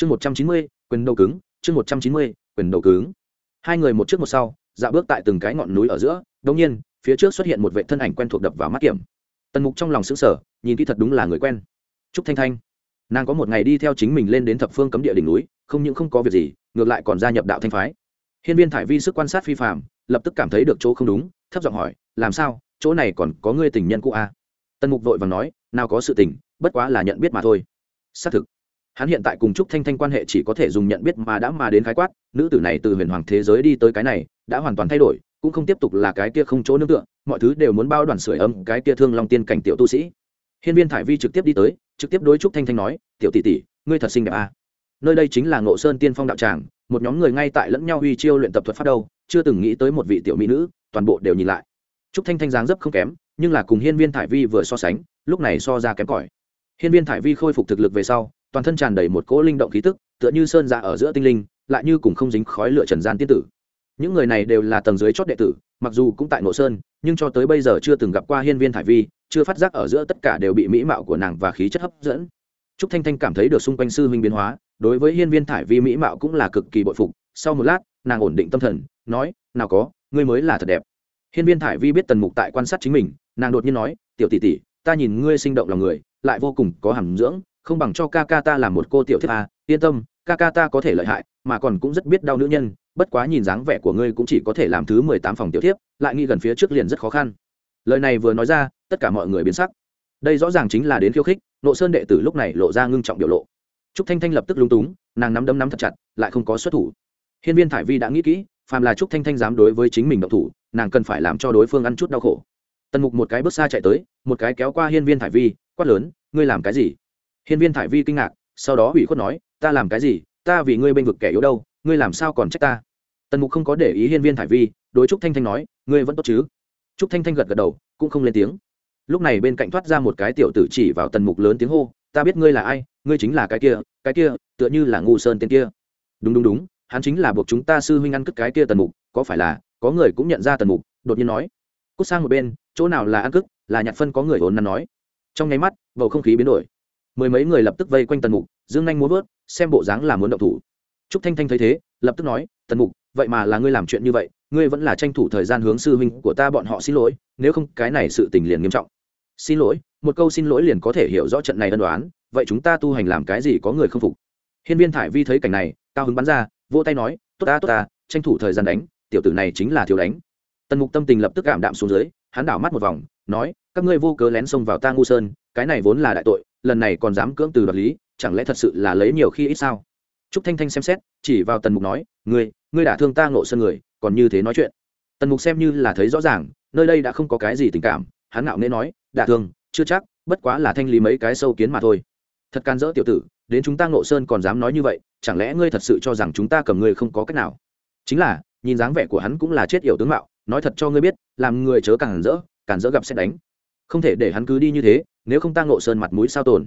chương một trăm chín mươi, quyền đầu cứng, chương một trăm chín mươi, quyền đầu cứng. Hai người một trước một sau, dạo bước tại từng cái ngọn núi ở giữa đông nhiên, phía trước xuất hiện một vệ thân ảnh quen thuộc đập vào mắt kiểm. Tần mục trong lòng xứng sở nhìn kỹ thật đúng là người quen. Trúc thanh thanh. Nàng có một ngày đi theo chính mình lên đến thập phương cấm địa đỉnh núi, không những không có việc gì, ngược lại còn gia nhập đạo thanh phái. Hiên viên thải vi sức quan sát phi phạm lập tức cảm thấy được chỗ không đúng, thấp giọng hỏi, làm sao? Chỗ này còn có ngươi tình nhân cũ a à? tần mục vội và nói, nào có sự tình, bất quá là nhận biết mà thôi. Xác thực hắn hiện tại cùng trúc thanh thanh quan hệ chỉ có thể dùng nhận biết mà đã mà đến khái quát, nữ tử này từ huyền hoàng thế giới đi tới cái này, đã hoàn toàn thay đổi, cũng không tiếp tục là cái kia không chỗ nương tựa, mọi thứ đều muốn bao đoàn sưởi ấm cái kia thương long tiên cảnh tiểu tu sĩ. Hiên viên thải vi trực tiếp đi tới, trực tiếp đối trúc thanh thanh nói, tiểu tỷ tỷ, ngươi thật xinh đẹp à. nơi đây chính là ngộ sơn tiên phong đạo tràng, một nhóm người ngay tại lẫn nhau huy chiêu luyện tập thuật pháp đâu, chưa từng nghĩ tới một vị tiểu mỹ nữ, toàn bộ đều nhìn lại. Trúc thanh thanh dáng dấp không kém, nhưng là cùng hiên viên thải vi vừa so sánh, lúc này so ra kém cỏi. Hiên viên thải vi khôi phục thực lực về sau toàn thân tràn đầy một cỗ linh động khí tức, tựa như sơn dạ ở giữa tinh linh, lại như cùng không dính khói lửa trần gian tiên tử. Những người này đều là tầng dưới chót đệ tử, mặc dù cũng tại nội sơn, nhưng cho tới bây giờ chưa từng gặp qua hiên viên thải vi, chưa phát giác ở giữa tất cả đều bị mỹ mạo của nàng và khí chất hấp dẫn. Trúc thanh thanh cảm thấy được xung quanh sư huynh biến hóa, đối với hiên viên thải vi mỹ mạo cũng là cực kỳ bội phục. Sau một lát, nàng ổn định tâm thần, nói, nào có, ngươi mới là thật đẹp. Hiên viên thải vi biết tần mục tại quan sát chính mình, nàng đột nhiên nói, tiểu tỷ tỷ, ta nhìn ngươi sinh động lòng người, lại vô cùng có hàm dưỡng không bằng cho ca ca ta làm một cô tiểu thiết a, yên tâm, ca ca ta có thể lợi hại, mà còn cũng rất biết đau nữ nhân, bất quá nhìn dáng vẻ của ngươi cũng chỉ có thể làm thứ mười tám phòng tiểu thiếp, lại nghĩ gần phía trước liền rất khó khăn. Lời này vừa nói ra, tất cả mọi người biến sắc. Đây rõ ràng chính là đến khiêu khích, nộ sơn đệ tử lúc này lộ ra ngưng trọng biểu lộ. Trúc thanh thanh lập tức lung túng, nàng nắm đấm nắm thật chặt, lại không có xuất thủ. Hiên viên thải vi đã nghĩ kỹ, phàm là trúc thanh thanh dám đối với chính mình động thủ, nàng cần phải làm cho đối phương ăn chút đau khổ. Tần mục một cái bước xa chạy tới, một cái kéo qua hiên viên thải vi, quát lớn, ngươi làm cái gì? Hiên viên thải vi kinh ngạc, sau đó ủy khuất nói, ta làm cái gì? Ta vì ngươi bênh vực kẻ yếu đâu, ngươi làm sao còn trách ta? Tần mục không có để ý hiên viên thải vi, đối trúc thanh thanh nói, ngươi vẫn tốt chứ? Trúc thanh thanh gật gật đầu, cũng không lên tiếng. Lúc này bên cạnh thoát ra một cái tiểu tử chỉ vào tần mục lớn tiếng hô, ta biết ngươi là ai, ngươi chính là cái kia cái kia, tựa như là ngu sơn tên kia. Đúng đúng đúng, hắn chính là buộc chúng ta sư huynh ăn cất cái kia tần mục, có phải là, có người cũng nhận ra tần mục? Đột nhiên nói. Cút sang một bên, chỗ nào là ăn cức là nhặt phân có người hồn năn nói. Trong nháy mắt, bầu không khí biến đổi mười mấy người lập tức vây quanh tần mục, dương nhanh muốn vớt, xem bộ dáng là muốn động thủ. Trúc thanh thanh thấy thế, lập tức nói, tần mục, vậy mà là ngươi làm chuyện như vậy, ngươi vẫn là tranh thủ thời gian hướng sư huynh của ta bọn họ xin lỗi, nếu không cái này sự tình liền nghiêm trọng. Xin lỗi, một câu xin lỗi liền có thể hiểu rõ trận này ân đoán vậy chúng ta tu hành làm cái gì có người không phục? Hiên viên thải vi thấy cảnh này, cao hứng bắn ra, vỗ tay nói, tốt ta tốt ta, tranh thủ thời gian đánh, tiểu tử này chính là thiếu đánh. Tần mục tâm tình lập tức cảm đạm xuống dưới, hắn đảo mắt một vòng, nói, các ngươi vô cớ lén xông vào ta ngu sơn cái này vốn là đại tội, lần này còn dám cưỡng từ đoạt lý, chẳng lẽ thật sự là lấy nhiều khi ít sao? Trúc thanh thanh xem xét, chỉ vào tần mục nói, ngươi ngươi đã thương ta ngộ sơn người, còn như thế nói chuyện. Tần mục xem như là thấy rõ ràng, nơi đây đã không có cái gì tình cảm, hắn ngạo nghễ nói đả thương, chưa chắc, bất quá là thanh lý mấy cái sâu kiến mà thôi. Thật can dỡ tiểu tử, đến chúng ta ngộ sơn còn dám nói như vậy, chẳng lẽ ngươi thật sự cho rằng chúng ta cầm ngươi không có cách nào? Chính là, nhìn dáng vẻ của hắn cũng là chết yểu tướng mạo, nói thật cho ngươi biết, làm người chớ càng dỡ càng dỡ gặp sẽ đánh. Không thể để hắn cứ đi như thế nếu không ta ngộ sơn mặt mũi sao tồn.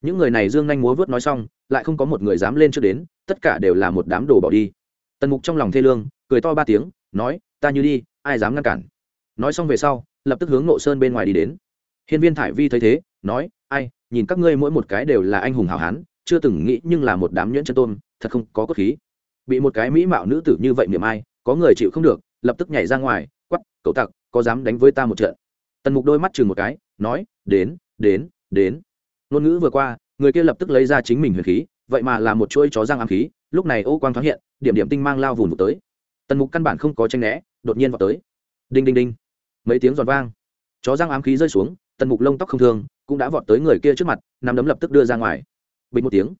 Những người này dương nhanh múa vớt nói xong, lại không có một người dám lên trước đến, tất cả đều là một đám đồ bỏ đi. Tần mục trong lòng thê lương, cười to ba tiếng, nói, ta như đi, ai dám ngăn cản? Nói xong về sau, lập tức hướng nộ sơn bên ngoài đi đến. Hiên viên thải vi thấy thế, nói, ai, nhìn các ngươi mỗi một cái đều là anh hùng hào hán, chưa từng nghĩ nhưng là một đám nhuyễn chân tôn, thật không có cốt khí. Bị một cái mỹ mạo nữ tử như vậy niệm ai, có người chịu không được, lập tức nhảy ra ngoài quắp cậu tặc, có dám đánh với ta một trận? Tần mục đôi mắt chừng một cái, nói, đến đến đến. Ngôn ngữ vừa qua, người kia lập tức lấy ra chính mình huyền khí, vậy mà là một chuỗi chó răng ám khí, lúc này ô quang thoáng hiện, điểm điểm tinh mang lao vùn vụt tới. Tần mục căn bản không có tranh né, đột nhiên vào tới. Đinh đinh đinh. Mấy tiếng giòn vang. Chó răng ám khí rơi xuống, tần mục lông tóc không thương, cũng đã vọt tới người kia trước mặt, nắm đấm lập tức đưa ra ngoài. Bình một tiếng.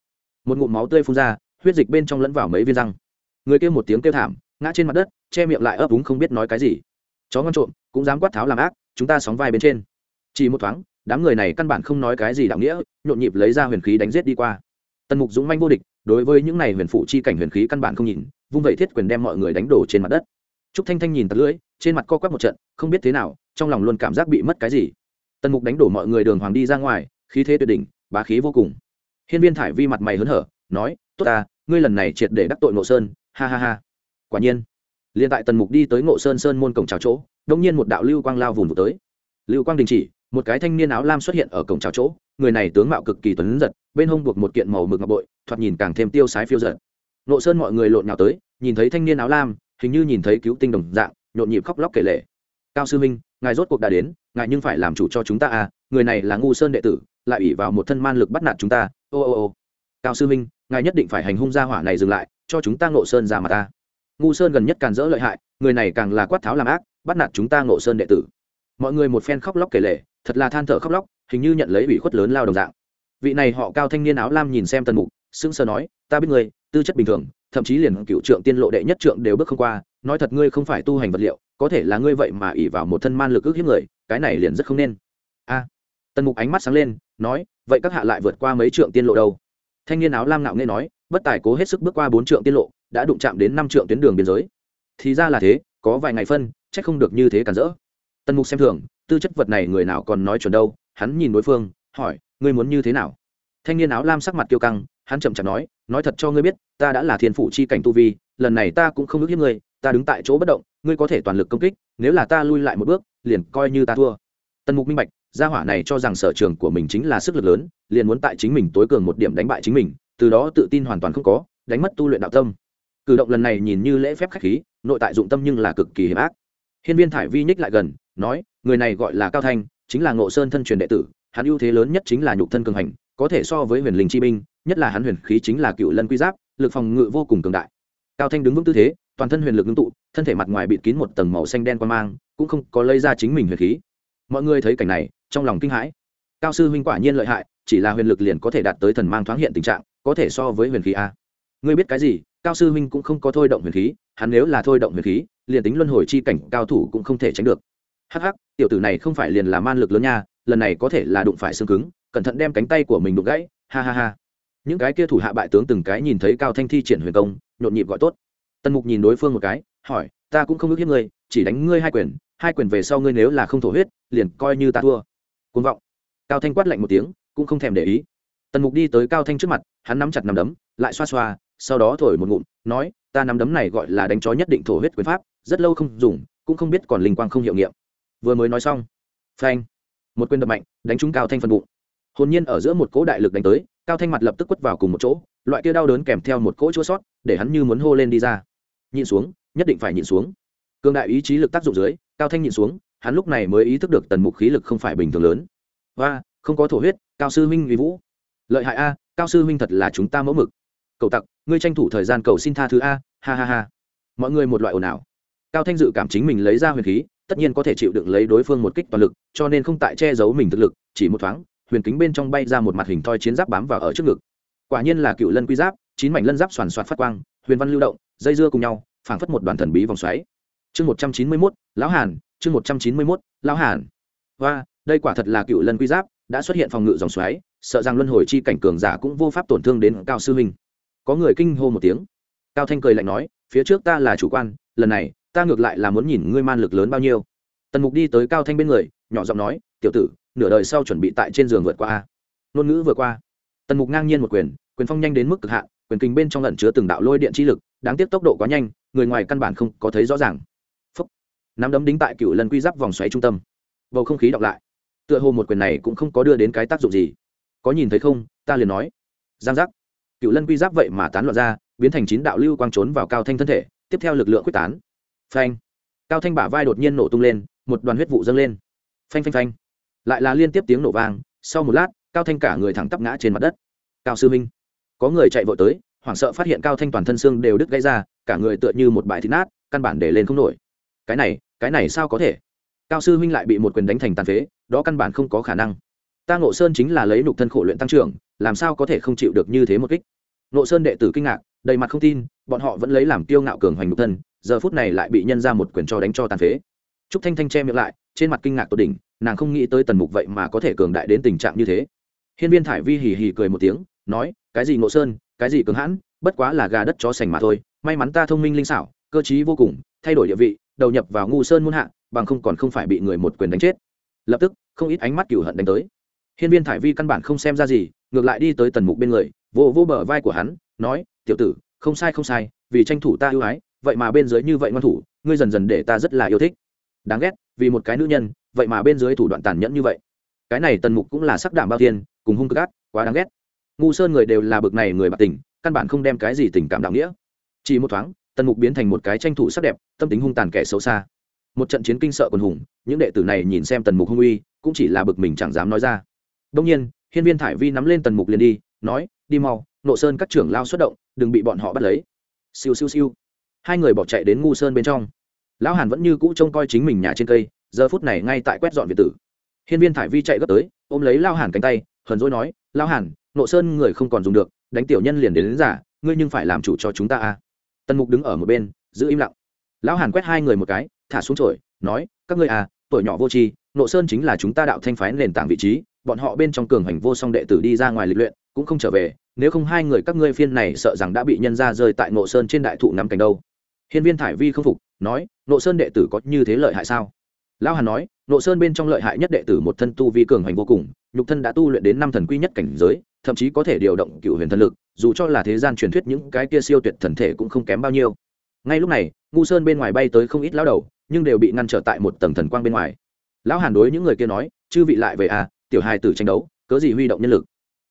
Một ngụm máu tươi phun ra, huyết dịch bên trong lẫn vào mấy viên răng. Người kia một tiếng kêu thảm, ngã trên mặt đất, che miệng lại ấp úng không biết nói cái gì. Chó ngon trộm, cũng dám quát tháo làm ác, chúng ta sóng vai bên trên. Chỉ một thoáng đám người này căn bản không nói cái gì đạo nghĩa, nhộn nhịp lấy ra huyền khí đánh giết đi qua. Tần mục dũng manh vô địch, đối với những này huyền phụ chi cảnh huyền khí căn bản không nhìn, vung vẩy thiết quyền đem mọi người đánh đổ trên mặt đất. Trúc thanh thanh nhìn tật lưỡi, trên mặt co quắp một trận, không biết thế nào, trong lòng luôn cảm giác bị mất cái gì. Tần mục đánh đổ mọi người đường hoàng đi ra ngoài, khí thế tuyệt đỉnh, bá khí vô cùng. Hiên viên thải vi mặt mày hớn hở, nói, tốt ta, ngươi lần này triệt để đắc tội ngộ sơn, ha ha ha. Quả nhiên, liền tại tần mục đi tới ngộ sơn sơn môn cổng trào chỗ đông nhiên một đạo lưu quang lao vùng tới. Lưu quang đình chỉ một cái thanh niên áo lam xuất hiện ở cổng chào chỗ, người này tướng mạo cực kỳ tuấn giật, bên hông buộc một kiện màu mực ngọc bội, thoạt nhìn càng thêm tiêu sái phiêu giật. Nộ sơn mọi người lộn nhào tới, nhìn thấy thanh niên áo lam, hình như nhìn thấy cứu tinh đồng dạng, nhộn nhịp khóc lóc kể lệ. cao sư minh ngài rốt cuộc đã đến, ngài nhưng phải làm chủ cho chúng ta à người này là ngu sơn đệ tử, lại ủy vào một thân man lực bắt nạt chúng ta, ô ô ô. Cao sư minh ngài nhất định phải hành hung gia hỏa này dừng lại, cho chúng ta ngộ sơn ra mà ta. Ngu sơn gần nhất càn dỡ lợi hại, người này càng là quát tháo làm ác, bắt nạt chúng ta ngộ sơn đệ tử mọi người một phen khóc lóc kể lể, thật là than thở khóc lóc, hình như nhận lấy ủy khuất lớn lao đồng dạng. Vị này họ cao thanh niên áo lam nhìn xem tần mục, sững sờ nói, ta biết ngươi, tư chất bình thường, thậm chí liền cựu trượng tiên lộ đệ nhất trượng đều bước không qua, nói thật ngươi không phải tu hành vật liệu, có thể là ngươi vậy mà ỉ vào một thân man lực ước hiếp người, cái này liền rất không nên. A. Tần mục ánh mắt sáng lên, nói, vậy các hạ lại vượt qua mấy trượng tiên lộ đâu? Thanh niên áo lam ngạo nghe nói, bất tài cố hết sức bước qua bốn trượng tiên lộ, đã đụng chạm đến năm trượng tuyến đường biên giới. Thì ra là thế, có vài ngày phân trách không được như thế cản rỡ tần mục xem thường, tư chất vật này người nào còn nói chuẩn đâu, hắn nhìn đối phương, hỏi, ngươi muốn như thế nào? Thanh niên áo lam sắc mặt kiêu căng, hắn chậm chạp nói nói thật cho ngươi biết, ta đã là thiên phụ chi cảnh tu vi, lần này ta cũng không ước hiếp ngươi, ta đứng tại chỗ bất động, ngươi có thể toàn lực công kích, nếu là ta lui lại một bước, liền coi như ta thua. Tần mục minh bạch, gia hỏa này cho rằng sở trường của mình chính là sức lực lớn, liền muốn tại chính mình tối cường một điểm đánh bại chính mình, từ đó tự tin hoàn toàn không có, đánh mất tu luyện đạo tâm. Cử động lần này nhìn như lễ phép khách khí, nội tại dụng tâm nhưng là cực kỳ hiểm ác hiên viên thải vi nhích lại gần, nói, người này gọi là cao thanh, chính là ngộ sơn thân truyền đệ tử, hắn ưu thế lớn nhất chính là nhục thân cường hành, có thể so với huyền linh chi binh, nhất là hắn huyền khí chính là cựu lân quy giáp, lực phòng ngự vô cùng cường đại. Cao thanh đứng vững tư thế, toàn thân huyền lực ngưng tụ, thân thể mặt ngoài bịt kín một tầng màu xanh đen quan mang, cũng không có lây ra chính mình huyền khí. Mọi người thấy cảnh này, trong lòng kinh hãi. Cao sư huynh quả nhiên lợi hại, chỉ là huyền lực liền có thể đạt tới thần mang thoáng hiện tình trạng, có thể so với huyền khí a. Ngươi biết cái gì, cao sư huynh cũng không có thôi động huyền khí hắn nếu là thôi động huyền khí, liền tính luân hồi chi cảnh cao thủ cũng không thể tránh được. Hắc hắc, tiểu tử này không phải liền là man lực lớn nha, lần này có thể là đụng phải xương cứng, cẩn thận đem cánh tay của mình đụng gãy, ha ha ha. Những cái kia thủ hạ bại tướng từng cái nhìn thấy cao thanh thi triển huyền công, nhộn nhịp gọi tốt. Tần mục nhìn đối phương một cái, hỏi, ta cũng không ước hiếp ngươi, chỉ đánh ngươi hai quyền hai quyền về sau ngươi nếu là không thổ huyết, liền coi như ta thua. Côn vọng. Cao thanh quát lạnh một tiếng, cũng không thèm để ý. Tần mục đi tới cao thanh trước mặt, hắn nắm chặt nắm đấm, lại xoa xoa, sau đó thổi một ngụm, nói ta nắm đấm này gọi là đánh chó nhất định thổ huyết quyền pháp, rất lâu không dùng, cũng không biết còn linh quang không hiệu nghiệm. Vừa mới nói xong. Phanh. Một quyền đập mạnh, đánh trúng cao thanh phần bụng. Hồn nhiên ở giữa một cỗ đại lực đánh tới, cao thanh mặt lập tức quất vào cùng một chỗ, loại kia đau đớn kèm theo một cỗ chua sót, để hắn như muốn hô lên đi ra. Nhìn xuống, nhất định phải nhìn xuống. Cương đại ý chí lực tác dụng dưới, cao thanh nhìn xuống, hắn lúc này mới ý thức được tần mục khí lực không phải bình thường lớn. Và không có thổ huyết, cao sư huynh uy vũ. Lợi hại a, cao sư huynh thật là chúng ta mẫu mực cầu tặc, ngươi tranh thủ thời gian cầu xin tha thứ a, ha ha ha. Mọi người một loại ồn ào. Cao thanh dự cảm chính mình lấy ra huyền khí, tất nhiên có thể chịu đựng lấy đối phương một kích toàn lực, cho nên không tại che giấu mình thực lực, chỉ một thoáng, huyền kính bên trong bay ra một mặt hình thoi chiến giáp bám vào ở trước ngực. Quả nhiên là cựu lân quy giáp, chín mảnh lân giáp soàn soạt phát quang, huyền văn lưu động, dây dưa cùng nhau, phảng phất một đoàn thần bí vòng xoáy. Chương một trăm chín mươi mốt, lão hàn, chương một trăm chín mươi mốt, lão hàn. Và đây quả thật là cựu lân quy giáp, đã xuất hiện phòng ngự dòng xoáy, sợ rằng luân hồi chi cảnh cường giả cũng vô pháp tổn thương đến cao sư huynh có người kinh hô một tiếng. Cao thanh cười lạnh nói, phía trước ta là chủ quan, lần này, ta ngược lại là muốn nhìn ngươi man lực lớn bao nhiêu. Tần mục đi tới cao thanh bên người, nhỏ giọng nói, tiểu tử, nửa đời sau chuẩn bị tại trên giường vượt qua a. Ngôn ngữ vừa qua, tần mục ngang nhiên một quyền quyền phong nhanh đến mức cực hạn, quyền kinh bên trong lẩn chứa từng đạo lôi điện chi lực, đáng tiếc tốc độ quá nhanh, người ngoài căn bản không có thấy rõ ràng. Phấp nắm đấm đính tại cựu lần quy giáp vòng xoáy trung tâm. Bầu không khí đọc lại. Tựa hồ một quyền này cũng không có đưa đến cái tác dụng gì. Có nhìn thấy không? Ta liền nói. Giang giác cựu lân quy giáp vậy mà tán loạn ra, biến thành chín đạo lưu quang trốn vào cao thanh thân thể, tiếp theo lực lượng quyết tán. Phanh! Cao thanh bả vai đột nhiên nổ tung lên, một đoàn huyết vụ dâng lên. Phanh phanh phanh! Lại là liên tiếp tiếng nổ vang, sau một lát, cao thanh cả người thẳng tắp ngã trên mặt đất. Cao sư minh! Có người chạy vội tới, hoảng sợ phát hiện cao thanh toàn thân xương đều đứt gãy ra, cả người tựa như một bãi thịt nát, căn bản để lên không nổi. Cái này cái này sao có thể? Cao sư huynh lại bị một quyền đánh thành tàn phế, đó căn bản không có khả năng. Ta ngộ sơn chính là lấy nục thân khổ luyện tăng trưởng làm sao có thể không chịu được như thế một kích? Ngộ sơn đệ tử kinh ngạc, đầy mặt không tin, bọn họ vẫn lấy làm kiêu ngạo cường hoành một thân, giờ phút này lại bị nhân ra một quyền cho đánh cho tàn phế. Trúc thanh thanh che miệng lại, trên mặt kinh ngạc tột đỉnh, nàng không nghĩ tới tần mục vậy mà có thể cường đại đến tình trạng như thế. Hiên viên thải vi hì hì cười một tiếng, nói, cái gì ngộ sơn, cái gì cường hãn, bất quá là gà đất chó sành mà thôi, may mắn ta thông minh linh xảo, cơ t vô cùng, thay đổi địa vị, đầu nhập vào ngu sơn muôn hạ, bằng không còn không phải bị người một quyền đánh chết. Lập tức, không ít ánh mắt cửu hận đánh tới. Hiên viên thải vi căn bản không xem ra gì ngược lại đi tới tần mục bên người vô vô bờ vai của hắn nói tiểu tử không sai không sai vì tranh thủ ta ưu ái vậy mà bên dưới như vậy ngoan thủ ngươi dần dần để ta rất là yêu thích. Đáng ghét vì một cái nữ nhân vậy mà bên dưới thủ đoạn tàn nhẫn như vậy. Cái này tần mục cũng là sắc đảm bao tiền, cùng hung cực ác quá đáng ghét. Ngu sơn người đều là bực này người bạc tình căn bản không đem cái gì tình cảm đạo nghĩa. Chỉ một thoáng tần mục biến thành một cái tranh thủ sắc đẹp tâm tính hung tàn kẻ xấu xa. Một trận chiến kinh sợ quần hùng những đệ tử này nhìn xem tần mục hung uy cũng chỉ là bực mình chẳng dám nói ra. Đông nhiên hiên viên thải vi nắm lên tần mục liền đi nói đi mau nộ sơn các trưởng lao xuất động đừng bị bọn họ bắt lấy. Siêu siêu siêu. Hai người bỏ chạy đến ngu sơn bên trong. Lão hàn vẫn như cũ trông coi chính mình nhà trên cây giờ phút này ngay tại quét dọn việt tử. Hiên viên thải vi chạy gấp tới ôm lấy lao hàn cánh tay hờn dỗi nói lao hàn nộ sơn người không còn dùng được đánh tiểu nhân liền đến, đến giả ngươi nhưng phải làm chủ cho chúng ta a. Tần mục đứng ở một bên giữ im lặng. Lão hàn quét hai người một cái thả xuống trội nói các ngươi à tuổi nhỏ vô tri nộ sơn chính là chúng ta đạo thanh phái nền tảng vị trí bọn họ bên trong cường hành vô song đệ tử đi ra ngoài lịch luyện, cũng không trở về, nếu không hai người các ngươi phiên này sợ rằng đã bị nhân ra rơi tại nộ sơn trên đại thụ nắm cành đâu. Hiên viên thải vi không phục, nói nộ sơn đệ tử có như thế lợi hại sao? Lão hàn nói nộ sơn bên trong lợi hại nhất đệ tử một thân tu vi cường hành vô cùng, nhục thân đã tu luyện đến năm thần quy nhất cảnh giới, thậm chí có thể điều động cựu huyền thần lực, dù cho là thế gian truyền thuyết những cái kia siêu tuyệt thần thể cũng không kém bao nhiêu. Ngay lúc này, ngu sơn bên ngoài bay tới không ít lão đầu, nhưng đều bị ngăn trở tại một tầng thần quang bên ngoài. Lão hàn đối những người kia nói, chư vị lại về à tiểu hài tử tranh đấu, cớ gì huy động nhân lực?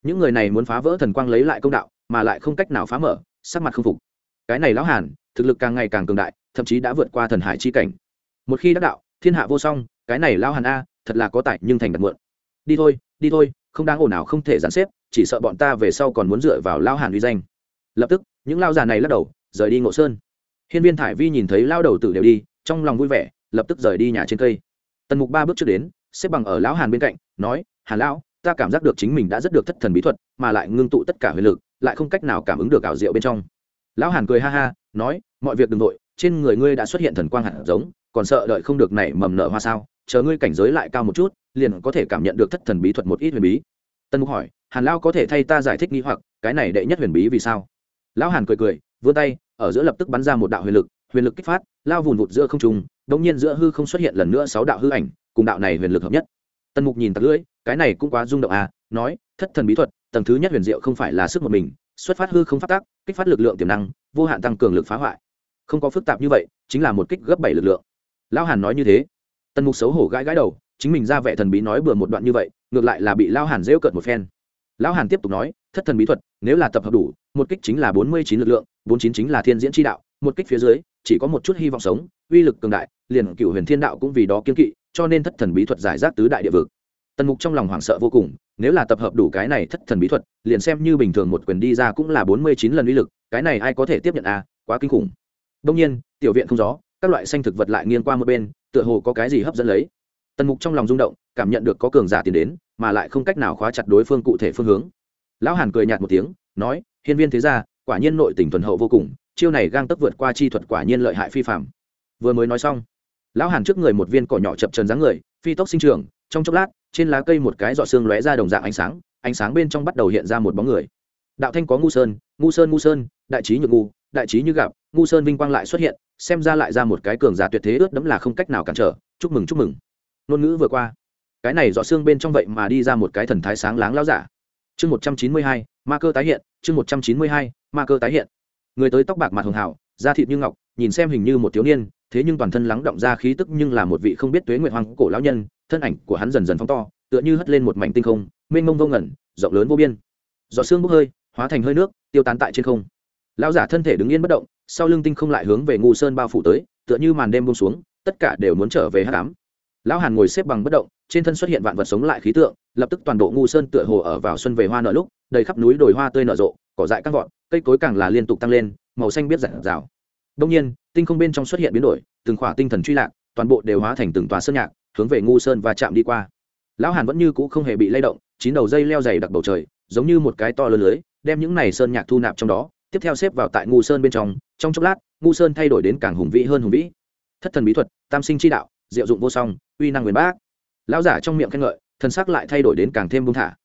Những người này muốn phá vỡ thần quang lấy lại công đạo, mà lại không cách nào phá mở, sắc mặt không phục. Cái này lão hàn, thực lực càng ngày càng cường đại, thậm chí đã vượt qua thần hải chi cảnh. Một khi đắc đạo, thiên hạ vô song, cái này lão hàn a, thật là có tài nhưng thành đặt muộn đi thôi đi thôi, không đáng ồn nào không thể gián xếp, chỉ sợ bọn ta về sau còn muốn dựa vào lão hàn uy danh. Lập tức, những lao già này lắc đầu, rời đi ngộ sơn. Hiên viên thải vi nhìn thấy lao đầu tử đều đi, trong lòng vui vẻ, lập tức rời đi nhà trên cây. Tần mục ba bước trước đến xếp bằng ở lão hàn bên cạnh, nói, hàn lão, ta cảm giác được chính mình đã rất được thất thần bí thuật, mà lại ngưng tụ tất cả huyền lực, lại không cách nào cảm ứng được ảo diệu bên trong. Lão hàn cười ha ha, nói, mọi việc đừng vội, trên người ngươi đã xuất hiện thần quang hạt giống, còn sợ đợi không được nảy mầm nở hoa sao? Chờ ngươi cảnh giới lại cao một chút, liền có thể cảm nhận được thất thần bí thuật một ít huyền bí. Tân mục hỏi, hàn lão có thể thay ta giải thích nghi hoặc, cái này đệ nhất huyền bí vì sao? Lão hàn cười cười, vươn tay, ở giữa lập tức bắn ra một đạo huyền lực huyền lực kích phát, lao vùn vụt giữa không trung đống nhiên giữa hư không xuất hiện lần nữa sáu đạo hư ảnh cùng đạo này huyền lực hợp nhất. Tần mục nhìn tặc lưỡi, cái này cũng quá rung động à nói, thất thần bí thuật, tầng thứ nhất huyền diệu không phải là sức một mình, xuất phát hư không phát tác, kích phát lực lượng tiềm năng, vô hạn tăng cường lực phá hoại. Không có phức tạp như vậy, chính là một kích gấp bảy lực lượng. Lão hàn nói như thế. Tần mục xấu hổ gãi gãi đầu, chính mình ra vẻ thần bí nói bừa một đoạn như vậy, ngược lại là bị lão hàn rêu cợt một phen. Lão hàn tiếp tục nói, thất thần bí thuật, nếu là tập hợp đủ, một kích chính là bốn mươi chín lực lượng, bốn chín chính là thiên diễn tri đạo, một kích phía dưới, chỉ có một chút hy vọng sống, uy lực cường đại, liền cựu huyền thiên đạo cũng vì đó kiên kỵ cho nên thất thần bí thuật giải rác tứ đại địa vực. Tần mục trong lòng hoảng sợ vô cùng, nếu là tập hợp đủ cái này thất thần bí thuật, liền xem như bình thường một quyền đi ra cũng là bốn mươi chín lần uy lực, cái này ai có thể tiếp nhận à quá kinh khủng. Đông nhiên, tiểu viện không gió, các loại xanh thực vật lại nghiêng qua một bên, tựa hồ có cái gì hấp dẫn lấy. Tần mục trong lòng rung động, cảm nhận được có cường giả tiến đến, mà lại không cách nào khóa chặt đối phương cụ thể phương hướng. Lão hàn cười nhạt một tiếng, nói, hiên viên thế gia, quả nhiên nội tình thuần hậu vô cùng, chiêu này gang tấc vượt qua chi thuật quả nhiên lợi hại phi phạm vừa mới nói xong lão hàn trước người một viên cỏ nhỏ chập trần dáng người, phi tốc sinh trường trong chốc lát, trên lá cây một cái giọt xương lóe ra đồng dạng ánh sáng ánh sáng bên trong bắt đầu hiện ra một bóng người. Đạo thanh có ngu sơn ngu sơn ngu sơn, đại trí nhược ngu, đại trí như gặp, ngu sơn vinh quang lại xuất hiện, xem ra lại ra một cái cường giả tuyệt thế ướt đẫm là không cách nào cản trở, chúc mừng chúc mừng. Ngôn ngữ vừa qua, cái này dọ xương bên trong vậy mà đi ra một cái thần thái sáng láng lao giả. Chương một trăm chín mươi hai, ma cơ tái hiện, chương một trăm chín mươi hai, ma cơ tái hiện. Người tới tóc bạc mặt hường hảo da thịt như ngọc, nhìn xem hình như một thiếu niên thế nhưng toàn thân lắng động ra khí tức nhưng là một vị không biết tuế nguyệt hoàng cổ lão nhân, thân ảnh của hắn dần dần phóng to, tựa như hất lên một mảnh tinh không, mênh mông vô ngẩn, rộng lớn vô biên. Giọt xương bốc hơi, hóa thành hơi nước, tiêu tán tại trên không. Lão giả thân thể đứng yên bất động, sau lưng tinh không lại hướng về ngu sơn bao phủ tới, tựa như màn đêm buông xuống, tất cả đều muốn trở về hát cám lão hàn ngồi xếp bằng bất động, trên thân xuất hiện vạn vật sống lại khí tượng, lập tức toàn bộ ngu sơn tựa hồ ở vào xuân về hoa nở lúc, đầy khắp núi đồi hoa tươi nở rộ, cỏ dại căng vọt, cây cối càng là liên tục tăng lên, màu xanh biết rạng rào đông nhiên, tinh không bên trong xuất hiện biến đổi, từng khỏa tinh thần truy lạc, toàn bộ đều hóa thành từng tòa sơn nhạc, hướng về ngu sơn và chạm đi qua. Lão hàn vẫn như cũ không hề bị lay động, chín đầu dây leo dày đặc bầu trời, giống như một cái to lớn lưới, đem những này sơn nhạc thu nạp trong đó, tiếp theo xếp vào tại ngu sơn bên trong trong chốc lát, ngu sơn thay đổi đến càng hùng vĩ hơn hùng vĩ. Thất thần bí thuật, tam sinh chi đạo, diệu dụng vô song, uy năng nguyên bác. Lão giả trong miệng khen ngợi thân sắc lại thay đổi đến càng thêm buông thả.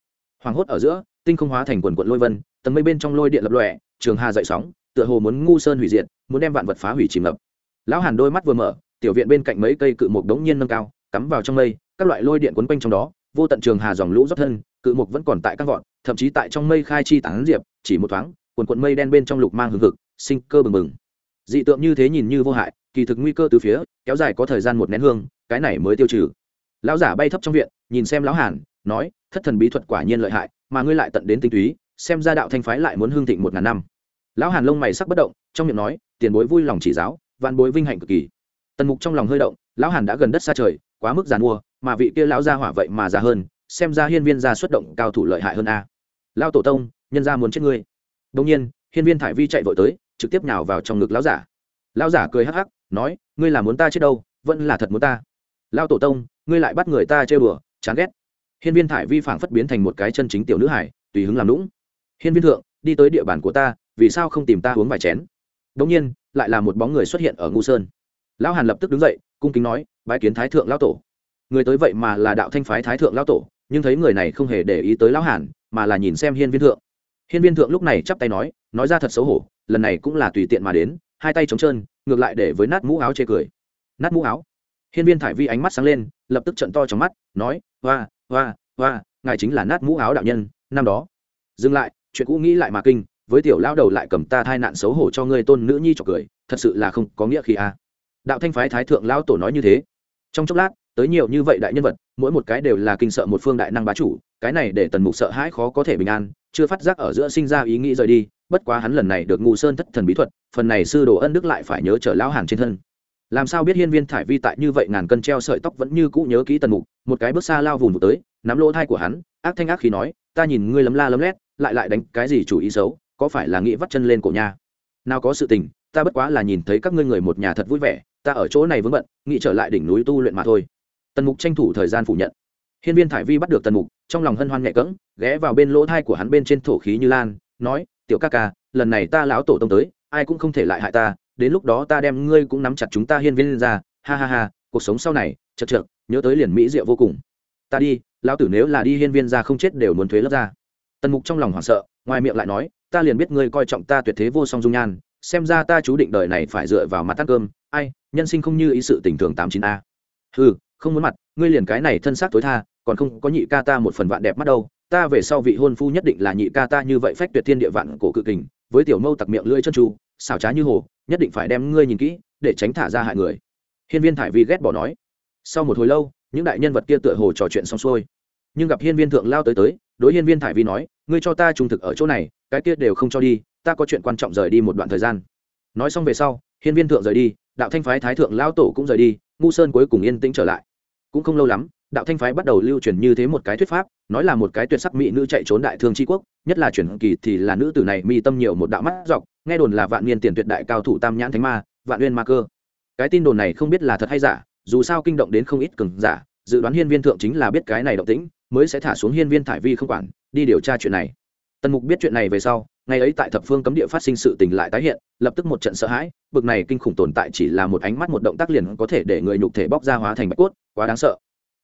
Hoàng hốt ở giữa, tinh không hóa thành quần quần lôi vân, tầng mây bên trong lôi điện lập lòe, trường hà dậy sóng, tựa hồ muốn ngu sơn hủy diệt muốn đem vạn vật phá hủy chìm ngập. Lão hàn đôi mắt vừa mở, tiểu viện bên cạnh mấy cây cự mục đống nhiên nâng cao, cắm vào trong mây, các loại lôi điện quấn quanh trong đó, vô tận trường hà dòng lũ rót thân, cự mục vẫn còn tại các vọn thậm chí tại trong mây khai chi tán diệp, chỉ một thoáng, quần cuộn mây đen bên trong lục mang hừng hực, sinh cơ bừng bừng. Dị tượng như thế nhìn như vô hại, kỳ thực nguy cơ từ phía, kéo dài có thời gian một nén hương, cái này mới tiêu trừ. Lão giả bay thấp trong viện, nhìn xem lão hàn, nói, thất thần bí thuật quả nhiên lợi hại, mà ngươi lại tận đến tinh túy, xem ra đạo thanh phái lại muốn hương thịnh một ngàn năm. Lão hàn lông mày sắc bất động, trong miệng nói tiền bối vui lòng chỉ giáo văn bối vinh hạnh cực kỳ. Tần mục trong lòng hơi động, lão hàn đã gần đất xa trời, quá mức giàn mua mà vị kia lão gia hỏa vậy mà già hơn, xem ra hiên viên gia xuất động cao thủ lợi hại hơn a. Lao tổ tông, nhân gia muốn chết ngươi. Đông nhiên, hiên viên thải vi chạy vội tới, trực tiếp nhào vào trong ngực lão giả. Lão giả cười hắc hắc, nói, ngươi là muốn ta chết đâu, vẫn là thật muốn ta? Lao tổ tông, ngươi lại bắt người ta chơi bừa chán ghét. Hiên viên thải vi phảng phất biến thành một cái chân chính tiểu nữ hải, tùy hứng làm lũng hiên viên thượng, đi tới địa bàn của ta, vì sao không tìm ta uống vài chén? Đồng nhiên, lại là một bóng người xuất hiện ở ngu sơn. Lão hàn lập tức đứng dậy, cung kính nói, bái kiến thái thượng lão tổ. Người tới vậy mà là đạo thanh phái thái thượng lão tổ, nhưng thấy người này không hề để ý tới lão hàn, mà là nhìn xem hiên viên thượng. Hiên viên thượng lúc này chắp tay nói nói ra thật xấu hổ, lần này cũng là tùy tiện mà đến, hai tay trống trơn, ngược lại để với nát mũ áo chê cười. Nát mũ áo? Hiên viên thải vi ánh mắt sáng lên, lập tức trận to trong mắt, nói, hoa hoa hoa, ngài chính là nát mũ áo đạo nhân, năm đó. Dừng lại, chuyện cũ nghĩ lại mà kinh với tiểu lão đầu lại cầm ta thai nạn xấu hổ cho ngươi tôn nữ nhi cho cười, thật sự là không có nghĩa khi a. Đạo thanh phái thái thượng lão tổ nói như thế. Trong chốc lát, tới nhiều như vậy đại nhân vật, mỗi một cái đều là kinh sợ một phương đại năng bá chủ, cái này để tần mục sợ hãi khó có thể bình an, chưa phát giác ở giữa sinh ra ý nghĩ rời đi, bất quá hắn lần này được ngu sơn thất thần bí thuật, phần này sư đồ ân đức lại phải nhớ trở lão hàn trên thân. Làm sao biết hiên viên thải vi tại như vậy ngàn cân treo sợi tóc vẫn như cũ nhớ kỹ tần mục, một cái bước xa lao vùng tới, nắm lỗ thai của hắn, ác thanh ác khi nói, ta nhìn ngươi lấm la lấm lét, lại lại đánh cái gì chủ ý xấu? Có phải là nghĩ vắt chân lên cổ nha? Nào có sự tình, ta bất quá là nhìn thấy các ngươi người một nhà thật vui vẻ, ta ở chỗ này vướng bận, nghĩ trở lại đỉnh núi tu luyện mà thôi. Tần mục tranh thủ thời gian phủ nhận. Hiên viên thải vi bắt được tần mục, trong lòng hân hoan nhẹ cỡng ghé vào bên lỗ thai của hắn bên trên thổ khí như lan, nói, tiểu ca ca, lần này ta lão tổ tông tới, ai cũng không thể lại hại ta, đến lúc đó ta đem ngươi cũng nắm chặt chúng ta hiên viên ra, ha ha ha, cuộc sống sau này, chật chật nhớ tới liền mỹ diệu vô cùng. Ta đi, lão tử nếu là đi hiên viên ra không chết đều muốn thuế lớp ra. Tần mục trong lòng hoảng sợ, ngoài miệng lại nói ta liền biết ngươi coi trọng ta tuyệt thế vô song dung nhan, xem ra ta chú định đời này phải dựa vào mặt ăn cơm. Ai, nhân sinh không như ý sự tình thường tám chín a. Ừ không muốn mặt, ngươi liền cái này thân xác tối tha, còn không có nhị ca ta một phần vạn đẹp mắt đâu. Ta về sau vị hôn phu nhất định là nhị ca ta như vậy phách tuyệt thiên địa vạn cổ cự kình, với tiểu mâu tặc miệng lưỡi chân tru xảo trá như hồ, nhất định phải đem ngươi nhìn kỹ, để tránh thả ra hại người. Hiên viên thải vi ghét bỏ nói. Sau một hồi lâu, những đại nhân vật kia tựa hồ trò chuyện xong xuôi. Nhưng gặp hiên viên thượng lao tới tới, đối hiên viên thải vi nói, ngươi cho ta trung thực ở chỗ này cái kia đều không cho đi, ta có chuyện quan trọng rời đi một đoạn thời gian. Nói xong về sau, hiên viên thượng rời đi, đạo thanh phái thái thượng lao tổ cũng rời đi, ngu sơn cuối cùng yên tĩnh trở lại. Cũng không lâu lắm, đạo thanh phái bắt đầu lưu truyền như thế một cái thuyết pháp, nói là một cái tuyệt sắc mỹ nữ chạy trốn đại thương tri quốc, nhất là chuyển kỳ thì là nữ tử này mi tâm nhiều một đạo mắt dọc, nghe đồn là vạn niên tiền tuyệt đại cao thủ tam nhãn thánh ma, vạn uyên ma cơ. Cái tin đồn này không biết là thật hay giả, dù sao kinh động đến không ít cường giả, dự đoán hiên viên thượng chính là biết cái này động tĩnh, mới sẽ thả xuống hiên viên thải vi không quản, đi điều tra chuyện này tần mục biết chuyện này về sau, ngày ấy tại thập phương cấm địa phát sinh sự tình lại tái hiện, lập tức một trận sợ hãi, bực này kinh khủng tồn tại chỉ là một ánh mắt một động tác liền có thể để người nhục thể bóc ra hóa thành bạch cốt, quá đáng sợ.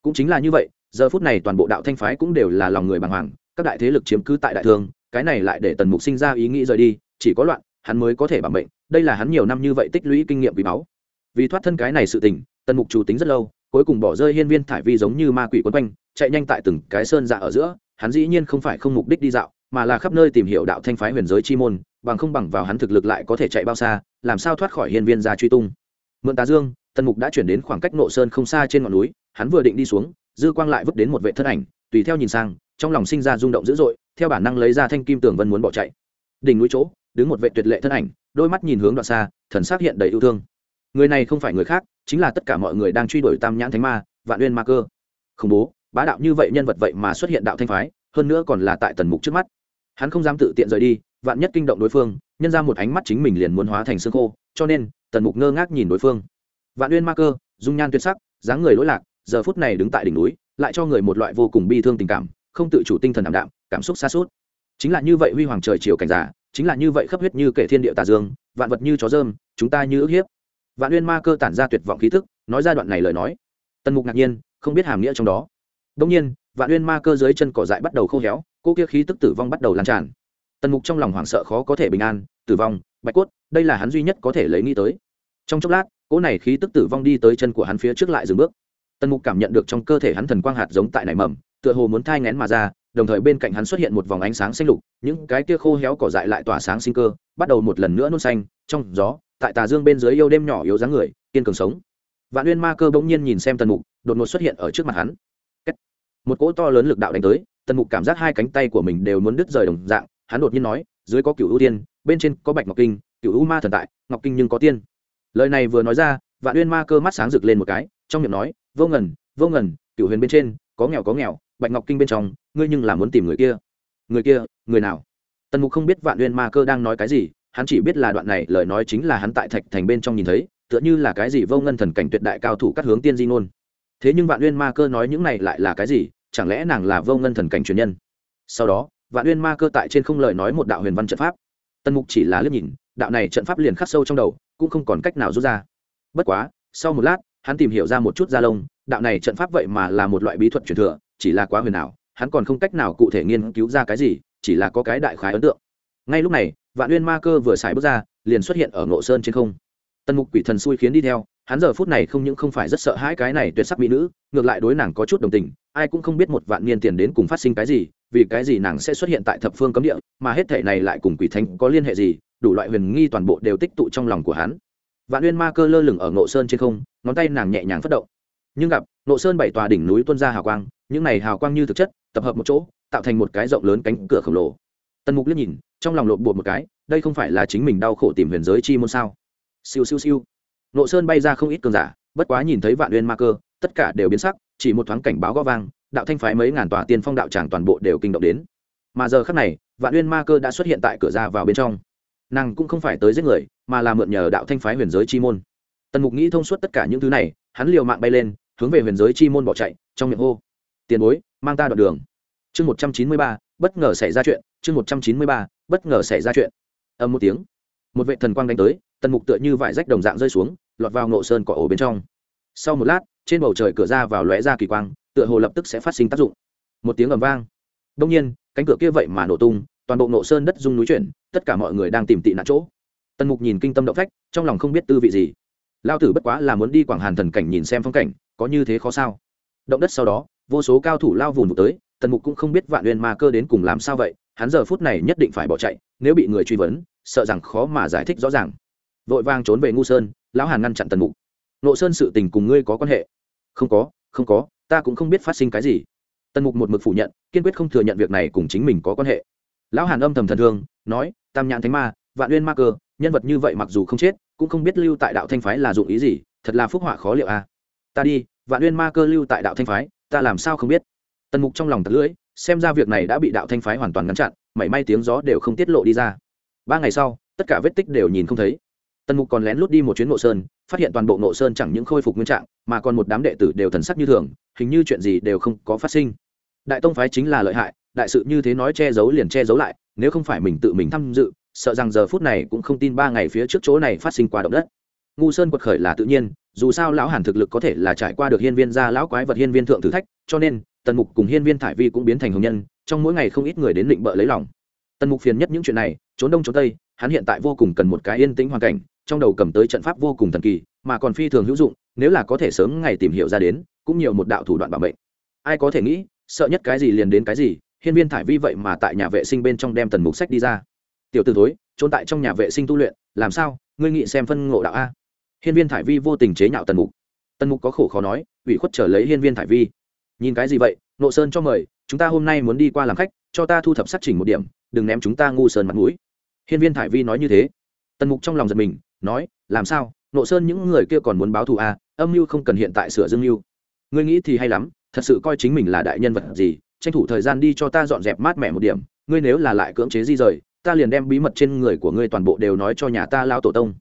Cũng chính là như vậy, giờ phút này toàn bộ đạo thanh phái cũng đều là lòng người bàng hoàng, các đại thế lực chiếm cứ tại đại thương, cái này lại để tần mục sinh ra ý nghĩ rời đi, chỉ có loạn, hắn mới có thể bảo mệnh, đây là hắn nhiều năm như vậy tích lũy kinh nghiệm quý báu. Vì thoát thân cái này sự tình, tần mục chủ tính rất lâu, cuối cùng bỏ rơi hiên viên thải vi giống như ma quỷ quấn quanh, chạy nhanh tại từng cái sơn dạ ở giữa, hắn dĩ nhiên không phải không mục đích đi dạo mà là khắp nơi tìm hiểu đạo thanh phái huyền giới chi môn, bằng không bằng vào hắn thực lực lại có thể chạy bao xa, làm sao thoát khỏi hiên viên ra truy tung. Mượn tà dương, tần mục đã chuyển đến khoảng cách nộ sơn không xa trên ngọn núi, hắn vừa định đi xuống, dư quang lại vứt đến một vệ thân ảnh, tùy theo nhìn sang, trong lòng sinh ra rung động dữ dội, theo bản năng lấy ra thanh kim tường vân muốn bỏ chạy. Đỉnh núi chỗ, đứng một vệ tuyệt lệ thân ảnh, đôi mắt nhìn hướng đoạn xa, thần xác hiện đầy yêu thương. Người này không phải người khác, chính là tất cả mọi người đang truy đuổi tam nhãn thánh ma, vạn uyên ma cơ. Khủng bố, bá đạo như vậy nhân vật vậy mà xuất hiện đạo thanh phái, hơn nữa còn là tại tần mục trước mắt hắn không dám tự tiện rời đi, vạn nhất kinh động đối phương, nhân ra một ánh mắt chính mình liền muốn hóa thành xương khô, cho nên, tần mục ngơ ngác nhìn đối phương. Vạn uyên ma cơ, dung nhan tuyệt sắc, dáng người lỗi lạc, giờ phút này đứng tại đỉnh núi, lại cho người một loại vô cùng bi thương tình cảm, không tự chủ tinh thần ảm đạm, cảm xúc xa suốt chính là như vậy huy hoàng trời chiều cảnh giả, chính là như vậy khắp huyết như kể thiên địa tà dương, vạn vật như chó dơm chúng ta như ức hiếp. Vạn uyên ma cơ tản ra tuyệt vọng khí thức nói ra đoạn này lời nói. Tần mục ngạc nhiên, không biết hàm nghĩa trong đó. Đông nhiên, vạn uyên ma cơ dưới chân cỏ dại bắt đầu khô héo cô kia khí tức tử vong bắt đầu lan tràn. Tần mục trong lòng hoảng sợ khó có thể bình an, tử vong, bạch cốt, đây là hắn duy nhất có thể lấy nghĩ tới. Trong chốc lát, cỗ này khí tức tử vong đi tới chân của hắn phía trước lại dừng bước. Tần mục cảm nhận được trong cơ thể hắn thần quang hạt giống tại nảy mầm, tựa hồ muốn thai ngén mà ra, đồng thời bên cạnh hắn xuất hiện một vòng ánh sáng xanh lục, những cái kia khô héo cỏ dại lại tỏa sáng sinh cơ, bắt đầu một lần nữa nôn xanh, trong gió, tại tà dương bên dưới yêu đêm nhỏ yếu dáng người, kiên cường sống. Vạn uyên ma cơ bỗng nhiên nhìn xem tần mục, đột ngột xuất hiện ở trước mặt hắn. Một cỗ to lớn lực đạo đánh tới tần mục cảm giác hai cánh tay của mình đều muốn đứt rời đồng dạng, hắn đột nhiên nói, dưới có cựu ưu tiên, bên trên có bạch ngọc kinh, cựu ưu ma thần tại, ngọc kinh nhưng có tiên. Lời này vừa nói ra, vạn uyên ma cơ mắt sáng rực lên một cái, trong miệng nói, vô ngần vô ngần, cựu huyền bên trên, có nghèo có nghèo, bạch ngọc kinh bên trong, ngươi nhưng là muốn tìm người kia. Người kia, người nào? Tần mục không biết vạn uyên ma cơ đang nói cái gì, hắn chỉ biết là đoạn này lời nói chính là hắn tại thạch thành bên trong nhìn thấy, tựa như là cái gì vô ngân thần cảnh tuyệt đại cao thủ cắt hướng tiên di ngôn. Thế nhưng vạn uyên ma cơ nói những này lại là cái gì? Chẳng lẽ nàng là vô ngân thần cảnh truyền nhân? Sau đó, vạn uyên ma cơ tại trên không lời nói một đạo huyền văn trận pháp. Tần mục chỉ là liếc nhìn, đạo này trận pháp liền khắc sâu trong đầu, cũng không còn cách nào rút ra. Bất quá, sau một lát, hắn tìm hiểu ra một chút da lông, đạo này trận pháp vậy mà là một loại bí thuật truyền thừa, chỉ là quá huyền ảo, hắn còn không cách nào cụ thể nghiên cứu ra cái gì, chỉ là có cái đại khái ấn tượng. Ngay lúc này, vạn uyên ma cơ vừa xài bước ra, liền xuất hiện ở ngộ sơn trên không. Tần mục quỷ thần xui khiến đi theo, hắn giờ phút này không những không phải rất sợ hãi cái này tuyệt sắc mỹ nữ ngược lại đối nàng có chút đồng tình, ai cũng không biết một vạn niên tiền đến cùng phát sinh cái gì, vì cái gì nàng sẽ xuất hiện tại thập phương cấm địa, mà hết thể này lại cùng quỷ thánh có liên hệ gì, đủ loại huyền nghi toàn bộ đều tích tụ trong lòng của hắn. Vạn uyên ma cơ lơ lửng ở ngộ sơn trên không, ngón tay nàng nhẹ nhàng phất động. Nhưng gặp, ngộ sơn bảy tòa đỉnh núi tuôn ra hào quang, những này hào quang như thực chất, tập hợp một chỗ, tạo thành một cái rộng lớn cánh cửa khổng lồ. Tần mục liếc nhìn, trong lòng lộn bột một cái, đây không phải là chính mình đau khổ tìm huyền giới chi môn sao? Siêu siêu siêu. Nộ sơn bay ra không ít cường giả, bất quá nhìn thấy vạn uyên ma cơ tất cả đều biến sắc, chỉ một thoáng cảnh báo gó vang, đạo thanh phái mấy ngàn tòa tiên phong đạo tràng toàn bộ đều kinh động đến. Mà giờ khắc này, vạn uyên ma cơ đã xuất hiện tại cửa ra vào bên trong. Nàng cũng không phải tới giết người, mà là mượn nhờ đạo thanh phái huyền giới chi môn. Tần mục nghĩ thông suốt tất cả những thứ này, hắn liều mạng bay lên, hướng về huyền giới chi môn bỏ chạy, trong miệng hô, tiền bối, mang ta đoạn đường. Chương một trăm chín mươi ba, bất ngờ xảy ra chuyện, chương một trăm chín mươi ba, bất ngờ xảy ra chuyện. Âm một tiếng, một vệ thần quang đánh tới, tần mục tựa như vải rách đồng dạng rơi xuống, lọt vào nộ sơn cỏ ổ bên trong. Sau một lát trên bầu trời cửa ra vào lóe ra kỳ quang, tựa hồ lập tức sẽ phát sinh tác dụng. Một tiếng ầm vang. Đông nhiên, cánh cửa kia vậy mà nổ tung, toàn bộ nộ sơn đất rung núi chuyển, tất cả mọi người đang tìm tị nạn chỗ. Tần mục nhìn kinh tâm động phách, trong lòng không biết tư vị gì. Lao tử bất quá là muốn đi quảng hàn thần cảnh nhìn xem phong cảnh, có như thế khó sao? Động đất sau đó, vô số cao thủ lao vùng tới, tần mục cũng không biết vạn uyên ma cơ đến cùng làm sao vậy, hắn giờ phút này nhất định phải bỏ chạy, nếu bị người truy vấn, sợ rằng khó mà giải thích rõ ràng. Vội vang trốn về ngu sơn, lão hàn ngăn chặn tần mục. Nộ sơn sự tình cùng ngươi có quan hệ? Không có không có, ta cũng không biết phát sinh cái gì. Tần mục một mực phủ nhận, kiên quyết không thừa nhận việc này cùng chính mình có quan hệ. Lão hàn âm thầm thần thương, nói, tam nhãn thánh ma, vạn uyên ma cơ, nhân vật như vậy mặc dù không chết, cũng không biết lưu tại đạo thanh phái là dụng ý gì, thật là phúc họa khó liệu a. À. ta đi, vạn uyên ma cơ lưu tại đạo thanh phái, ta làm sao không biết? Tần mục trong lòng tật lưỡi, xem ra việc này đã bị đạo thanh phái hoàn toàn ngăn chặn, mảy may tiếng gió đều không tiết lộ đi ra. Ba ngày sau, tất cả vết tích đều nhìn không thấy tần mục còn lén lút đi một chuyến nộ sơn, phát hiện toàn bộ nộ sơn chẳng những khôi phục nguyên trạng, mà còn một đám đệ tử đều thần sắc như thường, hình như chuyện gì đều không có phát sinh. Đại tông phái chính là lợi hại, đại sự như thế nói che giấu liền che giấu lại, nếu không phải mình tự mình tham dự, sợ rằng giờ phút này cũng không tin ba ngày phía trước chỗ này phát sinh qua động đất. Ngu sơn quật khởi là tự nhiên, dù sao lão hàn thực lực có thể là trải qua được hiên viên ra lão quái vật hiên viên thượng thử thách, cho nên, tần mục cùng hiên viên thải vi cũng biến thành hồng nhân, trong mỗi ngày không ít người đến định bợ lấy lòng. Tần mục phiền nhất những chuyện này, trốn đông trốn tây, hắn hiện tại vô cùng cần một cái yên tĩnh hoàn cảnh trong đầu cầm tới trận pháp vô cùng thần kỳ, mà còn phi thường hữu dụng, nếu là có thể sớm ngày tìm hiểu ra đến, cũng nhiều một đạo thủ đoạn bảo mệnh. Ai có thể nghĩ, sợ nhất cái gì liền đến cái gì, hiên viên thải vi vậy mà tại nhà vệ sinh bên trong đem tần mục sách đi ra. Tiểu t ử thối, trốn tại trong nhà vệ sinh tu luyện, làm sao, ngươi nghị xem phân ngộ đạo a. Hiên viên thải vi vô tình chế nhạo tần mục. Tần mục có khổ khó nói, ủy khuất trở lấy hiên viên thải vi. Nhìn cái gì vậy, nộ sơn cho mời, chúng ta hôm nay muốn đi qua làm khách, cho ta thu thập sát chỉnh một điểm, đừng ném chúng ta ngu sơn mặt mũi. Hiên viên thải vi nói như thế. Tần mục trong lòng giật mình nói, làm sao? Nộ sơn những người kia còn muốn báo thù à? Âm mưu không cần hiện tại sửa dương mưu. Ngươi nghĩ thì hay lắm, thật sự coi chính mình là đại nhân vật gì? Tranh thủ thời gian đi cho ta dọn dẹp mát mẻ một điểm. Ngươi nếu là lại cưỡng chế di rời, ta liền đem bí mật trên người của ngươi toàn bộ đều nói cho nhà ta lao tổ tông.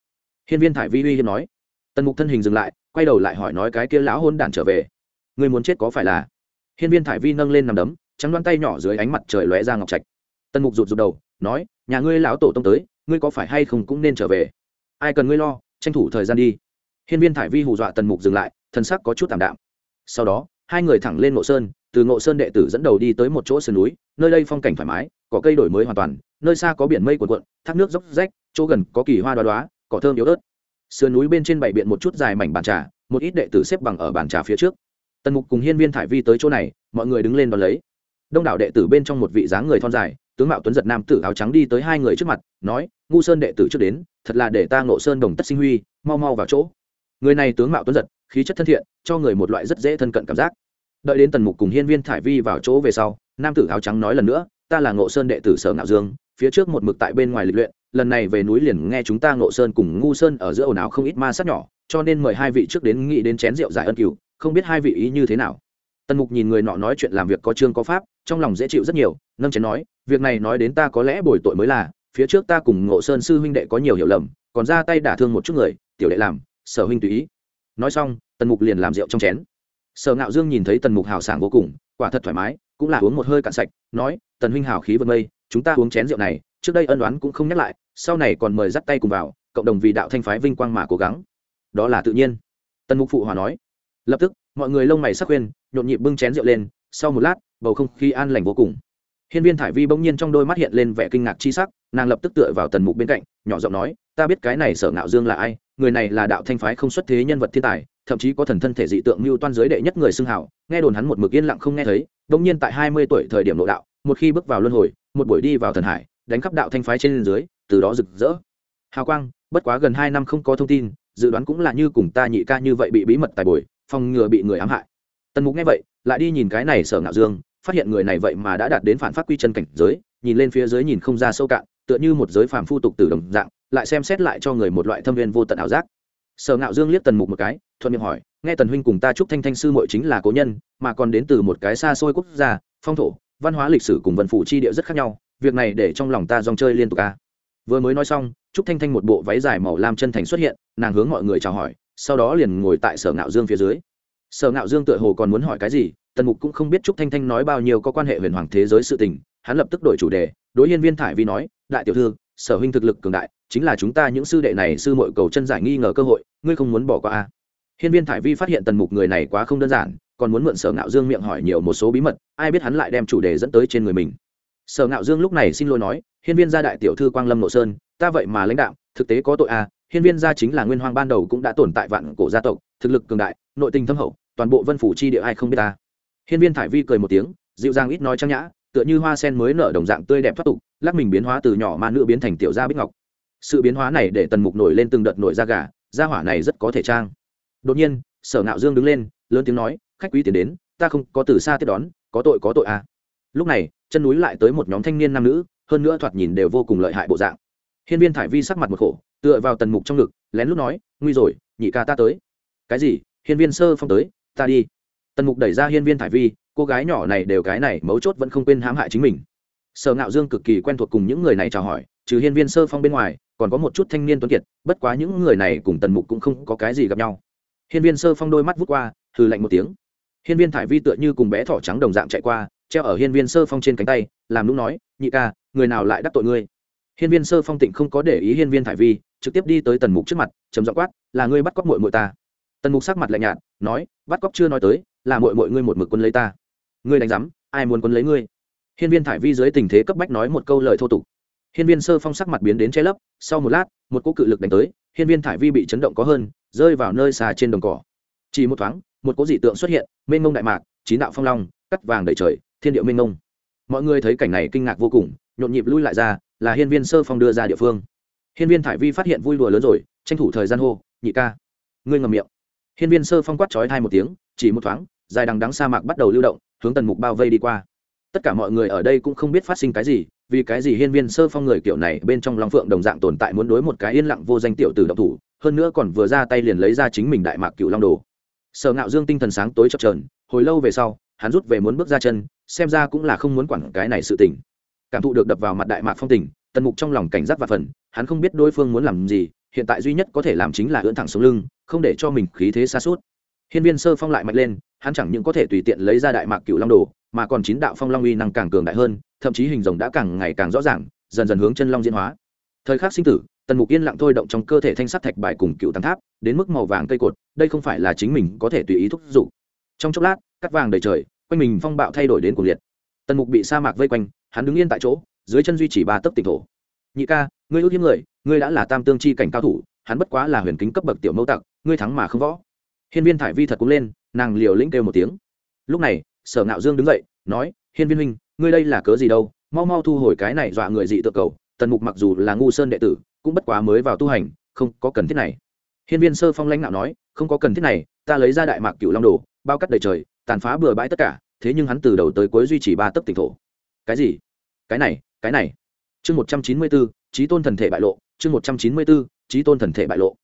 Hiên viên thải vi uy hiên nói. Tần mục thân hình dừng lại, quay đầu lại hỏi nói cái kia lão hôn đản trở về. Ngươi muốn chết có phải là? Hiên viên thải vi nâng lên nằm đấm, trắng đoan tay nhỏ dưới ánh mặt trời lóe ra ngọc trạch. Tần mục rụt rụt đầu, nói, nhà ngươi lão tổ tông tới, ngươi có phải hay không cũng nên trở về? Ai cần ngươi lo, tranh thủ thời gian đi. Hiên viên thải vi hù dọa tần mục dừng lại, thân sắc có chút tảm đạm. Sau đó, hai người thẳng lên ngộ sơn, từ ngộ sơn đệ tử dẫn đầu đi tới một chỗ sườn núi, nơi đây phong cảnh thoải mái có cây đổi mới hoàn toàn, nơi xa có biển mây cuộn cuộn, thác nước dốc rách, chỗ gần có kỳ hoa đoá đoá cỏ thơm yếu ớt. Sườn núi bên trên bảy biện một chút dài mảnh bàn trà, một ít đệ tử xếp bằng ở bàn trà phía trước. Tần mục cùng hiên viên thải vi tới chỗ này, mọi người đứng lên đón lấy. Đông đảo đệ tử bên trong một vị dáng người thon dài tướng mạo tuấn giật nam tử áo trắng đi tới hai người trước mặt, nói, ngu sơn đệ tử trước đến, thật là để ta ngộ sơn đồng tất sinh huy, mau mau vào chỗ. Người này tướng mạo tuấn giật, khí chất thân thiện, cho người một loại rất dễ thân cận cảm giác. Đợi đến tần mục cùng hiên viên thải vi vào chỗ về sau, nam tử áo trắng nói lần nữa, ta là ngộ sơn đệ tử sở ngạo dương, phía trước một mực tại bên ngoài lịch luyện, lần này về núi liền nghe chúng ta ngộ sơn cùng ngu sơn ở giữa ồn ào không ít ma sát nhỏ, cho nên mời hai vị trước đến nghĩ đến chén rượu giải ân cửu, không biết hai vị ý như thế nào. Tần mục nhìn người nọ nói chuyện làm việc có chương có pháp, trong lòng dễ chịu rất nhiều, nâng chén nói việc này nói đến ta có lẽ bồi tội mới là, phía trước ta cùng ngộ sơn sư huynh đệ có nhiều hiểu lầm, còn ra tay đả thương một chút người, tiểu đệ làm, sở huynh tùy ý. Nói xong, tần mục liền làm rượu trong chén. Sở ngạo dương nhìn thấy tần mục hào sảng vô cùng, quả thật thoải mái, cũng là uống một hơi cạn sạch, nói, tần huynh hào khí vượt mây, chúng ta uống chén rượu này, trước đây ân đoán cũng không nhắc lại, sau này còn mời dắt tay cùng vào, cộng đồng vì đạo thanh phái vinh quang mà cố gắng. Đó là tự nhiên. Tần mục phụ hòa nói. Lập tức, mọi người lông mày sắc khuyên, nhộn nhịp bưng chén rượu lên, sau một lát, bầu không khí an lành vô cùng hiên viên thải vi bỗng nhiên trong đôi mắt hiện lên vẻ kinh ngạc chi sắc, nàng lập tức tựa vào tần mục bên cạnh, nhỏ giọng nói, ta biết cái này sở ngạo dương là ai, người này là đạo thanh phái không xuất thế nhân vật thiên tài, thậm chí có thần thân thể dị tượng lưu toan giới đệ nhất người xưng hào. nghe đồn hắn một mực yên lặng không nghe thấy, bỗng nhiên tại hai mươi tuổi thời điểm nội đạo, một khi bước vào luân hồi, một buổi đi vào thần hải, đánh khắp đạo thanh phái trên dưới, từ đó rực rỡ hào quang, bất quá gần hai năm không có thông tin, dự đoán cũng là như cùng ta nhị ca như vậy bị bí mật tài bồi, phòng ngừa bị người ám hại tần mục nghe vậy, lại đi nhìn cái này sở ngạo dương phát hiện người này vậy mà đã đạt đến phản phát quy chân cảnh giới, nhìn lên phía dưới nhìn không ra sâu cạn, tựa như một giới phàm phu tục tử đồng dạng, lại xem xét lại cho người một loại thâm viên vô tận ảo giác. Sở ngạo dương liếc tần mục một cái, thuận miệng hỏi, nghe tần huynh cùng ta chúc thanh thanh sư mội chính là cố nhân, mà còn đến từ một cái xa xôi quốc gia, phong thổ, văn hóa lịch sử cùng vần phủ chi địa rất khác nhau, việc này để trong lòng ta dòng chơi liên tục ca vừa mới nói xong trúc thanh thanh một bộ váy dài màu lam chân thành xuất hiện, nàng hướng mọi người chào hỏi, sau đó liền ngồi tại sở ngạo dương phía dưới. Sở ngạo dương tựa hồ còn muốn hỏi cái gì tần mục cũng không biết trúc thanh thanh nói bao nhiêu có quan hệ huyền hoàng thế giới sự tình, hắn lập tức đổi chủ đề, đối hiên viên thải vi nói, đại tiểu thư, sở huynh thực lực cường đại, chính là chúng ta những sư đệ này sư mội cầu chân giải nghi ngờ cơ hội, ngươi không muốn bỏ qua a? Hiên viên thải vi phát hiện tần mục người này quá không đơn giản, còn muốn mượn sở ngạo dương miệng hỏi nhiều một số bí mật, ai biết hắn lại đem chủ đề dẫn tới trên người mình. Sở ngạo dương lúc này xin lỗi nói, hiên viên gia đại tiểu thư quang lâm nội sơn, ta vậy mà lãnh đạo, thực tế có tội a hiên viên gia chính là nguyên hoang ban đầu cũng đã tồn tại vạn cổ gia tộc, thực lực cường đại, nội tình thâm hậu, toàn bộ vân phủ chi địa ai không biết ta hiên viên thải vi cười một tiếng, dịu dàng ít nói trang nhã, tựa như hoa sen mới nở đồng dạng tươi đẹp thoát tục, lắc mình biến hóa từ nhỏ ma nữ biến thành tiểu gia bích ngọc. Sự biến hóa này để tần mục nổi lên từng đợt nổi da gà da hỏa này rất có thể trang. Đột nhiên, sở ngạo dương đứng lên, lớn tiếng nói, khách quý tiến đến, ta không có từ xa tiếp đón, có tội có tội à. Lúc này, chân núi lại tới một nhóm thanh niên nam nữ, hơn nữa thoạt nhìn đều vô cùng lợi hại bộ dạng. Hiên viên thải vi sắc mặt một khổ, tựa vào tần mục trong ngực, lén lút nói, nguy rồi, nhị ca ta tới. Cái gì? Hiên viên sơ phong tới, ta đi tần mục đẩy ra hiên viên thải vi, cô gái nhỏ này đều cái này mấu chốt vẫn không quên hãm hại chính mình. Sở ngạo dương cực kỳ quen thuộc cùng những người này chào hỏi, trừ hiên viên sơ phong bên ngoài, còn có một chút thanh niên tuấn kiệt, bất quá những người này cùng tần mục cũng không có cái gì gặp nhau. Hiên viên sơ phong đôi mắt vút qua, hừ lạnh một tiếng. Hiên viên thải vi tựa như cùng bé thỏ trắng đồng dạng chạy qua, treo ở hiên viên sơ phong trên cánh tay, làm lúc nói, nhị ca, người nào lại đắc tội ngươi? Hiên viên sơ phong tịnh không có để ý hiên viên thải vi, trực tiếp đi tới tần mục trước mặt chấm dọ quát, là ngươi bắt cóc mội mội ta. Tần mục sắc mặt lạnh nhạt, nói, bắt cóc chưa nói tới là mội mội ngươi một mực quân lấy ta. Ngươi đánh giám, ai muốn quân lấy ngươi? Hiên viên thải vi dưới tình thế cấp bách nói một câu lời thô tục. Hiên viên sơ phong sắc mặt biến đến che lấp, sau một lát, một cỗ cự lực đánh tới, hiên viên thải vi bị chấn động có hơn, rơi vào nơi xà trên đồng cỏ. Chỉ một thoáng, một cỗ dị tượng xuất hiện, mênh mông đại mạc, chín đạo phong long, cắt vàng đầy trời, thiên điệu mênh mông. Mọi người thấy cảnh này kinh ngạc vô cùng, nhộn nhịp lui lại ra, là hiên viên sơ phong đưa ra địa phương. Hiên viên thải vi phát hiện vui đùa lớn rồi, tranh thủ thời gian hô, nhị ca. Ngươi ngầm miệng. Hiên viên sơ phong quát trói hai một tiếng, chỉ một thoáng dài đằng đắng sa mạc bắt đầu lưu động, hướng tần mục bao vây đi qua. Tất cả mọi người ở đây cũng không biết phát sinh cái gì, vì cái gì hiên viên sơ phong người kiểu này bên trong long phượng đồng dạng tồn tại muốn đối một cái yên lặng vô danh tiểu tử độc thủ, hơn nữa còn vừa ra tay liền lấy ra chính mình đại mạc cựu long đồ. Sở ngạo dương tinh thần sáng tối chập trờn hồi lâu về sau, hắn rút về muốn bước ra chân, xem ra cũng là không muốn quản cái này sự tình. Cảm thụ được đập vào mặt đại mạc phong tình, tần mục trong lòng cảnh giác và phần hắn không biết đối phương muốn làm gì, hiện tại duy nhất có thể làm chính là ưỡn thẳng xuống lưng, không để cho mình khí thế xa suốt hiên viên sơ phong lại mạnh lên hắn chẳng những có thể tùy tiện lấy ra đại mạc cựu long đồ, mà còn chín đạo phong long uy năng càng cường đại hơn, thậm chí hình rồng đã càng ngày càng rõ ràng, dần dần hướng chân long diễn hóa. Thời khắc sinh tử, tần mục yên lặng thôi động trong cơ thể thanh sắt thạch bài cùng cựu tăng tháp, đến mức màu vàng cây cột, đây không phải là chính mình có thể tùy ý thúc giục. Trong chốc lát, cắt vàng đầy trời, quanh mình phong bạo thay đổi đến cuồng liệt. Tần mục bị sa mạc vây quanh, hắn đứng yên tại chỗ, dưới chân duy trì ba tấc tỉnh thổ. Nhị ca, ngươi ước hiếm người, ngươi đã là tam tương chi cảnh cao thủ, hắn bất quá là huyền kính cấp bậc tiểu mẫu tặc, ngươi thắng mà không võ. Hiên viên thải vi thật cũng lên nàng liều lĩnh kêu một tiếng. Lúc này, sở ngạo dương đứng dậy, nói, hiên viên huynh, ngươi đây là cớ gì đâu? Mau mau thu hồi cái này dọa người dị tự cầu, tần mục mặc dù là ngu sơn đệ tử, cũng bất quá mới vào tu hành, không có cần thiết này. Hiên viên sơ phong lãnh ngạo nói, không có cần thiết này, ta lấy ra đại mạc cựu long đồ, bao cắt đầy trời, tàn phá bừa bãi tất cả, thế nhưng hắn từ đầu tới cuối duy trì ba tấc tỉnh thổ. Cái gì? Cái này cái này. Chương một trăm chín mươi bốn trí tôn thần thể bại lộ, chương một trăm chín mươi bốn trí tôn thần thể bại lộ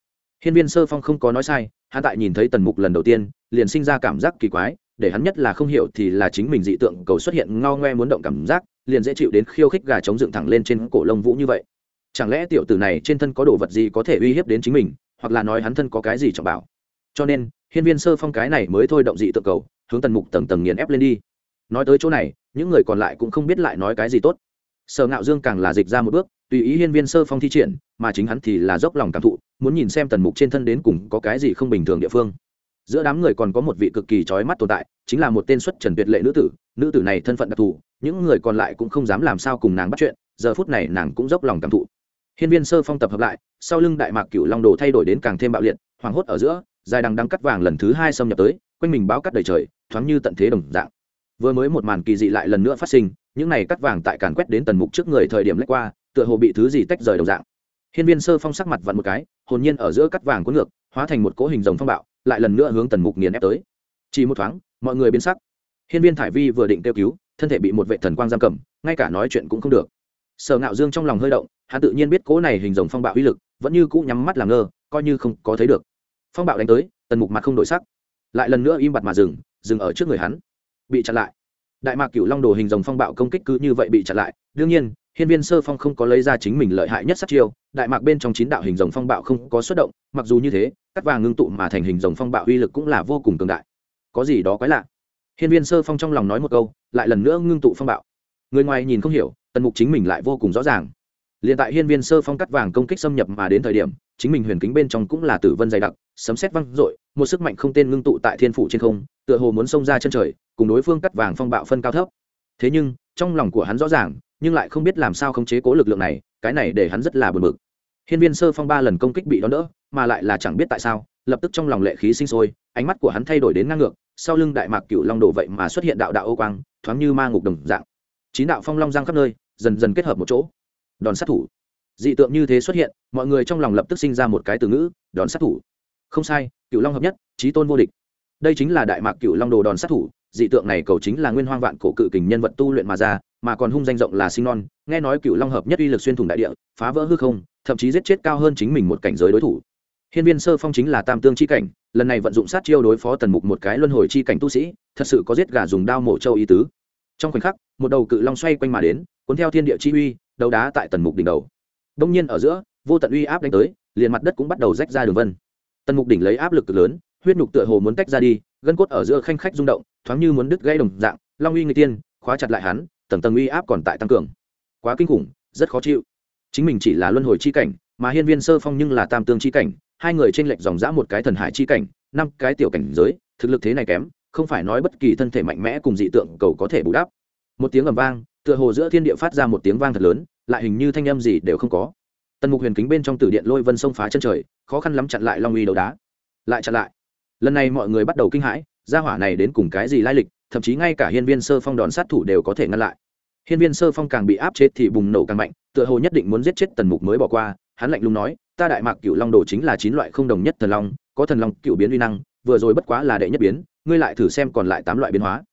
hiên viên sơ phong không có nói sai, hắn tại nhìn thấy tần mục lần đầu tiên, liền sinh ra cảm giác kỳ quái, để hắn nhất là không hiểu thì là chính mình dị tượng cầu xuất hiện ngao ngoe muốn động cảm giác, liền dễ chịu đến khiêu khích gà chống dựng thẳng lên trên cổ lông vũ như vậy. Chẳng lẽ tiểu tử này trên thân có đồ vật gì có thể uy hiếp đến chính mình, hoặc là nói hắn thân có cái gì trọng bảo? Cho nên, hiên viên sơ phong cái này mới thôi động dị tượng cầu, hướng tần mục tầng tầng nghiền ép lên đi. Nói tới chỗ này, những người còn lại cũng không biết lại nói cái gì tốt. Sở ngạo dương càng là dịch ra một bước tùy ý hiên viên sơ phong thi triển, mà chính hắn thì là dốc lòng cảm thụ, muốn nhìn xem tần mục trên thân đến cùng có cái gì không bình thường địa phương. Giữa đám người còn có một vị cực kỳ trói mắt tồn tại, chính là một tên xuất trần tuyệt lệ nữ tử. Nữ tử này thân phận đặc thù, những người còn lại cũng không dám làm sao cùng nàng bắt chuyện, giờ phút này nàng cũng dốc lòng cảm thụ. Hiên viên sơ phong tập hợp lại, sau lưng đại mạc cựu long đồ thay đổi đến càng thêm bạo liệt, hoảng hốt ở giữa, dài đằng đăng cắt vàng lần thứ hai xâm nhập tới, quanh mình báo cắt đầy trời, thoáng như tận thế đồng dạng. Vừa mới một màn kỳ dị lại lần nữa phát sinh, những này cắt vàng tại càn quét đến tần mục trước người thời điểm lách qua tựa hồ bị thứ gì tách rời đồng dạng. Hiên viên sơ phong sắc mặt vặn một cái, hồn nhiên ở giữa cắt vàng cuốn ngược, hóa thành một cỗ hình rồng phong bạo, lại lần nữa hướng tần mục nghiền ép tới. Chỉ một thoáng, mọi người biến sắc. Hiên viên thải vi vừa định kêu cứu, thân thể bị một vệ thần quang giam cầm, ngay cả nói chuyện cũng không được. Sở ngạo dương trong lòng hơi động, hắn tự nhiên biết cỗ này hình rồng phong bạo uy lực, vẫn như cũ nhắm mắt làm ngơ, coi như không có thấy được. Phong bạo đánh tới, tần mục mặt không đổi sắc. Lại lần nữa im bặt mà dừng dừng ở trước người hắn. Bị chặn lại. Đại mạc cửu long đồ hình rồng phong bạo công kích cứ như vậy bị chặn lại, đương nhiên hiên viên sơ phong không có lấy ra chính mình lợi hại nhất sát chiêu, đại mạc bên trong chín đạo hình rồng phong bạo không có xuất động, mặc dù như thế, cắt vàng ngưng tụ mà thành hình rồng phong bạo uy lực cũng là vô cùng cường đại. Có gì đó quái lạ? Hiên viên sơ phong trong lòng nói một câu, lại lần nữa ngưng tụ phong bạo. Người ngoài nhìn không hiểu, tần mục chính mình lại vô cùng rõ ràng. Liền tại hiên viên sơ phong cắt vàng công kích xâm nhập mà đến thời điểm, chính mình huyền kính bên trong cũng là tử vân dày đặc, sấm xét văng dội, một sức mạnh không tên ngưng tụ tại thiên phủ trên không, tựa hồ muốn xông ra chân trời, cùng đối phương cắt vàng phong bạo phân cao thấp. Thế nhưng, trong lòng của hắn rõ ràng nhưng lại không biết làm sao khống chế cố lực lượng này, cái này để hắn rất là bực bực. Hiên viên sơ phong ba lần công kích bị đón đỡ, mà lại là chẳng biết tại sao, lập tức trong lòng lệ khí sinh sôi, ánh mắt của hắn thay đổi đến ngang ngược, sau lưng đại mạc cựu long đồ vậy mà xuất hiện đạo đạo ô quang, thoáng như ma ngục đồng dạng. Chín đạo phong long giang khắp nơi, dần dần kết hợp một chỗ. Đòn sát thủ. Dị tượng như thế xuất hiện, mọi người trong lòng lập tức sinh ra một cái từ ngữ, đòn sát thủ. Không sai cựu long hợp nhất trí tôn vô địch. Đây chính là đại mạc cựu long đồ đòn sát thủ dị tượng này cầu chính là nguyên hoang vạn cổ cự kình nhân vật tu luyện mà ra, mà còn hung danh rộng là sinh non, nghe nói cựu long hợp nhất uy lực xuyên thủng đại địa, phá vỡ hư không, thậm chí giết chết cao hơn chính mình một cảnh giới đối thủ. Hiên viên sơ phong chính là tam tương chi cảnh, lần này vận dụng sát chiêu đối phó tần mục một cái luân hồi chi cảnh tu sĩ, thật sự có giết gà dùng đao mổ châu ý tứ. Trong khoảnh khắc, một đầu cự long xoay quanh mà đến, cuốn theo thiên địa chi uy đầu đá tại tần mục đỉnh đầu. Đông nhiên ở giữa, vô tận uy áp đánh tới, liền mặt đất cũng bắt đầu rách ra đường vân. Tần mục đỉnh lấy áp lực cực lớn, huyết nhục tựa hồ muốn tách ra đi, gân cốt ở giữa khanh khách rung động thoáng như muốn đứt gãy đồng dạng, long uy người tiên, khóa chặt lại hắn, tầng tầng uy áp còn tại tăng cường. Quá kinh khủng, rất khó chịu. Chính mình chỉ là luân hồi chi cảnh, mà hiên viên sơ phong nhưng là tam tương chi cảnh, hai người trên lệch dòng dã một cái thần hải chi cảnh, năm cái tiểu cảnh giới, thực lực thế này kém, không phải nói bất kỳ thân thể mạnh mẽ cùng dị tượng cầu có thể bù đắp. Một tiếng ầm vang, tựa hồ giữa thiên địa phát ra một tiếng vang thật lớn, lại hình như thanh âm gì đều không có. Tần mục huyền kính bên trong tử điện lôi vân sông phá chân trời, khó khăn lắm chặn lại long uy đầu đá. Lại chặn lại. Lần này mọi người bắt đầu kinh hãi gia hỏa này đến cùng cái gì lai lịch, thậm chí ngay cả hiên viên sơ phong đòn sát thủ đều có thể ngăn lại. Hiên viên sơ phong càng bị áp chế thì bùng nổ càng mạnh, tựa hồ nhất định muốn giết chết tần mục mới bỏ qua, hắn lạnh lùng nói, ta đại mạc cựu long đồ chính là chín loại không đồng nhất thần long, có thần long cựu biến uy năng, vừa rồi bất quá là đệ nhất biến, ngươi lại thử xem còn lại tám loại biến hóa.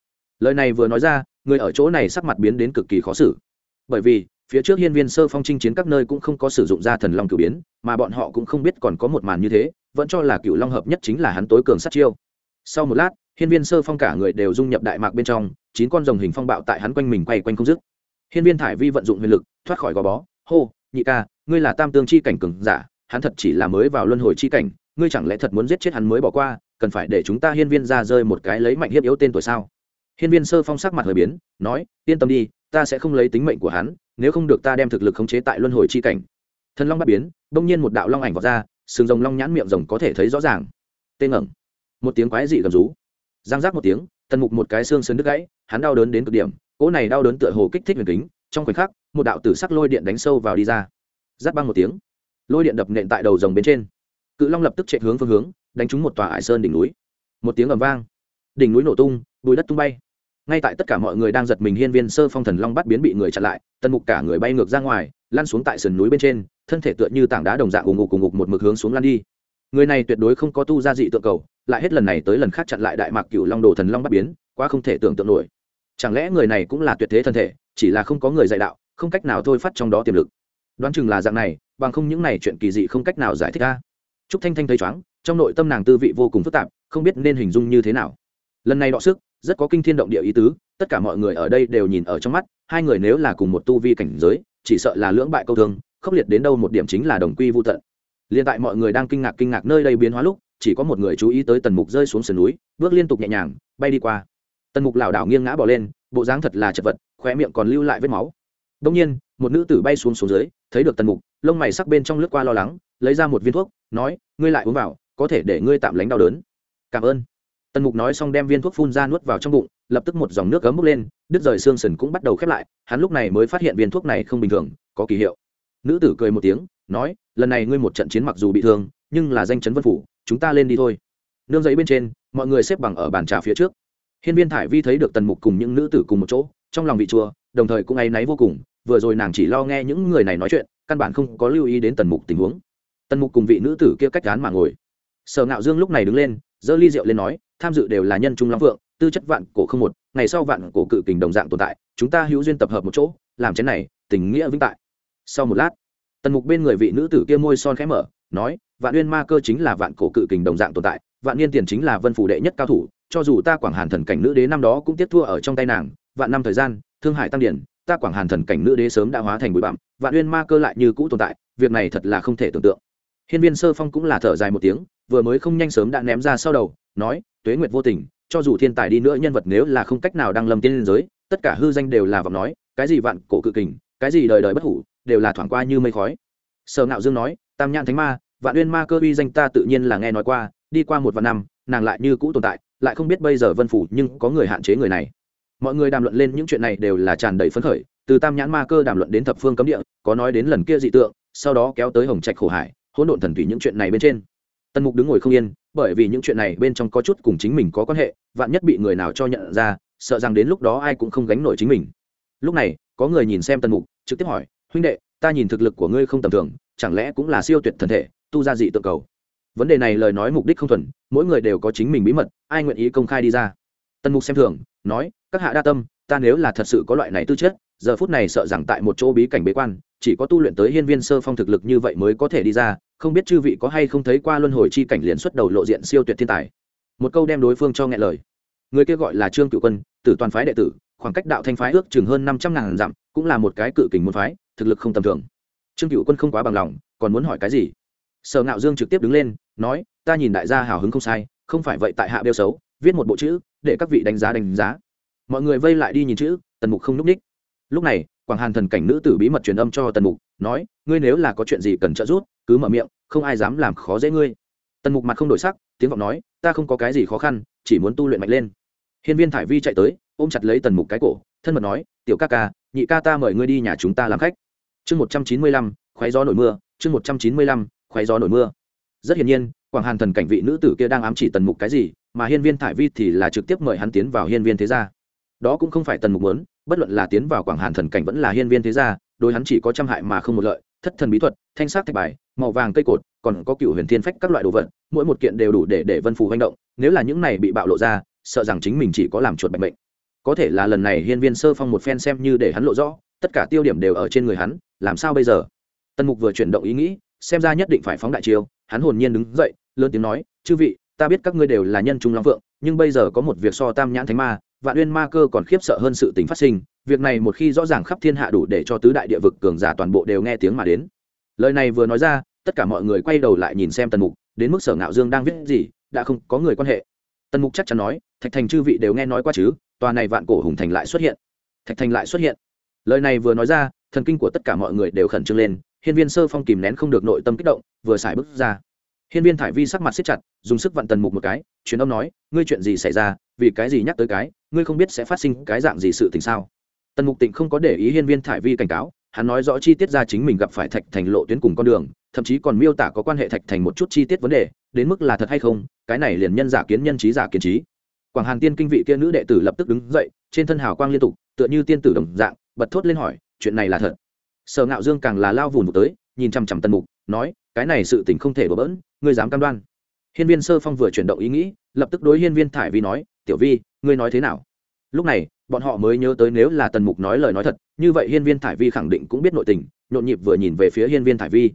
Lời này vừa nói ra, người ở chỗ này sắc mặt biến đến cực kỳ khó xử. Bởi vì, phía trước hiên viên sơ phong chinh chiến các nơi cũng không có sử dụng ra thần long cửu biến, mà bọn họ cũng không biết còn có một màn như thế, vẫn cho là cửu long hợp nhất chính là hắn tối cường sát chiêu sau một lát, hiên viên sơ phong cả người đều dung nhập đại mạc bên trong, chín con rồng hình phong bạo tại hắn quanh mình quay quanh không dứt. Hiên viên thải vi vận dụng huyền lực, thoát khỏi gò bó. Hô, nhị ca, ngươi là tam tương chi cảnh cường giả, hắn thật chỉ là mới vào luân hồi chi cảnh, ngươi chẳng lẽ thật muốn giết chết hắn mới bỏ qua, cần phải để chúng ta hiên viên ra rơi một cái lấy mạnh hiếp yếu tên tuổi sao? Hiên viên sơ phong sắc mặt hời biến, nói, yên tâm đi, ta sẽ không lấy tính mệnh của hắn, nếu không được ta đem thực lực khống chế tại luân hồi chi cảnh. Thần long bắt biến, bỗng nhiên một đạo long ảnh vọt ra, sừng rồng long nhãn miệng rồng có thể thấy rõ ràng. Tê ngẩng một tiếng quái dị gầm rú. Giang giác một tiếng, tần mục một cái xương sơn đứt gãy, hắn đau đớn đến cực điểm, cỗ này đau đớn tựa hồ kích thích huyền kính, trong khoảnh khắc, một đạo tử sắc lôi điện đánh sâu vào đi ra. Giáp băng một tiếng, lôi điện đập nện tại đầu rồng bên trên. Cự long lập tức chạy hướng phương hướng, đánh trúng một tòa ải sơn đỉnh núi. Một tiếng ầm vang, đỉnh núi nổ tung bùi đất tung bay. Ngay tại tất cả mọi người đang giật mình hiên viên sơ phong thần long bắt biến bị người chặn lại, tần mục cả người bay ngược ra ngoài, lăn xuống tại sườn núi bên trên, thân thể tựa như tảng đá đồng dạng ủng ngục cùng ngục một mực hướng xuống lăn đi người này tuyệt đối không có tu ra dị tượng cầu, lại hết lần này tới lần khác chặn lại đại mạc cựu long đồ thần long bắt biến, quá không thể tưởng tượng nổi. Chẳng lẽ người này cũng là tuyệt thế thân thể, chỉ là không có người dạy đạo, không cách nào thôi phát trong đó tiềm lực? Đoán chừng là dạng này, bằng không những này chuyện kỳ dị không cách nào giải thích ra. Trúc thanh thanh thấy chóng, trong nội tâm nàng tư vị vô cùng phức tạp, không biết nên hình dung như thế nào. Lần này đọ sức, rất có kinh thiên động địa ý tứ, tất cả mọi người ở đây đều nhìn ở trong mắt, hai người nếu là cùng một tu vi cảnh giới, chỉ sợ là lưỡng bại câu thương, khốc liệt đến đâu một điểm chính là đồng quy vô tận liền tại mọi người đang kinh ngạc kinh ngạc nơi đây biến hóa lúc, chỉ có một người chú ý tới tần mục rơi xuống sườn núi, bước liên tục nhẹ nhàng, bay đi qua. Tần mục lảo đảo nghiêng ngã bỏ lên, bộ dáng thật là chật vật, khóe miệng còn lưu lại vết máu. Đông nhiên, một nữ tử bay xuống xuống dưới, thấy được tần mục, lông mày sắc bên trong lướt qua lo lắng, lấy ra một viên thuốc, nói, ngươi lại uống vào, có thể để ngươi tạm lánh đau đớn. Cảm ơn. Tần mục nói xong đem viên thuốc phun ra nuốt vào trong bụng, lập tức một dòng nước cấm bốc lên, đứt rời xương sần cũng bắt đầu khép lại, hắn lúc này mới phát hiện viên thuốc này không bình thường, có kỳ hiệu. Nữ tử cười một tiếng nói, lần này ngươi một trận chiến mặc dù bị thương, nhưng là danh chấn vân phủ, chúng ta lên đi thôi. Nương giấy bên trên, mọi người xếp bằng ở bàn trà phía trước. Hiên viên thải vi thấy được tần mục cùng những nữ tử cùng một chỗ, trong lòng vị chùa đồng thời cũng áy náy vô cùng, vừa rồi nàng chỉ lo nghe những người này nói chuyện, căn bản không có lưu ý đến tần mục tình huống. Tần mục cùng vị nữ tử kia cách gán mà ngồi. Sở ngạo dương lúc này đứng lên, giơ ly rượu lên nói, tham dự đều là nhân trung long vượng, tư chất vạn cổ không một, ngày sau vạn cổ cự kình đồng dạng tồn tại, chúng ta hữu duyên tập hợp một chỗ, làm chén này, tình nghĩa vĩnh tại. Sau một lát tần mục bên người vị nữ tử kia môi son khẽ mở, nói, vạn uyên ma cơ chính là vạn cổ cự kình đồng dạng tồn tại, vạn niên tiền chính là vân phủ đệ nhất cao thủ, cho dù ta quảng hàn thần cảnh nữ đế năm đó cũng tiếp thua ở trong tay nàng, vạn năm thời gian, thương hải tăng điển, ta quảng hàn thần cảnh nữ đế sớm đã hóa thành bụi bặm, vạn uyên ma cơ lại như cũ tồn tại, việc này thật là không thể tưởng tượng. Hiên viên sơ phong cũng là thở dài một tiếng, vừa mới không nhanh sớm đã ném ra sau đầu, nói, tuế nguyệt vô tình, cho dù thiên tài đi nữa nhân vật nếu là không cách nào đăng lâm tiên liên giới, tất cả hư danh đều là vọng nói, cái gì vạn cổ cự kình, cái gì đời đời bất hủ đều là thoảng qua như mây khói. Sở ngạo dương nói, tam nhãn thánh ma, vạn uyên ma cơ uy danh ta tự nhiên là nghe nói qua, đi qua một vạn năm, nàng lại như cũ tồn tại, lại không biết bây giờ vân phủ nhưng có người hạn chế người này. Mọi người đàm luận lên những chuyện này đều là tràn đầy phấn khởi, từ tam nhãn ma cơ đàm luận đến thập phương cấm địa, có nói đến lần kia dị tượng, sau đó kéo tới hồng trạch khổ hải, hỗn độn thần thủy những chuyện này bên trên. Tần mục đứng ngồi không yên, bởi vì những chuyện này bên trong có chút cùng chính mình có quan hệ, vạn nhất bị người nào cho nhận ra, sợ rằng đến lúc đó ai cũng không gánh nổi chính mình. Lúc này, có người nhìn xem tần mục, trực tiếp hỏi huynh đệ, ta nhìn thực lực của ngươi không tầm thường, chẳng lẽ cũng là siêu tuyệt thần thể, tu ra dị tượng cầu? Vấn đề này lời nói mục đích không thuần, mỗi người đều có chính mình bí mật, ai nguyện ý công khai đi ra? Tần mục xem thường, nói, các hạ đa tâm, ta nếu là thật sự có loại này tư chất, giờ phút này sợ rằng tại một chỗ bí cảnh bế quan, chỉ có tu luyện tới hiên viên sơ phong thực lực như vậy mới có thể đi ra, không biết chư vị có hay không thấy qua luân hồi chi cảnh liền xuất đầu lộ diện siêu tuyệt thiên tài. Một câu đem đối phương cho nghe lời. Người kia gọi là trương cựu quân, tử toàn phái đệ tử, khoảng cách đạo thanh phái ước chừng hơn năm trăm ngàn dặm, cũng là một cái cự kình môn phái thực lực không tầm thường. Trương cựu quân không quá bằng lòng, còn muốn hỏi cái gì? Sở ngạo dương trực tiếp đứng lên, nói, ta nhìn đại gia hào hứng không sai, không phải vậy tại hạ đeo xấu, viết một bộ chữ, để các vị đánh giá đánh giá. Mọi người vây lại đi nhìn chữ, tần mục không n ú c ních. Lúc này, quảng hàn thần cảnh nữ tử bí mật truyền âm cho tần mục, nói, ngươi nếu là có chuyện gì cần trợ giúp, cứ mở miệng, không ai dám làm khó dễ ngươi. Tần mục mặt không đổi sắc, tiếng vọng nói, ta không có cái gì khó khăn, chỉ muốn tu luyện mạnh lên. Hiên viên thải vi chạy tới, ôm chặt lấy tần mục cái cổ, thân mật nói, tiểu ca ca, nhị ca ta mời ngươi đi nhà chúng ta làm khách chương một trăm chín mươi lăm khoáy gió nổi mưa, chương một trăm chín mươi lăm khoáy gió nổi mưa. Rất hiển nhiên, quảng hàn thần cảnh vị nữ tử kia đang ám chỉ tần mục cái gì, mà hiên viên thải vi thì là trực tiếp mời hắn tiến vào hiên viên thế gia. Đó cũng không phải tần mục muốn, bất luận là tiến vào quảng hàn thần cảnh vẫn là hiên viên thế gia, đối hắn chỉ có trăm hại mà không một lợi, thất thần bí thuật, thanh sắc thạch bài, màu vàng cây cột, còn có cựu huyền thiên phách các loại đồ vật, mỗi một kiện đều đủ để để vân phù hành động, nếu là những này bị bạo lộ ra, sợ rằng chính mình chỉ có làm chuột bệnh bệnh có thể là lần này hiên viên sơ phong một phen xem như để hắn lộ rõ tất cả tiêu điểm đều ở trên người hắn, làm sao bây giờ? Tần mục vừa chuyển động ý nghĩ, xem ra nhất định phải phóng đại chiêu, hắn hồn nhiên đứng dậy, lớn tiếng nói, chư vị, ta biết các ngươi đều là nhân trung long phượng, nhưng bây giờ có một việc so tam nhãn thánh ma, vạn uyên ma cơ còn khiếp sợ hơn sự tình phát sinh, việc này một khi rõ ràng khắp thiên hạ đủ để cho tứ đại địa vực cường giả toàn bộ đều nghe tiếng mà đến. Lời này vừa nói ra, tất cả mọi người quay đầu lại nhìn xem tần mục, đến mức sở ngạo dương đang viết gì, đã không có người quan hệ. Tần mục chắc chắn nói, thạch thành chư vị đều nghe nói qua chứ, tòa này vạn cổ hùng thành lại xuất hiện. Thạch thành lại xuất hiện lời này vừa nói ra, thần kinh của tất cả mọi người đều khẩn trương lên, hiên viên sơ phong kìm nén không được nội tâm kích động, vừa xài bước ra. Hiên viên thải vi sắc mặt xếp chặt, dùng sức vặn tần mục một cái, truyền âm nói, ngươi chuyện gì xảy ra? Vì cái gì nhắc tới cái? Ngươi không biết sẽ phát sinh cái dạng gì sự tình sao? Tần mục tịnh không có để ý hiên viên thải vi cảnh cáo, hắn nói rõ chi tiết ra chính mình gặp phải thạch thành lộ tuyến cùng con đường, thậm chí còn miêu tả có quan hệ thạch thành một chút chi tiết vấn đề, đến mức là thật hay không, cái này liền nhân giả kiến nhân trí giả kiến trí. Quảng hàn tiên kinh vị kia nữ đệ tử lập tức đứng dậy, trên thân hào quang liên tục, tựa như tiên tử đồng dạng bật thốt lên hỏi, chuyện này là thật? Sở ngạo dương càng là lao vùn một tới, nhìn chằm chằm tân mục, nói, cái này sự tình không thể đổ bỡn, ngươi dám cam đoan. Hiên viên sơ phong vừa chuyển động ý nghĩ, lập tức đối hiên viên thải vi nói, tiểu vi, ngươi nói thế nào? Lúc này, bọn họ mới nhớ tới nếu là tần mục nói lời nói thật, như vậy hiên viên thải vi khẳng định cũng biết nội tình, nhộn nhịp vừa nhìn về phía hiên viên thải vi.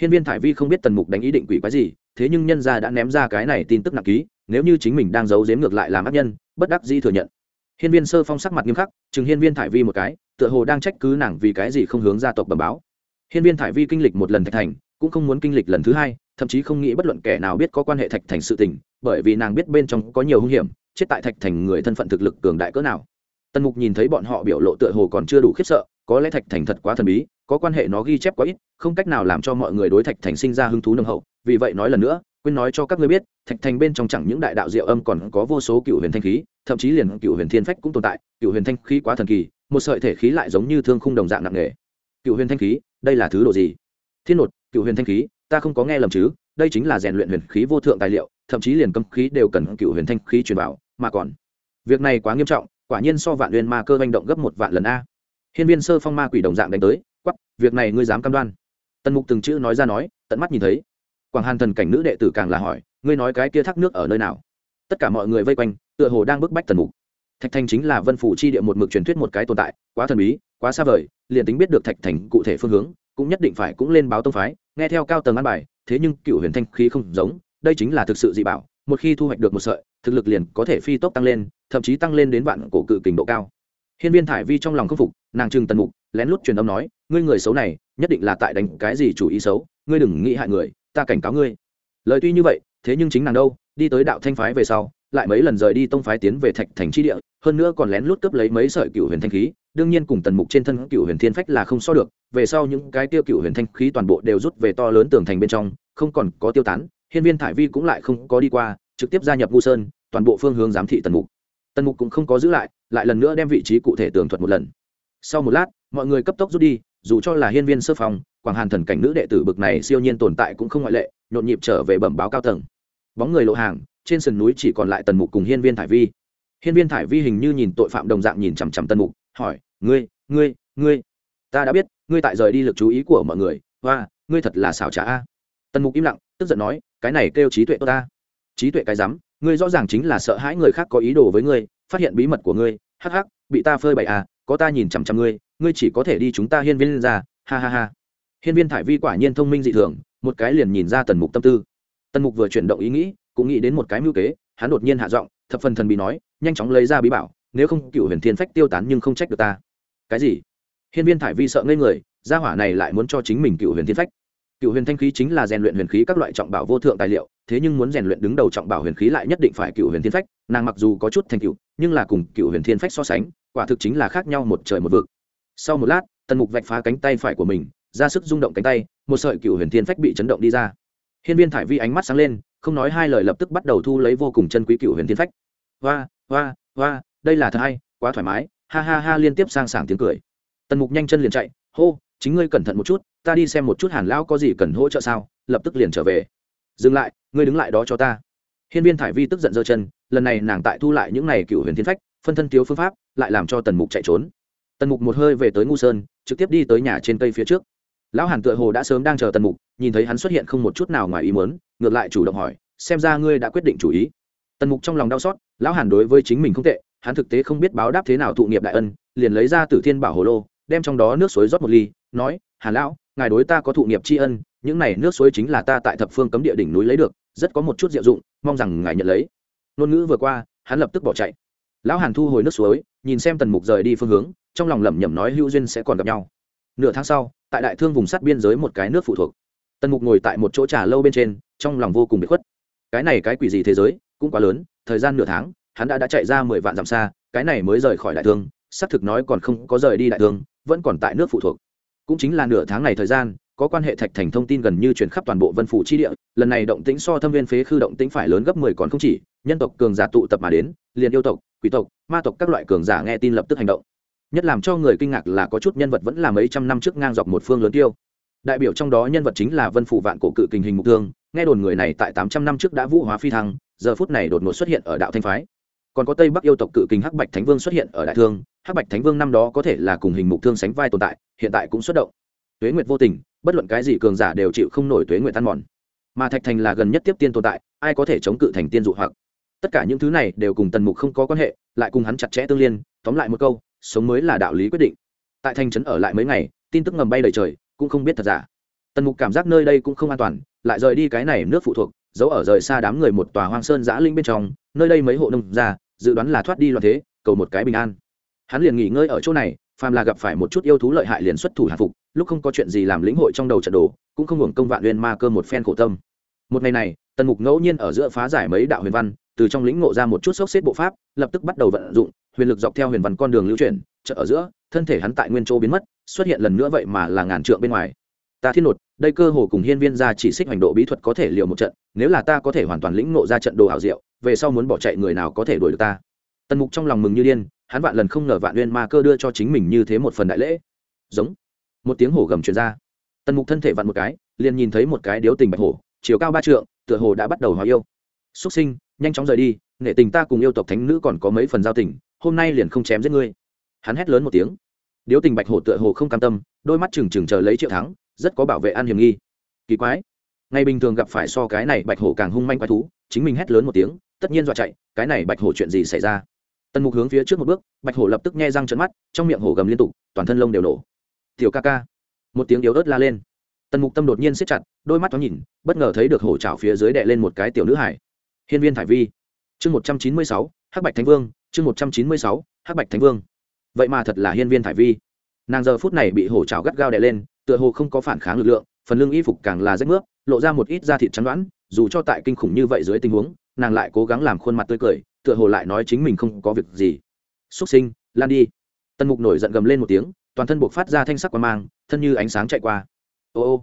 Hiên viên thải vi không biết tần mục đánh ý định quỷ quái gì, thế nhưng nhân gia đã ném ra cái này tin tức nặng ký, nếu như chính mình đang giấu giếm ngược lại làm ác nhân, bất đắc dĩ thừa nhận. Hiên viên sơ phong sắc mặt nghiêm khắc, chừng hiên viên thải vi một cái tựa hồ đang trách cứ nàng vì cái gì không hướng gia tộc bẩm báo. Hiên viên thải vi kinh lịch một lần thạch thành, cũng không muốn kinh lịch lần thứ hai, thậm chí không nghĩ bất luận kẻ nào biết có quan hệ thạch thành sự tình, bởi vì nàng biết bên trong có nhiều hung hiểm, chết tại thạch thành người thân phận thực lực cường đại cỡ nào. Tần mục nhìn thấy bọn họ biểu lộ tựa hồ còn chưa đủ khiếp sợ, có lẽ thạch thành thật quá thần bí, có quan hệ nó ghi chép quá ít, không cách nào làm cho mọi người đối thạch thành sinh ra hứng thú nồng hậu, vì vậy nói lần nữa, quên nói cho các ngươi biết, thạch thành bên trong chẳng những đại đạo diệu âm còn có vô số cựu huyền thanh khí, thậm chí liền cựu huyền thiên phách cũng tồn tại, cựu huyền thanh khí quá thần kỳ một sợi thể khí lại giống như thương khung đồng dạng nặng nề. Cựu huyền thanh khí, đây là thứ đồ gì? Thiên nột, cựu huyền thanh khí, ta không có nghe lầm chứ, đây chính là rèn luyện huyền khí vô thượng tài liệu, thậm chí liền cấm khí đều cần cựu huyền thanh khí truyền bảo mà còn, việc này quá nghiêm trọng, quả nhiên so vạn huyền ma cơ manh động gấp một vạn lần a. Hiên viên sơ phong ma quỷ đồng dạng đánh tới quắp việc này ngươi dám cam đoan. Tần mục từng chữ nói ra nói, tận mắt nhìn thấy. Quảng hàn thần cảnh nữ đệ tử càng là hỏi, ngươi nói cái kia thác nước ở nơi nào? Tất cả mọi người vây quanh, tựa hồ đang bức bách tần mục thạch thành chính là vân phủ chi địa một mực truyền thuyết một cái tồn tại, quá thần bí, quá xa vời, liền tính biết được thạch thành cụ thể phương hướng, cũng nhất định phải cũng lên báo tông phái, nghe theo cao tầng ăn bài, thế nhưng cựu huyền thanh khí không giống, đây chính là thực sự dị bảo, một khi thu hoạch được một sợi, thực lực liền có thể phi tốc tăng lên, thậm chí tăng lên đến vạn cổ cự kình độ cao. Hiên viên thải vi trong lòng khâm phục, nàng trừng tần mục, lén lút truyền âm nói, ngươi người xấu này, nhất định là tại đánh cái gì chủ ý xấu, ngươi đừng nghĩ hại người, ta cảnh cáo ngươi. Lời tuy như vậy, thế nhưng chính nàng đâu, đi tới đạo thanh phái về sau, lại mấy lần rời đi tông phái tiến về thạch thành tri địa hơn nữa còn lén lút cướp lấy mấy sợi cựu huyền thanh khí, đương nhiên cùng tần mục trên thân cựu huyền thiên phách là không so được, về sau những cái tiêu cựu huyền thanh khí toàn bộ đều rút về to lớn tường thành bên trong, không còn có tiêu tán, hiên viên thải vi cũng lại không có đi qua, trực tiếp gia nhập ngu sơn, toàn bộ phương hướng giám thị tần mục. Tần mục cũng không có giữ lại lại lần nữa đem vị trí cụ thể tường thuật một lần. Sau một lát, mọi người cấp tốc rút đi, dù cho là hiên viên sơ phòng quảng hàn thần cảnh nữ đệ tử bực này siêu nhiên tồn tại cũng không ngoại lệ, nhộn nhịp trở về bẩm báo cao tầng. Bóng người lộ hàng, trên sườn núi chỉ còn lại tần mục cùng hiên viên thải vi hiên viên thải vi hình như nhìn tội phạm đồng dạng nhìn chằm chằm Tân mục, hỏi, ngươi ngươi ngươi, ta đã biết, ngươi tại rời đi lực chú ý của mọi người và ngươi thật là xảo trá a. Tân mục im lặng, tức giận nói, cái này kêu trí tuệ tốt ta. Trí tuệ cái rắm, ngươi rõ ràng chính là sợ hãi người khác có ý đồ với ngươi, phát hiện bí mật của ngươi, hắc hắc, bị ta phơi bày à có ta nhìn chằm chằm ngươi ngươi chỉ có thể đi chúng ta hiên viên ra, ha ha ha. Hiên viên thải vi quả nhiên thông minh dị thường, một cái liền nhìn ra tần mục tâm tư. Tần mục vừa chuyển động ý nghĩ, cũng nghĩ đến một cái mưu kế, hắn đột nhiên hạ giọng thập phần thần bị nói, nhanh chóng lấy ra bí bảo, nếu không cựu huyền thiên phách tiêu tán nhưng không trách được ta. Cái gì? Hiên viên thải vi sợ ngây người, gia hỏa này lại muốn cho chính mình cựu huyền thiên phách. Cựu huyền thanh khí chính là rèn luyện huyền khí các loại trọng bảo vô thượng tài liệu, thế nhưng muốn rèn luyện đứng đầu trọng bảo huyền khí lại nhất định phải cựu huyền thiên phách, nàng mặc dù có chút thành cựu, nhưng là cùng cựu huyền thiên phách so sánh, quả thực chính là khác nhau một trời một vực. Sau một lát, tần mục vạch phá cánh tay phải của mình, ra sức rung động cánh tay, một sợi cựu huyền thiên phách bị chấn động đi ra. Hiên viên thải vi ánh mắt sáng lên, không nói hai lời lập tức bắt đầu thu lấy vô cùng chân quý cựu huyền thiên phách hoa hoa hoa, đây là thật hay, quá thoải mái. Ha ha ha, liên tiếp sang sảng tiếng cười. Tần mục nhanh chân liền chạy. Hô, chính ngươi cẩn thận một chút, ta đi xem một chút hàn lão có gì cần hỗ trợ sao. Lập tức liền trở về. Dừng lại, ngươi đứng lại đó cho ta. Hiên viên thải vi tức giận giơ chân, lần này nàng tại thu lại những này cựu huyền thiên phách, phân thân thiếu phương pháp, lại làm cho tần mục chạy trốn. Tần mục một hơi về tới ngu sơn, trực tiếp đi tới nhà trên cây phía trước. Lão hàn tựa hồ đã sớm đang chờ tần mục, nhìn thấy hắn xuất hiện không một chút nào ngoài ý muốn, ngược lại chủ động hỏi, xem ra ngươi đã quyết định chủ ý tần mục trong lòng đau xót, lão hàn đối với chính mình không tệ, hắn thực tế không biết báo đáp thế nào thụ nghiệp đại ân, liền lấy ra tử thiên bảo hồ lô, đem trong đó nước suối rót một ly, nói, hàn lão, ngài đối ta có thụ nghiệp tri ân, những này nước suối chính là ta tại thập phương cấm địa đỉnh núi lấy được, rất có một chút diệu dụng, mong rằng ngài nhận lấy. Ngôn ngữ vừa qua, hắn lập tức bỏ chạy. Lão hàn thu hồi nước suối, nhìn xem tần mục rời đi phương hướng, trong lòng lẩm nhẩm nói hữu duyên sẽ còn gặp nhau. Nửa tháng sau, tại đại thương vùng sắt biên giới một cái nước phụ thuộc. Tần mục ngồi tại một chỗ trà lâu bên trên, trong lòng vô cùng bị khuất. Cái này cái quỷ gì thế giới? Cũng quá lớn, thời gian nửa tháng, hắn đã đã chạy ra mười vạn dặm xa, cái này mới rời khỏi đại thương, xác thực nói còn không có rời đi đại thương, vẫn còn tại nước phụ thuộc. Cũng chính là nửa tháng này thời gian, có quan hệ thạch thành thông tin gần như chuyển khắp toàn bộ vân phủ chi địa, lần này động tĩnh so thâm viên phế khư động tĩnh phải lớn gấp mười còn không chỉ, nhân tộc cường giả tụ tập mà đến, liền yêu tộc, quỷ tộc, ma tộc các loại cường giả nghe tin lập tức hành động. Nhất làm cho người kinh ngạc là có chút nhân vật vẫn là mấy trăm năm trước ngang dọc một phương lớn tiêu đại biểu trong đó nhân vật chính là vân phủ vạn cổ cự kình hình mục thương. Nghe đồn người này tại tám trăm năm trước đã vũ hóa phi thăng, giờ phút này đột ngột xuất hiện ở đạo thanh phái. Còn có tây bắc yêu tộc cự kình hắc bạch thánh vương xuất hiện ở đại thương. Hắc bạch thánh vương năm đó có thể là cùng hình mục thương sánh vai tồn tại, hiện tại cũng xuất động. Tuế nguyệt vô tình, bất luận cái gì cường giả đều chịu không nổi tuế nguyệt ăn mòn. Mà thạch thành là gần nhất tiếp tiên tồn tại, ai có thể chống cự thành tiên dụ hoặc. Tất cả những thứ này đều cùng tần mục không có quan hệ, lại cùng hắn chặt chẽ tương liên. Tóm lại một câu, sống mới là đạo lý quyết định. Tại thành trấn ở lại mấy ngày, tin tức ngầm bay đầy trời cũng không biết thật giả. Tần mục cảm giác nơi đây cũng không an toàn, lại rời đi cái này nước phụ thuộc, giấu ở rời xa đám người một tòa hoang sơn giã linh bên trong, nơi đây mấy hộ nông ra dự đoán là thoát đi loạn thế, cầu một cái bình an. Hắn liền nghỉ ngơi ở chỗ này, phàm là gặp phải một chút yêu thú lợi hại liền xuất thủ hạ phục, lúc không có chuyện gì làm lĩnh hội trong đầu trận đồ, cũng không hưởng công vạn uyên ma cơ một phen khổ tâm. Một ngày này, tần mục ngẫu nhiên ở giữa phá giải mấy đạo huyền văn, từ trong lĩnh ngộ ra một chút sốc xếp bộ pháp, lập tức bắt đầu vận dụng, huyền lực dọc theo huyền văn con đường lưu chuyển chợ ở giữa thân thể hắn tại nguyên châu biến mất, xuất hiện lần nữa vậy mà là ngàn trượng bên ngoài. Ta thiên nột, đây cơ hồ cùng hiên viên ra chỉ xích hành độ bí thuật có thể liều một trận, nếu là ta có thể hoàn toàn lĩnh ngộ ra trận đồ ảo diệu, về sau muốn bỏ chạy người nào có thể đuổi được ta? Tần mục trong lòng mừng như điên, hắn vạn lần không ngờ vạn uyên ma cơ đưa cho chính mình như thế một phần đại lễ. Giống. Một tiếng hổ gầm truyền ra. Tần mục thân thể vặn một cái, liền nhìn thấy một cái điếu tình bạch hổ, chiều cao ba trượng, tựa hồ đã bắt đầu hóa yêu. Xuất sinh, nhanh chóng rời đi nghệ tình ta cùng yêu tộc thánh nữ còn có mấy phần giao tình, hôm nay liền không chém giết ngươi. Hắn hét lớn một tiếng điếu tình bạch hổ tựa hồ không cam tâm, đôi mắt trừng trừng chờ lấy triệu thắng, rất có bảo vệ an hiểm nghi. Kỳ quái. Ngày bình thường gặp phải so cái này bạch hổ càng hung manh quái thú, chính mình hét lớn một tiếng, tất nhiên dọa chạy, cái này bạch hổ chuyện gì xảy ra? Tần mục hướng phía trước một bước, bạch hổ lập tức nghe răng trận mắt, trong miệng hổ gầm liên tục, toàn thân lông đều nổ. Tiểu ca ca. Một tiếng yếu ớt la lên. Tần mục tâm đột nhiên siết chặt, đôi mắt thoáng nhìn, bất ngờ thấy được hổ trào phía dưới đệ lên một cái tiểu nữ hải hiên viên thải vi. Chương một trăm chín mươi sáu, hắc bạch thánh vương, chương một trăm chín mươi sáu, hắc bạch thánh vương vậy mà thật là hiên viên thải vi. Nàng giờ phút này bị hổ trào gắt gao đè lên, tựa hồ không có phản kháng lực lượng, phần lưng y phục càng là rách nước lộ ra một ít da thịt trắng đoán dù cho tại kinh khủng như vậy dưới tình huống, nàng lại cố gắng làm khuôn mặt tươi cười, tựa hồ lại nói chính mình không có việc gì. Xúc sinh, lan đi. Tần mục nổi giận gầm lên một tiếng, toàn thân buộc phát ra thanh sắc qua mang, thân như ánh sáng chạy qua. Ô ô.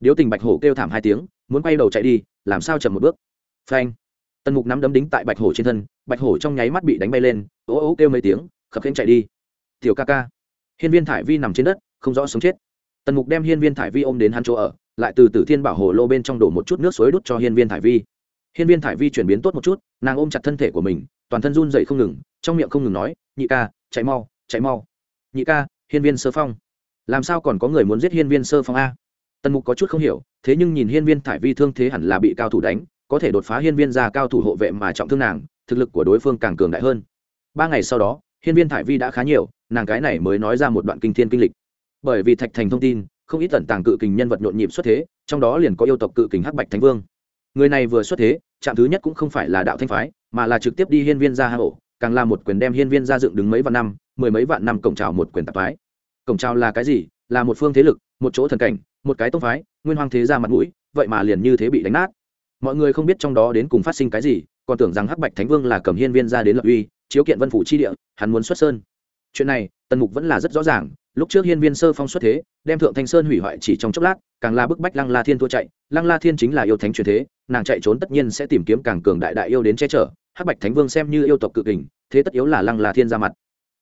Điếu tình bạch hổ kêu thảm hai tiếng, muốn quay đầu chạy đi, làm sao chậm một bước? Phanh. Tần mục nắm đấm đính tại bạch hổ trên thân, bạch hổ trong nháy mắt bị đánh bay lên, ô ô kêu mấy tiếng, khập khiễng chạy đi tiểu ca ca. Hiên viên thải vi nằm trên đất, không rõ sống chết. Tần mục đem hiên viên thải vi ôm đến hắn chỗ ở, lại từ tử thiên bảo hồ lô bên trong đổ một chút nước suối đút cho hiên viên thải vi. Hiên viên thải vi chuyển biến tốt một chút, nàng ôm chặt thân thể của mình, toàn thân run dậy không ngừng, trong miệng không ngừng nói, nhị ca, chạy mau chạy mau. Nhị ca, hiên viên sơ phong. Làm sao còn có người muốn giết hiên viên sơ phong a? Tần mục có chút không hiểu, thế nhưng nhìn hiên viên thải vi thương thế hẳn là bị cao thủ đánh, có thể đột phá hiên viên ra cao thủ hộ vệ mà trọng thương nàng, thực lực của đối phương càng cường đại hơn. Ba ngày sau đó, hiên viên thải vi đã khá nhiều nàng cái này mới nói ra một đoạn kinh thiên kinh lịch. Bởi vì thạch thành thông tin, không ít tẩn tàng cự kình nhân vật nhộn nhịp xuất thế, trong đó liền có yêu tộc cự kình hắc bạch thánh vương. Người này vừa xuất thế, trạm thứ nhất cũng không phải là đạo thanh phái, mà là trực tiếp đi hiên viên ra hạ hộ càng là một quyền đem hiên viên ra dựng đứng mấy vạn năm, mười mấy vạn năm cổng trào một quyền tạp phái. Cổng trào là cái gì? Là một phương thế lực, một chỗ thần cảnh, một cái tông phái, nguyên hoàng thế ra mặt mũi, vậy mà liền như thế bị đánh nát. Mọi người không biết trong đó đến cùng phát sinh cái gì, còn tưởng rằng hắc bạch thánh vương là cầm hiên viên ra đến lập uy, chiếu kiện vân phủ chi địa, hắn muốn xuất sơn chuyện này, tần mục vẫn là rất rõ ràng, lúc trước hiên viên sơ phong xuất thế, đem thượng thanh sơn hủy hoại chỉ trong chốc lát, càng là bức bách lăng la thiên thua chạy. Lăng la thiên chính là yêu thánh truyền thế, nàng chạy trốn tất nhiên sẽ tìm kiếm càng cường đại đại yêu đến che chở. Hắc bạch thánh vương xem như yêu tộc cự kình, thế tất yếu là lăng la thiên ra mặt.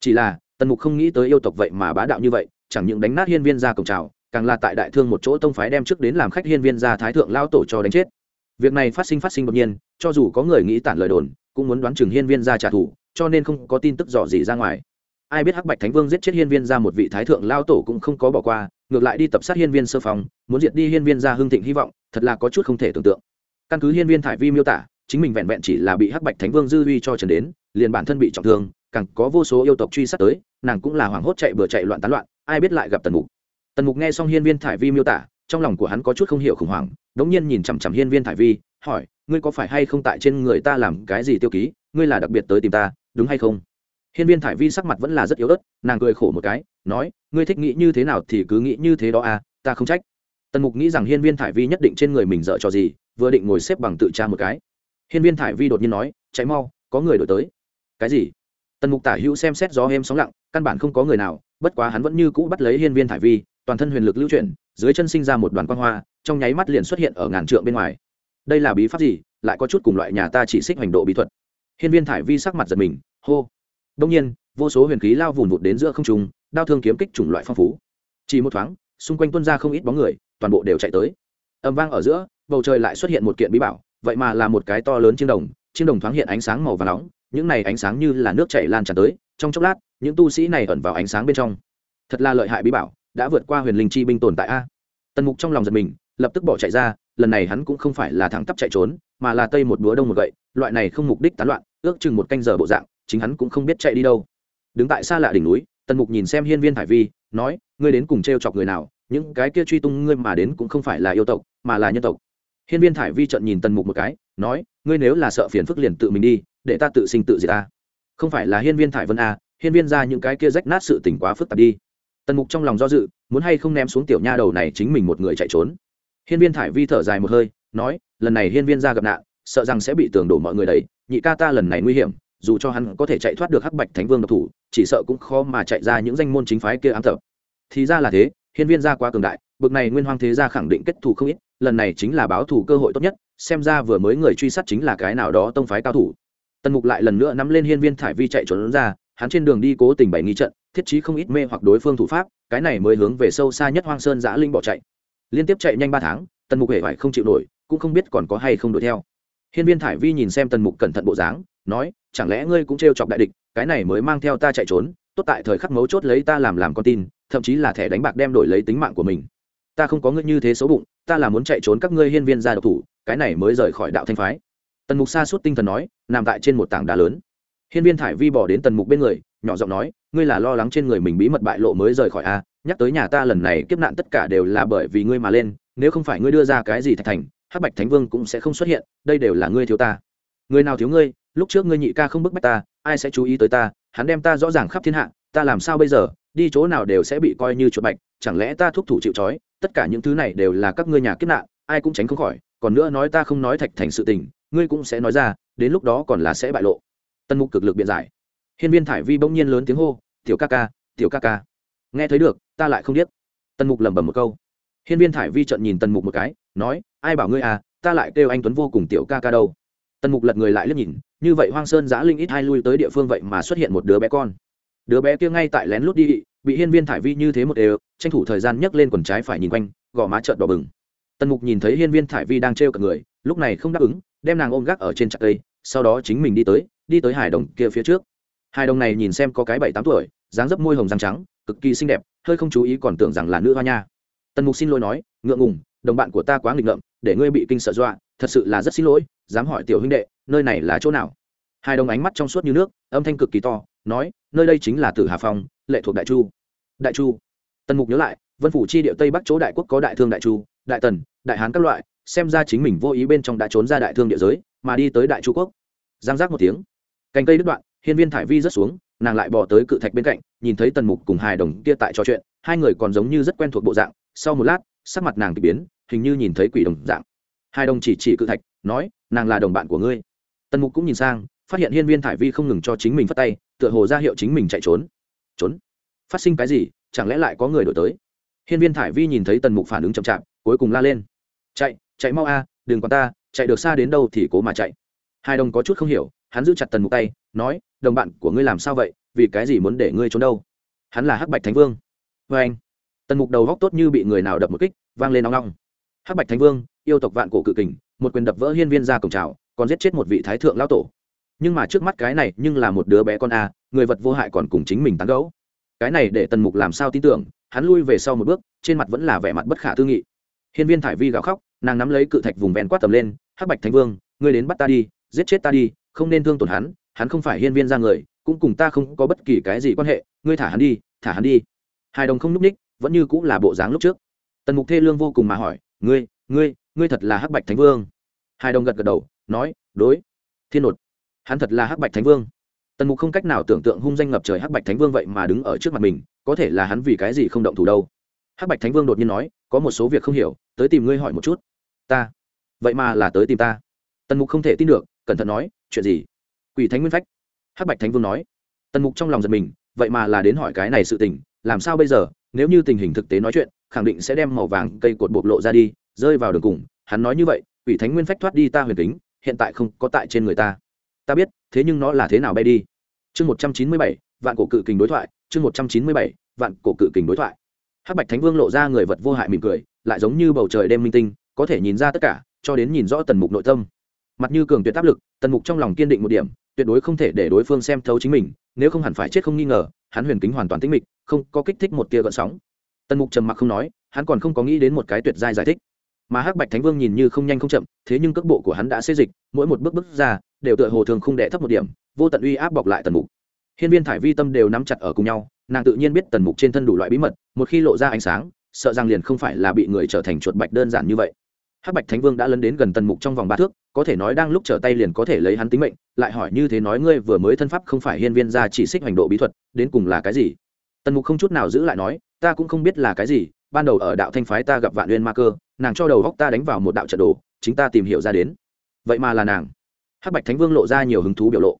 Chỉ là, tần mục không nghĩ tới yêu tộc vậy mà bá đạo như vậy, chẳng những đánh nát hiên viên ra cổng trào, càng là tại đại thương một chỗ tông phái đem trước đến làm khách hiên viên ra thái thượng lao tổ cho đánh chết. Việc này phát sinh phát sinh đột nhiên, cho dù có người nghĩ tản lời đồn, cũng muốn đoán chừng hiên viên ra trả thù, cho nên không có tin tức dò gì ra ngoài ai biết hắc bạch thánh vương giết chết hiên viên ra một vị thái thượng lao tổ cũng không có bỏ qua, ngược lại đi tập sát hiên viên sơ phòng muốn diệt đi hiên viên ra hưng thịnh hy vọng, thật là có chút không thể tưởng tượng. Căn cứ hiên viên thải vi miêu tả, chính mình vẹn vẹn chỉ là bị hắc bạch thánh vương dư uy cho trần đến, liền bản thân bị trọng thương, càng có vô số yêu tộc truy sát tới, nàng cũng là hoảng hốt chạy bừa chạy loạn tán loạn, ai biết lại gặp tần mục. Tần mục nghe xong hiên viên thải vi miêu tả, trong lòng của hắn có chút không hiểu khủng hoảng, đống nhiên nhìn chằm chằm hiên viên thải vi, hỏi, ngươi có phải hay không tại trên người ta làm cái gì tiêu ký? Ngươi là đặc biệt tới tìm ta, đúng hay không? Hiên viên thải vi sắc mặt vẫn là rất yếu ớt, nàng cười khổ một cái, nói, ngươi thích nghĩ như thế nào thì cứ nghĩ như thế đó à ta không trách. Tần mục nghĩ rằng hiên viên thải vi nhất định trên người mình dợ cho gì, vừa định ngồi xếp bằng tự tra một cái. Hiên viên thải vi đột nhiên nói cháy mau, có người đổi tới. Cái gì? Tần mục tả hữu xem xét gió êm sóng lặng, căn bản không có người nào, bất quá hắn vẫn như cũ bắt lấy hiên viên thải vi, toàn thân huyền lực lưu chuyển, dưới chân sinh ra một đoàn quan hoa, trong nháy mắt liền xuất hiện ở ngàn trượng bên ngoài. Đây là bí pháp gì? Lại có chút cùng loại nhà ta chỉ xích hành độ bí thuật. Hiên viên thải vi sắc mặt giật mình, hô đông nhiên, vô số huyền khí lao vùn vụt đến giữa không trung, đao thương kiếm kích chủng loại phong phú. Chỉ một thoáng, xung quanh tuân ra không ít bóng người, toàn bộ đều chạy tới. Âm vang ở giữa, bầu trời lại xuất hiện một kiện bí bảo, vậy mà là một cái to lớn chiêng đồng chiêng đồng thoáng hiện ánh sáng màu vàng nóng, những này ánh sáng như là nước chảy lan tràn tới, trong chốc lát, những tu sĩ này ẩn vào ánh sáng bên trong. Thật là lợi hại bí bảo, đã vượt qua huyền linh chi binh tồn tại a. Tần mục trong lòng giật mình, lập tức bỏ chạy ra, lần này hắn cũng không phải là thẳng tắp chạy trốn, mà là tây một búa đông một gậy, loại này không mục đích tán loạn, ước chừng một canh giờ bộ dạng chính hắn cũng không biết chạy đi đâu. Đứng tại xa lạ đỉnh núi, tần mục nhìn xem hiên viên thải vi, nói, ngươi đến cùng t r e o chọc người nào? Những cái kia truy tung ngươi mà đến cũng không phải là yêu tộc, mà là nhân tộc. Hiên viên thải vi trận nhìn tần mục một cái, nói, ngươi nếu là sợ phiền phức liền tự mình đi, để ta tự sinh tự diệt ta. Không phải là hiên viên thải vân a hiên viên ra những cái kia rách nát sự tỉnh quá phức tạp đi. Tần mục trong lòng do dự, muốn hay không ném xuống tiểu nha đầu này chính mình một người chạy trốn. Hiên viên thải vi thở dài một hơi, nói, lần này hiên viên ra gặp nạn, sợ rằng sẽ bị tường đổ mọi người đấy nhị ca ta lần này nguy hiểm dù cho hắn có thể chạy thoát được hắc bạch thánh vương độc thủ, chỉ sợ cũng khó mà chạy ra những danh môn chính phái kia ám tập. Thì ra là thế, hiên viên ra quá cường đại, bực này nguyên hoang thế gia khẳng định kết thù không ít, lần này chính là báo thù cơ hội tốt nhất, xem ra vừa mới người truy sát chính là cái nào đó tông phái cao thủ. Tần mục lại lần nữa nắm lên hiên viên thải vi chạy trốn ra, hắn trên đường đi cố tình bày nghi trận, thiết trí không ít mê hoặc đối phương thủ pháp, cái này mới hướng về sâu xa nhất hoang sơn giã linh bỏ chạy. Liên tiếp chạy nhanh ba tháng, tần mục hề phải không chịu nổi, cũng không biết còn có hay không đuổi theo hiên viên thải vi nhìn xem tần mục cẩn thận bộ dáng, nói, chẳng lẽ ngươi cũng trêu chọc đại địch, cái này mới mang theo ta chạy trốn, tốt tại thời khắc mấu chốt lấy ta làm làm con tin, thậm chí là thẻ đánh bạc đem đổi lấy tính mạng của mình. Ta không có ngươi như thế xấu bụng, ta là muốn chạy trốn các ngươi hiên viên ra độc thủ, cái này mới rời khỏi đạo thanh phái. Tần mục xa suốt tinh thần nói, nằm tại trên một tảng đá lớn. Hiên viên thải vi bỏ đến tần mục bên người, nhỏ giọng nói, ngươi là lo lắng trên người mình bí mật bại lộ mới rời khỏi a nhắc tới nhà ta lần này kiếp nạn tất cả đều là bởi vì ngươi mà lên, nếu không phải ngươi đưa ra cái gì thạch thành hắc bạch thánh vương cũng sẽ không xuất hiện, đây đều là ngươi thiếu ta. Người nào thiếu ngươi, lúc trước ngươi nhị ca không bức bách ta, ai sẽ chú ý tới ta, hắn đem ta rõ ràng khắp thiên hạ, ta làm sao bây giờ, đi chỗ nào đều sẽ bị coi như chuột bạch, chẳng lẽ ta thúc thủ chịu trói, tất cả những thứ này đều là các ngươi nhà kiếp nạn, ai cũng tránh không khỏi, còn nữa nói ta không nói thạch thành sự tình, ngươi cũng sẽ nói ra, đến lúc đó còn là sẽ bại lộ. Tân mục cực lực biện giải. Hiên viên thải vi bỗng nhiên lớn tiếng hô, tiểu ca ca, tiểu ca ca. Nghe thấy được, ta lại không biết tân mục lẩm bẩm một câu. Hiên viên thải vi trợn nhìn tần mục một cái, nói ai bảo ngươi à ta lại kêu anh tuấn vô cùng tiểu ca ca đâu. Tần mục lật người lại liếc nhìn, như vậy hoang sơn giã linh ít hai lui tới địa phương vậy mà xuất hiện một đứa bé con. Đứa bé kia ngay tại lén lút đi, bị hiên viên thải vi như thế một đều, tranh thủ thời gian nhấc lên quần trái phải nhìn quanh, gò má trợn đỏ bừng. Tần mục nhìn thấy hiên viên thải vi đang trêu cả người, lúc này không đáp ứng, đem nàng ôm gác ở trên chặt cây, sau đó chính mình đi tới đi tới hải đồng kia phía trước. Hải đồng này nhìn xem có cái bảy tám tuổi, dáng dấp môi hồng răng trắng, cực kỳ xinh đẹp, hơi không chú ý còn tưởng rằng là nữ hoa nha. Tần mục xin lỗi nói, ngượng ngùng đồng bạn của ta quá nghịch ngợm, để ngươi bị kinh sợ dọa, thật sự là rất xin lỗi, dám hỏi tiểu huynh đệ, nơi này là chỗ nào? Hai đồng ánh mắt trong suốt như nước, âm thanh cực kỳ to, nói, nơi đây chính là tử hà phong, lệ thuộc đại chu. Đại chu. Tần mục nhớ lại, vân phủ chi địa tây bắc chỗ đại quốc có đại thương đại chu, đại tần, đại hán các loại, xem ra chính mình vô ý bên trong đã trốn ra đại thương địa giới, mà đi tới đại chu quốc. Giang giác một tiếng. Cành cây đứt đoạn, hiên viên thải vi rớt xuống, nàng lại bỏ tới cự thạch bên cạnh, nhìn thấy tần mục cùng hài đồng kia tại trò chuyện, hai người còn giống như rất quen thuộc bộ dạng, sau một lát sắc mặt nàng k ỳ biến, hình như nhìn thấy quỷ đồng dạng. Hai đồng chỉ chỉ cự thạch, nói, nàng là đồng bạn của ngươi. Tần mục cũng nhìn sang, phát hiện hiên viên thải vi không ngừng cho chính mình phát tay, tựa hồ ra hiệu chính mình chạy trốn. Trốn? Phát sinh cái gì? Chẳng lẽ lại có người đổi tới? Hiên viên thải vi nhìn thấy tần mục phản ứng chậm chạp, cuối cùng la lên. Chạy chạy mau a, đừng còn ta, chạy được xa đến đâu thì cố mà chạy. Hai đồng có chút không hiểu, hắn giữ chặt tần mục tay, nói, đồng bạn của ngươi làm sao vậy? Vì cái gì muốn để ngươi trốn đâu? Hắn là hắc bạch thánh vương. Vê anh tần mục đầu góc tốt như bị người nào đập một kích, vang lên nóng nóng hắc bạch thánh vương, yêu tộc vạn cổ cự kình, một quyền đập vỡ hiên viên ra cổng trào còn giết chết một vị thái thượng lão tổ. Nhưng mà trước mắt cái này nhưng là một đứa bé con a, người vật vô hại còn cùng chính mình tán gẫu. Cái này để tần mục làm sao tin tưởng, hắn lui về sau một bước, trên mặt vẫn là vẻ mặt bất khả tư nghị. Hiên viên thải vi gào khóc, nàng nắm lấy cự thạch vùng ven quát tầm lên, hắc bạch thánh vương, ngươi đến bắt ta đi, giết chết ta đi, không nên thương tổn hắn hắn không phải hiên viên ra người, cũng cùng ta không có bất kỳ cái gì quan hệ, ngươi thả hắn đi, thả hắn đi. Hai đồng không n ú c ních vẫn như cũng là bộ dáng lúc trước. Tần mục thê lương vô cùng mà hỏi, ngươi ngươi ngươi thật là hắc bạch thánh vương? Hai đồng gật gật đầu, nói, đối, thiên nột, hắn thật là hắc bạch thánh vương. Tần mục không cách nào tưởng tượng hung danh ngập trời hắc bạch thánh vương vậy mà đứng ở trước mặt mình, có thể là hắn vì cái gì không động thủ đâu. Hắc bạch thánh vương đột nhiên nói, có một số việc không hiểu, tới tìm ngươi hỏi một chút. Ta? Vậy mà là tới tìm ta? Tần mục không thể tin được, cẩn thận nói, chuyện gì? Quỷ thánh nguyên phách. Hắc bạch thánh vương nói. Tần mục trong lòng giật mình, vậy mà là đến hỏi cái này sự tình, làm sao bây giờ? Nếu như tình hình thực tế nói chuyện, khẳng định sẽ đem màu vàng cây cột bộc lộ ra đi, rơi vào đường cùng. Hắn nói như vậy, quỷ thánh nguyên phách thoát đi ta huyền kính, hiện tại không có tại trên người ta. Ta biết, thế nhưng nó là thế nào bay đi? Chương một trăm chín mươi bảy, vạn cổ cự kình đối thoại, chương một trăm chín mươi bảy, vạn cổ cự kình đối thoại. Hắc bạch thánh vương lộ ra người vật vô hại mỉm cười, lại giống như bầu trời đêm minh tinh, có thể nhìn ra tất cả, cho đến nhìn rõ tần mục nội tâm. Mặt như cường tuyệt áp lực, tần mục trong lòng kiên định một điểm, tuyệt đối không thể để đối phương xem thấu chính mình, nếu không hẳn phải chết không nghi ngờ, hắn huyền kính hoàn toàn tĩnh mịch không có kích thích một tia gợn sóng. Tần mục trầm mặc không nói, hắn còn không có nghĩ đến một cái tuyệt giai giải thích. Mà hắc bạch thánh vương nhìn như không nhanh không chậm, thế nhưng cước bộ của hắn đã xê dịch, mỗi một bước bước ra, đều tựa hồ thường không đệ thấp một điểm, vô tận uy áp bọc lại tần mục. Hiên viên thải vi tâm đều nắm chặt ở cùng nhau, nàng tự nhiên biết tần mục trên thân đủ loại bí mật, một khi lộ ra ánh sáng, sợ rằng liền không phải là bị người trở thành chuột bạch đơn giản như vậy. Hắc bạch thánh vương đã lấn đến gần tần mục trong vòng ba thước, có thể nói đang lúc trở tay liền có thể lấy hắn tính mệnh, lại hỏi như thế nói ngươi vừa mới thân pháp không phải hiên viên ra chỉ xích hành độ bí thuật, đến cùng là cái gì? Tần mục không chút nào giữ lại nói, ta cũng không biết là cái gì, ban đầu ở đạo thanh phái ta gặp vạn uyên ma cơ, nàng cho đầu góc ta đánh vào một đạo trận đồ, chính ta tìm hiểu ra đến. Vậy mà là nàng. Hắc bạch thánh vương lộ ra nhiều hứng thú biểu lộ.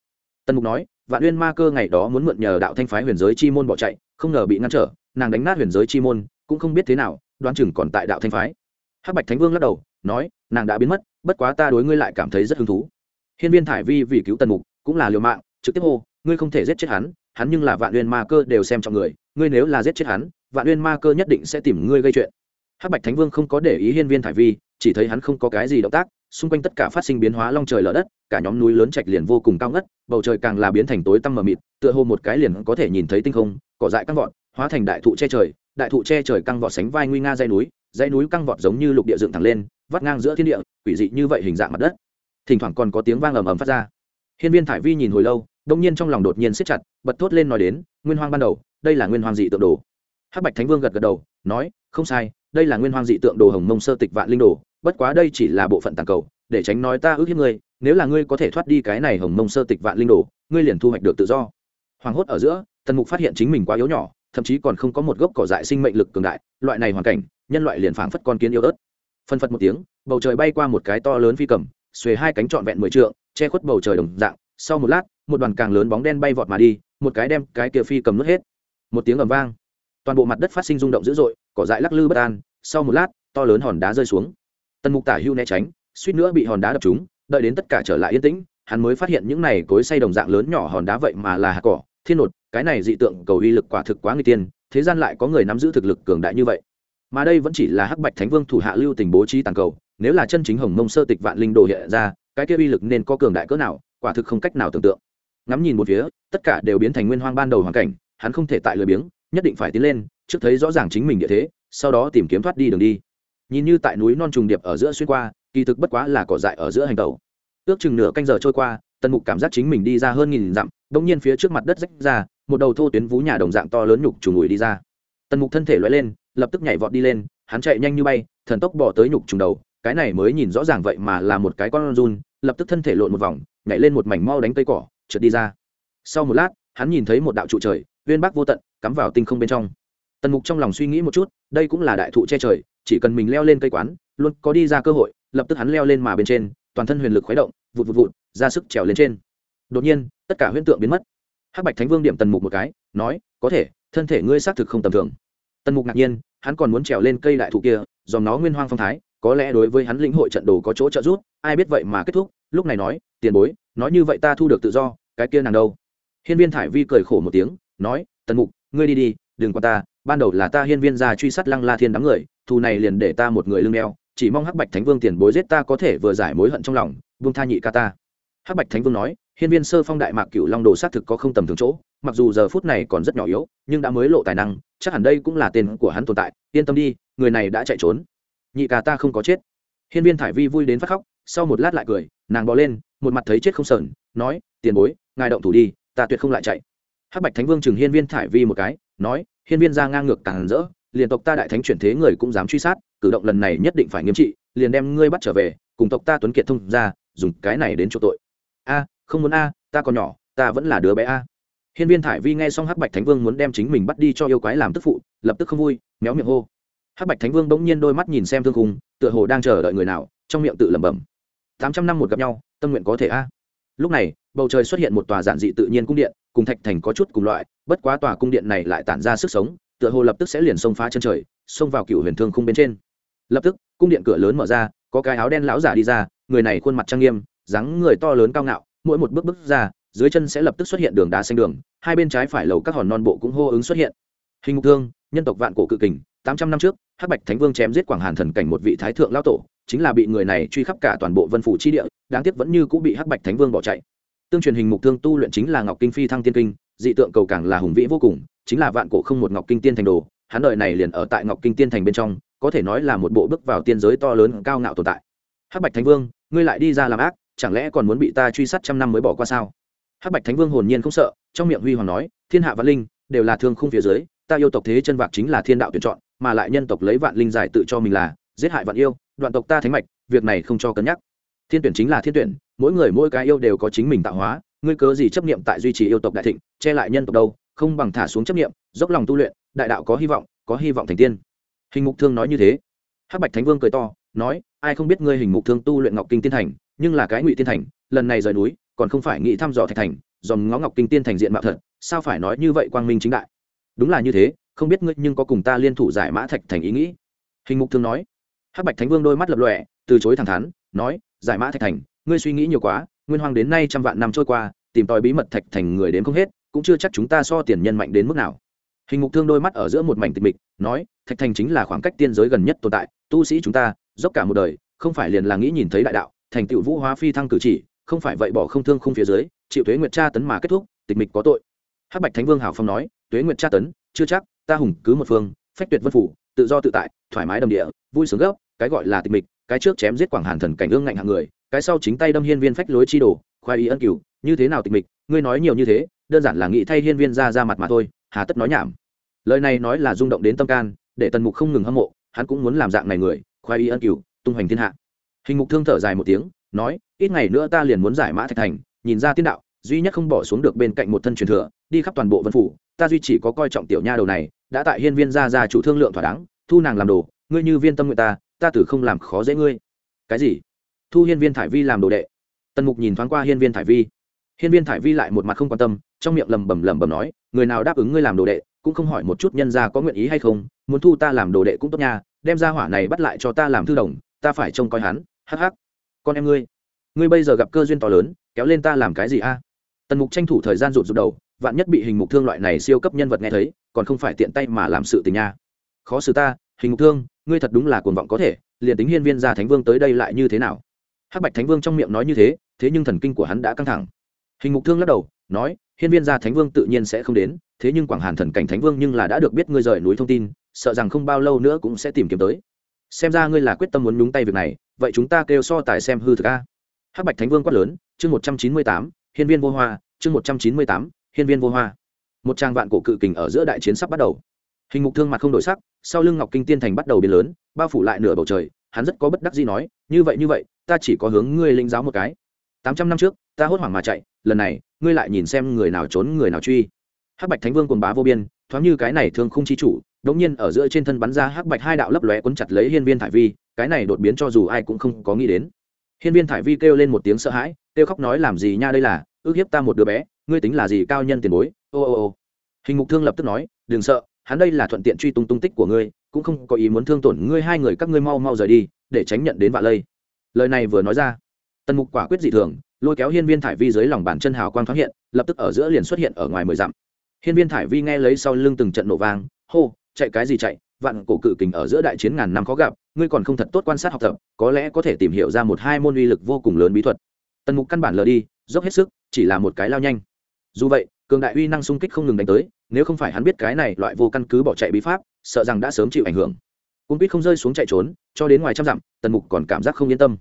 Tần mục nói, vạn uyên ma cơ ngày đó muốn mượn nhờ đạo thanh phái huyền giới chi môn bỏ chạy, không ngờ bị ngăn trở, nàng đánh nát huyền giới chi môn, cũng không biết thế nào, đoán chừng còn tại đạo thanh phái. Hắc bạch thánh vương lắc đầu, nói, nàng đã biến mất, bất quá ta đối ngươi lại cảm thấy rất hứng thú. Hiên viên thải vi vì cứu tần mục, cũng là liều mạng, trực tiếp hô ngươi không thể giết chết hắn hắn nhưng là vạn uyên ma cơ đều xem trọng người, ngươi nếu là giết chết hắn, vạn uyên ma cơ nhất định sẽ tìm ngươi gây chuyện. Hắc bạch thánh vương không có để ý hiên viên thải vi, chỉ thấy hắn không có cái gì động tác, xung quanh tất cả phát sinh biến hóa long trời lở đất, cả nhóm núi lớn trạch liền vô cùng cao ngất, bầu trời càng là biến thành tối tăm mờ mịt, tựa hồ một cái liền có thể nhìn thấy tinh không, cỏ dại căng vọt, hóa thành đại thụ che trời, đại thụ che trời căng vọt sánh vai nguy nga dây núi, dãy núi căng vọt giống như lục địa dựng thẳng lên, vắt ngang giữa thiên địa, quỷ dị như vậy hình dạng mặt đất. Thỉnh thoảng còn có tiếng vang ầm ầm phát ra. Hiên viên thải vi nhìn hồi lâu đông nhiên trong lòng đột nhiên siết chặt, bật thốt lên nói đến, nguyên hoang ban đầu, đây là nguyên hoang dị tượng đồ. Hắc bạch thánh vương gật gật đầu, nói, không sai, đây là nguyên hoang dị tượng đồ hồng mông sơ tịch vạn linh đồ, bất quá đây chỉ là bộ phận tàn cầu, để tránh nói ta ước hiếp ngươi, nếu là ngươi có thể thoát đi cái này hồng mông sơ tịch vạn linh đồ, ngươi liền thu hoạch được tự do. Hoàng hốt ở giữa, tần mục phát hiện chính mình quá yếu nhỏ, thậm chí còn không có một gốc cỏ dại sinh mệnh lực cường đại, loại này hoàn cảnh, nhân loại liền phảng phất con kiến yếu ớt. Phân phật một tiếng, bầu trời bay qua một cái to lớn phi cầm, xuề hai cánh trọn vẹn mười trượng, che khuất bầu trời đồng dạng sau một lát, một đoàn càng lớn bóng đen bay vọt mà đi, một cái đem cái kia phi cầm nước hết. Một tiếng ầm vang. Toàn bộ mặt đất phát sinh rung động dữ dội, cỏ dại lắc lư bất an. Sau một lát, to lớn hòn đá rơi xuống. Tần mục tả hưu né tránh, suýt nữa bị hòn đá đập trúng, đợi đến tất cả trở lại yên tĩnh, hắn mới phát hiện những này cối xay đồng dạng lớn nhỏ hòn đá vậy mà là hạt cỏ. Thiên nột, cái này dị tượng cầu uy lực quả thực quá người tiên, thế gian lại có người nắm giữ thực lực cường đại như vậy. Mà đây vẫn chỉ là hắc bạch thánh vương thủ hạ lưu tình bố trí tàn cầu, nếu là chân chính hồng mông sơ tịch vạn linh đồ hiện ra, cái kia uy lực nên có cường đại cỡ nào? Quả thực không cách nào tưởng tượng. Ngắm nhìn một phía, tất cả đều biến thành nguyên hoang ban đầu hoàn cảnh, hắn không thể tại lười biếng, nhất định phải tiến lên, trước thấy rõ ràng chính mình địa thế, sau đó tìm kiếm thoát đi đường đi. Nhìn như tại núi non trùng điệp ở giữa xuyên qua, kỳ thực bất quá là cỏ dại ở giữa hành tàu ước chừng nửa canh giờ trôi qua, tần mục cảm giác chính mình đi ra hơn nghìn dặm đ ỗ n g nhiên phía trước mặt đất rách ra, một đầu thô tuyến vú nhà đồng dạng to lớn nhục trùng ủi đi ra. Tần mục thân thể loay lên, lập tức nhảy vọt đi lên, hắn chạy nhanh như bay, thần tốc bỏ tới nhục trùng đầu, cái này mới nhìn rõ ràng vậy mà là một cái con run, lập tức thân thể lộn một vòng nhảy lên một mảnh mau đánh cây cỏ, trượt đi ra. Sau một lát, hắn nhìn thấy một đạo trụ trời, uyên bắc vô tận, cắm vào tinh không bên trong. Tần mục trong lòng suy nghĩ một chút, đây cũng là đại thụ che trời, chỉ cần mình leo lên cây quán, luôn có đi ra cơ hội, lập tức hắn leo lên mà bên trên, toàn thân huyền lực khuấy động, vụt vụt vụt, ra sức trèo lên trên. Đột nhiên, tất cả huyễn tượng biến mất. Hắc bạch thánh vương điểm tần mục một cái, nói, có thể, thân thể ngươi xác thực không tầm thường. Tần mục ngạc nhiên, hắn còn muốn trèo lên cây đại thụ kia, dòm nó nguyên hoang phong thái, có lẽ đối với hắn lĩnh hội trận đồ có chỗ trợ giúp, ai biết vậy mà kết thúc lúc này nói, tiền bối, nói như vậy ta thu được tự do, cái kia nàng đâu? Hiên viên thải vi cười khổ một tiếng, nói, tần mục, ngươi đi đi, đừng qua ta, ban đầu là ta hiên viên ra truy sát lăng la thiên đám người, thù này liền để ta một người lưng đeo, chỉ mong hắc bạch thánh vương tiền bối giết ta có thể vừa giải mối hận trong lòng vương tha nhị ca ta. Hắc bạch thánh vương nói, hiên viên sơ phong đại mạc cựu long đồ xác thực có không tầm thường chỗ, mặc dù giờ phút này còn rất nhỏ yếu, nhưng đã mới lộ tài năng, chắc hẳn đây cũng là tên của hắn tồn tại, yên tâm đi, người này đã chạy trốn, nhị ca ta không có chết. Hiên viên thải vi vui đến phát khóc, sau một lát lại cười nàng bỏ lên, một mặt thấy chết không sờn, nói, tiền bối, ngài động thủ đi, ta tuyệt không lại chạy. Hắc bạch thánh vương chừng hiên viên thải vi một cái, nói, hiên viên ra ngang ngược càng rỡ, liền tộc ta đại thánh chuyển thế người cũng dám truy sát, cử động lần này nhất định phải nghiêm trị, liền đem ngươi bắt trở về, cùng tộc ta tuấn kiệt thông ra, dùng cái này đến chỗ tội. A, không muốn a, ta còn nhỏ, ta vẫn là đứa bé a. Hiên viên thải vi nghe xong hắc bạch thánh vương muốn đem chính mình bắt đi cho yêu quái làm tức phụ, lập tức không vui, méo miệng hô. Hắc bạch thánh vương bỗng nhiên đôi mắt nhìn xem thương khung, tựa hồ đang chờ đợi người nào, trong miệng tự lẩm bẩm tám trăm năm một gặp nhau, tâm nguyện có thể a. Lúc này, bầu trời xuất hiện một tòa giản dị tự nhiên cung điện, cùng thạch thành có chút cùng loại, bất quá tòa cung điện này lại tản ra sức sống, tựa hồ lập tức sẽ liền xông phá chân trời, xông vào cựu huyền thương khung bên trên. Lập tức, cung điện cửa lớn mở ra, có cái áo đen lão giả đi ra, người này khuôn mặt trang nghiêm, dáng người to lớn cao ngạo, mỗi một bước bước ra, dưới chân sẽ lập tức xuất hiện đường đá xanh đường, hai bên trái phải lầu các hòn non bộ cũng hô ứng xuất hiện. Hình ngục thương, nhân tộc vạn cổ cự kình tám trăm năm trước, hắc bạch thánh vương chém giết quảng hàn thần cảnh một vị thái thượng lão tổ, chính là bị người này truy khắp cả toàn bộ vân phủ chi địa, đáng tiếc vẫn như cũng bị hắc bạch thánh vương bỏ chạy. Tương truyền hình mục thương tu luyện chính là ngọc kinh phi thăng tiên kinh, dị tượng cầu càng là hùng vĩ vô cùng, chính là vạn cổ không một ngọc kinh tiên thành đồ, hắn đời này liền ở tại ngọc kinh tiên thành bên trong, có thể nói là một bộ bước vào tiên giới to lớn cao ngạo tồn tại. Hắc bạch thánh vương, ngươi lại đi ra làm ác, chẳng lẽ còn muốn bị ta truy sát trăm năm mới bỏ qua sao? Hắc bạch thánh vương hồn nhiên không sợ, trong miệng huy hoàng nói, thiên hạ văn linh đều là thương khung phía dưới, ta yêu tộc thế chân vạc chính là thiên đạo tuyển chọn mà lại nhân tộc lấy vạn linh giải tự cho mình là, giết hại vạn yêu, đoạn tộc ta thánh mạch, việc này không cho cân nhắc. Thiên tuyển chính là thiên tuyển, mỗi người mỗi cái yêu đều có chính mình tạo hóa, ngươi cớ gì chấp niệm tại duy trì yêu tộc đại thịnh, che lại nhân tộc đâu, không bằng thả xuống chấp niệm, dốc lòng tu luyện, đại đạo có hy vọng, có hy vọng thành tiên. Hình mục thương nói như thế. Hắc bạch thánh vương cười to, nói, ai không biết ngươi hình mục thương tu luyện ngọc kinh tiên thành, nhưng là cái ngụy tiên thành, lần này rời núi, còn không phải nghĩ thăm dò thạch thành, dòm ngó ngọc kinh tiên thành diện mạo thật, sao phải nói như vậy quang minh chính đại? Đúng là như thế không biết ngươi nhưng có cùng ta liên thủ giải mã thạch thành ý nghĩ. Hình mục thương nói. Hắc bạch thánh vương đôi mắt lập lọe từ chối thẳng thắn, nói, giải mã thạch thành, ngươi suy nghĩ nhiều quá, nguyên hoàng đến nay trăm vạn năm trôi qua, tìm tòi bí mật thạch thành người đến không hết, cũng chưa chắc chúng ta so tiền nhân mạnh đến mức nào. Hình mục thương đôi mắt ở giữa một mảnh tịch mịch, nói, thạch thành chính là khoảng cách tiên giới gần nhất tồn tại, tu sĩ chúng ta, dốc cả một đời, không phải liền là nghĩ nhìn thấy đại đạo, thành tựu vũ hóa phi thăng cử chỉ, không phải vậy bỏ không thương không phía dưới, chịu thuế nguyệt tra tấn mà kết thúc, tịch mịch có tội. Hắc bạch thánh vương hảo phong nói, tuế nguyệt tra tấn, chưa chắc ta hùng cứ một phương, phách tuyệt vân phủ, tự do tự tại, thoải mái đầm địa, vui sướng gấp, cái gọi là tịch mịch, cái trước chém giết quảng hàn thần cảnh ương ngạnh hạng người, cái sau chính tay đâm hiên viên phách lối chi đồ, khoai ý ân cửu, như thế nào tịch mịch, ngươi nói nhiều như thế, đơn giản là nghĩ thay hiên viên ra ra mặt mà thôi, hà tất nói nhảm. Lời này nói là rung động đến tâm can, để tần mục không ngừng hâm mộ, hắn cũng muốn làm dạng này người, khoai ý ân cửu, tung hoành thiên hạ. Hình mục thương thở dài một tiếng, nói, ít ngày nữa ta liền muốn giải mã thạch thành, nhìn ra tiên đạo, duy nhất không bỏ xuống được bên cạnh một thân truyền thừa, đi khắp toàn bộ vân phủ ta duy chỉ có coi trọng tiểu nha đầu này, đã tại hiên viên gia gia chủ thương lượng thỏa đáng, thu nàng làm đồ, ngươi như viên tâm nguyện ta ta tử không làm khó dễ ngươi. Cái gì? Thu hiên viên thải vi làm đồ đệ. Tần mục nhìn thoáng qua hiên viên thải vi. Hiên viên thải vi lại một mặt không quan tâm, trong miệng lầm bầm lầm bầm nói, người nào đáp ứng ngươi làm đồ đệ, cũng không hỏi một chút nhân gia có nguyện ý hay không, muốn thu ta làm đồ đệ cũng tốt nha, đem ra hỏa này bắt lại cho ta làm thư đồng, ta phải trông coi hắn, hắc hắc. Con em ngươi ngươi bây giờ gặp cơ duyên to lớn, kéo lên ta làm cái gì a? Tần mục tranh thủ thời gian rụt rụt đầu vạn nhất bị hình mục thương loại này siêu cấp nhân vật nghe thấy, còn không phải tiện tay mà làm sự tình nha. Khó xử ta, hình mục thương, ngươi thật đúng là cuồng vọng có thể, liền tính hiên viên gia thánh vương tới đây lại như thế nào? Hắc bạch thánh vương trong miệng nói như thế thế nhưng thần kinh của hắn đã căng thẳng. Hình mục thương lắc đầu, nói, hiên viên gia thánh vương tự nhiên sẽ không đến, thế nhưng quảng hàn thần cảnh thánh vương nhưng là đã được biết ngươi rời núi thông tin, sợ rằng không bao lâu nữa cũng sẽ tìm kiếm tới. Xem ra ngươi là quyết tâm muốn nhúng tay việc này, vậy chúng ta kêu so tài xem hư thực a. Hắc bạch thánh vương quát lớn, chương một trăm chín mươi tám, hiên viên vô hoa, chương một trăm chín mươi tám hiên viên vô hoa. Một trang vạn cổ cự kình ở giữa đại chiến sắp bắt đầu. Hình mục thương mặt không đổi sắc, sau lưng ngọc kinh tiên thành bắt đầu biến lớn, bao phủ lại nửa bầu trời, hắn rất có bất đắc gì nói, như vậy như vậy, ta chỉ có hướng ngươi linh giáo một cái. Tám trăm năm trước, ta hốt hoảng mà chạy, lần này, ngươi lại nhìn xem người nào trốn, người nào truy. Hắc bạch thánh vương quần bá vô biên, thoáng như cái này thương không chi chủ đống nhiên ở giữa trên thân bắn ra hắc bạch hai đạo lấp lóe cuốn chặt lấy hiên viên thải vi, cái này đột biến cho dù ai cũng không có nghĩ đến. Hiên viên thải vi kêu lên một tiếng sợ hãi, kêu khóc nói, làm gì nha, đây là, ước hiếp ta một đứa bé ngươi tính là gì cao nhân tiền bối? Ô ô ô. Hình mục thương lập tức nói, đừng sợ, hắn đây là thuận tiện truy tung tung tích của ngươi, cũng không có ý muốn thương tổn ngươi hai người, các ngươi mau mau rời đi, để tránh nhận đến vạ lây. Lời này vừa nói ra, tần mục quả quyết dị thường, lôi kéo hiên viên thải vi dưới lòng bàn chân hào quang thoáng hiện, lập tức ở giữa liền xuất hiện ở ngoài mười dặm. Hiên viên thải vi nghe lấy sau lưng từng trận nổ vang, hô, chạy cái gì chạy? Vạn cổ cự kình ở giữa đại chiến ngàn năm khó gặp, ngươi còn không thật tốt quan sát học tập, có lẽ có thể tìm hiểu ra một hai môn uy lực vô cùng lớn bí thuật. Tần mục căn bản lờ đi, dốc hết sức, chỉ là một cái lao nhanh dù vậy, cường đại uy năng xung kích không ngừng đánh tới, nếu không phải hắn biết cái này loại vô căn cứ bỏ chạy bí pháp, sợ rằng đã sớm chịu ảnh hưởng. Cung quýt không rơi xuống chạy trốn, cho đến ngoài trăm dặm, tần mục còn cảm giác không yên tâm.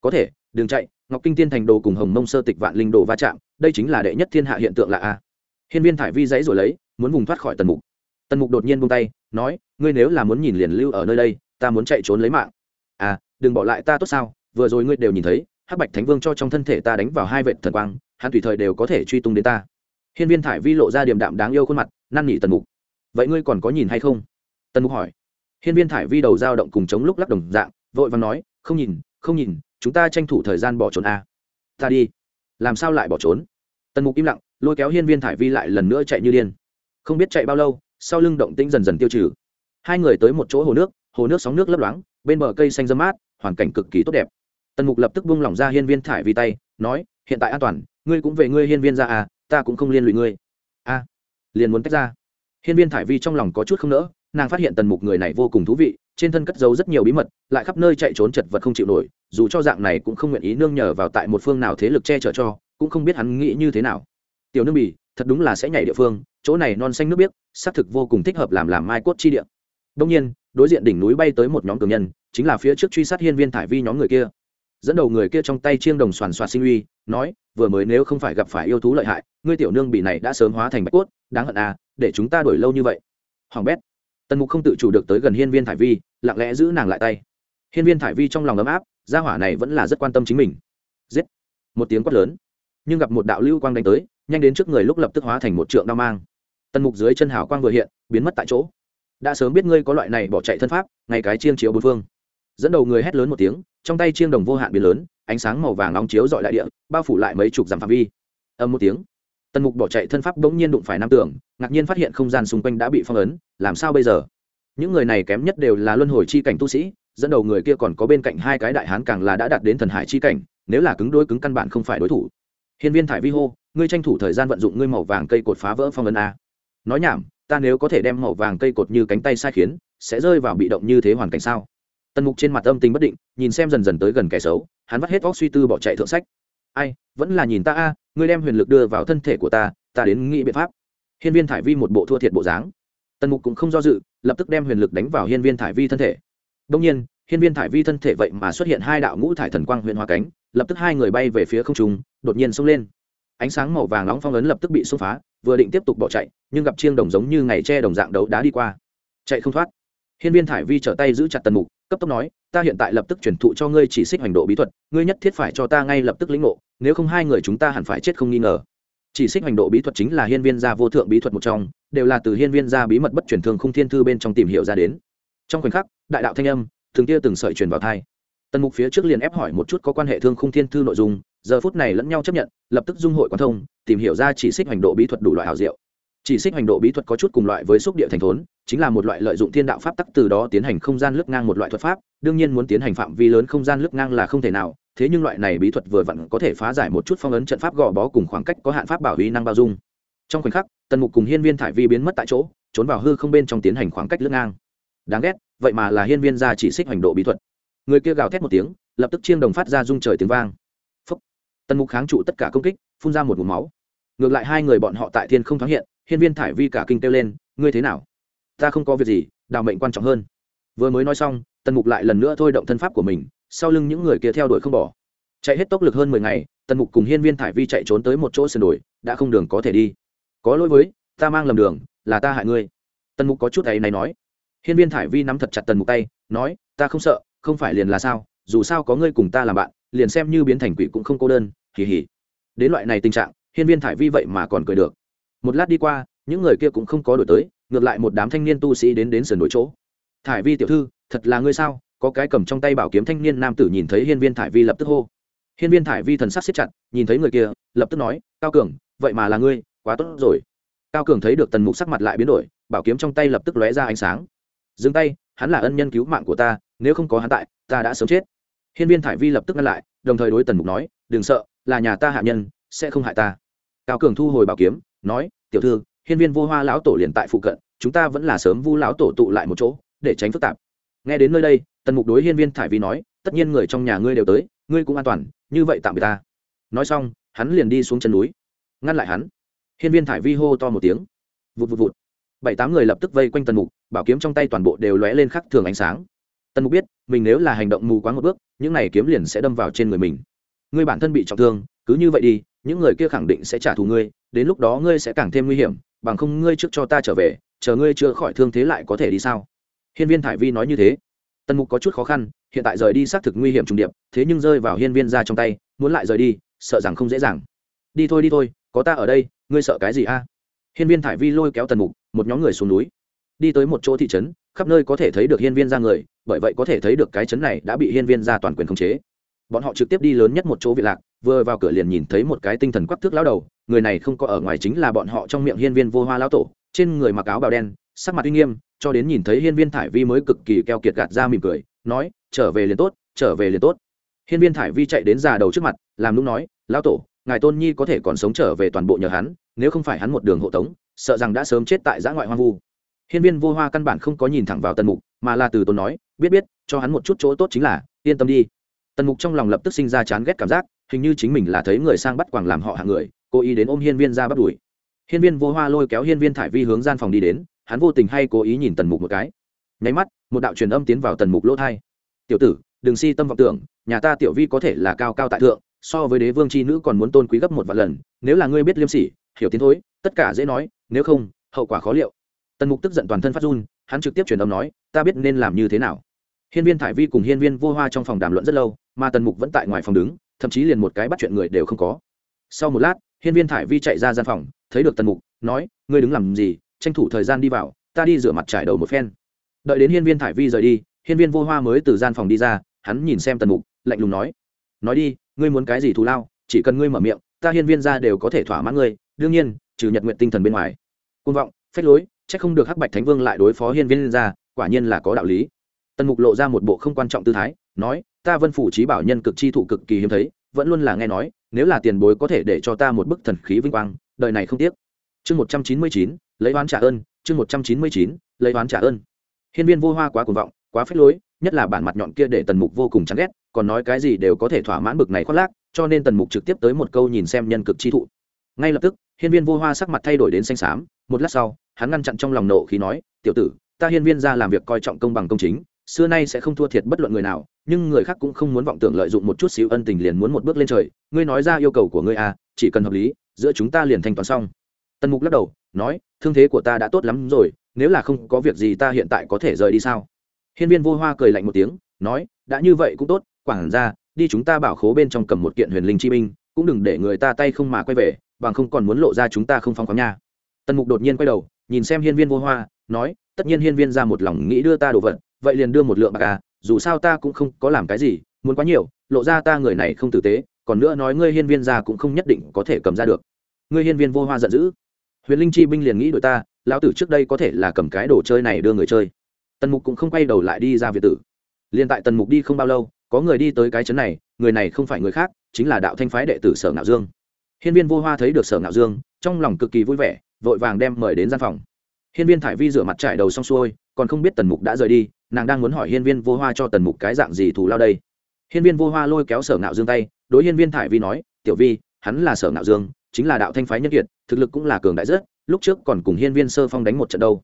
Có thể, đường chạy, ngọc kinh tiên thành đồ cùng hồng mông sơ tịch vạn linh đồ va chạm, đây chính là đệ nhất thiên hạ hiện tượng là a. Hiên viên thải vi dãy rồi lấy, muốn vùng thoát khỏi tần mục. Tần mục đột nhiên buông tay, nói, ngươi nếu là muốn nhìn liền lưu ở nơi đây, ta muốn chạy trốn lấy mạng. À đừng bỏ lại ta tốt sao? Vừa rồi ngươi đều nhìn thấy, hắc bạch thánh vương cho trong thân thể ta đánh vào hai vệ thần quang, hắn tùy thời đều có thể truy tung đến ta hiên viên thải vi lộ ra điềm đạm đáng yêu khuôn mặt, năn nỉ tần mục. Vậy ngươi còn có nhìn hay không? Tần mục hỏi. Hiên viên thải vi đầu dao động cùng chống lúc lắc đồng dạng, vội vàng nói, không nhìn không nhìn, chúng ta tranh thủ thời gian bỏ trốn à. ta đi. Làm sao lại bỏ trốn? Tần mục im lặng, lôi kéo hiên viên thải vi lại lần nữa chạy như điên. Không biết chạy bao lâu, sau lưng động tĩnh dần dần tiêu trừ. Hai người tới một chỗ hồ nước hồ nước sóng nước lấp loáng, bên bờ cây xanh dâm mát, hoàn cảnh cực kỳ tốt đẹp. Tần mục lập tức buông lỏng ra hiên viên thải vi tay, nói, hiện tại an toàn ngươi cũng về ngươi hiên viên ra à ta cũng không liên lụy ngươi. A liền muốn tách ra. Hiên viên thải vi trong lòng có chút không nỡ, nàng phát hiện tần mục người này vô cùng thú vị, trên thân cất giấu rất nhiều bí mật, lại khắp nơi chạy trốn chật vật không chịu nổi, dù cho dạng này cũng không nguyện ý nương nhờ vào tại một phương nào thế lực che chở cho, cũng không biết hắn nghĩ như thế nào. Tiểu nương bỉ thật đúng là sẽ nhảy địa phương, chỗ này non xanh nước biếc, xác thực vô cùng thích hợp làm làm mai cốt chi địa. Đông nhiên, đối diện đỉnh núi bay tới một nhóm cường nhân, chính là phía trước truy sát hiên viên thải vi nhóm người kia dẫn đầu người kia trong tay chiêng đồng soàn soạt sinh uy, nói, vừa mới nếu không phải gặp phải yêu thú lợi hại, ngươi tiểu nương bị này đã sớm hóa thành bạch cốt, đáng hận à để chúng ta đuổi lâu như vậy. Hoàng bét, tần mục không tự chủ được tới gần hiên viên thải vi, lặng lẽ giữ nàng lại tay. Hiên viên thải vi trong lòng ấm áp, gia hỏa này vẫn là rất quan tâm chính mình. Giết! Một tiếng quát lớn, nhưng gặp một đạo lưu quang đánh tới, nhanh đến trước người lúc lập tức hóa thành một trượng đao mang. Tần mục dưới chân hào quang vừa hiện, biến mất tại chỗ. Đã sớm biết ngươi có loại này bỏ chạy thân pháp, ngay cái chiêng chiếu bốn phương. Dẫn đầu người hét lớn một tiếng trong tay chiêng đồng vô hạn biến lớn ánh sáng màu vàng nóng chiếu dọi đại địa bao phủ lại mấy chục dặm phạm vi. Âm một tiếng tần mục bỏ chạy thân pháp bỗng nhiên đụng phải nam tường, ngạc nhiên phát hiện không gian xung quanh đã bị phong ấn làm sao bây giờ? Những người này kém nhất đều là luân hồi chi cảnh tu sĩ dẫn đầu người kia còn có bên cạnh hai cái đại hán càng là đã đạt đến thần hải chi cảnh nếu là cứng đôi cứng căn bản không phải đối thủ. Hiên viên thải vi hô ngươi tranh thủ thời gian vận dụng ngươi màu vàng cây cột phá vỡ phong ấn a. Nói nhảm ta nếu có thể đem màu vàng cây cột như cánh tay sai khiến sẽ rơi vào bị động như thế hoàn cảnh sao? Tần mục trên mặt âm tình bất định, nhìn xem dần dần tới gần kẻ xấu, hắn vắt hết óc suy tư bỏ chạy thượng sách. Ai, vẫn là nhìn ta a, ngươi đem huyền lực đưa vào thân thể của ta ta đến nghĩ biện pháp. Hiên viên thải vi một bộ thua thiệt bộ dáng. Tần mục cũng không do dự, lập tức đem huyền lực đánh vào hiên viên thải vi thân thể. Đông nhiên, hiên viên thải vi thân thể vậy mà xuất hiện hai đạo ngũ thải thần quang huyện hoa cánh, lập tức hai người bay về phía không trung, đột nhiên xông lên. Ánh sáng màu vàng nóng phong ấn lập tức bị xông phá, vừa định tiếp tục bỏ chạy, nhưng gặp chiêng đồng giống như ngày tre đồng dạng đấu đá đi qua. Chạy không thoát. Hiên viên thải vi trở tay giữ chặt tần mục cấp tốc nói, ta hiện tại lập tức truyền thụ cho ngươi chỉ xích hành độ bí thuật, ngươi nhất thiết phải cho ta ngay lập tức lĩnh ngộ, nếu không hai người chúng ta hẳn phải chết không nghi ngờ. Chỉ xích hành độ bí thuật chính là hiên viên gia vô thượng bí thuật một trong, đều là từ hiên viên gia bí mật bất truyền thường không thiên thư bên trong tìm hiểu ra đến. Trong khoảnh khắc, đại đạo thanh âm thường kia từng sợi truyền vào thai tần mục phía trước liền ép hỏi một chút có quan hệ thương khung thiên thư nội dung, giờ phút này lẫn nhau chấp nhận, lập tức dung hội quan thông, tìm hiểu ra chỉ xích hành độ bí thuật đủ loại hảo diệu chỉ xích hành độ bí thuật có chút cùng loại với xúc địa thành thốn, chính là một loại lợi dụng thiên đạo pháp tắc từ đó tiến hành không gian lướt ngang một loại thuật pháp, đương nhiên muốn tiến hành phạm vi lớn không gian lướt ngang là không thể nào, thế nhưng loại này bí thuật vừa vặn có thể phá giải một chút phong ấn trận pháp gò bó cùng khoảng cách có hạn pháp bảo huy năng bao dung. Trong khoảnh khắc, tần mục cùng hiên viên thải vi biến mất tại chỗ, trốn vào hư không bên trong tiến hành khoảng cách lướt ngang. Đáng ghét, vậy mà là hiên viên ra chỉ xích hành độ bí thuật. Người kia gào thét một tiếng, lập tức chiêng đồng phát ra rung trời tiếng vang. Phúc. tần mục kháng trụ tất cả công kích, phun ra một vùng máu. Ngược lại hai người bọn họ tại thiên không thoáng hiện hiên viên thải vi cả kinh kêu lên, ngươi thế nào? Ta không có việc gì, đào mệnh quan trọng hơn. Vừa mới nói xong, tần mục lại lần nữa thôi động thân pháp của mình, sau lưng những người kia theo đuổi không bỏ. Chạy hết tốc lực hơn mười ngày, tần mục cùng hiên viên thải vi chạy trốn tới một chỗ sườn đồi, đã không đường có thể đi. Có lỗi với, ta mang lầm đường, là ta hại ngươi. Tần mục có chút ấy này nói. Hiên viên thải vi nắm thật chặt tần mục tay, nói, ta không sợ, không phải liền là sao, dù sao có ngươi cùng ta làm bạn, liền xem như biến thành quỷ cũng không cô đơn hỉ hỉ đến loại này tình trạng, hiên viên thải vi vậy mà còn cười được một lát đi qua, những người kia cũng không có đổi tới, ngược lại một đám thanh niên tu sĩ đến đến sườn đổi chỗ. Thải vi tiểu thư, thật là ngươi sao? Có cái cầm trong tay bảo kiếm thanh niên nam tử nhìn thấy hiên viên thải vi lập tức hô. Hiên viên thải vi thần sắc siết chặt, nhìn thấy người kia, lập tức nói, cao cường, vậy mà là ngươi, quá tốt rồi. Cao cường thấy được tần mục sắc mặt lại biến đổi, bảo kiếm trong tay lập tức lóe ra ánh sáng. Dừng tay, hắn là ân nhân cứu mạng của ta, nếu không có hắn tại, ta đã sớm chết. Hiên viên thải vi lập tức ngăn lại, đồng thời đối tần mục nói, đừng sợ, là nhà ta hạ nhân, sẽ không hại ta. Cao cường thu hồi bảo kiếm nói, tiểu thư, hiên viên vô hoa lão tổ liền tại phụ cận, chúng ta vẫn là sớm vu lão tổ tụ lại một chỗ, để tránh phức tạp. Nghe đến nơi đây, tần mục đối hiên viên thải vi nói, tất nhiên người trong nhà ngươi đều tới, ngươi cũng an toàn, như vậy tạm biệt ta. Nói xong, hắn liền đi xuống chân núi. Ngăn lại hắn, hiên viên thải vi hô to một tiếng. Vụt vụt vụt. Bảy tám người lập tức vây quanh tần mục, bảo kiếm trong tay toàn bộ đều lóe lên khắc thường ánh sáng. Tần mục biết, mình nếu là hành động mù quáng một bước, những này kiếm liền sẽ đâm vào trên người mình. Ngươi bản thân bị trọng thương, cứ như vậy đi những người kia khẳng định sẽ trả thù ngươi, đến lúc đó ngươi sẽ càng thêm nguy hiểm, bằng không ngươi trước cho ta trở về, chờ ngươi chữa khỏi thương thế lại có thể đi sao? Hiên viên thải vi nói như thế. Tần mục có chút khó khăn, hiện tại rời đi xác thực nguy hiểm trùng điệp, thế nhưng rơi vào hiên viên ra trong tay, muốn lại rời đi, sợ rằng không dễ dàng. Đi thôi đi thôi, có ta ở đây, ngươi sợ cái gì a? Hiên viên thải vi lôi kéo tần mục, một nhóm người xuống núi. Đi tới một chỗ thị trấn, khắp nơi có thể thấy được hiên viên ra người, bởi vậy có thể thấy được cái trấn này đã bị hiên viên ra toàn quyền khống chế bọn họ trực tiếp đi lớn nhất một chỗ viện lạc, vừa vào cửa liền nhìn thấy một cái tinh thần quắc thước lao đầu, người này không có ở ngoài chính là bọn họ trong miệng hiên viên vô hoa lao tổ, trên người mặc áo bào đen, sắc mặt uy nghiêm, cho đến nhìn thấy hiên viên thải vi mới cực kỳ keo kiệt gạt ra mỉm cười, nói, trở về liền tốt, trở về liền tốt. Hiên viên thải vi chạy đến già đầu trước mặt, làm lúc nói lao tổ, ngài tôn nhi có thể còn sống trở về toàn bộ nhờ hắn, nếu không phải hắn một đường hộ tống, sợ rằng đã sớm chết tại giã ngoại hoang vu. Hiên viên vô hoa căn bản không có nhìn thẳng vào tần mục, mà là từ tôn nói, biết biết, cho hắn một chút chỗ tốt chính là, yên tâm đi tần mục trong lòng lập tức sinh ra chán ghét cảm giác, hình như chính mình là thấy người sang bắt quàng làm họ hạng người, cố ý đến ôm hiên viên ra bắt đuổi. Hiên viên vô hoa lôi kéo hiên viên thải vi hướng gian phòng đi đến, hắn vô tình hay cố ý nhìn tần mục một cái. Nháy mắt, một đạo truyền âm tiến vào tần mục lỗ thai. Tiểu tử, đừng si tâm vọng tưởng, nhà ta tiểu vi có thể là cao cao tại thượng, so với đế vương c h i nữ còn muốn tôn quý gấp một vạn lần, nếu là ngươi biết liêm sỉ, hiểu tiến thối, tất cả dễ nói, nếu không, hậu quả khó liệu. Tần mục tức giận toàn thân phát run, hắn trực tiếp truyền âm nói, ta biết nên làm như thế nào. Hiên viên thải vi cùng hiên viên vô hoa trong phòng đàm luận rất lâu mà tần mục vẫn tại ngoài phòng đứng, thậm chí liền một cái bắt chuyện người đều không có. Sau một lát, hiên viên thải vi chạy ra gian phòng, thấy được tần mục, nói, ngươi đứng làm gì? Tranh thủ thời gian đi vào, ta đi rửa mặt trải đầu một phen. Đợi đến hiên viên thải vi rời đi, hiên viên vô hoa mới từ gian phòng đi ra, hắn nhìn xem tần mục, lạnh lùng nói nói đi, ngươi muốn cái gì thù lao, chỉ cần ngươi mở miệng, ta hiên viên ra đều có thể thỏa mãn ngươi, đương nhiên, trừ nhật nguyện tinh thần bên ngoài. Côn vọng, phách lối c h ắ c không được hắc bạch thánh vương lại đối phó hiên viên ra, quả nhiên là có đạo lý. Tần mục lộ ra một bộ không quan trọng tư thái, nói ta vân phủ trí bảo nhân cực chi thụ cực kỳ hiếm thấy, vẫn luôn là nghe nói, nếu là tiền bối có thể để cho ta một bức thần khí vinh quang, đời này không tiếc. Chương một trăm chín mươi chín, lấy oán trả ơn, chương một trăm chín mươi chín, lấy oán trả ơn. Hiên viên vô hoa quá cuồng vọng, quá phết lối, nhất là bản mặt nhọn kia để tần mục vô cùng chán ghét, còn nói cái gì đều có thể thỏa mãn bực này khoác lác, cho nên tần mục trực tiếp tới một câu nhìn xem nhân cực chi thụ. Ngay lập tức, hiên viên vô hoa sắc mặt thay đổi đến xanh xám, một lát sau, hắn ngăn chặn trong lòng nộ khi nói, tiểu tử, ta hiên viên ra làm việc coi trọng công bằng công chính xưa nay sẽ không thua thiệt bất luận người nào, nhưng người khác cũng không muốn vọng tưởng lợi dụng một chút xíu ân tình liền muốn một bước lên trời. Ngươi nói ra yêu cầu của ngươi à chỉ cần hợp lý, giữa chúng ta liền thanh toán xong. Tần mục lắc đầu, nói, thương thế của ta đã tốt lắm rồi, nếu là không có việc gì ta hiện tại có thể rời đi sao? Hiên viên vô hoa cười lạnh một tiếng, nói, đã như vậy cũng tốt quảng ra, đi chúng ta bảo khố bên trong cầm một kiện huyền linh chi binh, cũng đừng để người ta tay không mà quay về, bằng không còn muốn lộ ra chúng ta không phong khoáng nha. Tần mục đột nhiên quay đầu, nhìn xem hiên viên vô hoa, nói, tất nhiên hiên viên ra một lòng nghĩ đưa ta đồ vật vậy liền đưa một lượng bạc à dù sao ta cũng không có làm cái gì, muốn quá nhiều, lộ ra ta người này không tử tế, còn nữa nói ngươi hiên viên ra cũng không nhất định có thể cầm ra được. Ngươi hiên viên vô hoa giận dữ. Huyền linh chi binh liền nghĩ đội ta, lão tử trước đây có thể là cầm cái đồ chơi này đưa người chơi. Tần mục cũng không quay đầu lại đi ra việt tử. Liền tại tần mục đi không bao lâu, có người đi tới cái chấn này, người này không phải người khác, chính là đạo thanh phái đệ tử sở ngạo dương. Hiên viên vô hoa thấy được sở ngạo dương, trong lòng cực kỳ vui vẻ, vội vàng đem mời đến gian phòng. Hiên viên thải vi rửa mặt trải đầu xong xuôi, còn không biết tần mục đã rời đi nàng đang muốn hỏi hiên viên vô hoa cho tần mục cái dạng gì thù lao đây. Hiên viên vô hoa lôi kéo sở ngạo dương tay, đối hiên viên thải vi nói, tiểu vi, hắn là sở ngạo dương, chính là đạo thanh phái nhân kiệt, thực lực cũng là cường đại rất, lúc trước còn cùng hiên viên sơ phong đánh một trận đâu.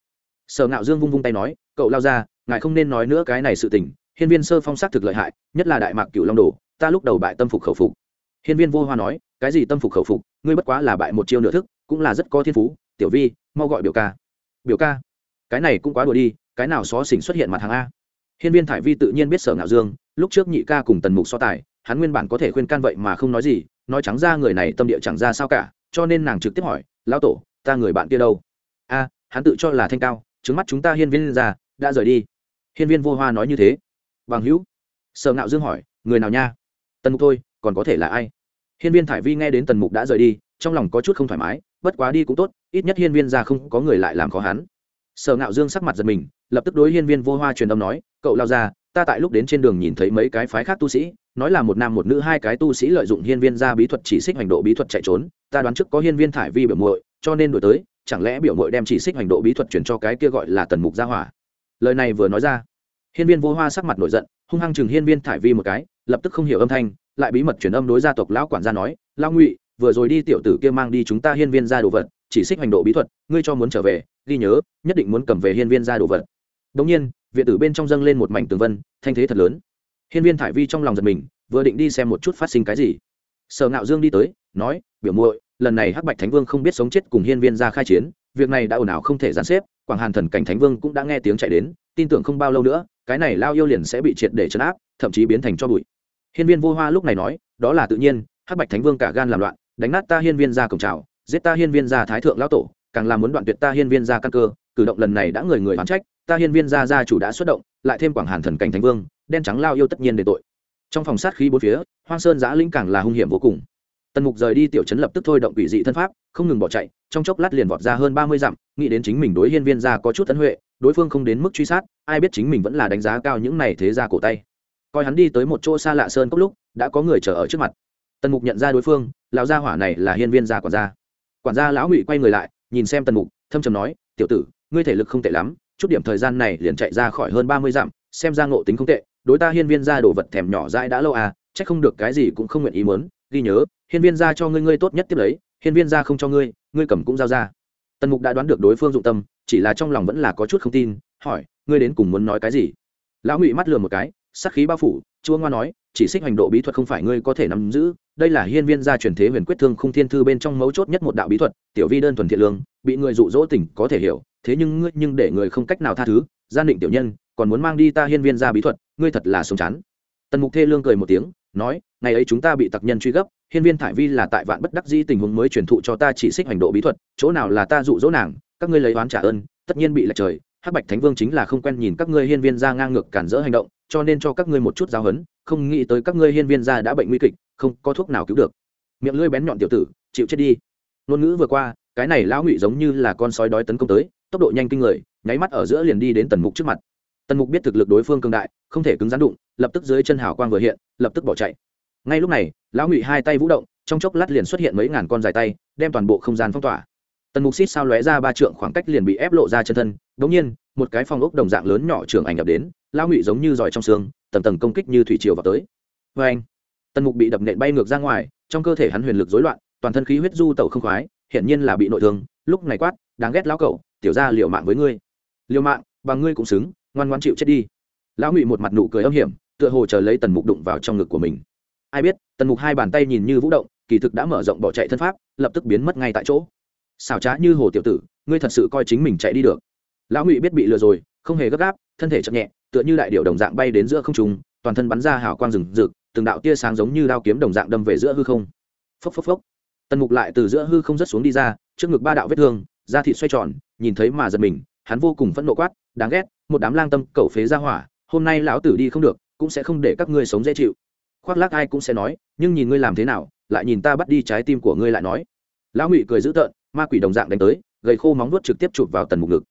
Sở ngạo dương vung vung tay nói, cậu lao ra, ngài không nên nói nữa cái này sự tình, hiên viên sơ phong xác thực lợi hại, nhất là đại mạc cựu long đồ, ta lúc đầu bại tâm phục khẩu phục. Hiên viên vô hoa nói, cái gì tâm phục khẩu phục, ngươi bất quá là bại một chiêu nửa thức, cũng là rất có thiên phú, tiểu vi, mau gọi biểu ca. Biểu ca? Cái này cũng quá đùa đi, cái nào xó xỉnh xuất hiện mặt hàng a? Hiên viên thải vi tự nhiên biết sở ngạo dương, lúc trước nhị ca cùng tần mục so tài, hắn nguyên bản có thể khuyên can vậy mà không nói gì, nói trắng ra người này tâm địa chẳng ra sao cả, cho nên nàng trực tiếp hỏi, lão tổ, ta người bạn kia đâu? A, hắn tự cho là thanh cao, trứng mắt chúng ta hiên viên ra, đã rời đi. Hiên viên vô hoa nói như thế. Bằng hữu. Sở ngạo dương hỏi, người nào nha? Tần mục thôi, còn có thể là ai? Hiên viên thải vi nghe đến tần mục đã rời đi, trong lòng có chút không thoải mái, bất quá đi cũng tốt, ít nhất hiên viên ra không có người lại làm khó hắn sở ngạo dương sắc mặt giật mình, lập tức đối hiên viên vô hoa truyền âm nói, cậu lao ra, ta tại lúc đến trên đường nhìn thấy mấy cái phái khác tu sĩ, nói là một nam một nữ hai cái tu sĩ lợi dụng hiên viên ra bí thuật chỉ xích hành độ bí thuật chạy trốn, ta đoán trước có hiên viên thải vi biểu muội, cho nên đổi tới, chẳng lẽ biểu muội đem chỉ xích hành độ bí thuật chuyển cho cái kia gọi là tần mục gia hỏa? Lời này vừa nói ra, hiên viên vô hoa sắc mặt nổi giận, hung hăng chừng hiên viên thải vi một cái, lập tức không hiểu âm thanh, lại bí mật truyền âm đối gia tộc lão quản gia nói lao ngụy, vừa rồi đi tiểu tử kia mang đi chúng ta hiên viên ra đồ vật chỉ xích hành độ bí thuật, ngươi cho muốn trở về, ghi nhớ, nhất định muốn cầm về hiên viên ra đồ vật. Đống nhiên viện tử bên trong dâng lên một mảnh tường vân, thanh thế thật lớn. Hiên viên thải vi trong lòng giật mình, vừa định đi xem một chút phát sinh cái gì. Sở ngạo dương đi tới, nói, biểu muội, lần này hắc bạch thánh vương không biết sống chết cùng hiên viên ra khai chiến, việc này đã ồn ào không thể gián xếp, quảng hàn thần cảnh thánh vương cũng đã nghe tiếng chạy đến, tin tưởng không bao lâu nữa, cái này lao yêu liền sẽ bị triệt để chấn áp, thậm chí biến thành cho bụi. Hiên viên vô hoa lúc này nói, đó là tự nhiên, hắc bạch thánh vương cả gan làm loạn, đánh nát ta hiên viên ra cổng trào giết ta hiên viên Gia thái thượng lão tổ, càng là muốn đoạn tuyệt ta hiên viên Gia căn cơ, cử động lần này đã người người oán trách, ta hiên viên gia gia chủ đã xuất động, lại thêm quảng hàn thần cảnh thánh vương, đen trắng lao yêu tất nhiên để tội. Trong phòng sát khí bốn phía, hoang sơn giã linh càng là hung hiểm vô cùng. Tần mục rời đi tiểu trấn lập tức thôi động quỷ dị thân pháp, không ngừng bỏ chạy, trong chốc lát liền vọt ra hơn ba mươi dặm, nghĩ đến chính mình đối hiên viên gia có chút tấn huệ, đối phương không đến mức truy sát, ai biết chính mình vẫn là đánh giá cao những này thế ra cổ tay. Coi hắn đi tới một chỗ xa lạ sơn cốc lúc, đã có người chờ ở trước mặt. Tần mục nhận ra đối phương, lão gia hỏa này là hiên viên gia còn gia quản gia lão ngụy quay người lại, nhìn xem tần mục, thâm trầm nói, tiểu tử, ngươi thể lực không tệ lắm, chút điểm thời gian này liền chạy ra khỏi hơn ba mươi dặm, xem ra ngộ tính không tệ, đối ta hiên viên gia đồ vật thèm nhỏ dãi đã lâu à chắc không được cái gì cũng không nguyện ý muốn, ghi nhớ, hiên viên gia cho ngươi ngươi tốt nhất tiếp lấy, hiên viên gia không cho ngươi ngươi cầm cũng giao ra. Tần mục đã đoán được đối phương dụng tâm, chỉ là trong lòng vẫn là có chút không tin, hỏi, ngươi đến cùng muốn nói cái gì? Lão ngụy mắt lừa một cái sắc khí bao phủ, chúa ngoa nói, chỉ xích hành độ bí thuật không phải ngươi có thể nắm giữ, đây là hiên viên gia truyền thế huyền quyết thương không thiên thư bên trong mấu chốt nhất một đạo bí thuật, tiểu vi đơn thuần thiện lương, bị người dụ dỗ tỉnh có thể hiểu, thế nhưng ngươi nhưng để người không cách nào tha thứ, gian định tiểu nhân, còn muốn mang đi ta hiên viên gia bí thuật, ngươi thật là sống chán. Tần mục thê lương cười một tiếng, nói, ngày ấy chúng ta bị tặc nhân truy gấp, hiên viên thải vi là tại vạn bất đắc dĩ tình huống mới truyền thụ cho ta chỉ xích hành độ bí thuật, chỗ nào là ta dụ dỗ nàng, các ngươi lấy oán trả ơn, tất nhiên bị lệch trời, hắc bạch thánh vương chính là không quen nhìn các ngươi hiên viên gia ngang ngược cản rỡ hành động cho nên cho các ngươi một chút giáo hấn không nghĩ tới các ngươi hiên viên gia đã bệnh nguy kịch, không có thuốc nào cứu được. Miệng lưỡi bén nhọn tiểu tử, chịu chết đi. Ngôn ngữ vừa qua, cái này lão ngụy giống như là con sói đói tấn công tới, tốc độ nhanh kinh người, nháy mắt ở giữa liền đi đến tần mục trước mặt. Tần mục biết thực lực đối phương cường đại, không thể cứng rắn đụng, lập tức dưới chân hào quang vừa hiện, lập tức bỏ chạy. Ngay lúc này, lão ngụy hai tay vũ động, trong chốc lát liền xuất hiện mấy ngàn con dài tay, đem toàn bộ không gian phong tỏa. Tần mục xít sao lóe ra ba trượng khoảng cách liền bị ép lộ ra chân thân đ ỗ n g nhiên, một cái phong ốc đồng dạng lớn nhỏ trường ảnh nhập đến lão ngụy giống như giỏi trong xương, tầng tầng công kích như thủy triều vào tới. Vê anh, tần mục bị đập nện bay ngược ra ngoài, trong cơ thể hắn huyền lực dối loạn, toàn thân khí huyết du tẩu không khoái, hiển nhiên là bị nội thương, lúc này quát, đáng ghét lão cậu, tiểu ra liệu mạng với ngươi. Liệu mạng, và ngươi cũng xứng, ngoan ngoan chịu chết đi. Lão ngụy một mặt nụ cười âm hiểm, tựa hồ chờ lấy tần mục đụng vào trong ngực của mình. Ai biết, tần mục hai bàn tay nhìn như vũ động, kỳ thực đã mở rộng bỏ chạy thân pháp, lập tức biến mất ngay tại chỗ. Xảo trá như hồ tiểu tử, ngươi thật sự coi chính mình chạy đi được. Lão ngụy biết bị lừa rồi, không hề gấp gáp, thân thể chậm nhẹ tựa như đại điệu đồng dạng bay đến giữa không trung, toàn thân bắn ra hào quang rừng rực, từng đạo tia sáng giống như đao kiếm đồng dạng đâm về giữa hư không. Phốc phốc phốc. Tần mục lại từ giữa hư không rớt xuống đi ra, trước ngực ba đạo vết thương, da thịt xoay tròn, nhìn thấy mà giật mình, hắn vô cùng phẫn nộ quát, đáng ghét, một đám lang tâm cẩu phế ra hỏa, hôm nay lão tử đi không được, cũng sẽ không để các ngươi sống dễ chịu. Khoác lác ai cũng sẽ nói, nhưng nhìn ngươi làm thế nào, lại nhìn ta bắt đi trái tim của ngươi lại nói. Lão ngụy cười dữ tợn, ma quỷ đồng dạng đánh tới, gầy khô móng vuốt trực tiếp chụp vào tần mục ngực.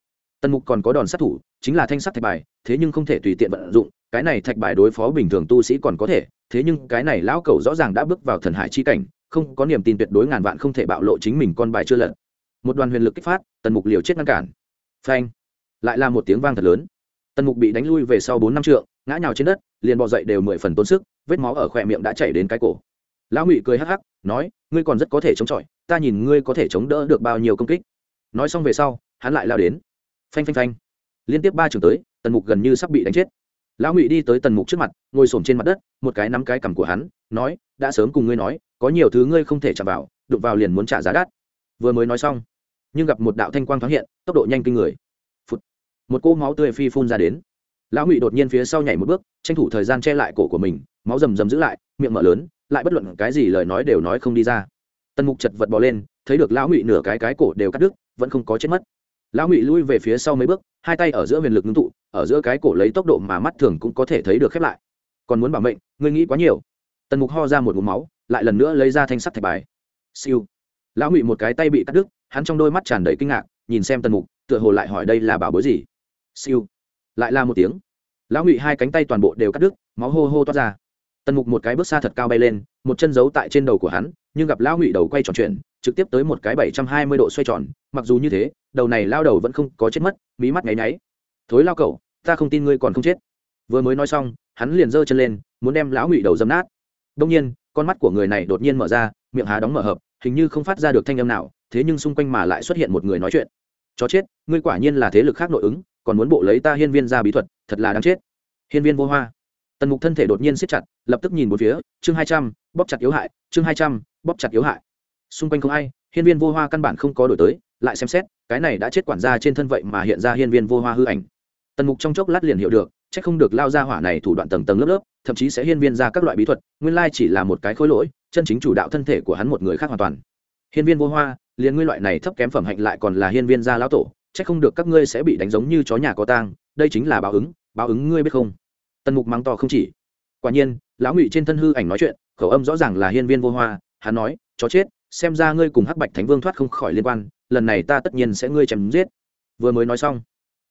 Tần mục còn có đòn sát thủ chính là thanh sắc thạch bài, thế nhưng không thể tùy tiện vận dụng, cái này thạch bài đối phó bình thường tu sĩ còn có thể, thế nhưng cái này lão cầu rõ ràng đã bước vào thần hải chi cảnh, không có niềm tin tuyệt đối ngàn vạn không thể bạo lộ chính mình con bài chưa lật. Một đoàn huyền lực kích phát, tần mục liều chết ngăn cản. Phanh! Lại là một tiếng vang thật lớn. Tần mục bị đánh lui về sau bốn năm trượng, ngã nhào trên đất, liền bò dậy đều mười phần tốn sức, vết máu ở khỏe miệng đã chảy đến cái cổ. Lão ngụy cười hắc hắc, nói, ngươi còn rất có thể chống chọi, ta nhìn ngươi có thể chống đỡ được bao nhiêu công kích. Nói xong về sau, hắn lại lao đến. Phanh phanh phanh liên tiếp ba trường tới, tần mục gần như sắp bị đánh chết. Lão ngụy đi tới tần mục trước mặt, ngồi s trên mặt đất, một cái nắm cái cằm của hắn, nói, đã sớm cùng ngươi nói, có nhiều thứ ngươi không thể chạm vào, đụng vào liền muốn trả giá đắt. Vừa mới nói xong, nhưng gặp một đạo thanh quang thoáng hiện, tốc độ nhanh kinh người、Phụt. Một cỗ máu tươi phi phun ra đến. Lão ngụy đột nhiên phía sau nhảy một bước, tranh thủ thời gian che lại cổ của mình, máu rầm rầm giữ lại, miệng mở lớn, lại bất luận cái gì lời nói đều nói không đi ra. Tần mục chật vật bò lên, thấy được lão ngụy nửa cái cái cổ đều cắt đứt, vẫn không có chết mất lão ngụy lui về phía sau mấy bước hai tay ở giữa huyền lực ngưng tụ ở giữa cái cổ lấy tốc độ mà mắt thường cũng có thể thấy được khép lại. Còn muốn bảo mệnh ngươi nghĩ quá nhiều. Tần mục ho ra một ngụm máu lại lần nữa lấy ra thanh sắt thạch bài. Siêu. Lão ngụy một cái tay bị cắt đứt hắn trong đôi mắt tràn đầy kinh ngạc nhìn xem tần mục tựa hồ lại hỏi đây là bảo bối gì? Siêu. Lại là một tiếng. Lão ngụy hai cánh tay toàn bộ đều cắt đứt máu hô hô toát ra. Tần mục một cái bước xa thật cao bay lên một chân giấu tại trên đầu của hắn nhưng gặp lão ngụy đầu quay tròn chuyển, trực tiếp tới một cái bảy trăm hai mươi độ xoay tròn mặc dù như thế đầu này lao đầu vẫn không có chết mất, mí mắt nháy nháy. Thối lao cậu, ta không tin ngươi còn không chết. Vừa mới nói xong, hắn liền giơ chân lên, muốn đem lão ngụy đầu dâm nát. Đông nhiên, con mắt của người này đột nhiên mở ra, miệng há đóng mở hợp, hình như không phát ra được thanh âm nào, thế nhưng xung quanh mà lại xuất hiện một người nói chuyện. Chó chết, ngươi quả nhiên là thế lực khác nội ứng, còn muốn bộ lấy ta hiên viên ra bí thuật, thật là đáng chết. Hiên viên vô hoa. Tần mục thân thể đột nhiên siết chặt, lập tức nhìn một phía, chương hai trăm, bóp chặt yếu hại, chương hai trăm, bóp chặt yếu hại. Xung quanh không ai hiên viên vô hoa căn bản không có đổi tới, lại xem xét, cái này đã chết quản gia trên thân vậy mà hiện ra hiên viên vô hoa hư ảnh. Tần mục trong chốc lát liền hiểu được c h ắ c không được lao ra hỏa này thủ đoạn tầng tầng lớp lớp, thậm chí sẽ hiên viên ra các loại bí thuật, nguyên lai chỉ là một cái khối lỗi, chân chính chủ đạo thân thể của hắn một người khác hoàn toàn. Hiên viên vô hoa, liền ngươi loại này thấp kém phẩm hạnh lại còn là hiên viên gia lão tổ c h ắ c không được các ngươi sẽ bị đánh giống như chó nhà có tang, đây chính là báo ứng báo ứng ngươi biết không? Tần mục mắng to không chỉ. Quả nhiên, lão ngụy trên thân hư ảnh nói chuyện, khẩu âm rõ ràng là hiên viên vô hoa, hắn nói, chó chết xem ra ngươi cùng hắc bạch thánh vương thoát không khỏi liên quan, lần này ta tất nhiên sẽ ngươi chém giết. Vừa mới nói xong,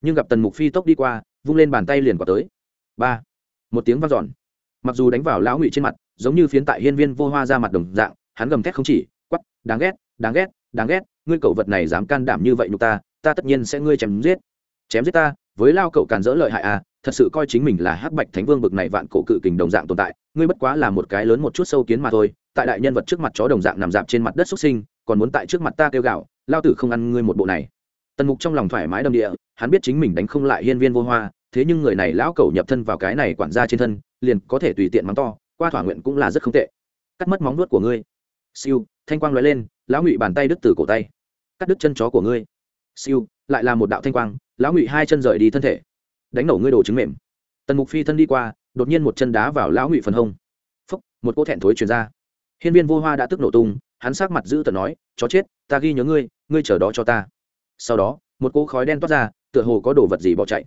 nhưng gặp tần mục phi tốc đi qua, vung lên bàn tay liền quả tới. Ba, một tiếng vang dọn. Mặc dù đánh vào lão ngụy trên mặt, giống như phiến tại hiên viên vô hoa ra mặt đồng dạng, hắn gầm thét không chỉ quắp đáng ghét đáng ghét đáng ghét, ngươi cậu vật này dám can đảm như vậy nhục ta ta tất nhiên sẽ ngươi chém giết. Chém giết ta? Với lao cậu càn dỡ lợi hại à thật sự coi chính mình là hắc bạch thánh vương bực này vạn cổ cự kình đồng dạng tồn tại ngươi bất quá là một cái lớn một chút sâu kiến mà thôi, tại đại nhân vật trước mặt chó đồng dạng nằm dạp trên mặt đất xuất sinh, còn muốn tại trước mặt ta kêu gạo, lao tử không ăn ngươi một bộ này. Tần mục trong lòng thoải mái đầm địa, hắn biết chính mình đánh không lại hiên viên vô hoa, thế nhưng người này lão cầu nhập thân vào cái này quản gia trên thân, liền có thể tùy tiện mắng to, qua thỏa nguyện cũng là rất không tệ. Cắt mất móng nuốt của ngươi. Siêu, thanh quang l lên, lão ngụy bàn tay đứt từ cổ tay. Cắt đứt chân chó của ngươi. Siêu, lại là một đạo thanh quang, lão ngụy hai chân rời đi thân thể. Đánh nổ ngươi đồ trứng mềm. Tần mục phi thân đi qua đột nhiên một chân đá vào lão ngụy phần hông. Phúc, một cỗ thẹn thối truyền ra. Hiên viên vô hoa đã tức nổ tung, hắn sát mặt giữ tờ nói, chó chết, ta ghi nhớ ngươi ngươi chờ đó cho ta. Sau đó, một cỗ khói đen toát ra, tựa hồ có đồ vật gì bỏ chạy.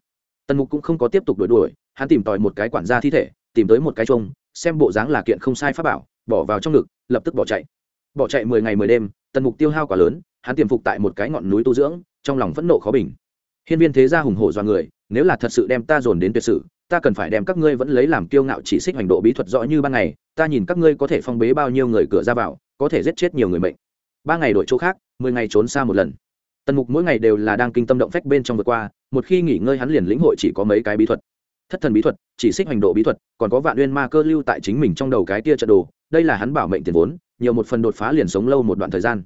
Tần mục cũng không có tiếp tục đuổi đuổi, hắn tìm tòi một cái quản gia thi thể, tìm tới một cái trông xem bộ dáng là kiện không sai pháp bảo, bỏ vào trong ngực, lập tức bỏ chạy. Bỏ chạy mười ngày mười đêm, tần mục tiêu hao quá lớn, hắn tiềm phục tại một cái ngọn núi tu dưỡng, trong lòng phẫn nộ khó bình hiên viên thế gia hùng hổ do người, nếu là thật sự đem ta dồn đến tuyệt sự ta cần phải đem các ngươi vẫn lấy làm kiêu ngạo chỉ xích hành độ bí thuật rõ như ban ngày, ta nhìn các ngươi có thể phong bế bao nhiêu người cửa ra vào, có thể giết chết nhiều người mệnh. Ba ngày đổi chỗ khác, mười ngày trốn xa một lần. Tần mục mỗi ngày đều là đang kinh tâm động phách bên trong vượt qua, một khi nghỉ ngơi hắn liền lĩnh hội chỉ có mấy cái bí thuật. Thất thần bí thuật, chỉ xích hành độ bí thuật, còn có vạn uyên ma cơ lưu tại chính mình trong đầu cái tia trận đồ, đây là hắn bảo mệnh tiền vốn, nhiều một phần đột phá liền sống lâu một đoạn thời gian.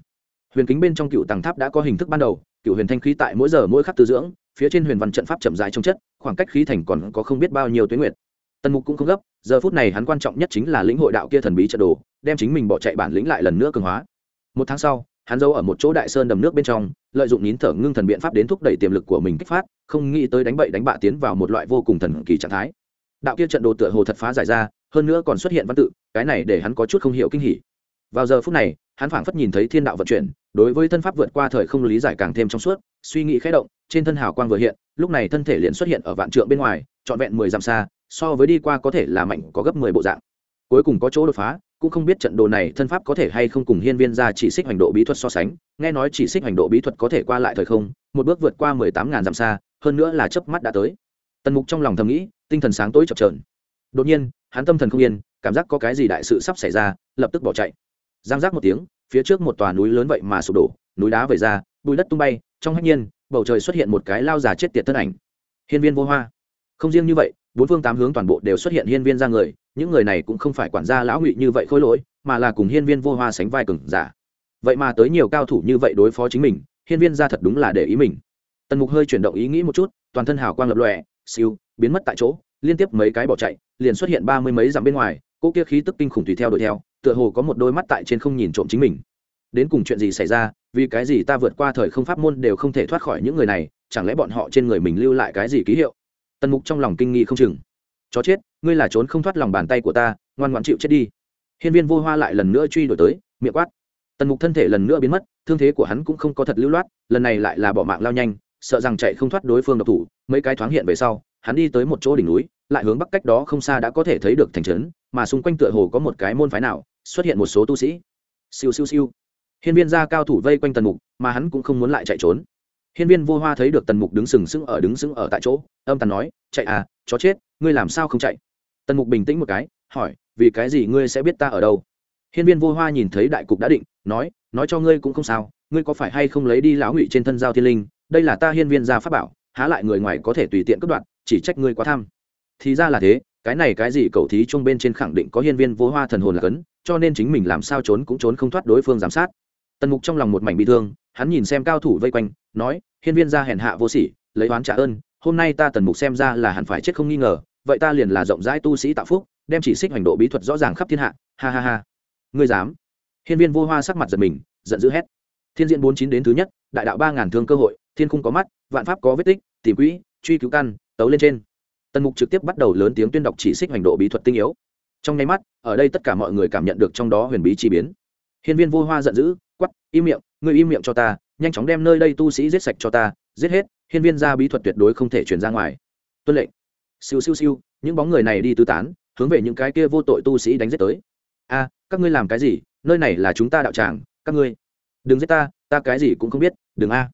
Huyền kính bên trong cựu tàng tháp đã có hình thức ban đầu cựu huyền thanh khí tại mỗi giờ mỗi khắc tư dưỡng, phía trên huyền văn trận pháp chậm dài trong chất, khoảng cách khí thành còn có không biết bao nhiêu tuyến nguyệt. Tần mục cũng không gấp, giờ phút này hắn quan trọng nhất chính là lĩnh hội đạo kia thần bí trận đồ, đem chính mình bỏ chạy bản lĩnh lại lần nữa cường hóa. Một tháng sau, hắn giấu ở một chỗ đại sơn đầm nước bên trong, lợi dụng nín thở ngưng thần biện pháp đến thúc đẩy tiềm lực của mình kích phát, không nghĩ tới đánh bậy đánh bạ tiến vào một loại vô cùng thần kỳ trạng thái. Đạo kia trận đồ tựa hồ thật phá giải ra, hơn nữa còn xuất hiện văn tự, cái này để hắn có chút không hiểu kinh hỉ. Vào giờ phút này, hắn phảng phất nhìn thấy thiên đạo vận chuyển đối với thân pháp vượt qua thời không lý giải càng thêm trong suốt, suy nghĩ khẽ động, trên thân hào quang vừa hiện, lúc này thân thể liền xuất hiện ở vạn trượng bên ngoài, trọn vẹn mười dặm xa, so với đi qua có thể là mạnh có gấp mười bộ dạng. Cuối cùng có chỗ đột phá, cũng không biết trận đồ này thân pháp có thể hay không cùng hiên viên ra chỉ xích hành độ bí thuật so sánh, nghe nói chỉ xích hành độ bí thuật có thể qua lại thời không, một bước vượt qua mười tám ngàn dặm xa, hơn nữa là chớp mắt đã tới. Tần mục trong lòng thầm nghĩ, tinh thần sáng tối chập trờn đột nhiên, hắn tâm thần không yên, cảm giác có cái gì đại sự sắp xảy ra, lập tức bỏ chạy giang giác một tiếng, phía trước một tòa núi lớn vậy mà sụp đổ, núi đá vẩy ra, bụi đất tung bay, trong hách nhiên, bầu trời xuất hiện một cái lao già chết tiệt thân ảnh. Hiên viên vô hoa. Không riêng như vậy, bốn phương tám hướng toàn bộ đều xuất hiện hiên viên ra người, những người này cũng không phải quản gia lão ngụy như vậy khôi lỗi, mà là cùng hiên viên vô hoa sánh vai cừng giả. Vậy mà tới nhiều cao thủ như vậy đối phó chính mình, hiên viên ra thật đúng là để ý mình. Tần mục hơi chuyển động ý nghĩ một chút, toàn thân hào quang lập lòe, siêu, biến mất tại chỗ, liên tiếp mấy cái bỏ chạy, liền xuất hiện ba mươi mấy dặm bên ngoài, cỗ kia khí tức kinh khủng tùy theo đuổi theo tựa hồ có một đôi mắt tại trên không nhìn trộm chính mình. Đến cùng chuyện gì xảy ra, vì cái gì ta vượt qua thời không pháp môn đều không thể thoát khỏi những người này, chẳng lẽ bọn họ trên người mình lưu lại cái gì ký hiệu? Tần mục trong lòng kinh nghi không chừng. Chó chết, ngươi là trốn không thoát lòng bàn tay của ta, ngoan ngoãn chịu chết đi. Hiên viên vô hoa lại lần nữa truy đuổi tới, miệng quát. Tần mục thân thể lần nữa biến mất, thương thế của hắn cũng không có thật lưu loát, lần này lại là bỏ mạng lao nhanh, sợ rằng chạy không thoát đối phương độc thủ, mấy cái thoáng hiện về sau, hắn đi tới một chỗ đỉnh núi, lại hướng bắc cách đó không xa đã có thể thấy được thành trấn, mà xung quanh tựa hồ có một cái môn phái nào xuất hiện một số tu sĩ. Siêu siêu siêu. Hiên viên ra cao thủ vây quanh tần mục, mà hắn cũng không muốn lại chạy trốn. Hiên viên vô hoa thấy được tần mục đứng sừng sững ở đứng sững ở tại chỗ, âm tần nói, chạy à chó chết, ngươi làm sao không chạy? Tần mục bình tĩnh một cái, hỏi, vì cái gì ngươi sẽ biết ta ở đâu? Hiên viên vô hoa nhìn thấy đại cục đã định, nói nói cho ngươi cũng không sao, ngươi có phải hay không lấy đi lão ngụy trên thân giao thiên linh? Đây là ta hiên viên gia pháp bảo, há lại người ngoài có thể tùy tiện cướp đoạt, chỉ trách ngươi quá tham. Thì ra là thế, cái này cái gì cầu thí chung bên trên khẳng định có hiên viên vô hoa thần hồn là cấn cho nên chính mình làm sao trốn cũng trốn không thoát đối phương giám sát. Tần mục trong lòng một mảnh bị thương, hắn nhìn xem cao thủ vây quanh, nói, hiên viên gia hèn hạ vô sỉ, lấy oán trả ơn, hôm nay ta tần mục xem ra là hẳn phải chết không nghi ngờ, vậy ta liền là rộng rãi tu sĩ tạo phúc, đem chỉ xích hành độ bí thuật rõ ràng khắp thiên hạ. Ha ha ha. Ngươi dám? Hiên viên vô hoa sắc mặt giật mình, giận dữ hét. Thiên Diện bốn chín đến thứ nhất, đại đạo ba ngàn thương cơ hội, thiên khung có mắt, vạn pháp có vết tích, tìm quỹ, truy cứu căn, tấu lên trên. Tần mục trực tiếp bắt đầu lớn tiếng tuyên đọc chỉ xích hành độ bí thuật tinh yếu trong nháy mắt, ở đây tất cả mọi người cảm nhận được trong đó huyền bí chi biến. Hiên viên vô hoa giận dữ quắp im miệng người im miệng cho ta, nhanh chóng đem nơi đây tu sĩ giết sạch cho ta, giết hết, hiên viên ra bí thuật tuyệt đối không thể chuyển ra ngoài. Tuân lệnh. Siêu siêu siêu, những bóng người này đi tứ tán, hướng về những cái kia vô tội tu sĩ đánh giết tới. A, các ngươi làm cái gì? Nơi này là chúng ta đạo tràng, các ngươi đừng giết ta ta cái gì cũng không biết, đừng a.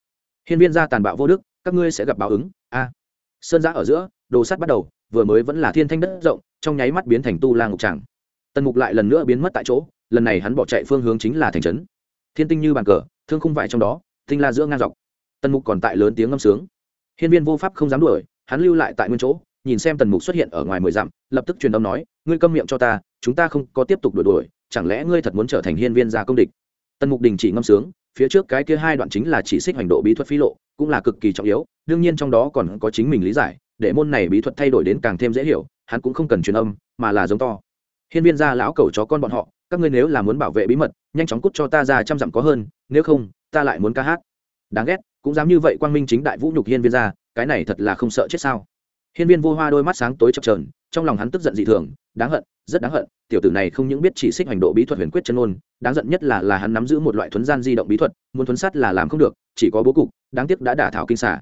Hiên viên ra tàn bạo vô đức, các ngươi sẽ gặp báo ứng, a. Sơn giã ở giữa, đồ sắt bắt đầu, vừa mới vẫn là thiên thanh đất rộng trong nháy mắt biến thành tu la ngục tràng. Tần mục lại lần nữa biến mất tại chỗ, lần này hắn bỏ chạy phương hướng chính là thành trấn. Thiên tinh như bàn cờ, thương không vải trong đó, tinh la giữa ngang dọc. Tần mục còn tại lớn tiếng ngâm sướng. Hiên viên vô pháp không dám đuổi, hắn lưu lại tại nguyên chỗ, nhìn xem tần mục xuất hiện ở ngoài mười dặm, lập tức truyền âm nói, ngươi câm miệng cho ta, chúng ta không có tiếp tục đuổi đuổi, chẳng lẽ ngươi thật muốn trở thành hiên viên gia công địch? Tần mục đình chỉ ngâm sướng, phía trước cái kia hai đoạn chính là chỉ xích hành độ bí thuật phi lộ, cũng là cực kỳ trọng yếu, đương nhiên trong đó còn có chính mình lý giải để môn này bí thuật thay đổi đến càng thêm dễ hiểu, hắn cũng không cần truyền âm, mà là giống to. Hiên viên gia lão cầu chó con bọn họ, các ngươi nếu là muốn bảo vệ bí mật, nhanh chóng cút cho ta ra trăm dặm có hơn, nếu không, ta lại muốn ca hát. Đáng ghét, cũng dám như vậy quang minh chính đại vũ nhục hiên viên gia cái này thật là không sợ chết sao. Hiên viên vô hoa đôi mắt sáng tối chập trờn trong lòng hắn tức giận dị thường, đáng hận, rất đáng hận, tiểu tử này không những biết chỉ xích hành độ bí thuật huyền quyết chân ôn đáng giận nhất là là hắn nắm giữ một loại thuấn gian di động bí thuật, muốn thuấn sát là làm không được, chỉ có bố cục, đáng tiếc đã đả thảo kinh xả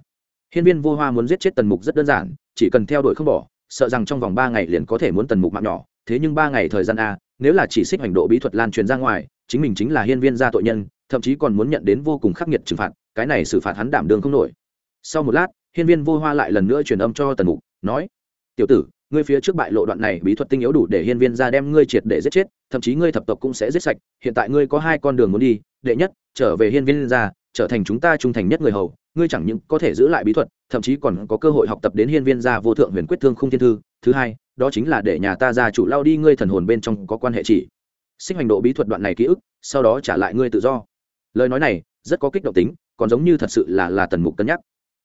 hiên viên vô hoa muốn giết chết tần mục rất đơn giản, chỉ cần theo đuổi không bỏ, sợ rằng trong vòng ba ngày liền có thể muốn tần mục mạng nhỏ. Thế nhưng ba ngày thời gian a, nếu là chỉ xích hành độ bí thuật lan truyền ra ngoài, chính mình chính là hiên viên gia tội nhân, thậm chí còn muốn nhận đến vô cùng khắc nghiệt trừng phạt, cái này xử phạt hắn đảm đương không nổi. Sau một lát, hiên viên vô hoa lại lần nữa truyền âm cho tần mục, nói, tiểu tử, ngươi phía trước bại lộ đoạn này bí thuật tinh yếu đủ để hiên viên ra đem ngươi triệt để giết chết, thậm chí ngươi thập tộc cũng sẽ giết sạch, hiện tại ngươi có hai con đường muốn đi, đệ nhất, trở về hiên viên ra trở thành chúng ta trung thành nhất người hầu, ngươi chẳng những có thể giữ lại bí thuật, thậm chí còn có cơ hội học tập đến hiên viên gia vô thượng huyền quyết thương không thiên thư. Thứ hai, đó chính là để nhà ta gia chủ lao đi, ngươi thần hồn bên trong có quan hệ chỉ. Sinh hành độ bí thuật đoạn này ký ức, sau đó trả lại ngươi tự do. Lời nói này, rất có kích động tính, còn giống như thật sự là là tần mục cân nhắc.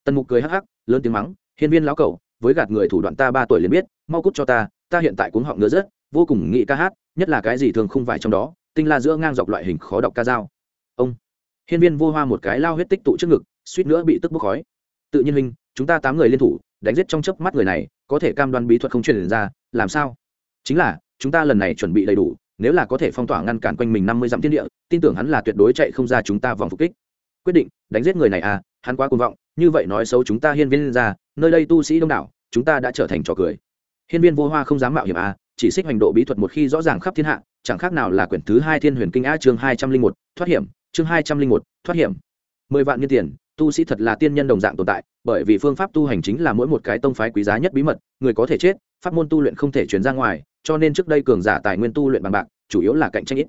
Tần mục cười hắc hắc, lớn tiếng mắng, hiên viên lão cẩu, với gạt người thủ đoạn ta ba tuổi liền biết, mau cút cho ta ta hiện tại cuống họng ngứa rất vô cùng nghĩ ca hát, nhất là cái gì thường không phải trong đó, tinh la giữa ngang dọc loại hình khó đọc ca dao. Ông hiên viên vô hoa một cái lao huyết tích tụ trước ngực, suýt nữa bị tức bốc khói. Tự nhiên huynh, chúng ta tám người liên thủ, đánh giết trong chớp mắt người này, có thể cam đoan bí thuật không truyền ra, làm sao? Chính là, chúng ta lần này chuẩn bị đầy đủ, nếu là có thể phong tỏa ngăn cản quanh mình năm mươi dặm thiên địa, tin tưởng hắn là tuyệt đối chạy không ra chúng ta vòng phục kích. Quyết định, đánh giết người này à hắn quá cuồng vọng, như vậy nói xấu chúng ta hiên viên ra, nơi đây tu sĩ đông đảo, chúng ta đã trở thành trò cười. Hiên viên vô hoa không dám mạo hiểm à chỉ xích hành độ bí thuật một khi rõ ràng khắp thiên hạ, chẳng khác nào là quyển thứ hai thiên huyền kinh a chương hai trăm linh một, thoát hiểm chương hai trăm linh một, thoát hiểm. Mười vạn nhân tiền, tu sĩ thật là tiên nhân đồng dạng tồn tại, bởi vì phương pháp tu hành chính là mỗi một cái tông phái quý giá nhất bí mật, người có thể chết, pháp môn tu luyện không thể chuyển ra ngoài, cho nên trước đây cường giả tài nguyên tu luyện bằng bạc, chủ yếu là cạnh tranh ít.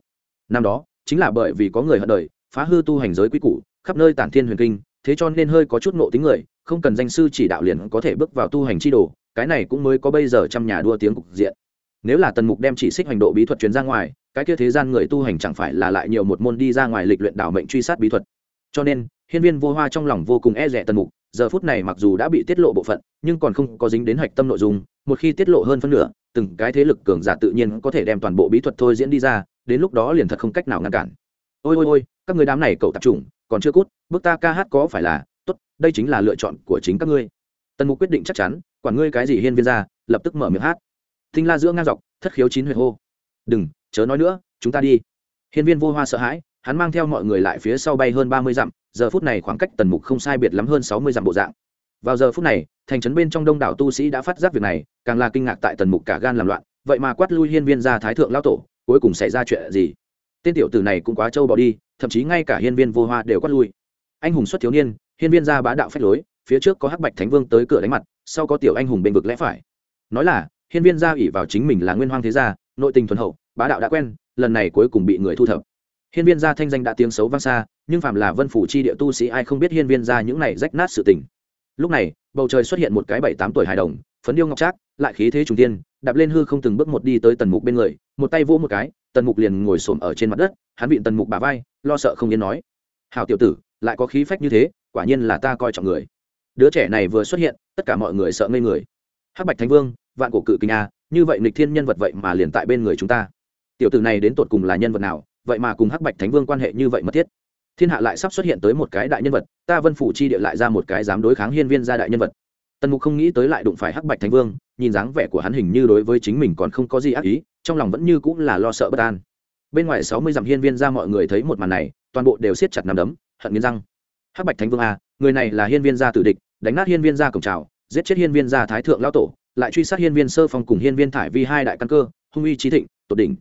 Năm đó, chính là bởi vì có người hận đời, phá hư tu hành giới quý cũ khắp nơi tản thiên huyền kinh, thế cho nên hơi có chút nộ tính người, không cần danh sư chỉ đạo liền có thể bước vào tu hành chi đồ, cái này cũng mới có bây giờ trăm nhà đua tiếng cục diện nếu là tần mục đem chỉ xích hành độ bí thuật truyền ra ngoài, cái kia thế gian người tu hành chẳng phải là lại nhiều một môn đi ra ngoài lịch luyện đảo mệnh truy sát bí thuật. Cho nên, hiên viên vô hoa trong lòng vô cùng e rẻ tần mục, giờ phút này mặc dù đã bị tiết lộ bộ phận, nhưng còn không có dính đến hạch tâm nội dung, một khi tiết lộ hơn phân nửa, từng cái thế lực cường giả tự nhiên có thể đem toàn bộ bí thuật thôi diễn đi ra, đến lúc đó liền thật không cách nào ngăn cản. Ôi ôi ôi, các người đám này cậu tập trung còn chưa cút, bước ta ca hát có phải là, tốt, đây chính là lựa chọn của chính các ngươi. Tần mục quyết định chắc chắn, quản ngươi cái gì hiên viên ra, lập tức mở miệng hát tinh la giữa ngang dọc, thất khiếu chín huyệt hô. Đừng, chớ nói nữa, chúng ta đi. Hiên viên vô hoa sợ hãi, hắn mang theo mọi người lại phía sau bay hơn ba mươi dặm, giờ phút này khoảng cách tần mục không sai biệt lắm hơn sáu mươi dặm bộ dạng. Vào giờ phút này, thành trấn bên trong đông đảo tu sĩ đã phát giác việc này, càng là kinh ngạc tại tần mục cả gan làm loạn, vậy mà quát lui hiên viên ra thái thượng lao tổ, cuối cùng xảy ra chuyện gì? Tên tiểu tử này cũng quá trâu bỏ đi, thậm chí ngay cả hiên viên vô hoa đều quát lui. Anh hùng xuất thiếu niên, hiên viên ra bá đạo phách lối, phía trước có hắc bạch thánh vương tới cửa đánh mặt, sau có tiểu anh hùng bên vực lẽ phải. Nói là hiên viên gia ủy vào chính mình là nguyên hoang thế gia, nội tình thuần hậu, bá đạo đã quen, lần này cuối cùng bị người thu thập. Hiên viên gia thanh danh đã tiếng xấu vang xa, nhưng phàm là vân phủ chi địa tu sĩ ai không biết hiên viên gia những này rách nát sự tình. Lúc này, bầu trời xuất hiện một cái bảy tám tuổi hài đồng, phấn điêu ngọc trác, lại khí thế trùng tiên, đạp lên hư không từng bước một đi tới tần mục bên người, một tay vỗ một cái, tần mục liền ngồi xổm ở trên mặt đất, hắn bị tần mục bà vai, lo sợ không yên nói. Hào tiểu tử, lại có khí phách như thế, quả nhiên là ta coi trọng người. Đứa trẻ này vừa xuất hiện, tất cả mọi người sợ ngây người. Hắc bạch thánh vương vạn cổ cự kinh a, như vậy nịch thiên nhân vật vậy mà liền tại bên người chúng ta. Tiểu tử này đến tột cùng là nhân vật nào, vậy mà cùng hắc bạch thánh vương quan hệ như vậy mật thiết. Thiên hạ lại sắp xuất hiện tới một cái đại nhân vật, ta vân phủ chi địa lại ra một cái dám đối kháng hiên viên gia đại nhân vật. Tần mục không nghĩ tới lại đụng phải hắc bạch thánh vương, nhìn dáng vẻ của hắn hình như đối với chính mình còn không có gì ác ý, trong lòng vẫn như cũng là lo sợ bất an. Bên ngoài sáu mươi dặm hiên viên ra mọi người thấy một màn này, toàn bộ đều siết chặt nằm đấm, hận nghiến răng. Hắc bạch thánh vương a người này là hiên viên gia tử địch, đánh nát hiên viên gia cổng trào giết chết hiên viên gia thái thượng lao tổ lại truy sát hiên viên sơ phong cùng hiên viên thải vi hai đại căn cơ, hung uy trí thịnh, tột đỉnh.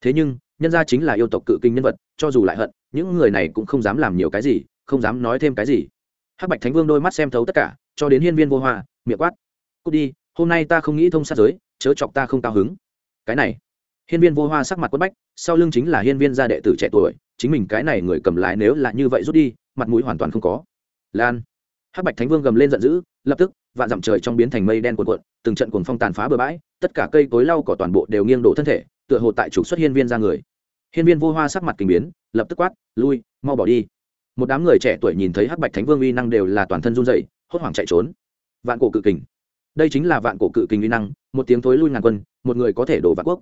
Thế nhưng, nhân gia chính là yêu tộc cự kinh nhân vật, cho dù lại hận, những người này cũng không dám làm nhiều cái gì, không dám nói thêm cái gì. Hắc bạch thánh vương đôi mắt xem thấu tất cả, cho đến hiên viên vô hoa, miệng quát. Cút đi, hôm nay ta không nghĩ thông sát giới, chớ chọc ta không cao hứng. Cái này, hiên viên vô hoa sắc mặt quất bách, sau lưng chính là hiên viên gia đệ tử trẻ tuổi, chính mình cái này người cầm lái nếu là như vậy rút đi, mặt mũi hoàn toàn không có. Lan hắc bạch thánh vương gầm lên giận dữ lập tức vạn dặm trời trong biến thành mây đen cuộn cuộn từng trận cuồng phong tàn phá bừa bãi tất cả cây cối lau cỏ toàn bộ đều nghiêng đổ thân thể tựa hồ tại trục xuất hiên viên ra người. Hiên viên vô hoa sắc mặt kinh biến lập tức quát lui mau bỏ đi. Một đám người trẻ tuổi nhìn thấy hắc bạch thánh vương uy năng đều là toàn thân run rẩy, hốt hoảng chạy trốn. Vạn cổ cự kình. Đây chính là vạn cổ cự kình uy năng một tiếng thối lui ngàn quân một người có thể đổ vạn quốc.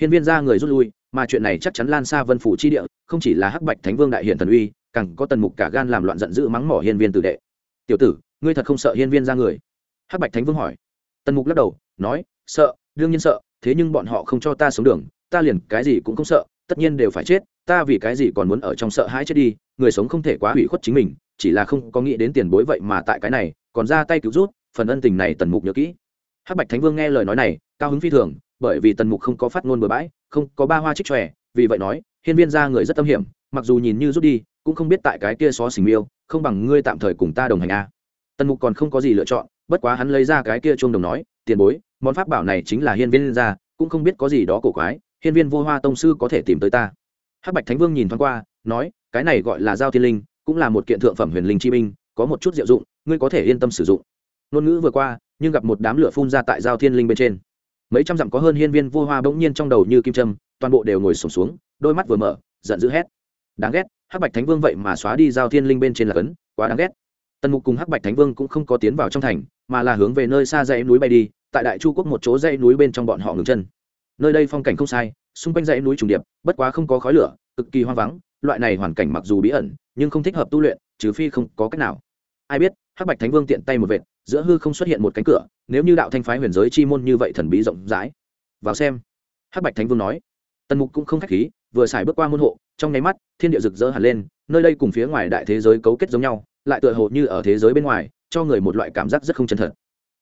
Hiên viên ra người rút lui mà chuyện này chắc chắn lan xa vân phủ chi địa không chỉ là hắc bạch thánh vương đại hiện thần uy càng có tần mục cả gan làm loạn giận dữ mắng mỏ hiên viên tử đệ tiểu tử, ngươi thật không sợ hiên viên ra người? Hắc bạch thánh vương hỏi. Tần mục lắc đầu, nói, sợ, đương nhiên sợ, thế nhưng bọn họ không cho ta sống đường, ta liền cái gì cũng không sợ, tất nhiên đều phải chết, ta vì cái gì còn muốn ở trong sợ hãi chết đi, người sống không thể quá hủy khuất chính mình, chỉ là không có nghĩ đến tiền bối vậy mà tại cái này, còn ra tay cứu rút, phần ân tình này tần mục nhớ kỹ. Hắc bạch thánh vương nghe lời nói này, cao hứng phi thường, bởi vì tần mục không có phát ngôn bừa bãi, không có ba hoa trích tròe vì vậy nói, hiên viên ra người rất tâm hiểm, mặc dù nhìn như rút đi cũng không biết tại cái kia xó xỉnh miêu không bằng ngươi tạm thời cùng ta đồng hành a. Tần mục còn không có gì lựa chọn bất quá hắn lấy ra cái kia chuông đồng nói tiền bối món pháp bảo này chính là hiên viên ra cũng không biết có gì đó cổ quái hiên viên vô hoa tông sư có thể tìm tới ta. Hắc bạch thánh vương nhìn thoáng qua nói cái này gọi là giao thiên linh cũng là một kiện thượng phẩm huyền linh chi minh có một chút diệu dụng ngươi có thể yên tâm sử dụng. Ngôn ngữ vừa qua nhưng gặp một đám lửa phun ra tại giao thiên linh bên trên. Mấy trăm dặm có hơn hiên viên vô hoa bỗng nhiên trong đầu như kim trâm toàn bộ đều ngồi sổm xuống, xuống đôi mắt vừa mở giận dữ hét. Đáng ghét hắc bạch thánh vương vậy mà xóa đi giao thiên linh bên trên là cấn, quá đáng ghét. Tần mục cùng hắc bạch thánh vương cũng không có tiến vào trong thành, mà là hướng về nơi xa dãy núi bay đi, tại đại chu quốc một chỗ dãy núi bên trong bọn họ ngừng chân. Nơi đây phong cảnh không sai, xung quanh dãy núi trùng điệp, bất quá không có khói lửa, cực kỳ hoang vắng, loại này hoàn cảnh mặc dù bí ẩn, nhưng không thích hợp tu luyện, trừ phi không có cách nào. Ai biết, hắc bạch thánh vương tiện tay một vệt, giữa hư không xuất hiện một cánh cửa, nếu như đạo thanh phái huyền giới chi môn như vậy thần bí rộng rãi. Vào xem. Hắc bạch thánh vương nói. Tần mục cũng không k h á c h khí vừa xài bước qua môn hộ, trong nháy mắt, thiên địa rực rỡ hẳn lên, nơi đây cùng phía ngoài đại thế giới cấu kết giống nhau, lại tựa hồ như ở thế giới bên ngoài, cho người một loại cảm giác rất không chân thật.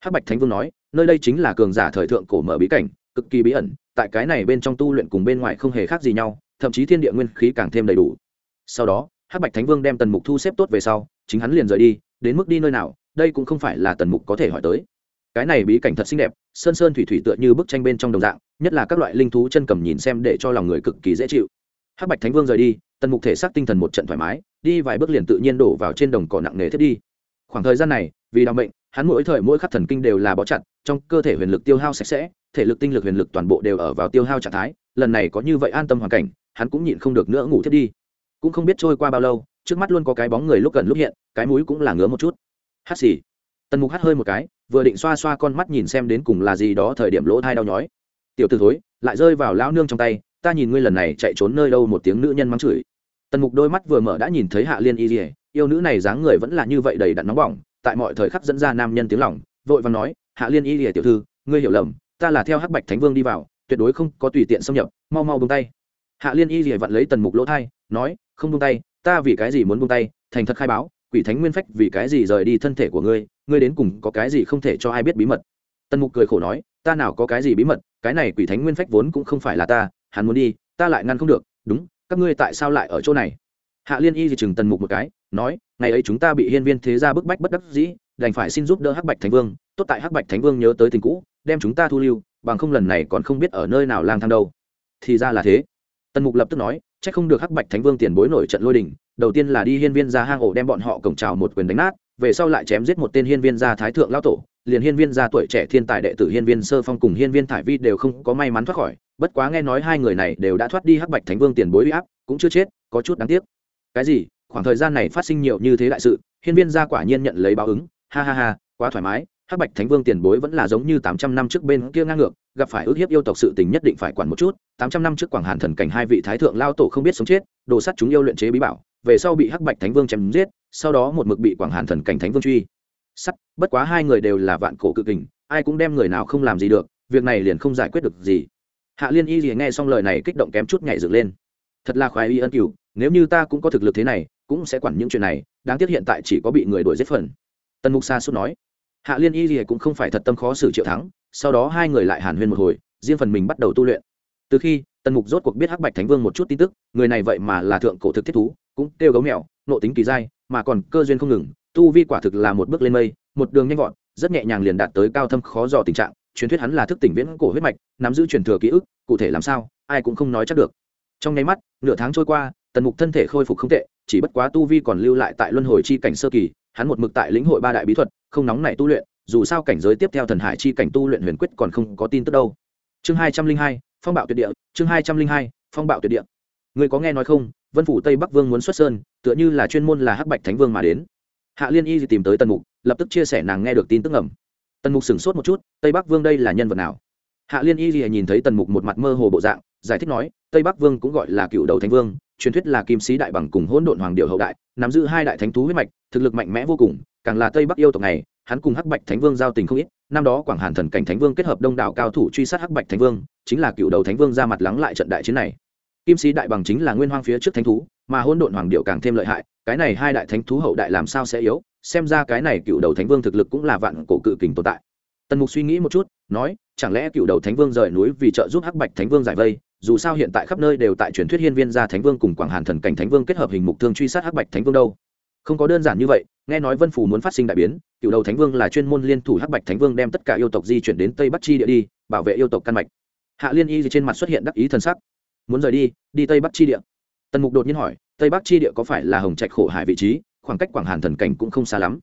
Hắc bạch thánh vương nói, nơi đây chính là cường giả thời thượng cổ mở bí cảnh, cực kỳ bí ẩn, tại cái này bên trong tu luyện cùng bên ngoài không hề khác gì nhau, thậm chí thiên địa nguyên khí càng thêm đầy đủ. Sau đó, hắc bạch thánh vương đem tần mục thu xếp tốt về sau, chính hắn liền rời đi, đến mức đi nơi nào, đây cũng không phải là tần mục có thể hỏi tới. Cái này bí cảnh thật xinh đẹp, sơn sơn thủy thủy tựa như bức tranh bên trong đồng dạng nhất là các loại linh thú chân cầm nhìn xem để cho lòng người cực kỳ dễ chịu. Hắc bạch thánh vương rời đi, tần mục thể xác tinh thần một trận thoải mái, đi vài bước liền tự nhiên đổ vào trên đồng cỏ nặng nề thiết đi. Khoảng thời gian này, vì đau bệnh, hắn mỗi thời mỗi khắc thần kinh đều là bó chặt, trong cơ thể huyền lực tiêu hao sạch sẽ, thể lực tinh lực huyền lực toàn bộ đều ở vào tiêu hao trạng thái, lần này có như vậy an tâm hoàn cảnh, hắn cũng nhịn không được nữa ngủ thiết đi. Cũng không biết trôi qua bao lâu, trước mắt luôn có cái bóng người lúc gần lúc hiện, cái mũi cũng là ngứa một chút. Hát xì. Tần mục hát hơi một cái, vừa định xoa xoa con mắt nhìn xem đến cùng là gì đó, thời điểm lỗ thai đau nhói tiểu t ử thối, lại rơi vào lão nương trong tay, ta nhìn ngươi lần này chạy trốn nơi đâu một tiếng nữ nhân mắng chửi. Tần mục đôi mắt vừa mở đã nhìn thấy hạ liên y dỉa yêu nữ này dáng người vẫn là như vậy đầy đặn nóng bỏng, tại mọi thời khắc dẫn ra nam nhân tiếng lỏng vội và nói, hạ liên y dỉa tiểu thư, ngươi hiểu lầm, ta là theo hắc bạch thánh vương đi vào, tuyệt đối không có tùy tiện xâm nhập, mau mau bông tay. Hạ liên y dỉa vặn lấy tần mục lỗ thai, nói, không bông tay, ta vì cái gì muốn bông tay, thành thật khai báo, quỷ thánh nguyên phách vì cái gì rời đi thân thể của ngươi ngươi đến cùng có cái gì không thể cho ai biết bí mật. Tần mục cười khổ nói, ta nào có cái gì bí mật cái này quỷ thánh nguyên phách vốn cũng không phải là ta, hắn muốn đi, ta lại ngăn không được, đúng, các ngươi tại sao lại ở chỗ này? Hạ liên y thì chừng tần mục một cái, nói, ngày ấy chúng ta bị hiên viên thế gia bức bách bất đắc dĩ, đành phải xin giúp đỡ hắc bạch thánh vương, tốt tại hắc bạch thánh vương nhớ tới tình cũ, đem chúng ta thu lưu, bằng không lần này còn không biết ở nơi nào lang thang đâu. Thì ra là thế. Tần mục lập tức nói c h ắ c không được hắc bạch thánh vương tiền bối nổi trận lôi đình, đầu tiên là đi hiên viên ra hang ổ đem bọn họ cổng trào một quyền đánh nát về sau lại chém giết một tên hiên viên gia thái thượng lao tổ, liền hiên viên gia tuổi trẻ thiên tài đệ tử hiên viên sơ phong cùng hiên viên thải vi đều không có may mắn thoát khỏi, bất quá nghe nói hai người này đều đã thoát đi hắc bạch thánh vương tiền bối uy áp, cũng chưa chết, có chút đáng tiếc. Cái gì? Khoảng thời gian này phát sinh nhiều như thế đại sự, hiên viên gia quả nhiên nhận lấy báo ứng, ha ha ha, quá thoải mái, hắc bạch thánh vương tiền bối vẫn là giống như tám trăm năm trước bên kia ngang ngược, gặp phải ước hiếp yêu tộc sự tình nhất định phải quản một chút, tám trăm năm trước quảng hàn thần cảnh hai vị thái thượng lao tổ không biết sống chết, đồ sắt chúng yêu luyện chế bí bảo về sau bị hắc bạch thánh vương chém giết, sau đó một mực bị quảng hàn thần cảnh thánh vương truy. Sắt, bất quá hai người đều là vạn cổ cự kình, ai cũng đem người nào không làm gì được, việc này liền không giải quyết được gì. Hạ liên y gì nghe xong lời này kích động kém chút nhảy dựng lên. Thật là khoái y ân cửu, nếu như ta cũng có thực lực thế này, cũng sẽ quản những chuyện này, đáng tiếc hiện tại chỉ có bị người đuổi giết phần. Tân mục sa sút nói. Hạ liên y gì cũng không phải thật tâm khó xử triệu thắng, sau đó hai người lại hàn huyên một hồi, riêng phần mình bắt đầu tu luyện. Từ khi tần mục rốt cuộc biết hắc bạch thánh vương một chút tin tức, người này vậy mà là thượng cổ thực thiết thú cũng kêu gấu mèo, nộ tính kỳ dai, mà còn cơ duyên không ngừng, tu vi quả thực là một bước lên mây, một đường nhanh gọn, rất nhẹ nhàng liền đạt tới cao thâm khó dò tình trạng, truyền thuyết hắn là thức tỉnh viễn cổ huyết mạch, nắm giữ truyền thừa ký ức, cụ thể làm sao, ai cũng không nói chắc được. Trong nháy mắt, nửa tháng trôi qua, tần mục thân thể khôi phục không tệ, chỉ bất quá tu vi còn lưu lại tại luân hồi chi cảnh sơ kỳ, hắn một mực tại lĩnh hội ba đại bí thuật, không nóng nảy tu luyện, dù sao cảnh giới tiếp theo thần hải chi cảnh tu luyện huyền quyết còn không có tin tức đâu. Chương hai trăm linh hai, phong bạo tuyệt địa, chương hai trăm linh hai, phong bạo tuyệt địa ngươi có nghe nói không, vân phủ tây bắc vương muốn xuất sơn, tựa như là chuyên môn là hắc bạch thánh vương mà đến. Hạ liên y tìm tới tần mục, lập tức chia sẻ nàng nghe được tin tức ngầm. tần mục sửng sốt một chút, tây bắc vương đây là nhân vật nào? Hạ liên y nhìn thấy tần mục một mặt mơ hồ bộ dạng, giải thích nói, tây bắc vương cũng gọi là cựu đầu thánh vương, truyền thuyết là kim sĩ đại bằng cùng hỗn độn hoàng điệu hậu đại, nắm giữ hai đại thánh thú huyết mạch, thực lực mạnh mẽ vô cùng, càng là tây bắc yêu tộc này, hắn cùng hắc bạch thánh vương giao tình không ít, năm đó quảng hàn thần cảnh thánh vương kết hợp đông đảo cao thủ truy sát hắc bạch thánh vương, chính là cựu đầu thánh vương ra mặt lắng lại trận đại chiến này kim sĩ đại bằng chính là nguyên hoang phía trước thánh thú, mà hỗn độn hoàng điệu càng thêm lợi hại, cái này hai đại thánh thú hậu đại làm sao sẽ yếu? Xem ra cái này cựu đầu thánh vương thực lực cũng là vạn cổ cự kình tồn tại. Tần mục suy nghĩ một chút, nói, chẳng lẽ cựu đầu thánh vương rời núi vì trợ giúp hắc bạch thánh vương giải vây? Dù sao hiện tại khắp nơi đều tại truyền thuyết hiên viên gia thánh vương cùng quảng hàn thần cảnh thánh vương kết hợp hình mục thương truy sát hắc bạch thánh vương đâu. Không có đơn giản như vậy, nghe nói vân phủ muốn phát sinh đại biến, cựu đầu thánh vương là chuyên môn liên thủ hắc bạch thánh vương đem tất cả yêu tộc di chuyển đến tây bắc chi địa đi, bảo vệ yêu tộc căn mạch. Hạ liên y trên mặt xuất hiện đắc ý thần sắc muốn rời đi đi tây bắc chi địa. Tần mục đột nhiên hỏi, tây bắc chi địa có phải là hồng trạch khổ hải vị trí? Khoảng cách quảng hàn thần cảnh cũng không xa lắm.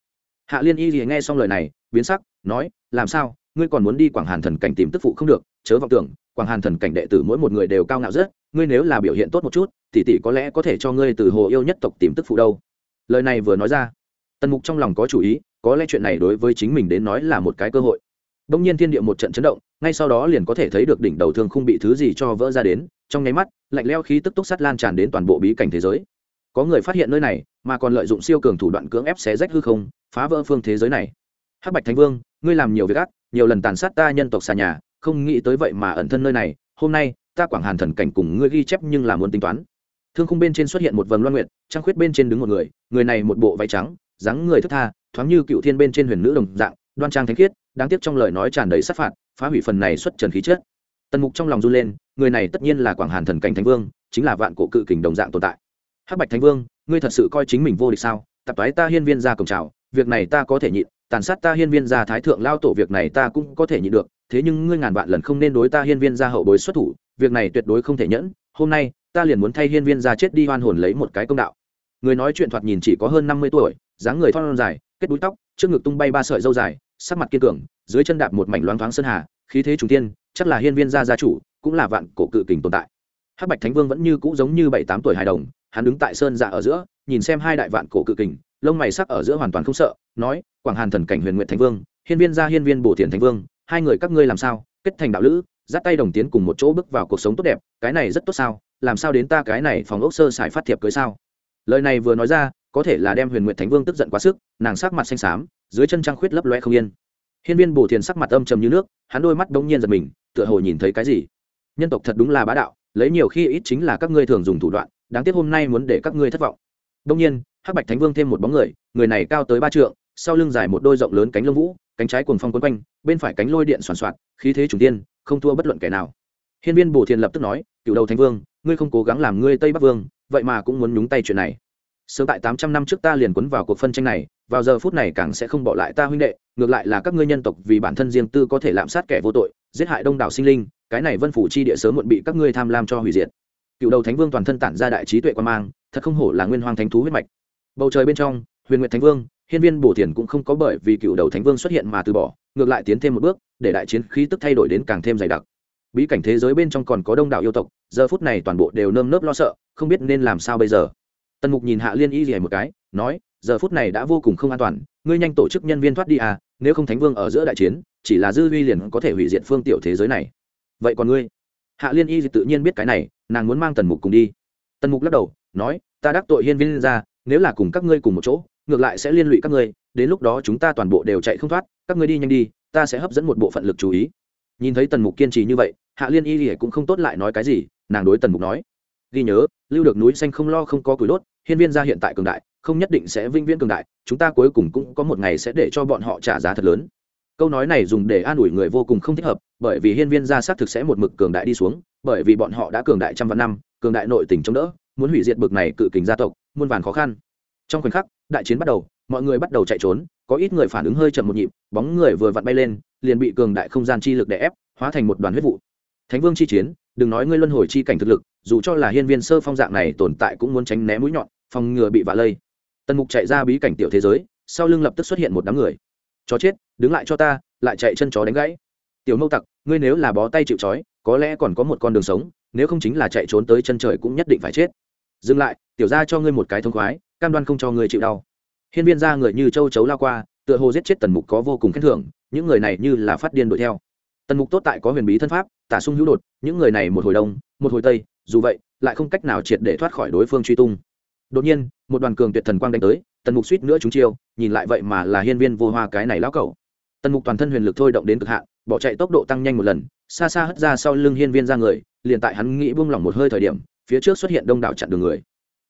Hạ liên y nghe xong lời này, biến sắc, nói, làm sao? Ngươi còn muốn đi quảng hàn thần cảnh tìm tức phụ không được? Chớ vọng tưởng, quảng hàn thần cảnh đệ tử mỗi một người đều cao ngạo rất, ngươi nếu là biểu hiện tốt một chút, tỷ tỷ có lẽ có thể cho ngươi từ hồ yêu nhất tộc tìm tức phụ đâu. Lời này vừa nói ra, tần mục trong lòng có chủ ý, có lẽ chuyện này đối với chính mình đến nói là một cái cơ hội. Đông nhiên thiên địa một trận chấn động ngay sau đó liền có thể thấy được đỉnh đầu thương không bị thứ gì cho vỡ ra đến, trong nháy mắt, lạnh leo khí tức túc sắt lan tràn đến toàn bộ bí cảnh thế giới. Có người phát hiện nơi này, mà còn lợi dụng siêu cường thủ đoạn cưỡng ép xé rách hư không, phá vỡ phương thế giới này. Hắc bạch thánh vương, ngươi làm nhiều việc ác, nhiều lần tàn sát ta nhân tộc xa nhà, không nghĩ tới vậy mà ẩn thân nơi này, hôm nay, ta quảng hàn thần cảnh cùng ngươi ghi chép nhưng là muốn tính toán. Thương khung bên trên xuất hiện một vầng loan nguyện trăng khuyết bên trên đứng một người người này một bộ váy trắng, dáng người thức tha, thoáng như cựu thiên bên trên huyền nữ đồng dạng, đoan trang thánh khiết, đáng tiếc trong lời nói tràn đầy sát phạt phá hủy phần này xuất trần khí chết tần mục trong lòng run lên, người này tất nhiên là quảng hàn thần cảnh thánh vương, chính là vạn cổ cự kình đồng dạng tồn tại. Hắc bạch thánh vương, ngươi thật sự coi chính mình vô địch sao? Tập toái ta hiên viên ra cổng trào việc này ta có thể nhịn, tàn sát ta hiên viên gia thái thượng lao tổ việc này ta cũng có thể nhịn được, thế nhưng ngươi ngàn vạn lần không nên đối ta hiên viên gia hậu bối xuất thủ, việc này tuyệt đối không thể nhẫn, hôm nay, ta liền muốn thay hiên viên gia chết đi hoan hồn lấy một cái công đạo. Người nói chuyện thoạt nhìn chỉ có hơn năm mươi tuổi, dáng người thon dài, kết đuôi tóc, trước ngực tung bay ba sợi dâu dài sắc mặt kiên cường, dưới chân đạp một mảnh loáng thoáng sơn hà, khí thế trùng tiên chắc là hiên viên gia gia chủ, cũng là vạn cổ cự kình tồn tại. Hắc bạch thánh vương vẫn như cũ giống như bảy tám tuổi hài đồng, hắn đứng tại sơn dạ ở giữa, nhìn xem hai đại vạn cổ cự kình, lông mày sắc ở giữa hoàn toàn không sợ, nói, quảng hàn thần cảnh huyền nguyện thánh vương, hiên viên gia hiên viên bổ thiền thánh vương, hai người các ngươi làm sao? Kết thành đạo lữ, dắt tay đồng tiến cùng một chỗ bước vào cuộc sống tốt đẹp, cái này rất tốt sao? Làm sao đến ta cái này phòng ốc sơ xài phát thiệp cưới sao? Lời này vừa nói ra có thể là đem huyền nguyện thánh vương tức giận quá sức, nàng sắc mặt xanh xám, dưới chân trăng khuyết lấp loe không yên. Hiên viên bổ thiền sắc mặt âm trầm như nước, hắn đôi mắt đông nhiên giật mình, tựa hồ nhìn thấy cái gì. Nhân tộc thật đúng là bá đạo, lấy nhiều khi ít chính là các ngươi thường dùng thủ đoạn, đáng tiếc hôm nay muốn để các ngươi thất vọng. Đông nhiên, hắc bạch thánh vương thêm một bóng người người này cao tới ba trượng, sau lưng dài một đôi rộng lớn cánh lông vũ, cánh trái cuồng phong quấn quanh, bên phải cánh lôi điện soàn soạt, khí thế trùng tiên không thua bất luận kẻ nào. Hiên viên bổ thiền lập tức nói cựu đầu thánh vương, ngươi không cố gắng làm ngươi tây bắc vương, vậy mà cũng muốn nhúng tay chuyện này sớm tại tám trăm năm trước ta liền cuốn vào cuộc phân tranh này, vào giờ phút này càng sẽ không bỏ lại ta huynh đệ, ngược lại là các ngươi nhân tộc vì bản thân riêng tư có thể lạm sát kẻ vô tội, giết hại đông đảo sinh linh, cái này vân phủ chi địa sớm muộn bị các ngươi tham lam cho hủy diệt. Cựu đầu thánh vương toàn thân tản ra đại trí tuệ quan mang, thật không hổ là nguyên hoàng thánh thú huyết mạch. Bầu trời bên trong, huyền nguyệt thánh vương, hiên viên bổ thiền cũng không có bởi vì cựu đầu thánh vương xuất hiện mà từ bỏ, ngược lại tiến thêm một bước, để đại chiến khí tức thay đổi đến càng thêm dày đặc. Bí cảnh thế giới bên trong còn có đông đảo yêu tộc, giờ phút này toàn bộ đều nơm nớp lo sợ, không biết nên làm sao bây giờ tần mục nhìn hạ liên y rỉa một cái, nói, giờ phút này đã vô cùng không an toàn, ngươi nhanh tổ chức nhân viên thoát đi à nếu không thánh vương ở giữa đại chiến, chỉ là dư huy liền có thể hủy diệt phương tiểu thế giới này. Vậy còn ngươi? Hạ liên y tự nhiên biết cái này, nàng muốn mang tần mục cùng đi. Tần mục lắc đầu, nói, ta đắc tội hiên viên ra, nếu là cùng các ngươi cùng một chỗ, ngược lại sẽ liên lụy các ngươi, đến lúc đó chúng ta toàn bộ đều chạy không thoát, các ngươi đi nhanh đi, ta sẽ hấp dẫn một bộ phận lực chú ý. Nhìn thấy tần mục kiên trì như vậy, hạ liên y thì cũng không tốt lại nói cái gì, nàng đối tần mục nói ghi nhớ, lưu được núi xanh không lo không có củi đốt, hiên viên gia hiện tại cường đại, không nhất định sẽ vinh viễn cường đại, chúng ta cuối cùng cũng có một ngày sẽ để cho bọn họ trả giá thật lớn. Câu nói này dùng để an ủi người vô cùng không thích hợp, bởi vì hiên viên gia xác thực sẽ một mực cường đại đi xuống, bởi vì bọn họ đã cường đại trăm vạn năm, cường đại nội tình chống đỡ, muốn hủy diệt bực này cự kình gia tộc, muôn vàn khó khăn. Trong khoảnh khắc, đại chiến bắt đầu, mọi người bắt đầu chạy trốn, có ít người phản ứng hơi chậm một nhịp, bóng người vừa vặn bay lên, liền bị cường đại không gian chi lực đè ép, hóa thành một đoàn huyết vụ. Thánh vương chi chiến đừng nói ngươi luân hồi chi cảnh thực lực, dù cho là hiên viên sơ phong dạng này tồn tại cũng muốn tránh né mũi nhọn, phòng ngừa bị vạ lây. Tần mục chạy ra bí cảnh tiểu thế giới, sau lưng lập tức xuất hiện một đám người. Chó chết, đứng lại cho ta, lại chạy chân chó đánh gãy. Tiểu mâu tặc, ngươi nếu là bó tay chịu trói, có lẽ còn có một con đường sống, nếu không chính là chạy trốn tới chân trời cũng nhất định phải chết. Dừng lại, tiểu ra cho ngươi một cái thông khoái, cam đoan không cho ngươi chịu đau. Hiên viên ra người như châu chấu lao qua, tựa hồ giết chết tần mục có vô cùng khen thưởng, những người này như là phát điên đuổi theo. Tần mục tốt tại có huyền bí thân pháp tả sung hữu đột, những người này một hồi đông, một hồi tây, dù vậy, lại không cách nào triệt để thoát khỏi đối phương truy tung. Đột nhiên, một đoàn cường tuyệt thần quang đánh tới, tần mục suýt nữa chúng chiêu, nhìn lại vậy mà là hiên viên vô hoa cái này lão cẩu. Tần mục toàn thân huyền lực thôi động đến cực hạn, bỏ chạy tốc độ tăng nhanh một lần, xa xa hất ra sau lưng hiên viên ra người, liền tại hắn nghĩ buông lỏng một hơi thời điểm, phía trước xuất hiện đông đảo chặn đường người.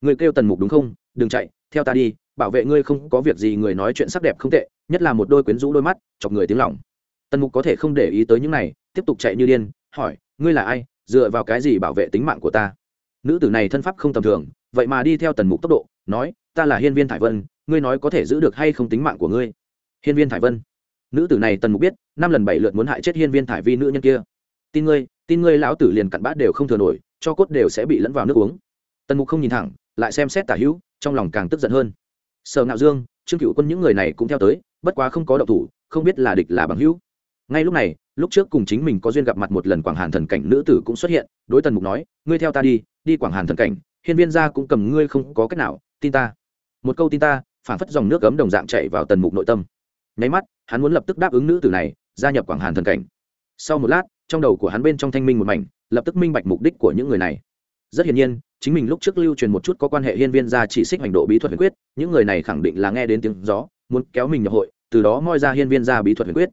Người kêu tần mục đúng không? Đừng chạy, theo ta đi, bảo vệ ngươi không có việc gì, người nói chuyện sắc đẹp không tệ, nhất là một đôi quyến rũ đôi mắt, chọc người tiếng lỏng. tần mục có thể không để ý tới những này, tiếp tục chạy như điên hỏi, ngươi là ai? Dựa vào cái gì bảo vệ tính mạng của ta? Nữ tử này thân pháp không tầm thường, vậy mà đi theo tần mục tốc độ, nói, ta là hiên viên thải vân, ngươi nói có thể giữ được hay không tính mạng của ngươi? Hiên viên thải vân? Nữ tử này tần mục biết, năm lần bảy lượt muốn hại chết hiên viên thải vi nữ nhân kia. Tin ngươi tin ngươi lão tử liền cặn bát đều không thừa nổi, cho cốt đều sẽ bị lẫn vào nước uống. Tần mục không nhìn thẳng, lại xem xét tả hữu, trong lòng càng tức giận hơn. Sở ngạo dương, trương cựu quân những người này cũng theo tới, bất quá không có động thủ, không biết là địch là bằng hữu. Ngay lúc này lúc trước cùng chính mình có duyên gặp mặt một lần quảng hàn thần cảnh nữ tử cũng xuất hiện, đối tần mục nói, ngươi theo ta đi đi quảng hàn thần cảnh, hiên viên gia cũng cầm ngươi không có cách nào, tin ta. Một câu tin ta phản phất dòng nước cấm đồng dạng chạy vào tần mục nội tâm. Nháy mắt, hắn muốn lập tức đáp ứng nữ tử này, gia nhập quảng hàn thần cảnh. Sau một lát, trong đầu của hắn bên trong thanh minh một mảnh, lập tức minh bạch mục đích của những người này. Rất hiển nhiên, chính mình lúc trước lưu truyền một chút có quan hệ hiên viên gia chỉ xích hành độ bí thuật huyền quyết, những người này khẳng định là nghe đến tiếng gió, muốn kéo mình nhập hội, từ đó moi ra hiên viên gia bí thuật huyền quyết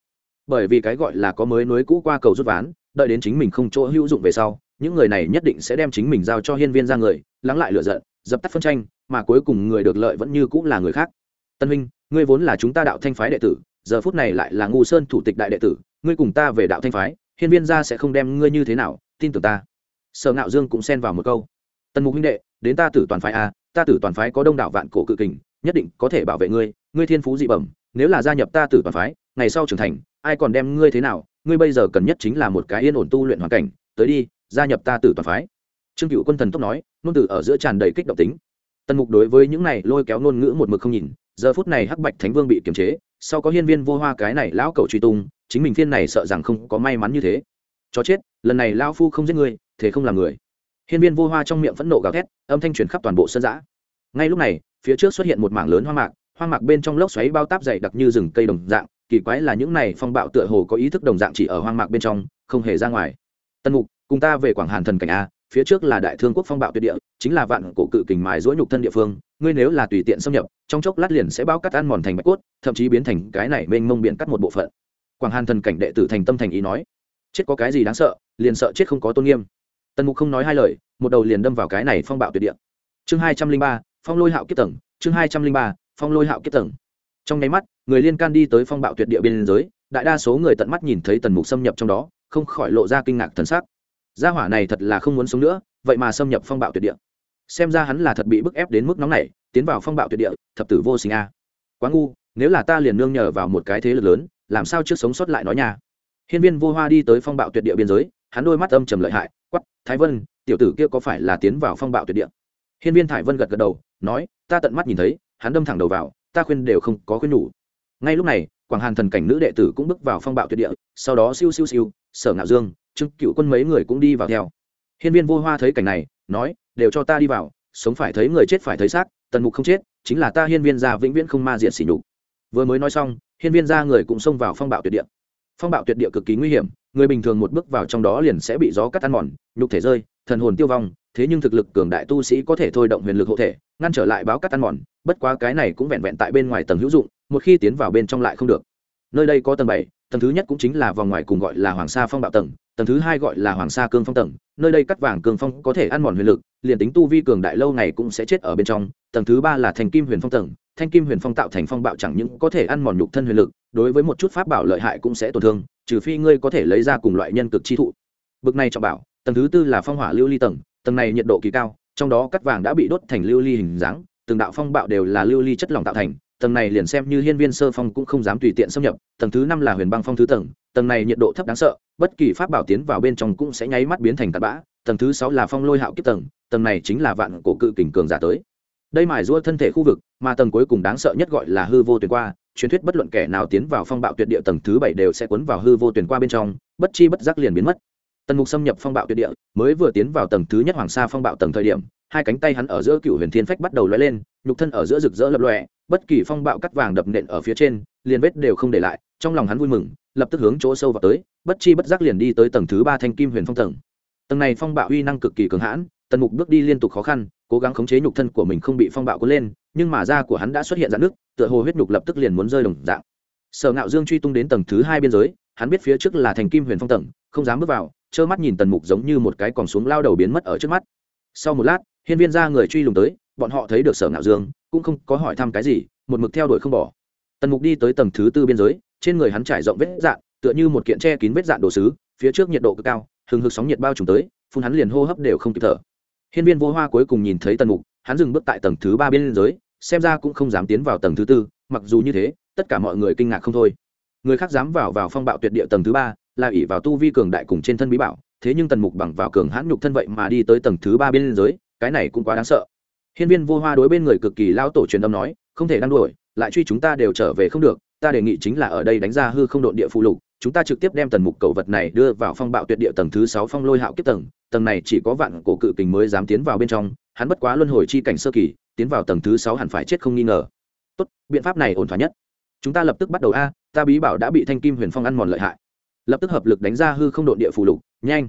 bởi vì cái gọi là có mới nối cũ qua cầu rút ván, đợi đến chính mình không chỗ hữu dụng về sau, những người này nhất định sẽ đem chính mình giao cho hiên viên ra người, lắng lại lựa giận, dập tắt phân tranh, mà cuối cùng người được lợi vẫn như cũng là người khác. Tân huynh, ngươi vốn là chúng ta đạo thanh phái đệ tử, giờ phút này lại là ngu sơn thủ tịch đại đệ tử, ngươi cùng ta về đạo thanh phái, hiên viên gia sẽ không đem ngươi như thế nào, tin tưởng ta. Sở ngạo dương cũng xen vào một câu. Tần mục huynh đệ, đến ta tử toàn phái a, ta tử toàn phái có đông đảo vạn cổ cự kình, nhất định có thể bảo vệ ngươi ngươi thiên phú dị bẩm, nếu là gia nhập ta tử toàn phái, ngày sau trưởng thành ai còn đem ngươi thế nào, ngươi bây giờ cần nhất chính là một cái yên ổn tu luyện hoàn cảnh, tới đi, gia nhập ta tử toàn phái. Trương cựu quân thần tốc nói, nôn tử ở giữa tràn đầy kích động tính. Tần mục đối với những này lôi kéo ngôn ngữ một mực không nhìn, giờ phút này hắc bạch thánh vương bị kiềm chế, sau có hiên viên vô hoa cái này lão cầu truy tung, chính mình phiên này sợ rằng không có may mắn như thế. Cho chết, lần này lao phu không giết người thế không làm người. Hiên viên vô hoa trong miệng phẫn nộ gào thét, âm thanh truyền khắp toàn bộ sân giã. Ngay lúc này, phía trước xuất hiện một mảng lớn hoang mạc hoang mạc bên trong lốc xoáy bao táp dày đặc như rừng cây đồng dạng kỳ quái là những này phong bạo tựa hồ có ý thức đồng dạng chỉ ở hoang mạc bên trong, không hề ra ngoài. Tân mục, cùng ta về quảng hàn thần cảnh a, phía trước là đại thương quốc phong bạo tuyệt địa, chính là vạn cổ cự kình mài dỗi nhục thân địa phương, ngươi nếu là tùy tiện xâm nhập, trong chốc lát liền sẽ bao cắt ăn mòn thành bạch cốt, thậm chí biến thành cái này mênh mông biển cắt một bộ phận. Quảng hàn thần cảnh đệ tử thành tâm thành ý nói, chết có cái gì đáng sợ, liền sợ chết không có tôn nghiêm. Tần mục không nói hai lời, một đầu liền đâm vào cái này phong bạo tuyệt địa. Chương hai trăm linh ba, phong lôi hạo kiếp tầng, chương hai trăm linh ba, phong lôi hạo kiếp tầng. Trong nháy mắt người liên can đi tới phong bạo tuyệt địa biên giới, đại đa số người tận mắt nhìn thấy tần mục xâm nhập trong đó, không khỏi lộ ra kinh ngạc thần sắc. Gia hỏa này thật là không muốn sống nữa, vậy mà xâm nhập phong bạo tuyệt địa. Xem ra hắn là thật bị bức ép đến mức nóng này tiến vào phong bạo tuyệt địa, thập tử vô sinh a. Quá ngu, nếu là ta liền nương nhờ vào một cái thế lực lớn, làm sao trước sống sót lại nói nha. Hiên viên vô hoa đi tới phong bạo tuyệt địa biên giới, hắn đôi mắt âm trầm lợi hại quắp thái vân, tiểu tử kia có phải là tiến vào phong bạo tuyệt địa? Hiên viên thải vân gật gật đầu, nói, ta tận mắt nhìn thấy, hắn đâm thẳng đầu vào, ta khuyên đều không có khuyên nhủ ngay lúc này, quảng hàn thần cảnh nữ đệ tử cũng bước vào phong bạo tuyệt địa, sau đó siêu siêu siêu, sở ngạo dương, trương cựu quân mấy người cũng đi vào theo. Hiên viên vô hoa thấy cảnh này, nói, đều cho ta đi vào, sống phải thấy người chết phải thấy xác, tần mục không chết, chính là ta hiên viên gia vĩnh viễn không ma diệt xỉ nhục. Vừa mới nói xong, hiên viên gia người cũng xông vào phong bạo tuyệt địa. Phong bạo tuyệt địa cực kỳ nguy hiểm, người bình thường một bước vào trong đó liền sẽ bị gió cắt ăn mòn, nhục thể rơi, thần hồn tiêu vong, thế nhưng thực lực cường đại tu sĩ có thể thôi động huyền lực hộ thể, ngăn trở lại báo cắt ăn mòn, bất quá cái này cũng vẹn vẹn tại bên ngoài tầng hữu dụng một khi tiến vào bên trong lại không được. Nơi đây có tầng bảy, tầng thứ nhất cũng chính là vòng ngoài cùng gọi là hoàng sa phong bạo tầng tầng thứ hai gọi là hoàng sa cương phong tầng. Nơi đây cắt vàng cương phong có thể ăn mòn huyền lực, liền tính tu vi cường đại lâu ngày cũng sẽ chết ở bên trong. Tầng thứ ba là thành kim huyền phong tầng, thanh kim huyền phong tạo thành phong bạo chẳng những có thể ăn mòn nhục thân huyền lực, đối với một chút pháp bảo lợi hại cũng sẽ tổn thương, trừ phi ngươi có thể lấy ra cùng loại nhân cực chi thụ. Bực này trọng bảo, tầng thứ tư là phong hỏa lưu ly tầng tầng này nhiệt độ kỳ cao, trong đó cắt vàng đã bị đốt thành lưu ly hình dáng, từng đạo phong bạo đều là lưu ly chất lỏng tạo thành tầng này liền xem như hiên viên sơ phong cũng không dám tùy tiện xâm nhập, tầng thứ năm là huyền băng phong thứ tầng tầng này nhiệt độ thấp đáng sợ, bất kỳ pháp bảo tiến vào bên trong cũng sẽ nháy mắt biến thành tạt bã, tầng thứ sáu là phong lôi hạo kiếp tầng tầng này chính là vạn cổ cự kình cường giả tới. Đây mài rũa thân thể khu vực, mà tầng cuối cùng đáng sợ nhất gọi là hư vô tuyển qua, truyền thuyết bất luận kẻ nào tiến vào phong bạo tuyệt địa tầng thứ bảy đều sẽ cuốn vào hư vô tuyển qua bên trong, bất chi bất giác liền biến mất. Tần mục xâm nhập phong bạo tuyệt địa, mới vừa tiến vào tầng thứ nhất hoàng sa phong bạo tầng thời điểm, hai cánh tay hắn ở giữa cựu huyền thiên phách bắt đầu lóe lên, nhục thân ở giữa rực rỡ lập lòe bất kỳ phong bạo cắt vàng đập nện ở phía trên, liền vết đều không để lại, trong lòng hắn vui mừng, lập tức hướng chỗ sâu vào tới, bất chi bất giác liền đi tới tầng thứ ba thanh kim huyền phong tầng. Tầng này phong bạo uy năng cực kỳ cường hãn, tần mục bước đi liên tục khó khăn, cố gắng khống chế nhục thân của mình không bị phong bạo cuốn lên, nhưng mà da của hắn đã xuất hiện dạn nước tựa hồ huyết nhục lập tức liền muốn rơi đồng dạng. Sở ngạo dương truy tung đến tầng thứ hai biên giới, hắn biết phía trước là thành kim huyền phong tầng, không dám bước vào, trơ mắt nhìn tần mục giống như một cái còn xuống lao đầu biến mất ở trước mắt. Sau một lát, hiên viên ra người truy lùng tới, bọn họ thấy được sở ngạo dương cũng không có hỏi thăm cái gì, một mực theo đuổi không bỏ. Tần mục đi tới tầng thứ tư biên giới, trên người hắn trải rộng vết dạn, tựa như một kiện che kín vết dạn đồ sứ, phía trước nhiệt độ cực cao, hừng hực sóng nhiệt bao trùm tới, phun hắn liền hô hấp đều không kịp thở. Hiên viên vô hoa cuối cùng nhìn thấy tần mục, hắn dừng bước tại tầng thứ ba biên giới, xem ra cũng không dám tiến vào tầng thứ tư, mặc dù như thế, tất cả mọi người kinh ngạc không thôi. Người khác dám vào vào phong bạo tuyệt địa tầng thứ ba, là ỷ vào tu vi cường đại cùng trên thân bí bảo, thế nhưng tần mục bằng vào cường hãn nhục thân vậy mà đi tới tầng thứ ba biên giới, cái này cũng quá đáng sợ hiên viên vô hoa đối bên người cực kỳ lao tổ truyền âm nói, không thể đang đuổi, lại truy chúng ta đều trở về không được, ta đề nghị chính là ở đây đánh ra hư không độn địa phụ lục, chúng ta trực tiếp đem tần mục cầu vật này đưa vào phong bạo tuyệt địa tầng thứ sáu phong lôi hạo kiếp tầng tầng này chỉ có vạn cổ cự kình mới dám tiến vào bên trong, hắn bất quá luân hồi chi cảnh sơ kỳ, tiến vào tầng thứ sáu hẳn phải chết không nghi ngờ. Tốt, biện pháp này ổn thỏa nhất. Chúng ta lập tức bắt đầu a, ta bí bảo đã bị thanh kim huyền phong ăn mòn lợi hại. Lập tức hợp lực đánh ra hư không độn địa phù lục, nhanh.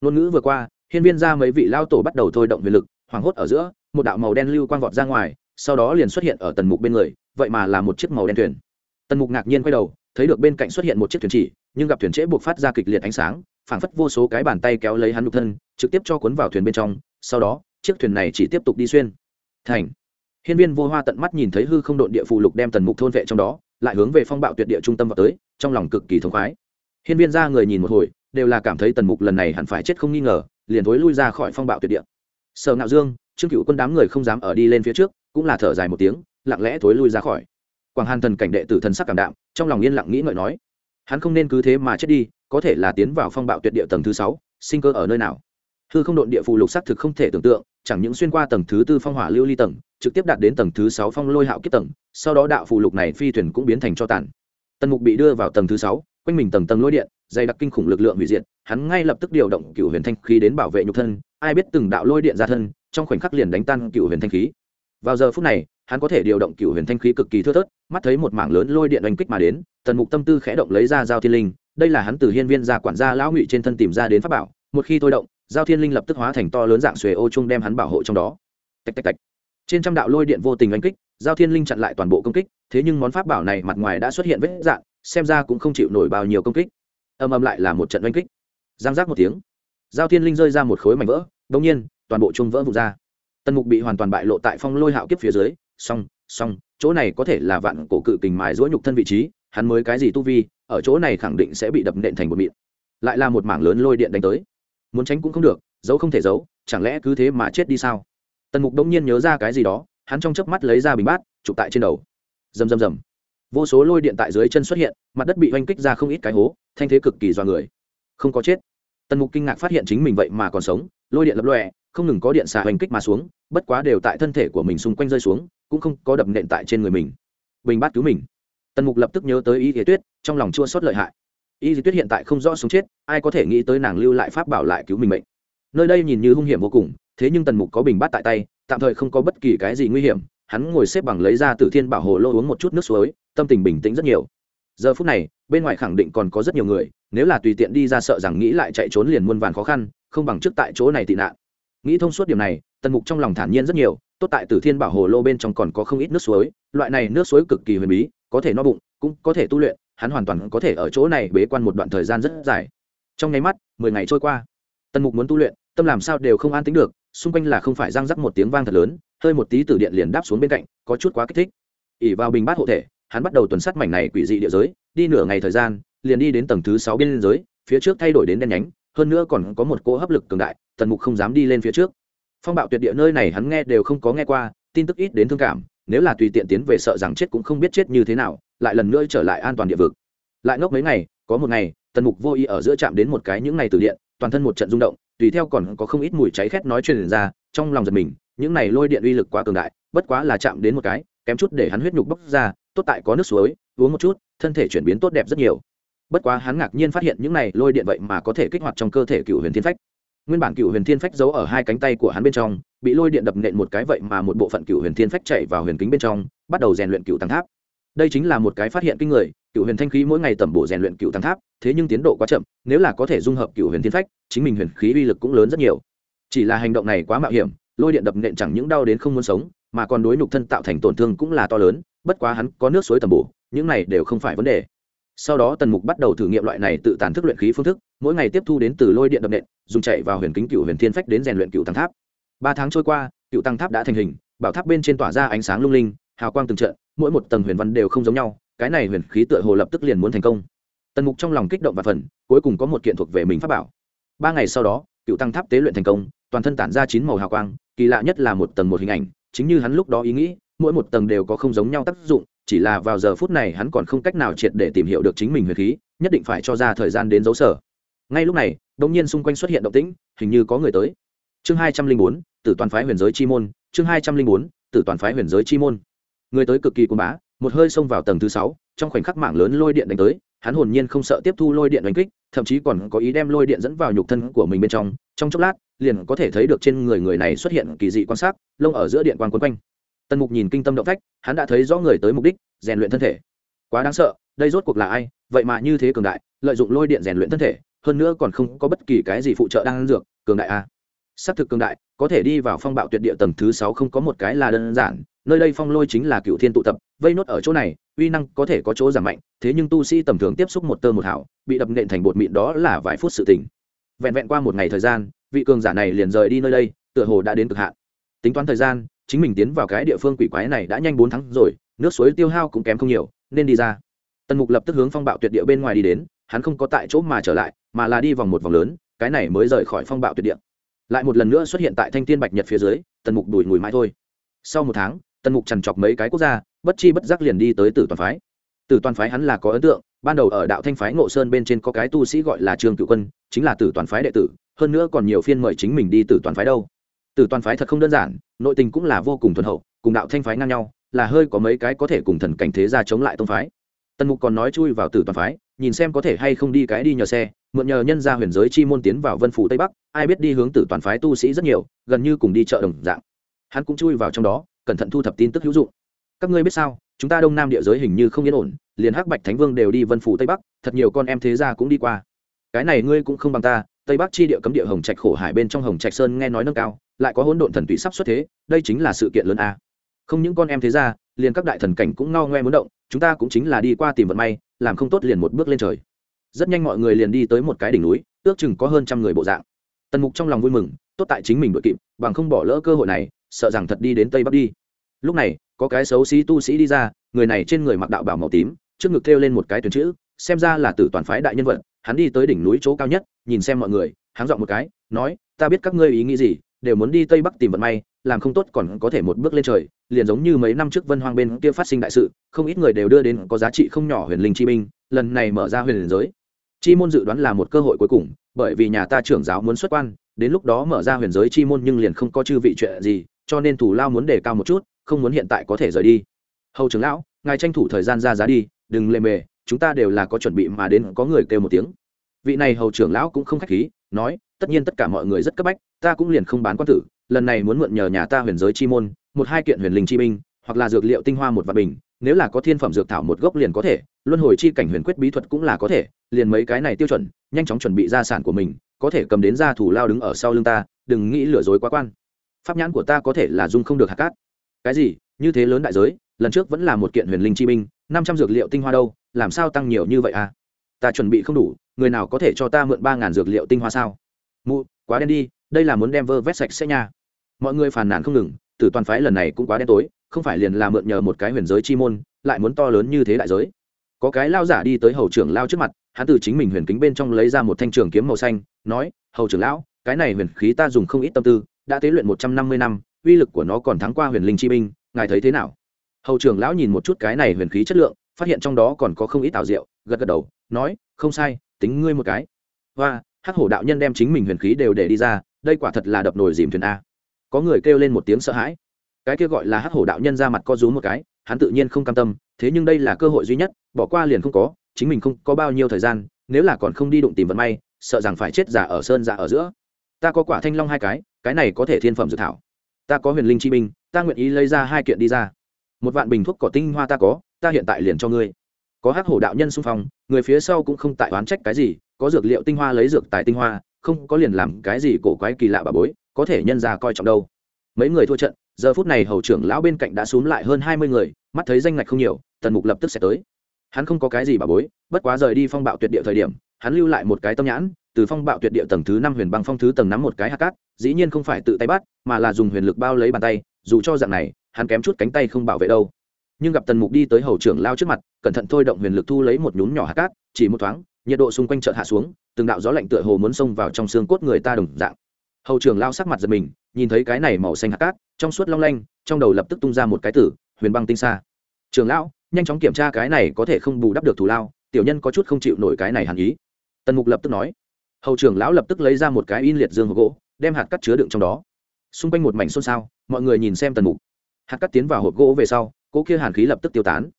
Ngôn ngữ vừa qua, hiên viên ra mấy vị lao tổ bắt đầu thôi động huyền lực, hoảng hốt ở giữa một đạo màu đen lưu quang vọt ra ngoài, sau đó liền xuất hiện ở tần mục bên người, vậy mà là một chiếc màu đen thuyền. Tần mục ngạc nhiên quay đầu, thấy được bên cạnh xuất hiện một chiếc thuyền chỉ, nhưng gặp thuyền trễ buộc phát ra kịch liệt ánh sáng, phảng phất vô số cái bàn tay kéo lấy hắn nhục thân, trực tiếp cho cuốn vào thuyền bên trong, sau đó, chiếc thuyền này chỉ tiếp tục đi xuyên. Thành. Hiên viên vô hoa tận mắt nhìn thấy hư không độn địa phụ lục đem tần mục thôn vệ trong đó, lại hướng về phong bạo tuyệt địa trung tâm vào tới, trong lòng cực kỳ thống khoái. Hiên viên ra người nhìn một hồi, đều là cảm thấy tần mục lần này hẳn phải chết không nghi ngờ, liền thối lui ra khỏi phong bạo tuyệt địa. Sở ngạo dương trương cựu quân đám người không dám ở đi lên phía trước, cũng là thở dài một tiếng, lặng lẽ thối lui ra khỏi. Quảng hàn thần cảnh đệ tử thần sắc cảm đạm, trong lòng yên lặng nghĩ ngợi nói, hắn không nên cứ thế mà chết đi, có thể là tiến vào phong bạo tuyệt địa tầng thứ sáu, sinh cơ ở nơi nào? Hư không độn địa phù lục xác thực không thể tưởng tượng, chẳng những xuyên qua tầng thứ tư phong hỏa lưu ly tầng, trực tiếp đạt đến tầng thứ sáu phong lôi hạo kiếp tầng, sau đó đạo phù lục này phi thuyền cũng biến thành cho tàn. Tần mục bị đưa vào tầng thứ sáu, quanh mình tầng tầng lôi điện, dày đặc kinh khủng lực lượng hủy diệt, hắn ngay lập tức điều động cựu huyền thanh khí đến bảo vệ nhục thân, ai biết từng đạo lôi điện ra thân trong khoảnh khắc liền đánh tan cựu huyền thanh khí. Vào giờ phút này, hắn có thể điều động cựu huyền thanh khí cực kỳ thưa thớt, mắt thấy một mảng lớn lôi điện oanh kích mà đến, tần mục tâm tư khẽ động lấy ra giao thiên linh, đây là hắn từ hiên viên gia quản gia lão ngụy trên thân tìm ra đến pháp bảo, một khi thôi động, giao thiên linh lập tức hóa thành to lớn dạng xuề ô trung đem hắn bảo hộ trong đó. Tạch tạch tạch. Trên trăm đạo lôi điện vô tình oanh kích, giao thiên linh chặn lại toàn bộ công kích, thế nhưng món pháp bảo này mặt ngoài đã xuất hiện vết dạng xem ra cũng không chịu nổi bao nhiêu công kích. Âm âm lại là một trận oanh kích. Giang giác một tiếng, giao thiên linh rơi ra một khối mảnh vỡ đông nhiên toàn bộ chung vỡ vụt ra. Tần mục bị hoàn toàn bại lộ tại phong lôi hạo kiếp phía dưới, song song, chỗ này có thể là vạn cổ cự kình mài giũa nhục thân vị trí, hắn mới cái gì tu vi, ở chỗ này khẳng định sẽ bị đập nện thành một mịn. Lại là một mảng lớn lôi điện đánh tới. Muốn tránh cũng không được, giấu không thể giấu, chẳng lẽ cứ thế mà chết đi sao? Tần mục đông nhiên nhớ ra cái gì đó, hắn trong chớp mắt lấy ra bình bát, chụp tại trên đầu. Rầm rầm rầm. Vô số lôi điện tại dưới chân xuất hiện, mặt đất bị oanh kích ra không ít cái hố, thanh thế cực kỳ do người. Không có chết. Tần mục kinh ngạc phát hiện chính mình vậy mà còn sống, lôi điện lập lòe không ngừng có điện xà hành kích mà xuống, bất quá đều tại thân thể của mình xung quanh rơi xuống, cũng không có đập nện tại trên người mình. Bình bát cứu mình. Tần mục lập tức nhớ tới y thế tuyết, trong lòng chua xót lợi hại. Y thế tuyết hiện tại không rõ sống chết, ai có thể nghĩ tới nàng lưu lại pháp bảo lại cứu mình mệnh. Nơi đây nhìn như hung hiểm vô cùng, thế nhưng tần mục có bình bát tại tay, tạm thời không có bất kỳ cái gì nguy hiểm, hắn ngồi xếp bằng lấy ra tử thiên bảo hồ lô uống một chút nước suối, tâm tình bình tĩnh rất nhiều. Giờ phút này, bên ngoài khẳng định còn có rất nhiều người, nếu là tùy tiện đi ra sợ rằng nghĩ lại chạy trốn liền muôn vàn khó khăn, không bằng trước tại chỗ này tị nạn nghĩ thông suốt điểm này, tần mục trong lòng thản nhiên rất nhiều, tốt tại tử thiên bảo hồ lô bên trong còn có không ít nước suối, loại này nước suối cực kỳ huyền bí, có thể no bụng, cũng có thể tu luyện, hắn hoàn toàn có thể ở chỗ này bế quan một đoạn thời gian rất dài. Trong nháy mắt, mười ngày trôi qua. Tần mục muốn tu luyện, tâm làm sao đều không an tính được, xung quanh là không phải răng rắc một tiếng vang thật lớn, hơi một tí từ điện liền đáp xuống bên cạnh, có chút quá kích thích. Ỉ vào bình bát hộ thể, hắn bắt đầu tuần sát mảnh này quỷ dị địa giới, đi nửa ngày thời gian, liền đi đến tầng thứ sáu biên giới, phía trước thay đổi đến đen nhánh hơn nữa còn có một cỗ hấp lực cường đại, tần mục không dám đi lên phía trước. Phong bạo tuyệt địa nơi này hắn nghe đều không có nghe qua, tin tức ít đến thương cảm, nếu là tùy tiện tiến về sợ rằng chết cũng không biết chết như thế nào, lại lần nữa trở lại an toàn địa vực. Lại ngốc mấy ngày, có một ngày, tần mục vô ý ở giữa chạm đến một cái những ngày từ điện, toàn thân một trận rung động, tùy theo còn có không ít mùi cháy khét nói truyền ra, trong lòng giật mình, những này lôi điện uy lực quá cường đại, bất quá là chạm đến một cái, kém chút để hắn huyết nhục bốc ra, tốt tại có nước suối, uống một chút, thân thể chuyển biến tốt đẹp rất nhiều bất quá hắn ngạc nhiên phát hiện những này lôi điện vậy mà có thể kích hoạt trong cơ thể cựu huyền thiên phách. Nguyên bản cựu huyền thiên phách giấu ở hai cánh tay của hắn bên trong, bị lôi điện đập nện một cái vậy mà một bộ phận cựu huyền thiên phách chạy vào huyền kính bên trong, bắt đầu rèn luyện cựu tăng tháp. Đây chính là một cái phát hiện kinh người cựu huyền thanh khí mỗi ngày tẩm bổ rèn luyện cựu tăng tháp, thế nhưng tiến độ quá chậm, nếu là có thể dung hợp cựu huyền thiên phách, chính mình huyền khí uy lực cũng lớn rất nhiều. Chỉ là hành động này quá mạo hiểm, lôi điện đập nện chẳng những đau đến không muốn sống, mà còn đối nhục thân tạo thành tổn thương cũng là to lớn, bất quá hắn có nước suối tầm bổ, những này đều không phải vấn đề sau đó tần mục bắt đầu thử nghiệm loại này tự tàn thức luyện khí phương thức, mỗi ngày tiếp thu đến từ lôi điện đập nện, dùng chạy vào huyền kính cựu huyền thiên phách đến rèn luyện cựu tăng tháp. Ba tháng trôi qua, cựu tăng tháp đã thành hình, bảo tháp bên trên tỏa ra ánh sáng lung linh, hào quang từng trận, mỗi một tầng huyền văn đều không giống nhau, cái này huyền khí tựa hồ lập tức liền muốn thành công. Tần mục trong lòng kích động và phần cuối cùng có một kiện thuộc về mình pháp bảo. Ba ngày sau đó, cựu tăng tháp tế luyện thành công, toàn thân tản ra chín màu hào quang, kỳ lạ nhất là một tầng một hình ảnh, chính như hắn lúc đó ý nghĩ, mỗi một tầng đều có không giống nhau tác dụng chỉ là vào giờ phút này hắn còn không cách nào triệt để tìm hiểu được chính mình huyền khí, nhất định phải cho ra thời gian đến dấu sở. Ngay lúc này đ ỗ n g nhiên xung quanh xuất hiện động tĩnh, hình như có người tới. Chương hai trăm linh bốn, tử toàn phái huyền giới chi môn, chương hai trăm linh bốn, tử toàn phái huyền giới chi môn. Người tới cực kỳ côn bá, một hơi xông vào tầng thứ sáu, trong khoảnh khắc mạng lớn lôi điện đánh tới, hắn hồn nhiên không sợ tiếp thu lôi điện đánh kích, thậm chí còn có ý đem lôi điện dẫn vào nhục thân của mình bên trong. Trong chốc lát, liền có thể thấy được trên người người này xuất hiện kỳ dị quan sát, lông ở giữa điện quan quấn quanh tần mục nhìn kinh tâm động phách, hắn đã thấy rõ người tới mục đích, rèn luyện thân thể. Quá đáng sợ, đây rốt cuộc là ai? Vậy mà như thế cường đại, lợi dụng lôi điện rèn luyện thân thể, hơn nữa còn không có bất kỳ cái gì phụ trợ đang ăn dược, cường đại a à. xác thực cường đại, có thể đi vào phong bạo tuyệt địa tầng thứ sáu không có một cái là đơn giản, nơi đây phong lôi chính là cựu thiên tụ tập, vây nốt ở chỗ này, uy năng có thể có chỗ giảm mạnh, thế nhưng tu sĩ tầm thường tiếp xúc một tơ một hảo bị đập nện thành bột mịn đó là vài phút sự tỉnh vẹn vẹn qua một ngày thời gian, vị cường giả này liền rời đi nơi đây, tựa hồ đã đến cực hạn. Tính toán thời gian chính mình tiến vào cái địa phương quỷ quái này đã nhanh bốn tháng rồi, nước suối tiêu hao cũng kém không nhiều, nên đi ra. Tần mục lập tức hướng phong bạo tuyệt địa bên ngoài đi đến, hắn không có tại chỗ mà trở lại, mà là đi vòng một vòng lớn, cái này mới rời khỏi phong bạo tuyệt địa. Lại một lần nữa xuất hiện tại thanh thiên bạch nhật phía dưới, tần mục đùi ngùi mãi thôi. Sau một tháng, tần mục trằn chọc mấy cái quốc gia, bất chi bất giác liền đi tới tử toàn phái. Tử toàn phái hắn là có ấn tượng, ban đầu ở đạo thanh phái ngộ sơn bên trên có cái tu sĩ gọi là trương cựu quân, chính là tử toàn phái đệ tử, hơn nữa còn nhiều phiên mời chính mình đi tử toàn phái đâu tử toàn phái thật không đơn giản, nội tình cũng là vô cùng thuần hậu, cùng đạo thanh phái ngang nhau, là hơi có mấy cái có thể cùng thần cảnh thế gia chống lại tông phái. Tần mục còn nói chui vào tử toàn phái, nhìn xem có thể hay không đi cái đi nhờ xe, mượn nhờ nhân gia huyền giới chi môn tiến vào vân phủ tây bắc, ai biết đi hướng tử toàn phái tu sĩ rất nhiều, gần như cùng đi chợ đồng dạng. Hắn cũng chui vào trong đó, cẩn thận thu thập tin tức hữu dụng. Các ngươi biết sao, chúng ta đông nam địa giới hình như không yên ổn, liền hắc bạch thánh vương đều đi vân phủ tây bắc, thật nhiều con em thế gia cũng đi qua. Cái này ngươi cũng không bằng ta, tây bắc chi địa cấm địa hồng trạch khổ hải bên trong hồng trạch sơn nghe nói nâng cao lại có hỗn độn thần tụy sắp xuất thế, đây chính là sự kiện lớn a. Không những con em thế ra, liền các đại thần cảnh cũng ngao ngoe muốn động, chúng ta cũng chính là đi qua tìm vận may, làm không tốt liền một bước lên trời. Rất nhanh mọi người liền đi tới một cái đỉnh núi, ước chừng có hơn trăm người bộ dạng. Tần mục trong lòng vui mừng, tốt tại chính mình đội kịp, bằng không bỏ lỡ cơ hội này, sợ rằng thật đi đến tây bắc đi. Lúc này, có cái xấu xí tu sĩ đi ra, người này trên người mặc đạo bảo màu tím, trước ngực thêu lên một cái tuyến chữ, xem ra là tử toàn phái đại nhân vật, hắn đi tới đỉnh núi chỗ cao nhất, nhìn xem mọi người, hắn dọn một cái, nói, ta biết các ngươi ý nghĩ gì đều muốn đi tây bắc tìm vận may, làm không tốt còn có thể một bước lên trời, liền giống như mấy năm trước vân hoang bên kia phát sinh đại sự, không ít người đều đưa đến có giá trị không nhỏ huyền linh chi minh lần này mở ra huyền giới. Chi môn dự đoán là một cơ hội cuối cùng, bởi vì nhà ta trưởng giáo muốn xuất quan, đến lúc đó mở ra huyền giới chi môn nhưng liền không có chư vị chuyện gì, cho nên thủ lao muốn đề cao một chút, không muốn hiện tại có thể rời đi. Hầu trưởng lão, ngài tranh thủ thời gian ra giá đi, đừng lề mề, chúng ta đều là có chuẩn bị mà đến, có người kêu một tiếng. Vị này hầu trưởng lão cũng không khách khí, nói tất nhiên tất cả mọi người rất cấp bách, ta cũng liền không bán quan tử, lần này muốn mượn nhờ nhà ta huyền giới chi môn, một hai kiện huyền linh chi minh hoặc là dược liệu tinh hoa một vạn bình, nếu là có thiên phẩm dược thảo một gốc liền có thể, luân hồi chi cảnh huyền quyết bí thuật cũng là có thể, liền mấy cái này tiêu chuẩn, nhanh chóng chuẩn bị gia sản của mình, có thể cầm đến ra thủ lao đứng ở sau lưng ta, đừng nghĩ lừa dối quá quan. Pháp nhãn của ta có thể là dung không được hạt cát. Cái gì? Như thế lớn đại giới, lần trước vẫn là một kiện huyền linh chi minh năm trăm dược liệu tinh hoa đâu, làm sao tăng nhiều như vậy à? Ta chuẩn bị không đủ, người nào có thể cho ta mượn ba ngàn dược liệu tinh hoa sao? Mụ, quá đen đi, đây là muốn đem vơ vét sạch sẽ nha. Mọi người phàn nàn không ngừng, tử toàn phái lần này cũng quá đen tối, không phải liền là mượn nhờ một cái huyền giới chi môn, lại muốn to lớn như thế đại giới. Có cái lao giả đi tới hầu trưởng lao trước mặt, hắn từ chính mình huyền kính bên trong lấy ra một thanh trường kiếm màu xanh, nói, hầu trưởng lão, cái này huyền khí ta dùng không ít tâm tư, đã tế luyện một trăm năm mươi năm, uy lực của nó còn thắng qua huyền linh chi binh, ngài thấy thế nào? Hầu trưởng lão nhìn một chút cái này huyền khí chất lượng, phát hiện trong đó còn có không ít tạo diệu, gật gật đầu, nói, không sai, tính ngươi một cái. Và hắc hổ đạo nhân đem chính mình huyền khí đều để đi ra, đây quả thật là đập nồi dìm thuyền a. Có người kêu lên một tiếng sợ hãi. Cái kia gọi là hắc hổ đạo nhân ra mặt co rú một cái, hắn tự nhiên không cam tâm, thế nhưng đây là cơ hội duy nhất, bỏ qua liền không có, chính mình không có bao nhiêu thời gian, nếu là còn không đi đụng tìm vận may, sợ rằng phải chết giả ở sơn giả ở giữa. Ta có quả thanh long hai cái cái này có thể thiên phẩm dự thảo. Ta có huyền linh chi binh, ta nguyện ý lấy ra hai kiện đi ra. Một vạn bình thuốc cỏ tinh hoa ta có, ta hiện tại liền cho ngươi. Có hắc hổ đạo nhân xung phong, người phía sau cũng không tại oán trách cái gì có dược liệu tinh hoa lấy dược tài tinh hoa, không có liền làm cái gì cổ quái kỳ lạ bà bối, có thể nhân ra coi trọng đâu. Mấy người thua trận, giờ phút này hầu trưởng lão bên cạnh đã xuống lại hơn hai mươi người, mắt thấy danh ngạch không nhiều, tần mục lập tức sẽ tới. Hắn không có cái gì bà bối, bất quá rời đi phong bạo tuyệt địa thời điểm, hắn lưu lại một cái tâm nhãn, từ phong bạo tuyệt địa tầng thứ năm huyền băng phong thứ tầng nắm một cái hạt cát, dĩ nhiên không phải tự tay bắt, mà là dùng huyền lực bao lấy bàn tay, dù cho dạng này, hắn kém chút cánh tay không bảo vệ đâu nhưng gặp tần mục đi tới hầu trưởng lao trước mặt, cẩn thận thôi động huyền lực thu lấy một nhún nhỏ hạt cát, chỉ một thoáng, nhiệt độ xung quanh chợt hạ xuống, từng đạo gió lạnh tựa hồ muốn xông vào trong xương cốt người ta đồng dạng. Hầu trưởng lao sắc mặt giật mình, nhìn thấy cái này màu xanh hạt cát, trong suốt long lanh, trong đầu lập tức tung ra một cái tử huyền băng tinh xa trường lão, nhanh chóng kiểm tra cái này có thể không bù đắp được thù lao, tiểu nhân có chút không chịu nổi cái này hẳn ý. Tần mục lập tức nói. Hầu trưởng lão lập tức lấy ra một cái in liệt dương hộp gỗ, đem hạt cắt chứa đựng trong đó. Xung quanh một mảnh xôn xao, mọi người nhìn xem tần mục. Hạt cắt tiến vào hộp gỗ về sau cỗ kia hàn khí lập tức tiêu tán.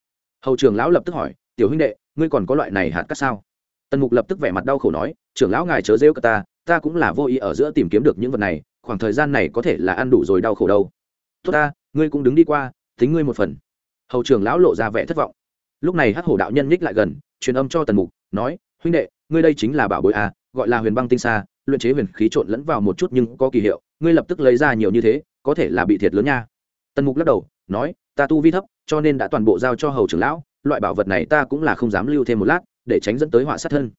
Hầu trưởng lão lập tức hỏi, tiểu huynh đệ, ngươi còn có loại này hạt cắt sao? Tần mục lập tức vẻ mặt đau khổ nói, trưởng lão ngài chớ rêu cả ta ta cũng là vô ý ở giữa tìm kiếm được những vật này, khoảng thời gian này có thể là ăn đủ rồi đau khổ đâu. Tốt ta, ngươi cũng đứng đi qua, tính ngươi một phần. Hầu trưởng lão lộ ra vẻ thất vọng. Lúc này hắc hổ đạo nhân nhích lại gần, truyền âm cho tần mục, nói, huynh đệ, ngươi đây chính là bảo bối à gọi là huyền băng tinh xa luyện chế huyền khí trộn lẫn vào một chút nhưng có kỳ hiệu, ngươi lập tức lấy ra nhiều như thế, có thể là bị thiệt lớn nha. Tần mục lắc đầu nói, ta tu vi thấp, cho nên đã toàn bộ giao cho hầu trưởng lão, loại bảo vật này ta cũng là không dám lưu thêm một lát, để tránh dẫn tới họa sát thân.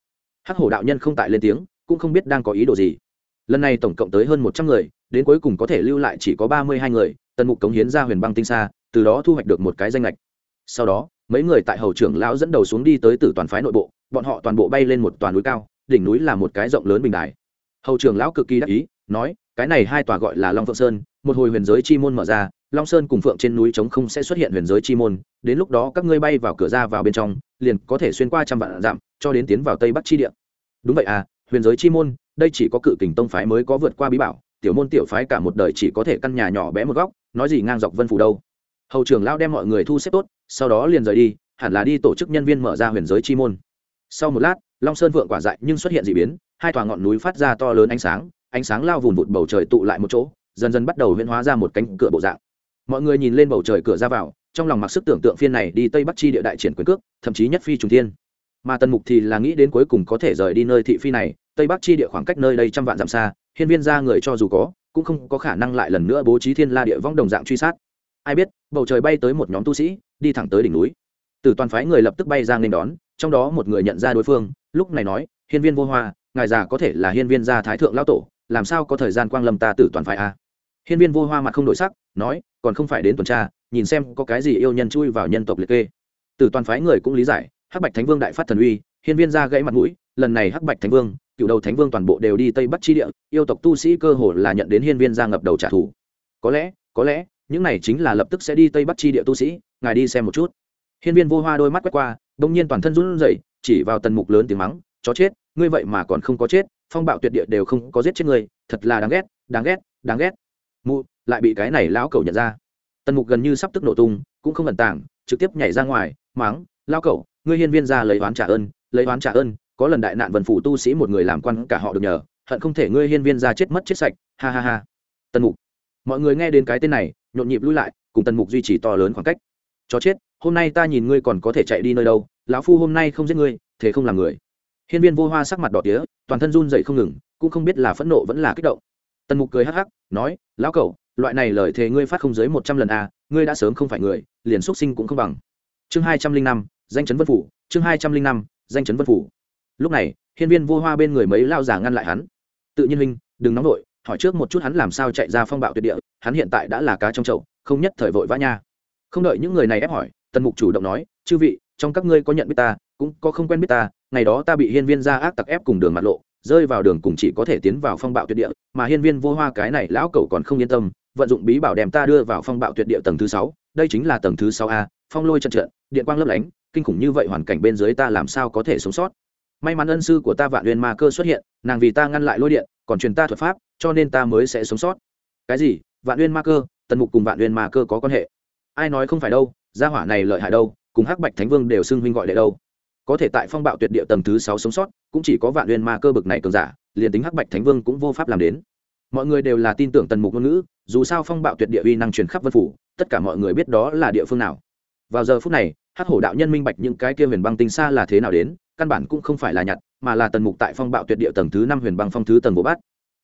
Hắc hổ đạo nhân không tại lên tiếng, cũng không biết đang có ý đồ gì. Lần này tổng cộng tới hơn một trăm người, đến cuối cùng có thể lưu lại chỉ có ba mươi hai người, tần mục cống hiến ra huyền băng tinh xa từ đó thu hoạch được một cái danh lệch sau đó, mấy người tại hầu trưởng lão dẫn đầu xuống đi tới tử toàn phái nội bộ, bọn họ toàn bộ bay lên một toàn núi cao, đỉnh núi là một cái rộng lớn bình đài. Hầu trưởng lão cực kỳ đắc ý, nói, cái này hai tòa gọi là long phượng sơn, một hồi huyền giới chi môn mở ra long sơn cùng phượng trên núi trống không sẽ xuất hiện huyền giới chi môn, đến lúc đó các ngươi bay vào cửa ra vào bên trong, liền có thể xuyên qua trăm vạn dặm, cho đến tiến vào tây bắc chi địa. Đúng vậy à huyền giới chi môn, đây chỉ có cự kình tông phái mới có vượt qua bí bảo, tiểu môn tiểu phái cả một đời chỉ có thể căn nhà nhỏ bé một góc, nói gì ngang dọc vân phủ đâu. Hầu trưởng lao đem mọi người thu xếp tốt, sau đó liền rời đi, hẳn là đi tổ chức nhân viên mở ra huyền giới chi môn. Sau một lát, long sơn vượng quả dại nhưng xuất hiện d ị biến, hai tòa ngọn núi phát ra to lớn ánh sáng ánh sáng lao vùn vụt bầu trời tụ lại một chỗ, dần dần bắt đầu huyễn hóa ra một cánh cửa bộ dạng mọi người nhìn lên bầu trời cửa ra vào, trong lòng mặc sức tưởng tượng phiên này đi tây bắc chi địa đại triển quyền cước, thậm chí nhất phi trùng thiên. Mà tần mục thì là nghĩ đến cuối cùng có thể rời đi nơi thị phi này, tây bắc chi địa khoảng cách nơi đây trăm vạn dặm xa, hiên viên ra người cho dù có, cũng không có khả năng lại lần nữa bố trí thiên la địa vong đồng dạng truy sát. Ai biết, bầu trời bay tới một nhóm tu sĩ, đi thẳng tới đỉnh núi. Từ toàn phái người lập tức bay ra nên đón, trong đó một người nhận ra đối phương, lúc này nói, hiên viên vô hoa, ngài già có thể là hiên viên gia thái thượng lão tổ, làm sao có thời gian quang lâm ta tử toàn phái a? Hiên viên vô hoa mặt không đổi sắc nói, còn không phải đến tuần tra, nhìn xem có cái gì yêu nhân chui vào nhân tộc liệt kê. Từ toàn phái người cũng lý giải, hắc bạch thánh vương đại phát thần uy, hiên viên gia gãy mặt mũi, lần này hắc bạch thánh vương, cựu đầu thánh vương toàn bộ đều đi tây bắc chi địa, yêu tộc tu sĩ cơ hồ là nhận đến hiên viên gia ngập đầu trả thù. Có lẽ có lẽ, những này chính là lập tức sẽ đi tây bắc chi địa tu sĩ, ngài đi xem một chút. Hiên viên vô hoa đôi mắt quét qua, đông nhiên toàn thân run rẩy, chỉ vào tần mục lớn tiếng mắng, chó chết, ngươi vậy mà còn không có chết, phong bạo tuyệt địa đều không có giết chết ngươi, thật là đáng ghét đáng ghét đáng ghét mụ, lại bị cái này lão cẩu nhận ra. Tần mục gần như sắp tức nổ tung, cũng không ẩn tàng, trực tiếp nhảy ra ngoài, mắng, lão cẩu, ngươi hiên viên ra lấy oán trả ơn, lấy oán trả ơn, có lần đại nạn vần phủ tu sĩ một người làm quan cả họ được nhờ, hận không thể ngươi hiên viên ra chết mất chết sạch. Ha ha ha. Tần mục, mọi người nghe đến cái tên này, nhộn nhịp lui lại, cùng tần mục duy trì to lớn khoảng cách. Chó chết, hôm nay ta nhìn ngươi còn có thể chạy đi nơi đâu, lão phu hôm nay không giết ngươi, thế không làm người. Hiên viên vô hoa sắc mặt đỏ tía, toàn thân run dậy không ngừng, cũng không biết là phẫn nộ vẫn là kích động tần mục cười hắc hắc nói lão cậu loại này lời thề ngươi phát không dưới một trăm lần à, ngươi đã sớm không phải người liền x sinh cũng không bằng. Chương hai trăm linh năm danh chấn vân phủ chương hai trăm linh năm danh chấn vân phủ. Lúc này hiên viên vô hoa bên người mấy lao giả ngăn lại hắn. Tự nhiên huynh đừng nóng vội hỏi trước một chút hắn làm sao chạy ra phong bạo tuyệt địa hắn hiện tại đã là cá trong chậu không nhất thời vội vã nha. Không đợi những người này ép hỏi tần mục chủ động nói chư vị trong các ngươi có nhận biết ta cũng có không quen biết ta ngày đó ta bị hiên viên ra ác tặc ép cùng đường mặt lộ rơi vào đường cùng chỉ có thể tiến vào phong bạo tuyệt địa, mà hiên viên vô hoa cái này lão cẩu còn không yên tâm, vận dụng bí bảo đem ta đưa vào phong bạo tuyệt địa tầng thứ sáu, đây chính là tầng thứ sáu a, phong lôi trận trận, điện quang lấp lánh, kinh khủng như vậy hoàn cảnh bên dưới ta làm sao có thể sống sót? May mắn ân sư của ta vạn uyên ma cơ xuất hiện, nàng vì ta ngăn lại lôi điện, còn truyền ta thuật pháp, cho nên ta mới sẽ sống sót. Cái gì? Vạn uyên ma cơ, tần mục cùng vạn uyên ma cơ có quan hệ? Ai nói không phải đâu, gia hỏa này lợi hại đâu, cùng hắc bạch thánh vương đều xưng huynh gọi đệ đâu có thể tại phong bạo tuyệt địa tầng thứ sáu sống sót, cũng chỉ có vạn uyên ma cơ bực này cường giả, liền tính hắc bạch thánh vương cũng vô pháp làm đến. Mọi người đều là tin tưởng tần mục ngôn ngữ, dù sao phong bạo tuyệt địa uy năng truyền khắp vân phủ, tất cả mọi người biết đó là địa phương nào. Vào giờ phút này, hắc hổ đạo nhân minh bạch những cái kia huyền băng tinh xa là thế nào đến, căn bản cũng không phải là nhặt, mà là tần mục tại phong bạo tuyệt địa tầng thứ năm huyền băng phong thứ tầng bộ bát.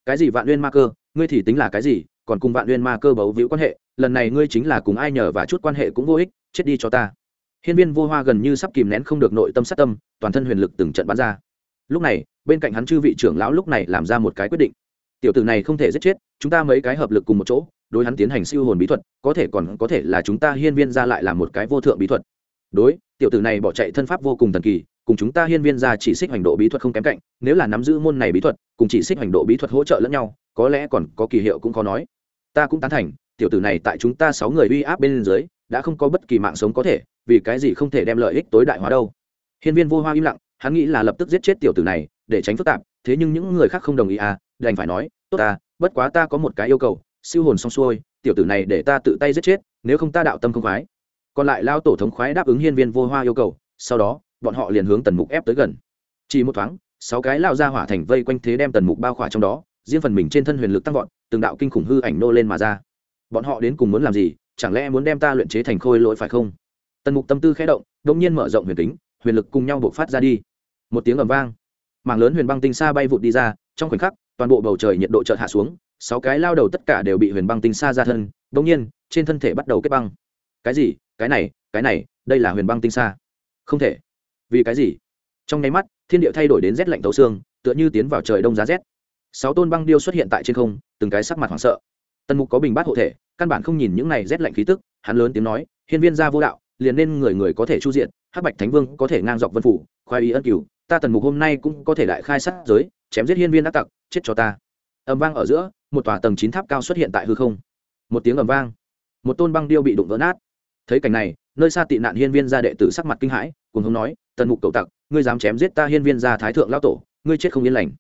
Cái gì vạn uyên ma cơ, ngươi thì tính là cái gì, còn cùng vạn uyên ma cơ bấu víu quan hệ, lần này ngươi chính là cùng ai nhờ và chút quan hệ cũng vô ích, chết đi cho ta hiên viên vô hoa gần như sắp kìm nén không được nội tâm sát tâm, toàn thân huyền lực từng trận bắn ra. Lúc này, bên cạnh hắn chư vị trưởng lão lúc này làm ra một cái quyết định. Tiểu tử này không thể giết chết, chúng ta mấy cái hợp lực cùng một chỗ, đối hắn tiến hành siêu hồn bí thuật, có thể còn có thể là chúng ta hiên viên ra lại làm một cái vô thượng bí thuật. Đối, tiểu tử này bỏ chạy thân pháp vô cùng thần kỳ, cùng chúng ta hiên viên ra chỉ xích hành độ bí thuật không kém cạnh, nếu là nắm giữ môn này bí thuật, cùng chỉ xích hành độ bí thuật hỗ trợ lẫn nhau, có lẽ còn có kỳ hiệu cũng khó nói. Ta cũng tán thành, tiểu tử này tại chúng ta sáu người uy áp bên dưới đã không có bất kỳ mạng sống có thể, vì cái gì không thể đem lợi ích tối đại hóa đâu. Hiên viên vô hoa im lặng, hắn nghĩ là lập tức giết chết tiểu tử này, để tránh phức tạp, thế nhưng những người khác không đồng ý à đành phải nói, tốt ta, bất quá ta có một cái yêu cầu, siêu hồn xong xuôi, tiểu tử này để ta tự tay giết chết, nếu không ta đạo tâm không khoái. Còn lại lao tổ thống khoái đáp ứng hiên viên vô hoa yêu cầu, sau đó, bọn họ liền hướng tần mục ép tới gần. Chỉ một thoáng, sáu cái lao ra hỏa thành vây quanh thế đem tần mục bao khỏa trong đó, riêng phần mình trên thân huyền lực tăng vọt, từng đạo kinh khủng hư ảnh nô lên mà ra. Bọn họ đến cùng muốn làm gì chẳng lẽ muốn đem ta luyện chế thành khôi lỗi phải không? Tần mục tâm tư khẽ động đ ỗ n g nhiên mở rộng huyền tính huyền lực cùng nhau buộc phát ra đi. Một tiếng ầm vang. Mảng lớn huyền băng tinh xa bay vụt đi ra, trong khoảnh khắc, toàn bộ bầu trời nhiệt độ chợt hạ xuống, sáu cái lao đầu tất cả đều bị huyền băng tinh xa ra thân đ ỗ n g nhiên, trên thân thể bắt đầu kết băng. Cái gì? Cái này cái này, đây là huyền băng tinh xa không thể. Vì cái gì? Trong nháy mắt, thiên địa thay đổi đến rét lạnh tấu xương, tựa như tiến vào trời đông giá rét. Sáu tôn băng điêu xuất hiện tại trên không, từng cái sắc mặt hoảng sợ tần mục có bình bát hộ thể, căn bản không nhìn những này rét lạnh khí tức, hắn lớn tiếng nói, hiên viên gia vô đạo, liền nên người người có thể chu diện, hắc bạch thánh vương có thể ngang dọc vân phủ khoai ý ân cửu, ta tần mục hôm nay cũng có thể đại khai sát giới, chém giết hiên viên ác tặc, chết cho ta. Ầm vang ở giữa, một tòa tầng chín tháp cao xuất hiện tại hư không. Một tiếng ầm vang, một tôn băng điêu bị đụng vỡ nát. Thấy cảnh này, nơi xa tị nạn hiên viên gia đệ tử sắc mặt kinh hãi, cùng hống nói, tần mục cầu tặc, ngươi dám chém giết ta hiên viên gia thái thượng lão tổ, ngươi chết không yên lành.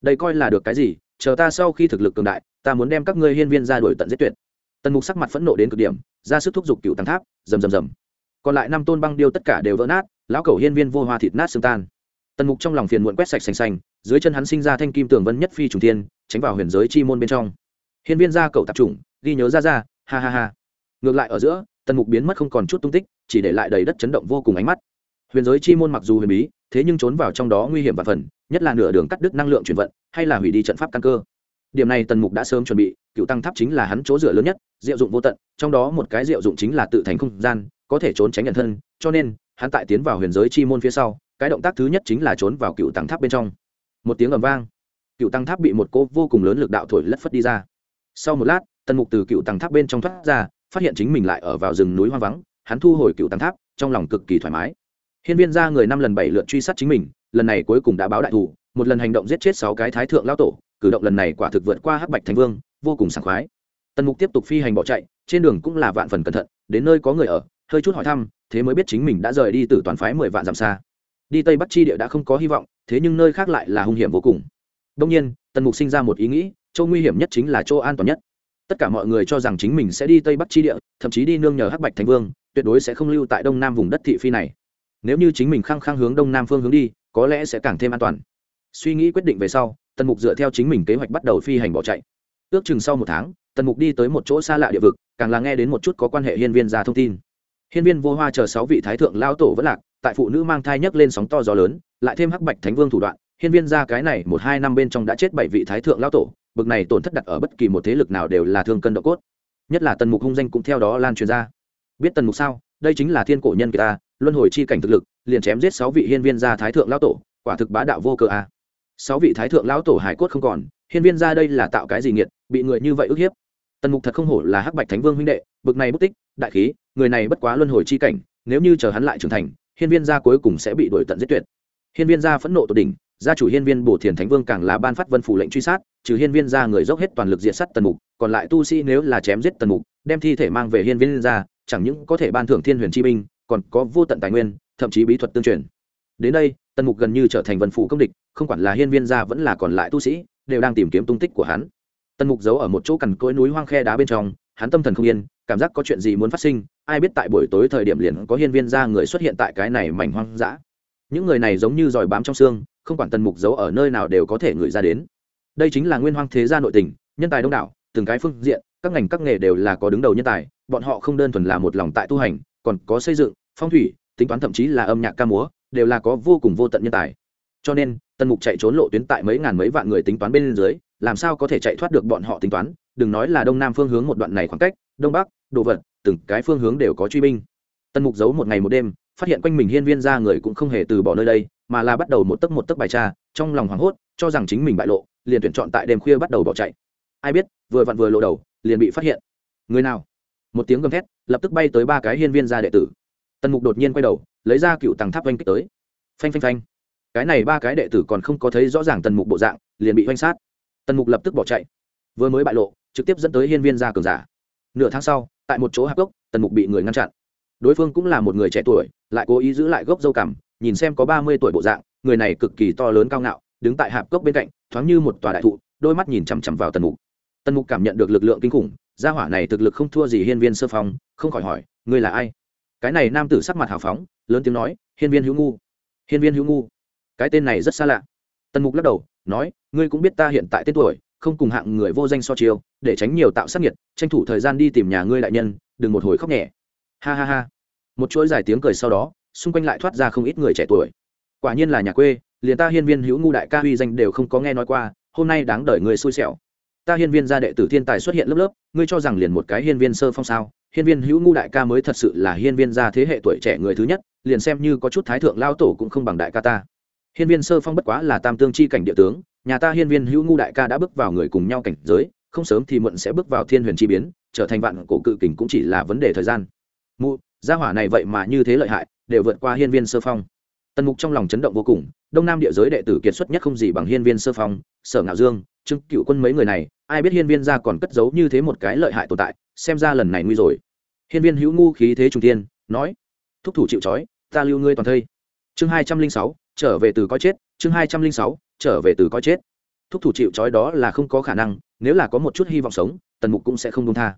Đây coi là được cái gì? Chờ ta sau khi thực lực cường đại ta muốn đem các ngươi hiên viên gia đuổi tận giết tuyệt. Tần mục sắc mặt phẫn nộ đến cực điểm ra sức thúc giục cựu tăng tháp rầm rầm rầm. Còn lại năm tôn băng điêu tất cả đều vỡ nát lão cầu hiên viên vô hoa thịt nát xương tan. Tần mục trong lòng phiền muộn quét sạch sành sành, dưới chân hắn sinh ra thanh kim tường vân nhất phi trùng thiên tránh vào huyền giới chi môn bên trong. Hiên viên gia cẩu tạp chủng ghi nhớ ra ra ha ha ha. Ngược lại ở giữa tần mục biến mất không còn chút tung tích chỉ để lại đầy đất chấn động vô cùng ánh mắt. Huyền giới chi môn mặc dù huyền bí thế nhưng trốn vào trong đó nguy hiểm và phần nhất là nửa đường cắt đứt năng lượng chuyển vận, hay là hủy đi trận pháp căn cơ. Điểm này tần mục đã sớm chuẩn bị, cựu tăng tháp chính là hắn chỗ dựa lớn nhất, diệu dụng vô tận, trong đó một cái diệu dụng chính là tự thành không gian, có thể trốn tránh nhận thân, cho nên, hắn tại tiến vào huyền giới chi môn phía sau, cái động tác thứ nhất chính là trốn vào cựu tăng tháp bên trong. Một tiếng ầm vang, cựu tăng tháp bị một cô vô cùng lớn lực đạo thổi lất phất đi ra. Sau một lát, tần mục từ cựu tăng tháp bên trong thoát ra, phát hiện chính mình lại ở vào rừng núi hoang vắng, hắn thu hồi cựu tăng tháp, trong lòng cực kỳ thoải mái. Hiên viên ra người năm lần bảy lượt truy sát chính mình lần này cuối cùng đã báo đại thủ, một lần hành động giết chết sáu cái thái thượng lao tổ, cử động lần này quả thực vượt qua hắc bạch thánh vương, vô cùng sảng khoái. Tần mục tiếp tục phi hành bỏ chạy, trên đường cũng là vạn phần cẩn thận, đến nơi có người ở, hơi chút hỏi thăm, thế mới biết chính mình đã rời đi từ toàn phái mười vạn dặm xa. Đi tây bắc chi địa đã không có hy vọng, thế nhưng nơi khác lại là hung hiểm vô cùng. Đông nhiên, tần mục sinh ra một ý nghĩ, chỗ nguy hiểm nhất chính là chỗ an toàn nhất. Tất cả mọi người cho rằng chính mình sẽ đi tây bắc chi địa, thậm chí đi nương nhờ hắc bạch thánh vương, tuyệt đối sẽ không lưu tại đông nam vùng đất thị phi này. Nếu như chính mình khăng khăng hướng đông nam phương hướng đi có lẽ sẽ càng thêm an toàn. Suy nghĩ quyết định về sau, tần mục dựa theo chính mình kế hoạch bắt đầu phi hành bỏ chạy. Ước chừng sau một tháng, tần mục đi tới một chỗ xa lạ địa vực, càng là nghe đến một chút có quan hệ hiên viên ra thông tin. Hiên viên vô hoa chờ sáu vị thái thượng lao tổ vẫn lạc, tại phụ nữ mang thai nhấc lên sóng to gió lớn, lại thêm hắc bạch thánh vương thủ đoạn, hiên viên ra cái này một hai năm bên trong đã chết bảy vị thái thượng lao tổ, bực này tổn thất đặt ở bất kỳ một thế lực nào đều là thương cân độ cốt. Nhất là tần mục hung danh cũng theo đó lan truyền ra. Biết tần mục sao, đây chính là thiên cổ nhân kỳ ta, luân hồi chi cảnh thực lực liền chém giết sáu vị hiên viên gia thái thượng lão tổ, quả thực bá đạo vô cơ a. Sáu vị thái thượng lão tổ hải cốt không còn, hiên viên gia đây là tạo cái gì nghiệt, bị người như vậy ức hiếp? Tần mục thật không hổ là hắc bạch thánh vương huynh đệ, bực này bất tích, đại khí, người này bất quá luân hồi chi cảnh, nếu như chờ hắn lại trưởng thành, hiên viên gia cuối cùng sẽ bị đuổi tận giết tuyệt. Hiên viên gia phẫn nộ tột đỉnh, gia chủ hiên viên bổ thiền thánh vương càng là ban phát vân phủ lệnh truy sát, trừ hiên viên gia người dốc hết toàn lực diệt sát tần mục, còn lại tu sĩ nếu là chém giết tần mục, đem thi thể mang về hiên viên gia, chẳng những có thể ban thưởng thiên huyền chi binh, còn có vô tận tài nguyên thậm chí bí thuật tương truyền. Đến đây, tần mục gần như trở thành vân phủ công địch, không quản là hiên viên gia vẫn là còn lại tu sĩ, đều đang tìm kiếm tung tích của hắn. Tần mục giấu ở một chỗ cằn cỗi núi hoang khe đá bên trong, hắn tâm thần không yên, cảm giác có chuyện gì muốn phát sinh, ai biết tại buổi tối thời điểm liền có hiên viên gia người xuất hiện tại cái này mảnh hoang dã. Những người này giống như giỏi bám trong xương, không quản tần mục giấu ở nơi nào đều có thể ngửi ra đến. Đây chính là nguyên hoang thế gia nội tình, nhân tài đông đảo, từng cái phương diện, các ngành các nghề đều là có đứng đầu nhân tài, bọn họ không đơn thuần là một lòng tại tu hành, còn có xây dựng, phong thủy tính toán thậm chí là âm nhạc ca múa, đều là có vô cùng vô tận nhân tài. Cho nên, tần mục chạy trốn lộ tuyến tại mấy ngàn mấy vạn người tính toán bên dưới, làm sao có thể chạy thoát được bọn họ tính toán? Đừng nói là đông nam phương hướng một đoạn này khoảng cách, đông bắc, đồ vật, từng cái phương hướng đều có truy binh. Tần mục giấu một ngày một đêm, phát hiện quanh mình hiên viên ra người cũng không hề từ bỏ nơi đây, mà là bắt đầu một tấc một tấc bài tra, trong lòng hoảng hốt, cho rằng chính mình bại lộ, liền tuyển chọn tại đêm khuya bắt đầu bỏ chạy. Ai biết, vừa vặn vừa lộ đầu, liền bị phát hiện. Người nào? Một tiếng gầm thét, lập tức bay tới ba cái hiên viên gia đệ tử tần mục đột nhiên quay đầu, lấy ra cựu tàng tháp oanh kích tới. Phanh phanh phanh. Cái này ba cái đệ tử còn không có thấy rõ ràng tần mục bộ dạng, liền bị oanh sát. Tần mục lập tức bỏ chạy. Vừa mới bại lộ, trực tiếp dẫn tới hiên viên gia cường giả. Nửa tháng sau, tại một chỗ hạp gốc, tần mục bị người ngăn chặn. Đối phương cũng là một người trẻ tuổi, lại cố ý giữ lại gốc dâu cằm, nhìn xem có ba mươi tuổi bộ dạng, người này cực kỳ to lớn cao ngạo, đứng tại hạp gốc bên cạnh, thoáng như một tòa đại thụ, đôi mắt nhìn chằm chằm vào tần mục. Tần mục cảm nhận được lực lượng kinh khủng, gia hỏa này thực lực không thua gì hiên viên sơ phong, không khỏi hỏi, ngươi là ai? Cái này nam tử sắc mặt hào phóng, lớn tiếng nói, hiên viên hữu ngu, hiên viên hữu ngu. Cái tên này rất xa lạ. Tần mục lắc đầu, nói, ngươi cũng biết ta hiện tại tên tuổi, không cùng hạng người vô danh so chiêu, để tránh nhiều tạo sắc nhiệt tranh thủ thời gian đi tìm nhà ngươi đại nhân, đừng một hồi khóc nhẹ. Ha ha ha. Một chuỗi dài tiếng cười sau đó, xung quanh lại thoát ra không ít người trẻ tuổi. Quả nhiên là nhà quê, liền ta hiên viên hữu ngu đại ca huy danh đều không có nghe nói qua, hôm nay đáng đợi người xui xẻo. Ta hiên viên gia đệ tử thiên tài xuất hiện lớp lớp, ngươi cho rằng liền một cái hiên viên sơ phong sao? Hiên viên hữu ngu đại ca mới thật sự là hiên viên gia thế hệ tuổi trẻ người thứ nhất, liền xem như có chút thái thượng lao tổ cũng không bằng đại ca ta. Hiên viên sơ phong bất quá là tam tương chi cảnh địa tướng, nhà ta hiên viên hữu ngu đại ca đã bước vào người cùng nhau cảnh giới, không sớm thì muộn sẽ bước vào thiên huyền chi biến, trở thành vạn cổ cự kình cũng chỉ là vấn đề thời gian. Mụ, gia hỏa này vậy mà như thế lợi hại, đều vượt qua hiên viên sơ phong. Tần mục trong lòng chấn động vô cùng, đông nam địa giới đệ tử kiệt xuất nhất không gì bằng hiên viên sơ phong, sở ngạo dương, trương cựu quân mấy người này, ai biết hiên viên gia còn cất giấu như thế một cái lợi hại tồn tại xem ra lần này nguy rồi. Hiên viên hữu ngu khí thế trung tiên nói, thúc thủ chịu trói, ta lưu ngươi toàn thây. Chương hai trăm linh sáu, trở về từ coi chết, chương hai trăm linh sáu, trở về từ coi chết. Thúc thủ chịu trói đó là không có khả năng, nếu là có một chút hy vọng sống, tần mục cũng sẽ không đông tha.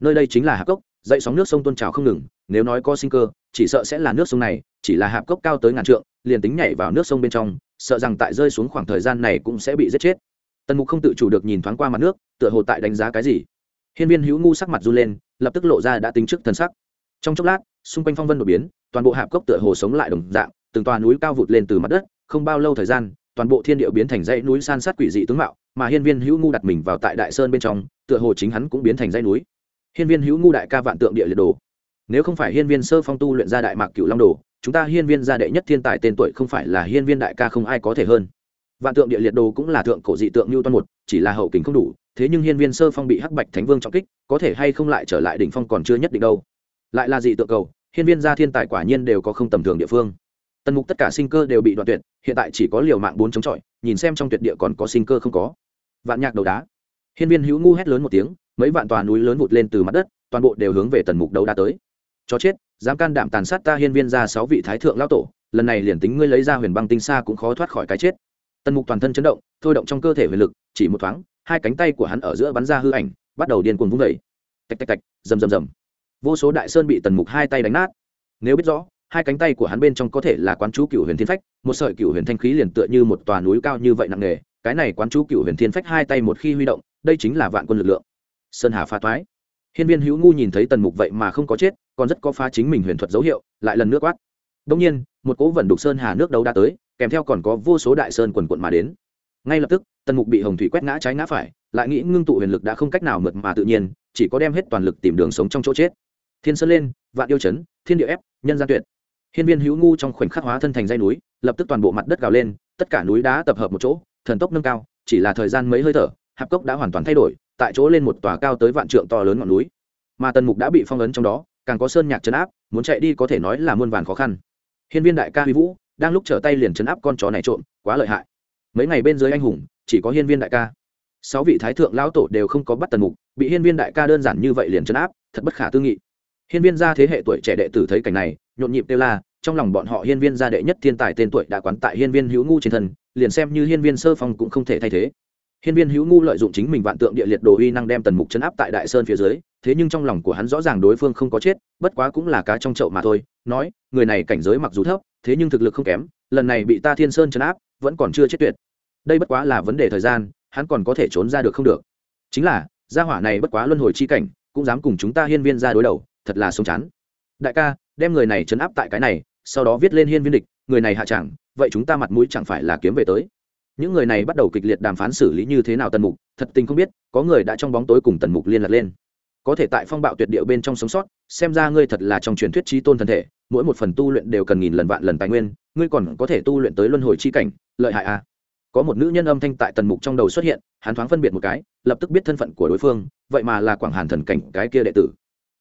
Nơi đây chính là hạp cốc dậy sóng nước sông tôn trào không ngừng, nếu nói có sinh cơ, chỉ sợ sẽ là nước sông này, chỉ là hạp cốc cao tới ngàn trượng, liền tính nhảy vào nước sông bên trong, sợ rằng tại rơi xuống khoảng thời gian này cũng sẽ bị giết chết. Tần mục không tự chủ được nhìn thoáng qua mặt nước, tựa hồ tại đánh giá cái gì hiên viên hữu ngu sắc mặt run lên, lập tức lộ ra đã tính trước thần sắc. Trong chốc lát, xung quanh phong vân đột biến, toàn bộ hạp cốc tựa hồ sống lại đồng dạng, từng tòa núi cao vụt lên từ mặt đất, không bao lâu thời gian, toàn bộ thiên địa biến thành dãy núi san sát quỷ dị tướng mạo, mà hiên viên hữu ngu đặt mình vào tại đại sơn bên trong, tựa hồ chính hắn cũng biến thành dãy núi. Hiên viên hữu ngu đại ca vạn tượng địa liệt đồ. Nếu không phải hiên viên sơ phong tu luyện ra đại mạc cựu long đồ, chúng ta hiên viên gia đệ nhất thiên tài tên tuổi không phải là hiên viên đại ca không ai có thể hơn. Vạn tượng địa liệt đồ cũng là thượng cổ dị tượng như toan một chỉ là hậu kính không đủ, thế nhưng hiên viên sơ phong bị hắc bạch thánh vương trọng kích, có thể hay không lại trở lại đỉnh phong còn chưa nhất định đâu. Lại là dị tượng cầu, hiên viên gia thiên tài quả nhiên đều có không tầm thường địa phương. Tần mục tất cả sinh cơ đều bị đoạn tuyệt, hiện tại chỉ có liều mạng bốn chống chọi, nhìn xem trong tuyệt địa còn có sinh cơ không có. Vạn nhạc đầu đá. Hiên viên hữu ngu hét lớn một tiếng, mấy vạn tòa núi lớn vụt lên từ mặt đất, toàn bộ đều hướng về tần mục đấu đá tới. Cho chết, dám can đảm tàn sát ta hiên viên ra sáu vị thái thượng lao tổ, lần này liền tính ngươi lấy ra huyền băng tinh xa cũng khó thoát khỏi cái chết tần mục toàn thân chấn động, thôi động trong cơ thể huyền lực, chỉ một thoáng, hai cánh tay của hắn ở giữa bắn ra hư ảnh, bắt đầu điên cuồng vung vẩy tạch tạch tạch, rầm rầm rầm. Vô số đại sơn bị tần mục hai tay đánh nát. Nếu biết rõ, hai cánh tay của hắn bên trong có thể là quán chú cựu huyền thiên phách, một sợi cựu huyền thanh khí liền tựa như một tòa núi cao như vậy nặng nề, cái này quán chú cựu huyền thiên phách hai tay một khi huy động, đây chính là vạn quân lực lượng. Sơn hà phá thoái hiên viên hữu ngu nhìn thấy tần mục vậy mà không có chết, còn rất có phá chính mình huyền thuật dấu hiệu, lại lần nước quát. Đông nhiên, một cỗ vận đục sơn hà nước đấu đã tới kèm theo còn có vô số đại sơn quần quận mà đến. Ngay lập tức, tần mục bị hồng thủy quét ngã trái ngã phải, lại nghĩ ngưng tụ huyền lực đã không cách nào mượt mà tự nhiên, chỉ có đem hết toàn lực tìm đường sống trong chỗ chết. Thiên sơn lên, vạn yêu chấn, thiên địa ép, nhân gian tuyệt. Hiên viên hữu ngu trong khoảnh khắc hóa thân thành dây núi, lập tức toàn bộ mặt đất gào lên, tất cả núi đá tập hợp một chỗ, thần tốc nâng cao, chỉ là thời gian mấy hơi thở, hạp cốc đã hoàn toàn thay đổi, tại chỗ lên một tòa cao tới vạn trượng to lớn ngọn núi. Mà tần mục đã bị phong ấn trong đó, càng có sơn nhạc chấn áp, muốn chạy đi có thể nói là muôn vàn khó khăn. Hiên viên đại ca huy vũ đang lúc trở tay liền chấn áp con chó này trộm quá lợi hại. Mấy ngày bên dưới anh hùng chỉ có hiên viên đại ca. Sáu vị thái thượng lão tổ đều không có bắt tần mục bị hiên viên đại ca đơn giản như vậy liền chấn áp thật bất khả tư nghị. Hiên viên gia thế hệ tuổi trẻ đệ tử thấy cảnh này nhộn nhịp kêu la trong lòng bọn họ hiên viên gia đệ nhất thiên tài tên tuổi đã quán tại hiên viên hữu ngu trên thân liền xem như hiên viên sơ phong cũng không thể thay thế. Hiên Viên Hữu Ngu lợi dụng chính mình vạn tượng địa liệt đồ uy năng đem Tần Mục chấn áp tại Đại Sơn phía dưới, thế nhưng trong lòng của hắn rõ ràng đối phương không có chết, bất quá cũng là cá trong chậu mà thôi, nói, người này cảnh giới mặc dù thấp, thế nhưng thực lực không kém, lần này bị ta thiên sơn chấn áp vẫn còn chưa chết tuyệt. Đây bất quá là vấn đề thời gian hắn còn có thể trốn ra được không được. Chính là gia hỏa này bất quá luân hồi chi cảnh cũng dám cùng chúng ta hiên viên ra đối đầu thật là sống chán. Đại ca đem người này chấn áp tại cái này sau đó viết lên hiên viên địch người này hạ chẳng vậy chúng ta mặt mũi chẳng phải là kiếm về tới. Những người này bắt đầu kịch liệt đàm phán xử lý như thế nào tần mục thật tình không biết có người đã trong bóng tối cùng tần mục liên lạc lên có thể tại phong bạo tuyệt điệu bên trong sống sót, xem ra ngươi thật là trong truyền thuyết trí tôn thân thể, mỗi một phần tu luyện đều cần nghìn lần vạn lần tài nguyên, ngươi còn có thể tu luyện tới luân hồi chi cảnh, lợi hại à? Có một nữ nhân âm thanh tại tần mục trong đầu xuất hiện, hắn thoáng phân biệt một cái, lập tức biết thân phận của đối phương, vậy mà là quảng hàn thần cảnh cái kia đệ tử.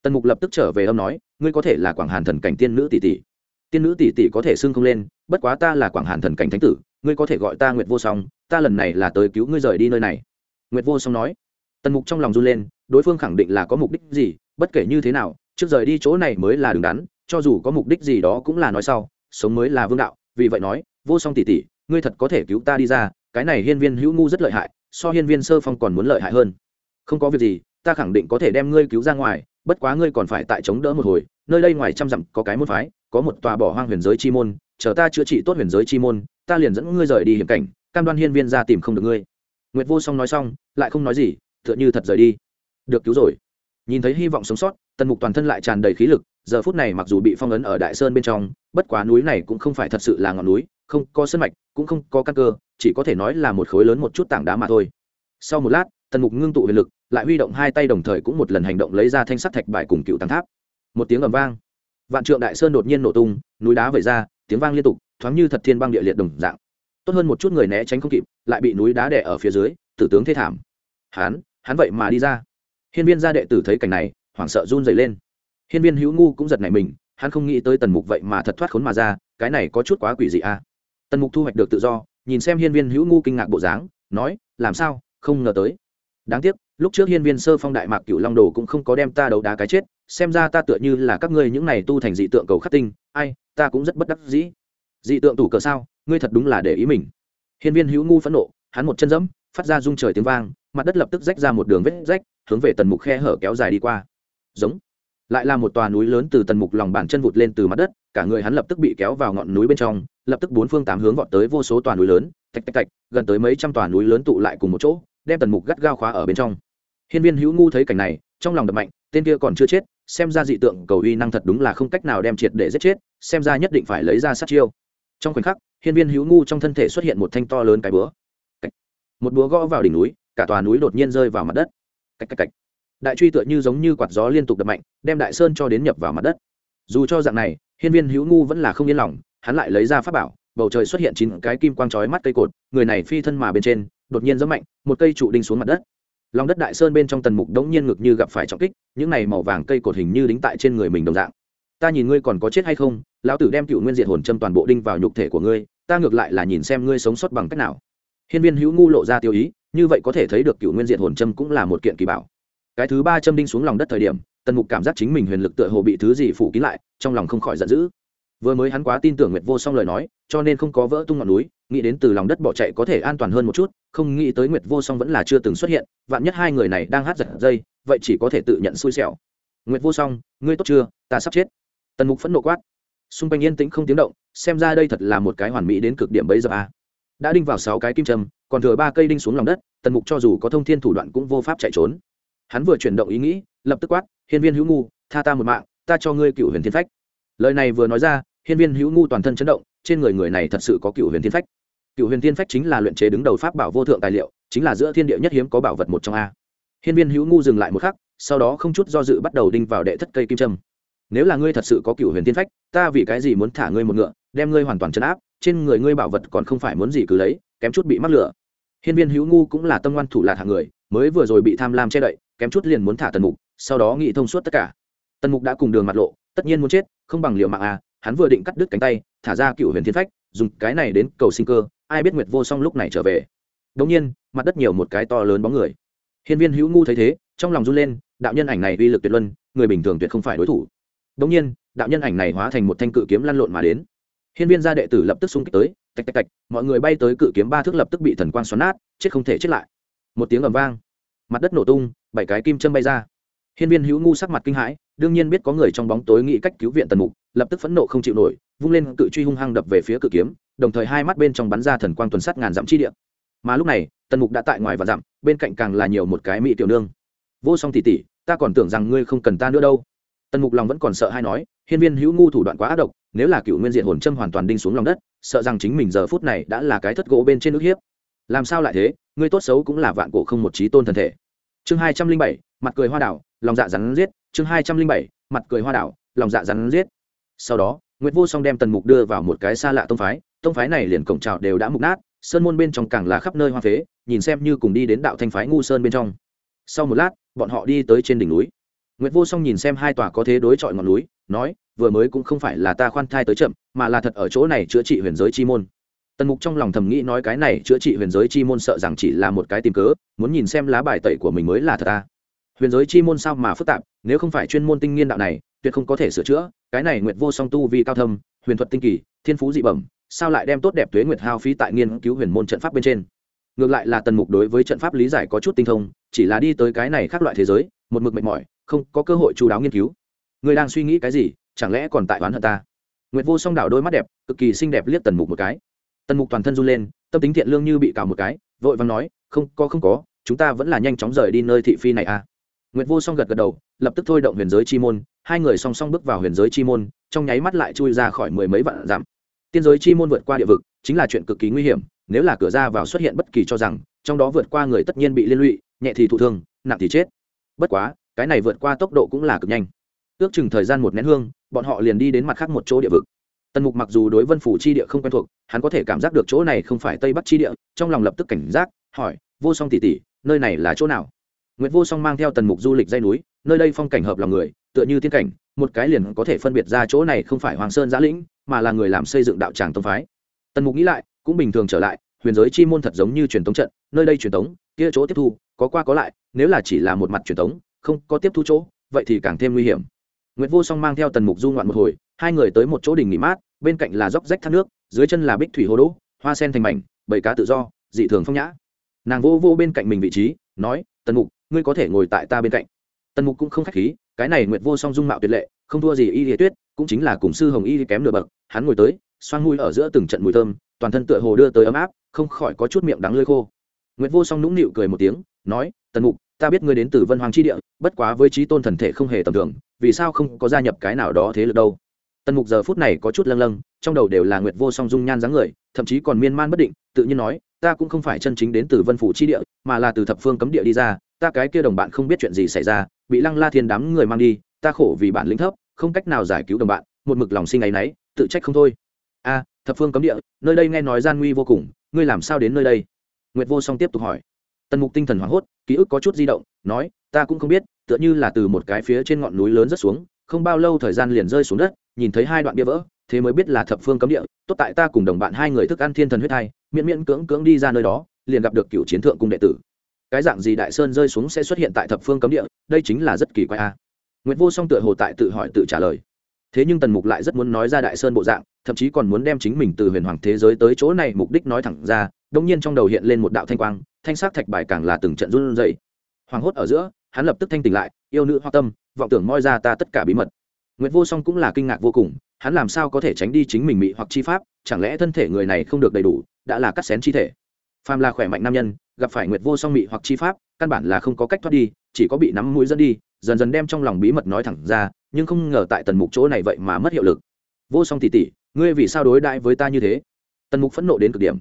Tần mục lập tức trở về âm nói, ngươi có thể là quảng hàn thần cảnh tiên nữ tỷ tỷ. Tiên nữ tỷ tỷ có thể xưng không lên, bất quá ta là quảng hàn thần cảnh thánh tử, ngươi có thể gọi ta nguyệt vô song, ta lần này là tới cứu ngươi rời đi nơi này. Nguyệt vô song nói. Tần mục trong lòng run lên đối phương khẳng định là có mục đích gì, bất kể như thế nào, trước rời đi chỗ này mới là đứng đắn, cho dù có mục đích gì đó cũng là nói sau, sống mới là vương đạo, vì vậy nói, vô song tỷ tỷ, ngươi thật có thể cứu ta đi ra, cái này hiên viên hữu ngu rất lợi hại, so hiên viên sơ phong còn muốn lợi hại hơn. Không có việc gì, ta khẳng định có thể đem ngươi cứu ra ngoài, bất quá ngươi còn phải tại chống đỡ một hồi, nơi đây ngoài trăm dặm có cái môn phái, có một tòa bỏ hoang huyền giới chi môn, chờ ta chữa trị tốt huyền giới chi môn, ta liền dẫn ngươi rời đi hiểm cảnh, cam đoan hiên viên ra tìm không được ngươi. Nguyệt vô song nói xong, lại không nói gì, tựa như thật rời đi được cứu rồi. Nhìn thấy hy vọng sống sót, tần mục toàn thân lại tràn đầy khí lực, giờ phút này mặc dù bị phong ấn ở đại sơn bên trong, bất quá núi này cũng không phải thật sự là ngọn núi, không có sân mạch, cũng không có căn cơ, chỉ có thể nói là một khối lớn một chút tảng đá mà thôi. Sau một lát, tần mục ngưng tụ huyền lực, lại huy động hai tay đồng thời cũng một lần hành động lấy ra thanh sắt thạch bài cùng cựu tăng tháp. Một tiếng ầm vang, vạn trượng đại sơn đột nhiên nổ tung, núi đá vẩy ra, tiếng vang liên tục, thoáng như thật thiên băng địa liệt đồng dạng. Tốt hơn một chút người né tránh không kịp, lại bị núi đá đè ở phía dưới, tử tướng thế thảm. Hắn hắn vậy mà đi ra hiên viên gia đệ tử thấy cảnh này, hoảng sợ run dày lên. Hiên viên hữu ngu cũng giật nảy mình, hắn không nghĩ tới tần mục vậy mà thật thoát khốn mà ra, cái này có chút quá quỷ dị a. À? tần mục thu hoạch được tự do, nhìn xem hiên viên hữu ngu kinh ngạc bộ dáng, nói, làm sao? Không ngờ tới. Đáng tiếc, lúc trước hiên viên sơ phong đại mạc cựu long đồ cũng không có đem ta đấu đá cái chết, xem ra ta tựa như là các ngươi những này tu thành dị tượng cầu khắc tinh, ai, ta cũng rất bất đắc dĩ. Dị tượng tủ cờ sao? Ngươi thật đúng là để ý mình. Hiên viên hữu ngu phẫn nộ, hắn một chân dẫm phát ra rung trời tiếng vang, mặt đất lập tức rách ra một đường vết rách hướng về tần mục khe hở kéo dài đi qua. Giống. Lại là một tòa núi lớn từ tần mục lòng bàn chân vụt lên từ mặt đất, cả người hắn lập tức bị kéo vào ngọn núi bên trong, lập tức bốn phương tám hướng vọt tới vô số tòa núi lớn, tạch tạch tạch, gần tới mấy trăm tòa núi lớn tụ lại cùng một chỗ, đem tần mục gắt gao khóa ở bên trong. Hiên viên hữu ngu thấy cảnh này, trong lòng đập mạnh, tên kia còn chưa chết, xem ra dị tượng cầu uy năng thật đúng là không cách nào đem triệt để giết chết, xem ra nhất định phải lấy ra sát chiêu. Trong khoảnh khắc, hiên viên hữu ngu trong thân thể xuất hiện một thanh to lớn cái búa. Một búa gõ vào đỉnh núi, cả tòa núi đột nhiên rơi vào mặt đất cách cách cách. Đại truy tựa như giống như quạt gió liên tục đập mạnh, đem đại sơn cho đến nhập vào mặt đất. Dù cho dạng này, hiên viên hữu ngu vẫn là không yên lòng, hắn lại lấy ra pháp bảo, bầu trời xuất hiện chín cái kim quang chói mắt cây cột, người này phi thân mà bên trên, đột nhiên giẫm mạnh, một cây trụ đinh xuống mặt đất. Lòng đất đại sơn bên trong tần mục đống nhiên ngực như gặp phải trọng kích, những này màu vàng cây cột hình như đính tại trên người mình đồng dạng. Ta nhìn ngươi còn có chết hay không, lão tử đem cựu nguyên diệt hồn châm toàn bộ đinh vào nhục thể của ngươi, ta ngược lại là nhìn xem ngươi sống sót bằng cách nào hiên viên hữu ngu lộ ra tiêu ý, như vậy có thể thấy được cựu nguyên diệt hồn châm cũng là một kiện kỳ bảo. Cái thứ ba châm đinh xuống lòng đất thời điểm, tần mục cảm giác chính mình huyền lực tựa hồ bị thứ gì phủ kín lại, trong lòng không khỏi giận dữ. Vừa mới hắn quá tin tưởng nguyệt vô song lời nói, cho nên không có vỡ tung ngọn núi, nghĩ đến từ lòng đất bỏ chạy có thể an toàn hơn một chút, không nghĩ tới nguyệt vô song vẫn là chưa từng xuất hiện, vạn nhất hai người này đang hát giật dây, vậy chỉ có thể tự nhận xui xẻo. Nguyệt vô song, ngươi tốt chưa? Ta sắp chết. Tần mục phẫn nộ quát. Xung quanh yên tĩnh không tiếng động, xem ra đây thật là một cái hoàn mỹ đến cực điểm bấy giờ a đã đinh vào sáu cái kim châm, còn thừa ba cây đinh xuống lòng đất, tần mục cho dù có thông thiên thủ đoạn cũng vô pháp chạy trốn. Hắn vừa chuyển động ý nghĩ, lập tức quát, hiên viên hữu ngu, tha ta một mạng, ta cho ngươi cựu huyền thiên phách. Lời này vừa nói ra, hiên viên hữu ngu toàn thân chấn động, trên người người này thật sự có cựu huyền thiên phách. Cựu huyền thiên phách chính là luyện chế đứng đầu pháp bảo vô thượng tài liệu, chính là giữa thiên địa nhất hiếm có bảo vật một trong a. Hiên viên hữu ngu dừng lại một khắc, sau đó không chút do dự bắt đầu đinh vào đệ thất cây kim trâm nếu là ngươi thật sự có cựu huyền thiên phách, ta vì cái gì muốn thả ngươi một ngựa đem ngươi hoàn toàn chấn áp, trên người ngươi bảo vật còn không phải muốn gì cứ lấy, kém chút bị mắc lửa. Hiên viên hữu ngu cũng là tâm ngoan thủ lạc hạng người, mới vừa rồi bị tham lam che đậy, kém chút liền muốn thả tần mục, sau đó nghĩ thông suốt tất cả. Tần mục đã cùng đường mặt lộ, tất nhiên muốn chết, không bằng liều mạng à hắn vừa định cắt đứt cánh tay, thả ra cựu huyền thiên phách, dùng cái này đến cầu sinh cơ, ai biết nguyệt vô song lúc này trở về. Đống nhiên, mặt đất nhiều một cái to lớn bóng người. Hiên viên hữu ngu thấy thế, trong lòng run lên, đạo nhân ảnh này uy lực tuyệt luân, người bình thường tuyệt không phải đối thủ. Đống nhiên, đạo nhân ảnh này hóa thành một thanh cự kiếm lăn lộn mà đến hiên viên gia đệ tử lập tức xung kích tới tạch tạch tạch mọi người bay tới cự kiếm ba thước lập tức bị thần quang xoắn nát chết không thể chết lại. Một tiếng ầm vang mặt đất nổ tung bảy cái kim châm bay ra. Hiên viên hữu ngu sắc mặt kinh hãi đương nhiên biết có người trong bóng tối nghĩ cách cứu viện tần mục lập tức phẫn nộ không chịu nổi vung lên cự truy hung hăng đập về phía cự kiếm đồng thời hai mắt bên trong bắn ra thần quang tuần sắt ngàn dặm chi địa. Mà lúc này tần mục đã tại ngoài và dặm bên cạnh càng là nhiều một cái mỹ tiểu nương. Vô song tỷ tỷ, ta còn tưởng rằng ngươi không cần ta nữa đâu. Tần mục lòng vẫn còn sợ hay nói hiên viên hữu ngu thủ đoạn quá ác độc, nếu là cựu nguyên diện hồn châm hoàn toàn đinh xuống lòng đất, sợ rằng chính mình giờ phút này đã là cái thất gỗ bên trên nước hiếp. Làm sao lại thế? Ngươi tốt xấu cũng là vạn cổ không một trí tôn thân thể. Chương hai trăm linh bảy, mặt cười hoa đảo, lòng dạ rắn giết. Chương hai trăm linh bảy, mặt cười hoa đảo, lòng dạ rắn giết. Sau đó nguyễn vô song đem tần mục đưa vào một cái xa lạ tông phái. Tông phái này liền cổng trào đều đã mục nát, sơn môn bên trong càng là khắp nơi hoa phế, nhìn xem như cùng đi đến đạo thanh phái ngu sơn bên trong. Sau một lát, bọn họ đi tới trên đỉnh núi. Nguyễn vô song nhìn xem hai tòa có thế đối chọi ngọn núi nói, vừa mới cũng không phải là ta khoan thai tới chậm, mà là thật ở chỗ này chữa trị huyền giới chi môn. Tần mục trong lòng thầm nghĩ nói cái này chữa trị huyền giới chi môn sợ rằng chỉ là một cái tìm cớ, muốn nhìn xem lá bài tẩy của mình mới là thật ta huyền giới chi môn sao mà phức tạp, nếu không phải chuyên môn tinh nghiên đạo này, tuyệt không có thể sửa chữa. Cái này nguyệt vô song tu vi cao thâm, huyền thuật tinh kỳ, thiên phú dị bẩm, sao lại đem tốt đẹp thuế nguyệt hao phí tại nghiên cứu huyền môn trận pháp bên trên? Ngược lại là tần mục đối với trận pháp lý giải có chút tinh thông, chỉ là đi tới cái này khác loại thế giới, một mực mệt mỏi, không có cơ hội chú đáo nghiên cứu người đang suy nghĩ cái gì? Chẳng lẽ còn tại oán hận ta? Nguyệt vô song đảo đôi mắt đẹp, cực kỳ xinh đẹp liếc tần mục một cái. Tần mục toàn thân run lên, tâm tính thiện lương như bị cào một cái, vội vàng nói, không, có không có, chúng ta vẫn là nhanh chóng rời đi nơi thị phi này à. Nguyệt vô song gật gật đầu, lập tức thôi động huyền giới chi môn, hai người song song bước vào huyền giới chi môn, trong nháy mắt lại chui ra khỏi mười mấy vạn dặm. Tiên giới chi môn vượt qua địa vực, chính là chuyện cực kỳ nguy hiểm, nếu là cửa ra vào xuất hiện bất kỳ cho rằng, trong đó vượt qua người tất nhiên bị liên lụy, nhẹ thì thụ thương, nặng thì chết. Bất quá, cái này vượt qua tốc độ cũng là cực nhanh ước chừng thời gian một nén hương, bọn họ liền đi đến mặt khác một chỗ địa vực. Tần mục mặc dù đối vân phủ chi địa không quen thuộc, hắn có thể cảm giác được chỗ này không phải tây bắc chi địa, trong lòng lập tức cảnh giác, hỏi, vô song tỷ tỷ, nơi này là chỗ nào? Nguyễn vô song mang theo tần mục du lịch dây núi, nơi đây phong cảnh hợp lòng người, tựa như thiên cảnh, một cái liền có thể phân biệt ra chỗ này không phải hoàng sơn giã lĩnh, mà là người làm xây dựng đạo tràng tông phái. Tần mục nghĩ lại, cũng bình thường trở lại, huyền giới chi môn thật giống như truyền thống trận, nơi đây truyền thống kia chỗ tiếp thu, có qua có lại, nếu là chỉ là một mặt truyền thống không có tiếp thu chỗ, vậy thì càng thêm nguy hiểm. Nguyệt vô song mang theo tần mục du ngoạn một hồi, hai người tới một chỗ đỉnh nghỉ mát, bên cạnh là dốc rách thác nước, dưới chân là bích thủy hồ đỗ, hoa sen thành mảnh, bầy cá tự do, dị thường phong nhã. Nàng vô vô bên cạnh mình vị trí, nói, tần mục, ngươi có thể ngồi tại ta bên cạnh. Tần mục cũng không khách khí, cái này nguyệt vô song dung mạo tuyệt lệ, không thua gì y Liệt tuyết, cũng chính là cùng sư hồng y kém nửa bậc, hắn ngồi tới xoang mũi ở giữa từng trận mùi thơm, toàn thân tựa hồ đưa tới ấm áp, không khỏi có chút miệng đắng lưỡi khô. Nguyệt vô song nũng nịu cười một tiếng, nói, tần mục ta biết ngươi đến từ vân hoàng tri địa, bất quá với trí tôn thần thể không hề tầm thường, vì sao không có gia nhập cái nào đó thế lực đâu? Tần mục giờ phút này có chút lâng lâng, trong đầu đều là nguyệt vô song dung nhan dáng người, thậm chí còn miên man bất định, tự nhiên nói, ta cũng không phải chân chính đến từ vân phủ chi địa, mà là từ thập phương cấm địa đi ra, ta cái kia đồng bạn không biết chuyện gì xảy ra, bị lăng la thiên đám người mang đi, ta khổ vì bản lĩnh thấp, không cách nào giải cứu đồng bạn, một mực lòng sinh ấ y náy, tự trách không thôi. A, thập phương cấm địa, nơi đây nghe nói gian nguy vô cùng, ngươi làm sao đến nơi đây? Nguyệt vô song tiếp tục hỏi tần mục tinh thần hoảng hốt, ký ức có chút di động, nói, ta cũng không biết, tựa như là từ một cái phía trên ngọn núi lớn rất xuống, không bao lâu thời gian liền rơi xuống đất, nhìn thấy hai đoạn bia vỡ, thế mới biết là thập phương cấm địa. Tốt tại ta cùng đồng bạn hai người thức ăn thiên thần huyết thai, miễn miễn cưỡng cưỡng đi ra nơi đó, liền gặp được cựu chiến thượng cung đệ tử. Cái dạng gì đại sơn rơi xuống sẽ xuất hiện tại thập phương cấm địa, đây chính là rất kỳ quái a. À. nguyễn vô song tựa hồ tại tự hỏi tự trả lời. Thế nhưng tần mục lại rất muốn nói ra đại sơn bộ dạng, thậm chí còn muốn đem chính mình từ huyền hoàng thế giới tới chỗ này mục đích nói thẳng ra đông nhiên trong đầu hiện lên một đạo thanh quang, thanh sắc thạch bài càng là từng trận run dậy hoàng hốt ở giữa, hắn lập tức thanh tỉnh lại, yêu nữ hoa tâm, vọng tưởng moi ra ta tất cả bí mật. Nguyệt vô song cũng là kinh ngạc vô cùng, hắn làm sao có thể tránh đi chính mình mị hoặc chi pháp, chẳng lẽ thân thể người này không được đầy đủ, đã là cắt xén chi thể. Phàm là khỏe mạnh nam nhân, gặp phải nguyệt vô song mị hoặc chi pháp, căn bản là không có cách thoát đi, chỉ có bị nắm mũi dẫn đi, dần dần đem trong lòng bí mật nói thẳng ra, nhưng không ngờ tại tần mục chỗ này vậy mà mất hiệu lực. Vô song tỉ tỉ ngươi vì sao đối đãi với ta như thế? Tần mục phẫn nộ đến cực điểm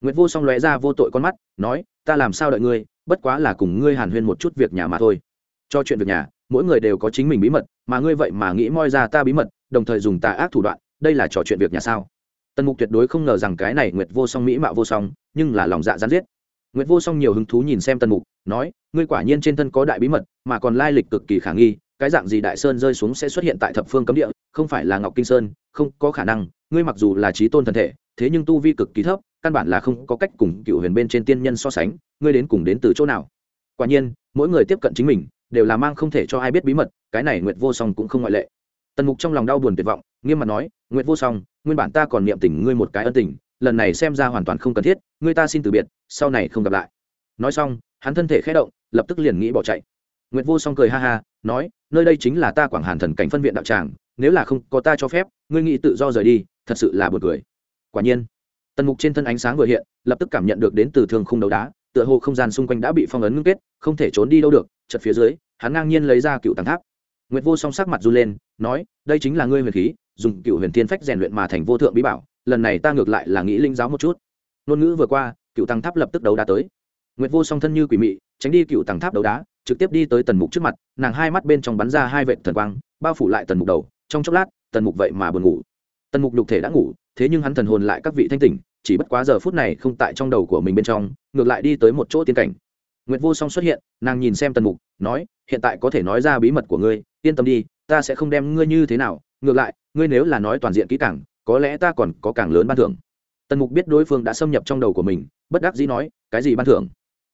nguyệt vô song lóe ra vô tội con mắt, nói, ta làm sao đợi ngươi, bất quá là cùng ngươi hàn huyên một chút việc nhà mà thôi. Cho chuyện việc nhà, mỗi người đều có chính mình bí mật, mà ngươi vậy mà nghĩ moi ra ta bí mật, đồng thời dùng tà ác thủ đoạn, đây là trò chuyện việc nhà sao? Tần mục tuyệt đối không ngờ rằng cái này nguyệt vô song mỹ mạo vô song, nhưng là lòng dạ gián giết. Nguyệt vô song nhiều hứng thú nhìn xem tần mục, nói, ngươi quả nhiên trên thân có đại bí mật, mà còn lai lịch cực kỳ khả nghi, cái dạng gì đại sơn rơi xuống sẽ xuất hiện tại thập phương cấm địa, không phải là ngọc kinh sơn, không có khả năng, ngươi mặc dù là trí tôn thần thể, thế nhưng tu vi cực kỳ thấp căn bản là không có cách cùng cựu huyền bên trên tiên nhân so sánh, ngươi đến cùng đến từ chỗ nào? Quả nhiên, mỗi người tiếp cận chính mình, đều là mang không thể cho ai biết bí mật, cái này nguyệt vô song cũng không ngoại lệ. Tần mục trong lòng đau buồn tuyệt vọng, nghiêm mặt nói, nguyệt vô song, nguyên bản ta còn niệm tình ngươi một cái ân tình, lần này xem ra hoàn toàn không cần thiết, ngươi ta xin từ biệt, sau này không gặp lại. Nói xong, hắn thân thể khẽ động, lập tức liền nghĩ bỏ chạy. Nguyệt vô song cười ha ha, nói, nơi đây chính là ta quảng hàn thần cảnh phân viện đạo tràng, nếu là không có ta cho phép, ngươi nghĩ tự do rời đi, thật sự là buồn cười. Quả nhiên tần mục trên thân ánh sáng vừa hiện, lập tức cảm nhận được đến từ thương khung đấu đá, tựa hồ không gian xung quanh đã bị phong ấn ngưng kết, không thể trốn đi đâu được chật phía dưới, hắn ngang nhiên lấy ra cựu tàng tháp. Nguyệt vô song sắc mặt run lên, nói, đây chính là ngươi huyền khí, dùng cựu huyền thiên phách rèn luyện mà thành vô thượng bí bảo, lần này ta ngược lại là nghĩ linh giáo một chút. Ngôn ngữ vừa qua, cựu tàng tháp lập tức đấu đá tới. Nguyệt vô song thân như quỷ mị, tránh đi cựu tàng tháp đấu đá, trực tiếp đi tới tần mục trước mặt, nàng hai mắt bên trong bắn ra hai vệt thần quang, bao phủ lại tần mục đầu, trong chốc lát, tần mục vậy mà buồn ngủ tần mục nhục thể đã ngủ, thế nhưng hắn thần hồn lại các vị thanh tỉnh, chỉ bất quá giờ phút này không tại trong đầu của mình bên trong, ngược lại đi tới một chỗ tiên cảnh. Nguyệt vô song xuất hiện, nàng nhìn xem tần mục, nói, hiện tại có thể nói ra bí mật của ngươi, yên tâm đi, ta sẽ không đem ngươi như thế nào, ngược lại, ngươi nếu là nói toàn diện kỹ càng, có lẽ ta còn có càng lớn ban thưởng. Tần mục biết đối phương đã xâm nhập trong đầu của mình, bất đắc dĩ nói, cái gì ban thưởng?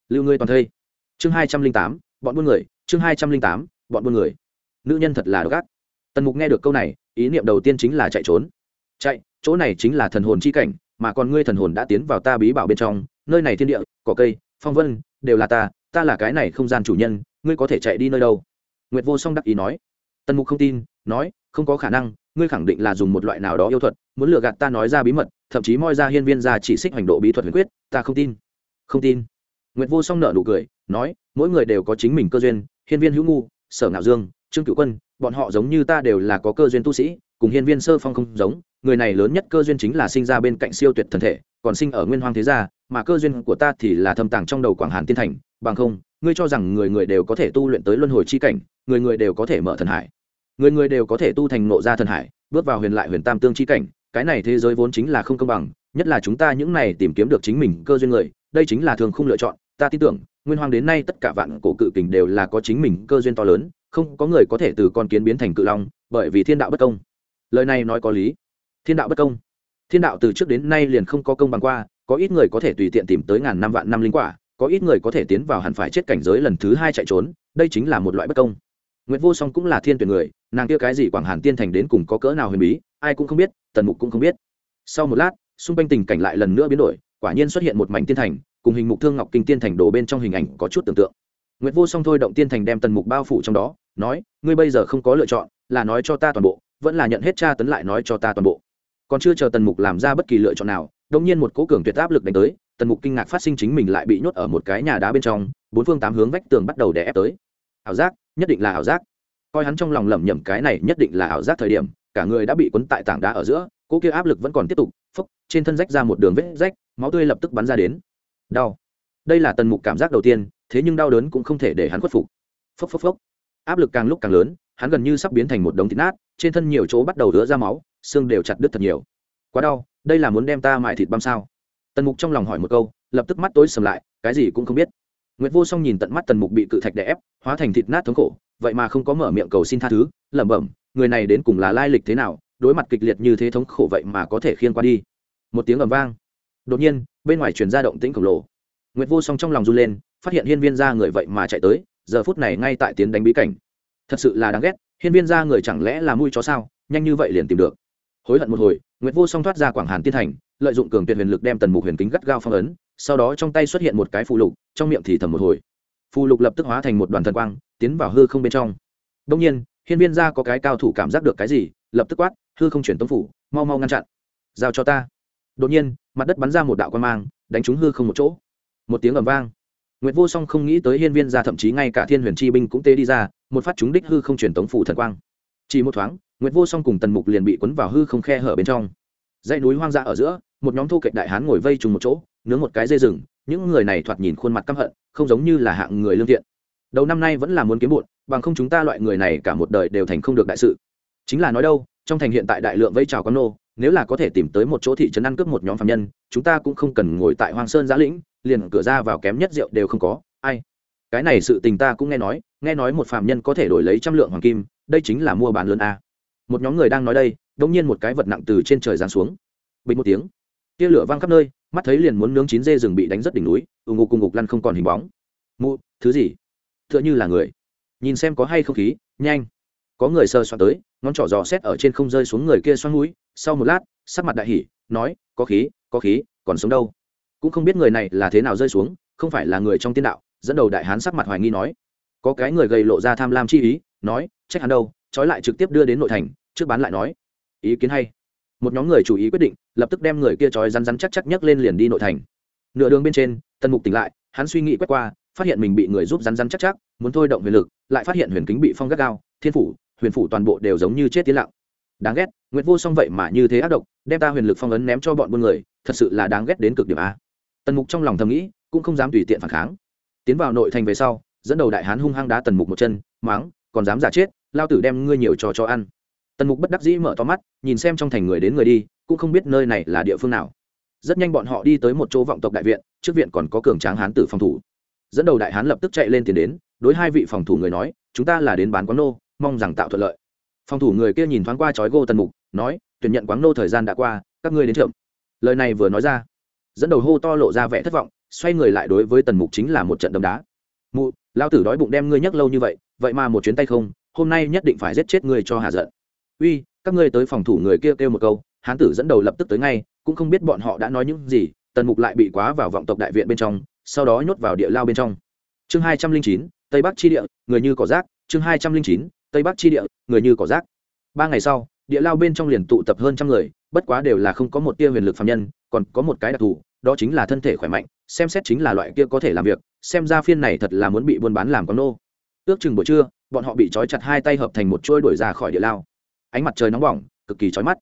Lưu ngươi toàn thây. Chương hai trăm linh tám, bọn buôn người, chương hai trăm linh tám, bọn buôn người. Nữ nhân thật là độc ác. Tần mục nghe được câu này, ý niệm đầu tiên chính là chạy trốn chạy, chỗ này chính là thần hồn chi cảnh, mà còn ngươi thần hồn đã tiến vào ta bí bảo bên trong, nơi này thiên địa, cỏ cây, phong vân, đều là ta ta là cái này không gian chủ nhân, ngươi có thể chạy đi nơi đâu? Nguyệt vô song đắc ý nói. Tần mục không tin, nói, không có khả năng, ngươi khẳng định là dùng một loại nào đó yêu thuật, muốn lừa gạt ta nói ra bí mật, thậm chí moi ra hiên viên ra chỉ xích hành độ bí thuật huyền quyết, ta không tin. Không tin. Nguyệt vô song nợ nụ cười, nói, mỗi người đều có chính mình cơ duyên, hiên viên hữu ngu, sở ngạo dương, trương cựu quân, bọn họ giống như ta đều là có cơ duyên tu sĩ, cùng hiên viên sơ phong không giống người này lớn nhất cơ duyên chính là sinh ra bên cạnh siêu tuyệt thần thể, còn sinh ở nguyên hoang thế gia, mà cơ duyên của ta thì là thâm tàng trong đầu quảng hàn tiên thành. Bằng không, ngươi cho rằng người người đều có thể tu luyện tới luân hồi chi cảnh, người người đều có thể mở thần hải. Người người đều có thể tu thành nộ ra thần hải, bước vào huyền lại huyền tam tương chi cảnh. Cái này thế giới vốn chính là không công bằng, nhất là chúng ta những này tìm kiếm được chính mình cơ duyên người, đây chính là thường không lựa chọn. Ta tin tưởng, nguyên hoang đến nay tất cả vạn cổ cự kình đều là có chính mình cơ duyên to lớn, không có người có thể từ con kiến biến thành cự long, bởi vì thiên đạo bất công. Lời này nói có lý thiên đạo bất công thiên đạo từ trước đến nay liền không có công bằng qua có ít người có thể tùy tiện tìm tới ngàn năm vạn năm linh quả có ít người có thể tiến vào hẳn phải chết cảnh giới lần thứ hai chạy trốn đây chính là một loại bất công Nguyệt Vô Song cũng là thiên tuyển người, nàng kia cái gì Quảng Hàn Tiên Thành đến cùng có cỡ nào huyền bí, ai cũng không biết, Tần Mục cũng không biết. Sau một lát, xung quanh tình cảnh lại lần nữa biến đổi, quả nhiên xuất hiện một mảnh tiên thành, cùng hình mục thương ngọc kinh tiên thành đổ bên trong hình ảnh có chút tưởng tượng. Nguyệt Vô Song thôi động tiên thành đem Tần Mục bao phủ trong đó, nói, ngươi bây giờ không có lựa chọn, là nói cho ta toàn bộ, vẫn là nhận hết tra tấn lại nói cho ta toàn bộ. Còn chưa chờ Tần Mục làm ra bất kỳ lựa chọn nào, đông nhiên một cố cường tuyệt áp lực đánh tới, Tần Mục kinh ngạc phát sinh chính mình lại bị nhốt ở một cái nhà đá bên trong, bốn phương tám hướng vách tường bắt đầu đè ép tới. Ảo giác, nhất định là ảo giác. Coi hắn trong lòng lẩm nhẩm cái này nhất định là ảo giác thời điểm cả người đã bị quấn tại tảng đá ở giữa cỗ kia áp lực vẫn còn tiếp tục phốc trên thân rách ra một đường vết rách máu tươi lập tức bắn ra đến. Đau. Đây là tần mục cảm giác đầu tiên thế nhưng đau đớn cũng không thể để hắn khuất phục. Phốc phốc phốc. Áp lực càng lúc càng lớn hắn gần như sắp biến thành một đống thịt nát trên thân nhiều chỗ bắt đầu đứa ra máu xương đều chặt đứt thật nhiều quá đau đây là muốn đem ta mại thịt băm sao tần mục trong lòng hỏi một câu lập tức mắt tối sầm lại cái gì cũng không biết Nguyệt Vô Song nhìn tận mắt Tần Mục bị cự thạch đè ép, hóa thành thịt nát thống khổ, vậy mà không có mở miệng cầu xin tha thứ, lẩm bẩm, người này đến cùng là lai lịch thế nào, đối mặt kịch liệt như thế thống khổ vậy mà có thể khiên qua đi. Một tiếng ầm vang. Đột nhiên, bên ngoài truyền ra động tĩnh khổng lồ. Nguyệt Vô Song trong lòng run lên, phát hiện Hiên Viên gia người vậy mà chạy tới, giờ phút này ngay tại tiến đánh bí cảnh. Thật sự là đáng ghét, Hiên Viên gia người chẳng lẽ là mui chó sao, nhanh như vậy liền tìm được. Hối hận một hồi, Nguyệt Vô Song thoát ra Quảng Hàn Tiên Thành, lợi dụng cường tuyệt huyền lực đem Tần Mục huyền kính gắt gao phong ấn, sau đó trong tay xuất hiện một cái phù lục trong miệng thì thầm một hồi. Phù lục lập tức hóa thành một đoàn thần quang tiến vào hư không bên trong. Đông nhiên hiên viên ra có cái cao thủ cảm giác được cái gì lập tức quát hư không chuyển tống phủ mau mau ngăn chặn. Giao cho ta. Đột nhiên mặt đất bắn ra một đạo quan mang đánh trúng hư không một chỗ. Một tiếng ầm vang. Nguyệt Vô Song không nghĩ tới Hiên Viên gia thậm chí ngay cả Thiên Huyền Chi binh cũng tê đi ra, một phát chúng đích hư không truyền tống phủ thần quang. Chỉ một thoáng, Nguyệt Vô Song cùng Tần Mục liền bị cuốn vào hư không khe hở bên trong. Dãy núi hoang dã ở giữa, một nhóm thu kịch đại hán ngồi vây trùng một chỗ, nướng một cái dây rừng những người này thoạt nhìn khuôn mặt căm hận không giống như là hạng người lương thiện. Đầu năm nay vẫn là muốn kiếm bụn bằng không chúng ta loại người này cả một đời đều thành không được đại sự. Chính là nói đâu trong thành hiện tại đại lượng vây trào con nô nếu là có thể tìm tới một chỗ thị trấn ăn cướp một nhóm phạm nhân chúng ta cũng không cần ngồi tại hoang sơn giã lĩnh liền cửa ra vào kém nhất rượu đều không có ai? Cái này sự tình ta cũng nghe nói nghe nói một phạm nhân có thể đổi lấy trăm lượng hoàng kim đây chính là mua bán lớn a một nhóm người đang nói đây đông nhiên một cái vật nặng từ trên trời giáng xuống. Bình một tiếng, tia lửa văng khắp nơi, mắt thấy liền muốn nướng chín dê rừng bị đánh rất đỉnh núi, ù ngục cùng ngục lăn không còn hình bóng. Mụ, thứ gì? T h ư ợ n h ư là người. Nhìn xem có hay không khí, nhanh. Có người sơ xoa tới, ngón trỏ giò xét ở trên không rơi xuống người kia xoắn núi sau một lát, sắc mặt đại hỉ, nói, có khí có khí, còn sống đâu? Cũng không biết người này là thế nào rơi xuống, không phải là người trong tiên đạo, dẫn đầu đại hán sắc mặt hoài nghi nói. Có cái người gầy lộ ra tham lam chi ý, nói, trách hắn đâu trói lại trực tiếp đưa đến nội thành, trước bán lại nói. Ý kiến hay. Một nhóm người chủ ý quyết định, lập tức đem người kia trói rắn rắn chắc chắc nhấc lên liền đi nội thành. Nửa đường bên trên, tần mục tỉnh lại, hắn suy nghĩ quét qua, phát hiện mình bị người giúp rắn rắn chắc chắc, muốn thôi động huyền lực, lại phát hiện huyền kính bị phong gắt gao, thiên phủ, huyền phủ toàn bộ đều giống như chết tiến lặng. Đáng ghét nguyễn vô song vậy mà như thế ác độc, đem ta huyền lực phong ấn ném cho bọn buôn người, thật sự là đáng ghét đến cực điểm a. Tần mục trong lòng thầm nghĩ, cũng không dám tùy tiện phản kháng. Tiến vào nội thành về sau, dẫn đầu đại hán hung hăng đá tần mục một chân máng còn dám giả chết lao tử đem ngươi nhiều trò cho ăn. Tần mục bất đắc dĩ mở to mắt, nhìn xem trong thành người đến người đi, cũng không biết nơi này là địa phương nào. Rất nhanh bọn họ đi tới một chỗ vọng tộc đại viện, trước viện còn có cường tráng hán tử phòng thủ. Dẫn đầu đại hán lập tức chạy lên tiền đến, đối hai vị phòng thủ người nói, chúng ta là đến bán quán nô, mong rằng tạo thuận lợi. Phòng thủ người kia nhìn thoáng qua trói gô tần mục, nói, tuyển nhận quán nô thời gian đã qua, các ngươi đến chậm. Lời này vừa nói ra, dẫn đầu hô to lộ ra vẻ thất vọng, xoay người lại đối với tần mục chính là một trận đấm đá. Mụ, lao tử đói bụng đem ngươi nhắc lâu như vậy vậy mà một chuyến tay không hôm nay nhất định phải giết chết ngươi cho hạ giận. Uy các ngươi tới phòng thủ người kia kêu, kêu một câu hán tử dẫn đầu lập tức tới ngay cũng không biết bọn họ đã nói những gì tần mục lại bị quá vào vọng tộc đại viện bên trong sau đó nhốt vào địa lao bên trong. Chương hai trăm linh chín tây bắc chi địa người như cỏ rác. Chương hai trăm linh chín tây bắc chi địa người như cỏ rác. Ba ngày sau địa lao bên trong liền tụ tập hơn trăm người bất quá đều là không có một tia huyền lực phạm nhân còn có một cái đặc thù đó chính là thân thể khỏe mạnh xem xét chính là loại kia có thể làm việc xem ra phiên này thật là muốn bị buôn bán làm con nô ước chừng buổi trưa, bọn họ bị trói chặt hai tay hợp thành một chuôi đuổi ra khỏi địa lao. Ánh mặt trời nóng bỏng, cực kỳ chói mắt.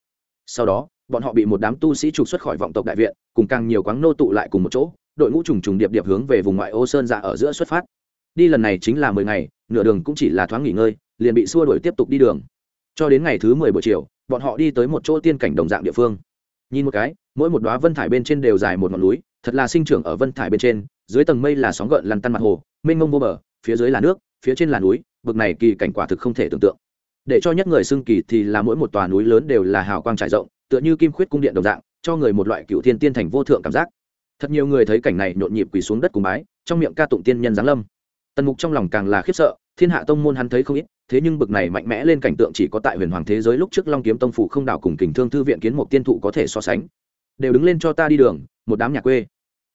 Sau đó, bọn họ bị một đám tu sĩ trục xuất khỏi vọng tộc đại viện, cùng càng nhiều quáng nô tụ lại cùng một chỗ, đội ngũ trùng trùng điệp điệp hướng về vùng ngoại ô sơn dạ ở giữa xuất phát. Đi lần này chính là mười ngày, nửa đường cũng chỉ là thoáng nghỉ ngơi, liền bị xua đuổi tiếp tục đi đường. Cho đến ngày thứ mười buổi chiều, bọn họ đi tới một chỗ tiên cảnh đồng dạng địa phương. Nhìn một cái, mỗi một đoá vân thải bên trên đều dài một ngọn núi, thật là sinh trưởng ở vân thải bên trên, dưới tầng mây là sóng gợn lăn tăn mặt hồ, mênh mông vô bờ, phía dưới là nước phía trên là núi, bực này kỳ cảnh quả thực không thể tưởng tượng. Để cho nhất người xưng kỳ thì là mỗi một tòa núi lớn đều là hào quang trải rộng, tựa như kim khuyết cung điện đồng dạng, cho người một loại cựu thiên tiên thành vô thượng cảm giác. Thật nhiều người thấy cảnh này nhộn nhịp quỳ xuống đất cùng bái, trong miệng ca tụng tiên nhân giáng lâm. Tần mục trong lòng càng là khiếp sợ, thiên hạ tông môn hắn thấy không ít, thế nhưng bực này mạnh mẽ lên cảnh tượng chỉ có tại huyền hoàng thế giới lúc trước long kiếm tông phủ không đảo cùng kình thương thư viện kiến một tiên thụ có thể so sánh. Đều đứng lên cho ta đi đường, một đám nhà quê.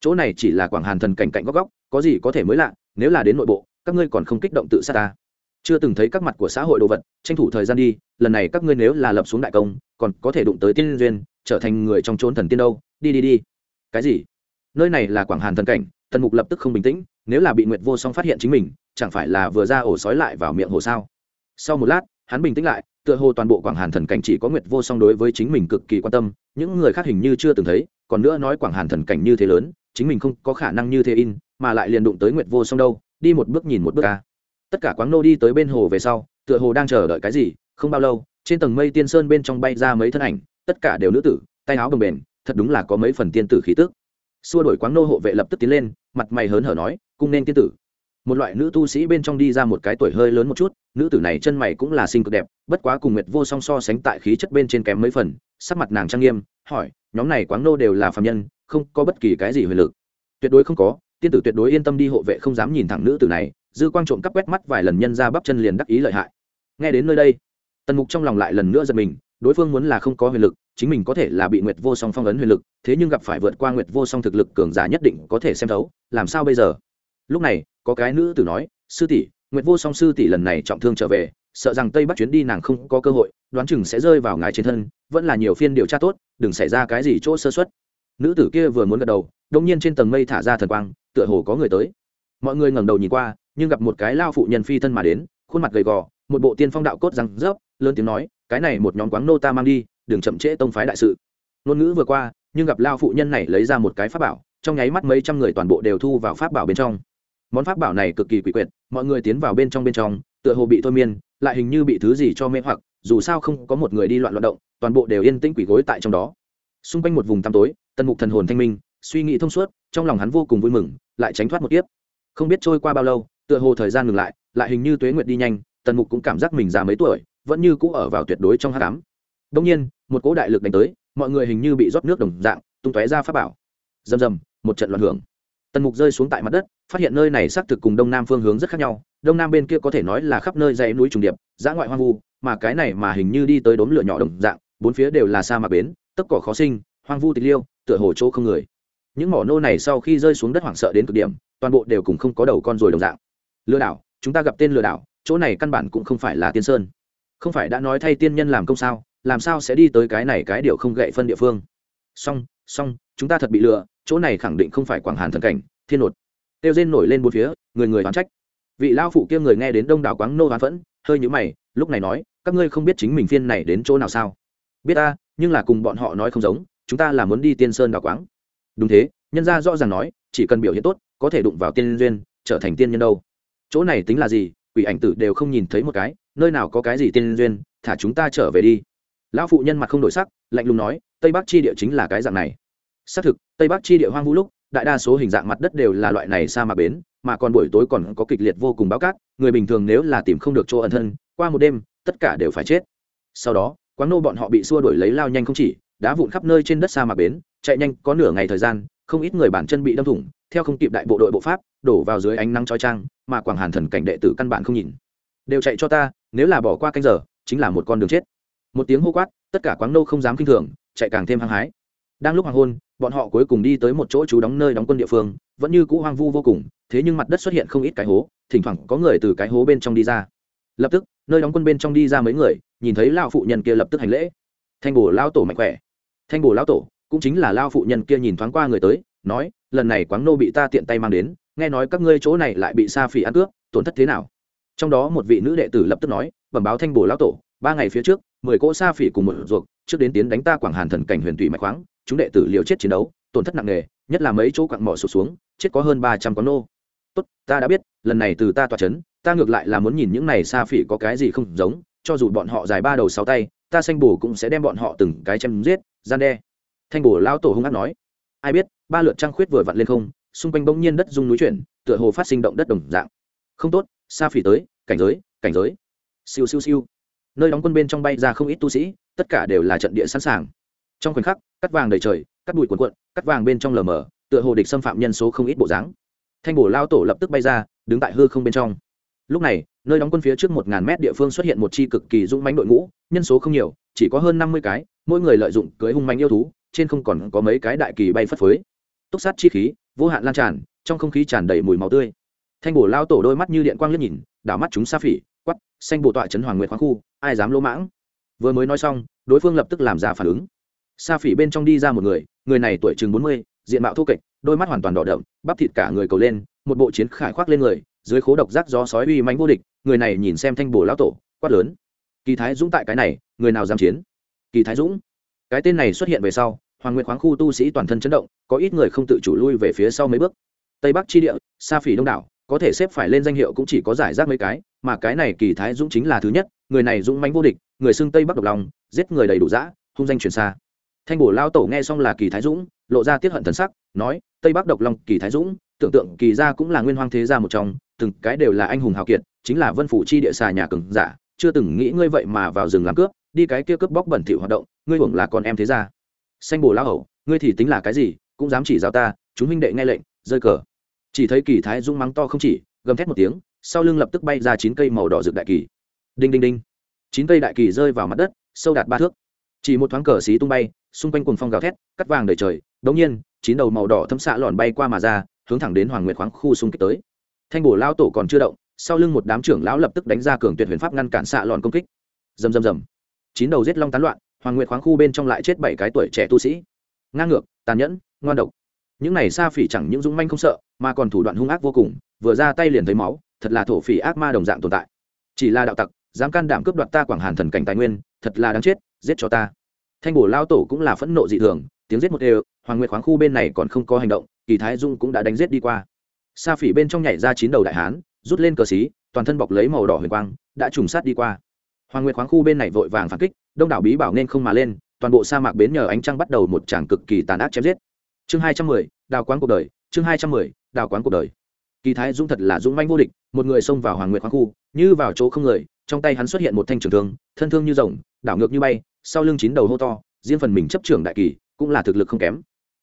Chỗ này chỉ là quảng hàn thần cảnh cạnh góc góc, có gì có thể mới lạ, nếu là đến nội bộ các ngươi còn không kích động tự sát ta. Chưa từng thấy các mặt của xã hội đồ vật, tranh thủ thời gian đi, lần này các ngươi nếu là lập xuống đại công, còn có thể đụng tới tiên duyên, trở thành người trong trốn thần tiên đâu. Đi đi đi. Cái gì? Nơi này là quảng hàn thần cảnh, tần mục lập tức không bình tĩnh, nếu là bị nguyệt vô song phát hiện chính mình, chẳng phải là vừa ra ổ sói lại vào miệng hồ sao? Sau một lát, hắn bình tĩnh lại, tựa hồ toàn bộ quảng hàn thần cảnh chỉ có nguyệt vô song đối với chính mình cực kỳ quan tâm, những người khác hình như chưa từng thấy, còn nữa nói quảng hàn thần cảnh như thế lớn, chính mình không có khả năng như thế in, mà lại liền đụng tới nguyệt vô song đâu đi một bước nhìn một bước ca tất cả quáng nô đi tới bên hồ về sau, tựa hồ đang chờ đợi cái gì, không bao lâu, trên tầng mây tiên sơn bên trong bay ra mấy thân ảnh, tất cả đều nữ tử, tay áo bồng bềnh, thật đúng là có mấy phần tiên tử khí tức. Xua đổi quáng nô hộ vệ lập tức tiến lên, mặt mày hớn hở nói, cung nên tiên tử. Một loại nữ tu sĩ bên trong đi ra một cái tuổi hơi lớn một chút, nữ tử này chân mày cũng là xinh cực đẹp, bất quá cùng nguyệt vô song so sánh tại khí chất bên trên kém mấy phần, sắc mặt nàng trang nghiêm, hỏi, nhóm này quáng nô đều là phạm nhân, không có bất kỳ cái gì huyền lực? Tuyệt đối không có tiên tử tuyệt đối yên tâm đi hộ vệ không dám nhìn thẳng nữ tử này, dư quang trộm cắp quét mắt vài lần nhân ra bắp chân liền đắc ý lợi hại. Nghe đến nơi đây, tần mục trong lòng lại lần nữa giật mình, đối phương muốn là không có huyền lực, chính mình có thể là bị nguyệt vô song phong ấn huyền lực, thế nhưng gặp phải vượt qua nguyệt vô song thực lực cường giả nhất định có thể xem thấu, làm sao bây giờ? Lúc này, có cái nữ tử nói, sư tỷ, nguyệt vô song sư tỷ lần này trọng thương trở về, sợ rằng tây bắc chuyến đi nàng không có cơ hội, đoán chừng sẽ rơi vào ngài trên thân, vẫn là nhiều phiên điều tra tốt, đừng xảy ra cái gì chỗ sơ xuất nữ tử kia vừa muốn gật đầu đông nhiên trên tầng mây thả ra thần quang tựa hồ có người tới. Mọi người ngẩng đầu nhìn qua, nhưng gặp một cái lao phụ nhân phi thân mà đến, khuôn mặt gầy gò, một bộ tiên phong đạo cốt răng rớp, lớn tiếng nói, cái này một nhóm quáng nô ta mang đi, đừng chậm trễ tông phái đại sự. Ngôn ngữ vừa qua, nhưng gặp lao phụ nhân này lấy ra một cái pháp bảo, trong nháy mắt mấy trăm người toàn bộ đều thu vào pháp bảo bên trong. Món pháp bảo này cực kỳ quỷ quyệt, mọi người tiến vào bên trong bên trong, tựa hồ bị thôi miên, lại hình như bị thứ gì cho mê hoặc, dù sao không có một người đi loạn loạn động, toàn bộ đều yên tĩnh quỷ gối tại trong đó. Xung quanh một vùng tăm tối, tần mục thần hồn thanh minh, suy nghĩ thông suốt, trong lòng hắn vô cùng vui mừng lại tránh thoát một tiếp không biết trôi qua bao lâu, tựa hồ thời gian ngừng lại lại hình như tuế nguyệt đi nhanh, tần mục cũng cảm giác mình già mấy tuổi, vẫn như cũ ở vào tuyệt đối trong hát cám đông nhiên, một cỗ đại lực đánh tới, mọi người hình như bị rót nước đồng dạng, tung tóe ra pháp bảo. Rầm rầm, một trận loạn hưởng. Tần mục rơi xuống tại mặt đất, phát hiện nơi này xác thực cùng đông nam phương hướng rất khác nhau, đông nam bên kia có thể nói là khắp nơi dãy núi trùng điệp, dã ngoại hoang vu, mà cái này mà hình như đi tới đốm lửa nhỏ đồng dạng, bốn phía đều là sa mạc bến tất cỏ khó sinh, hoang vu tịch liêu, tựa hồ chỗ không người những mỏ nô này sau khi rơi xuống đất hoảng sợ đến cực điểm, toàn bộ đều cùng không có đầu con rồi đồng dạng. Lừa đảo, chúng ta gặp tên lừa đảo, chỗ này căn bản cũng không phải là tiên sơn. Không phải đã nói thay tiên nhân làm công sao, làm sao sẽ đi tới cái này cái điều không gậy phân địa phương? Song song chúng ta thật bị lừa, chỗ này khẳng định không phải quảng hàn thần cảnh, thiên nột. Tiêu rên nổi lên bốn phía, người người oán trách. Vị lao phụ kia người nghe đến đông đảo quáng nô hoán phẫn, hơi nhữ mày, lúc này nói, các ngươi không biết chính mình phiên này đến chỗ nào sao? Biết ta, nhưng là cùng bọn họ nói không giống, chúng ta là muốn đi tiên sơn đảo quáng đúng thế, nhân gia rõ ràng nói, chỉ cần biểu hiện tốt, có thể đụng vào tiên duyên, trở thành tiên nhân đâu. Chỗ này tính là gì, quỷ ảnh tử đều không nhìn thấy một cái, nơi nào có cái gì tiên duyên, thả chúng ta trở về đi. Lão phụ nhân mặt không đổi sắc, lạnh lùng nói, tây bắc chi địa chính là cái dạng này. Xác thực, tây bắc chi địa hoang vũ lúc, đại đa số hình dạng mặt đất đều là loại này sa mạc bến, mà còn buổi tối còn có kịch liệt vô cùng báo cát, người bình thường nếu là tìm không được chỗ ẩn thân, qua một đêm, tất cả đều phải chết. Sau đó, quán nô bọn họ bị xua đuổi lấy lao nhanh không chỉ, đá vụn khắp nơi trên đất sa mạc bến chạy nhanh, có nửa ngày thời gian, không ít người bản chân bị đâm thủng, theo không kịp đại bộ đội bộ pháp, đổ vào dưới ánh nắng trói trang mà quảng hàn thần cảnh đệ tử căn bản không nhìn. Đều chạy cho ta, nếu là bỏ qua canh giờ, chính là một con đường chết. Một tiếng hô quát, tất cả quáng nô không dám kinh thường, chạy càng thêm hăng hái. Đang lúc hoàng hôn, bọn họ cuối cùng đi tới một chỗ trú đóng nơi đóng quân địa phương, vẫn như cũ hoang vu vô cùng, thế nhưng mặt đất xuất hiện không ít cái hố, thỉnh thoảng có người từ cái hố bên trong đi ra. Lập tức, nơi đóng quân bên trong đi ra mấy người, nhìn thấy lao phụ nhân kia lập tức hành lễ. Thanh bổ lao tổ mạnh khỏe. Thanh bổ lao tổ cũng chính là lao phụ nhân kia nhìn thoáng qua người tới, nói, lần này quáng nô bị ta tiện tay mang đến, nghe nói các ngươi chỗ này lại bị sa phỉ ăn cướp, tổn thất thế nào? Trong đó một vị nữ đệ tử lập tức nói, bẩm báo thanh bổ lao tổ, ba ngày phía trước, mười cỗ sa phỉ cùng một ruột, trước đến tiến đánh ta quảng hàn thần cảnh huyền thủy mạch khoáng, chúng đệ tử liều chết chiến đấu, tổn thất nặng nề, nhất là mấy chỗ quặng mỏ sụt xuống, chết có hơn ba trăm quán nô. Tốt, ta đã biết, lần này từ ta tỏa chấn, ta ngược lại là muốn nhìn những này sa phỉ có cái gì không giống, cho dù bọn họ dài ba đầu sáu tay, ta xanh bổ cũng sẽ đem bọn họ từng cái chém giết, gian đe thanh bổ lao tổ hung hát nói, ai biết, ba lượt trăng khuyết vừa vặn lên không, xung quanh bỗng nhiên đất rung núi chuyển, tựa hồ phát sinh động đất đồng dạng. Không tốt, sa phỉ tới, cảnh giới cảnh giới. Siêu siêu siêu. Nơi đóng quân bên trong bay ra không ít tu sĩ, tất cả đều là trận địa sẵn sàng. Trong khoảnh khắc, cắt vàng đầy trời, cắt bụi cuộn cuộn, cắt vàng bên trong lờ mờ, tựa hồ địch xâm phạm nhân số không ít bộ dáng. Thanh bổ lao tổ lập tức bay ra, đứng tại hư không bên trong. Lúc này, nơi đóng quân phía trước một ngàn mét địa phương xuất hiện một chi cực kỳ dũng mánh đội ngũ, nhân số không nhiều, chỉ có hơn năm mươi cái, mỗi người lợi dụng cưới hung mánh yêu thú trên không còn có mấy cái đại kỳ bay phất phới. Túc sát chi khí, vô hạn lan tràn, trong không khí tràn đầy mùi máu tươi. Thanh bổ lao tổ đôi mắt như điện quang liếc nhìn, đảo mắt chúng sa phỉ quắp xanh bổ tọa trấn hoàng nguyệt khoáng khu, ai dám lỗ mãng? Vừa mới nói xong, đối phương lập tức làm ra phản ứng. Sa phỉ bên trong đi ra một người người này tuổi chừng bốn mươi, diện mạo thô kệch, đôi mắt hoàn toàn đỏ đậm, bắp thịt cả người cầu lên, một bộ chiến khải khoác lên người, dưới khố độc giác gió sói uy mánh vô địch, người này nhìn xem thanh bổ lão tổ, quát lớn. Kỳ thái dũng tại cái này, người nào dám chiến? Kỳ thái dũng cái tên này xuất hiện về sau, hoàng nguyệt khoáng khu tu sĩ toàn thân chấn động, có ít người không tự chủ lui về phía sau mấy bước. Tây bắc chi địa, sa phỉ đông đảo, có thể xếp phải lên danh hiệu cũng chỉ có giải rác mấy cái, mà cái này kỳ thái dũng chính là thứ nhất, người này dũng mánh vô địch, người xưng tây bắc độc lòng, giết người đầy đủ dã, hung danh truyền xa. Thanh bổ lao tổ nghe xong là kỳ thái dũng, lộ ra tiết hận thần sắc, nói, tây bắc độc long kỳ thái dũng, tưởng tượng kỳ gia cũng là nguyên hoang thế gia một trong, từng cái đều là anh hùng hào kiệt, chính là vân phủ chi địa xà nhà cường giả, chưa từng nghĩ ngươi vậy mà vào rừng làm cướp đi cái kia cướp bóc bẩn thỉu hoạt động, ngươi hưởng là con em thế gia. Xanh bồ lao hậu ngươi thì tính là cái gì, cũng dám chỉ giáo ta, chúng minh đệ nghe lệnh, rơi cờ. Chỉ thấy kỳ thái dũng mắng to không chỉ, gầm thét một tiếng, sau lưng lập tức bay ra chín cây màu đỏ rực đại kỳ. Đinh đinh đinh. Chín cây đại kỳ rơi vào mặt đất, sâu đạt ba thước. Chỉ một thoáng cờ xí tung bay, xung quanh cùng phong gào thét, cắt vàng đầy trời, đống nhiên, chín đầu màu đỏ thấm xạ lòn bay qua mà ra, hướng thẳng đến hoàng nguyệt khoáng khu xung kích tới. Thanh bổ lao tổ còn chưa động, sau lưng một đám trưởng lão lập tức đánh ra cường tuyệt huyền pháp ngăn cản xạ lòn công kích. Rầm rầm rầm chín đầu giết long tán loạn, hoàng nguyệt khoáng khu bên trong lại chết bảy cái tuổi trẻ tu sĩ. Ngang ngược, tàn nhẫn, ngoan độc. Những này sa phỉ chẳng những dũng manh không sợ, mà còn thủ đoạn hung ác vô cùng, vừa ra tay liền thấy máu, thật là thổ phỉ ác ma đồng dạng tồn tại. Chỉ là đạo tặc, dám can đảm cướp đoạt ta quảng hàn thần cảnh tài nguyên, thật là đáng chết, giết cho ta. Thanh bổ lao tổ cũng là phẫn nộ dị thường, tiếng giết một đều, hoàng nguyệt khoáng khu bên này còn không có hành động, kỳ thái dung cũng đã đánh giết đi qua. Sa phỉ bên trong nhảy ra chín đầu đại hán, rút lên cờ xí, toàn thân bọc lấy màu đỏ huyền quang, đã trùng sát đi qua hoàng nguyệt khoáng khu bên này vội vàng phản kích, đông đảo bí bảo nên không mà lên, toàn bộ sa mạc bến nhờ ánh trăng bắt đầu một tràng cực kỳ tàn ác chém giết. Chương hai trăm mười, đào quán cuộc đời, chương hai trăm mười, đào quán cuộc đời. Kỳ thái dũng thật là dũng manh vô địch, một người xông vào hoàng nguyệt khoáng khu, như vào chỗ không người, trong tay hắn xuất hiện một thanh trường thương, thân thương như rồng, đảo ngược như bay, sau lưng chín đầu hô to, riêng phần mình chấp trưởng đại kỳ, cũng là thực lực không kém.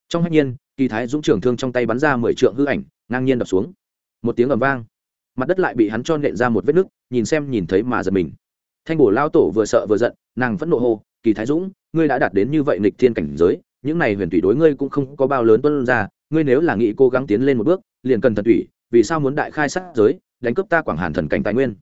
Trong hạnh nhiên, kỳ thái dũng trường thương trong tay bắn ra mười trượng hư ảnh, ngang nhiên đập xuống. Một tiếng ầm vang, mặt đất lại bị hắn cho nện ra một vết nứt, nhìn xem nhìn thấy mà giật mình thanh bổ lao tổ vừa sợ vừa giận, nàng vẫn nộ hô, kỳ thái dũng, ngươi đã đạt đến như vậy nịch thiên cảnh giới, những này huyền thủy đối ngươi cũng không có bao lớn tuân ra, ngươi nếu là nghĩ cố gắng tiến lên một bước, liền cần thần thủy, vì sao muốn đại khai sát giới, đánh cướp ta quảng hàn thần cảnh tài nguyên?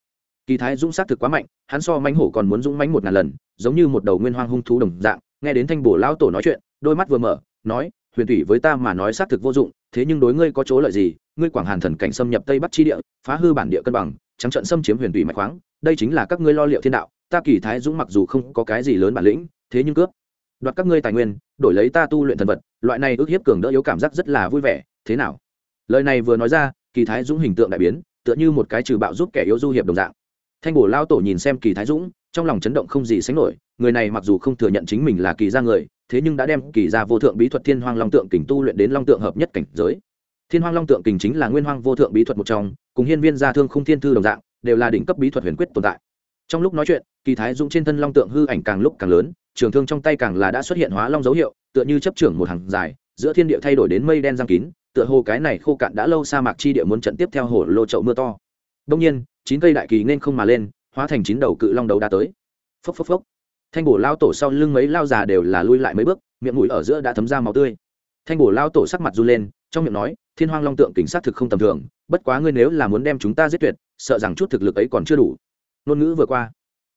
Kỳ thái dũng xác thực quá mạnh, hắn so mánh hổ còn muốn dũng mánh một ngàn lần, giống như một đầu nguyên hoang hung thú đồng dạng, nghe đến thanh bổ lao tổ nói chuyện, đôi mắt vừa mở, nói, huyền thủy với ta mà nói xác thực vô dụng, thế nhưng đối ngươi có chỗ lợi gì? Ngươi quảng hàn thần cảnh xâm nhập tây bắc chi địa, phá hư bản địa cân bằng trắng trận xâm chiếm huyền thủy mạch khoáng, đây chính là các ngươi lo liệu thiên đạo, ta kỳ thái dũng mặc dù không có cái gì lớn bản lĩnh, thế nhưng cướp. Đoạt các ngươi tài nguyên, đổi lấy ta tu luyện thần vật, loại này ước hiếp cường đỡ yếu cảm giác rất là vui vẻ, thế nào? Lời này vừa nói ra, kỳ thái dũng hình tượng đại biến, tựa như một cái trừ bạo giúp kẻ yếu du hiệp đồng dạng. Thanh bổ lao tổ nhìn xem kỳ thái dũng, trong lòng chấn động không gì sánh nổi, người này mặc dù không thừa nhận chính mình là kỳ gia người, thế nhưng đã đem kỳ gia vô thượng bí thuật thiên hoang long tượng kình tu luyện đến long tượng hợp nhất cảnh giới thiên hoang long tượng kình chính là nguyên hoang vô thượng bí thuật một trong, cùng hiên viên gia thương không thiên thư đồng dạng, đều là đỉnh cấp bí thuật huyền quyết tồn tại. Trong lúc nói chuyện, kỳ thái dũng trên thân long tượng hư ảnh càng lúc càng lớn, trường thương trong tay càng là đã xuất hiện hóa long dấu hiệu, tựa như chấp trưởng một hàng dài, giữa thiên địa thay đổi đến mây đen giang kín, tựa hồ cái này khô cạn đã lâu sa mạc chi địa muốn trận tiếp theo hồ lô chậu mưa to. Đông nhiên, chín cây đại kỳ nên không mà lên, hóa thành chín đầu cự long đầu đã tới. Phốc phốc phốc. Thanh bổ lao tổ sau lưng mấy lao già đều là lui lại mấy bước, miệng mũi ở giữa đã thấm ra máu tươi. Thanh bổ lao tổ sắc mặt run lên, trong miệng nói thiên hoang long tượng kính sát thực không tầm thường, bất quá ngươi nếu là muốn đem chúng ta giết tuyệt, sợ rằng chút thực lực ấy còn chưa đủ. Ngôn ngữ vừa qua,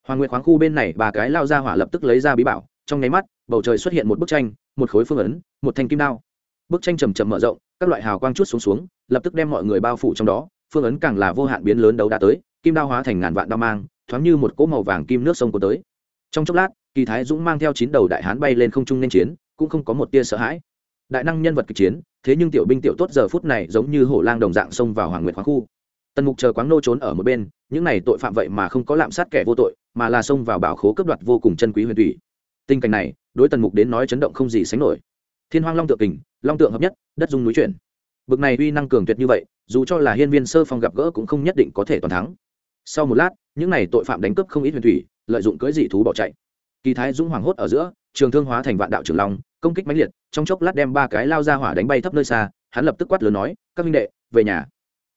hoàng nguyệt khoáng khu bên này ba cái lao ra hỏa lập tức lấy ra bí bảo, trong nháy mắt, bầu trời xuất hiện một bức tranh, một khối phương ấn, một thanh kim đao. Bức tranh chầm chậm mở rộng, các loại hào quang chút xuống xuống, lập tức đem mọi người bao phủ trong đó, phương ấn càng là vô hạn biến lớn đấu đã tới, kim đao hóa thành ngàn vạn đao mang, thoáng như một cỗ màu vàng kim nước sông có tới. Trong chốc lát, kỳ thái dũng mang theo chín đầu đại hán bay lên không trung nên chiến, cũng không có một tia sợ hãi. Đại năng nhân vật kịch chiến thế nhưng tiểu binh tiểu tốt giờ phút này giống như hổ lang đồng dạng xông vào hoàng nguyệt khoáng khu. Tần mục chờ quáng nô trốn ở một bên, những này tội phạm vậy mà không có lạm sát kẻ vô tội, mà là xông vào bảo khố cướp đoạt vô cùng chân quý huyền thủy. Tình cảnh này, đối tần mục đến nói chấn động không gì sánh nổi. Thiên hoang long tượng kình, long tượng hợp nhất, đất dung núi chuyển. Bực này uy năng cường tuyệt như vậy, dù cho là hiên viên sơ phong gặp gỡ cũng không nhất định có thể toàn thắng. Sau một lát, những này tội phạm đánh cướp không ít huyền thủy, lợi dụng cưỡi dị thú bỏ chạy. Kỳ thái dũng hoảng hốt ở giữa, trường thương hóa thành vạn đạo trường long, công kích mãnh liệt trong chốc lát đem ba cái lao ra hỏa đánh bay thấp nơi xa hắn lập tức quát lớn nói các minh đệ về nhà.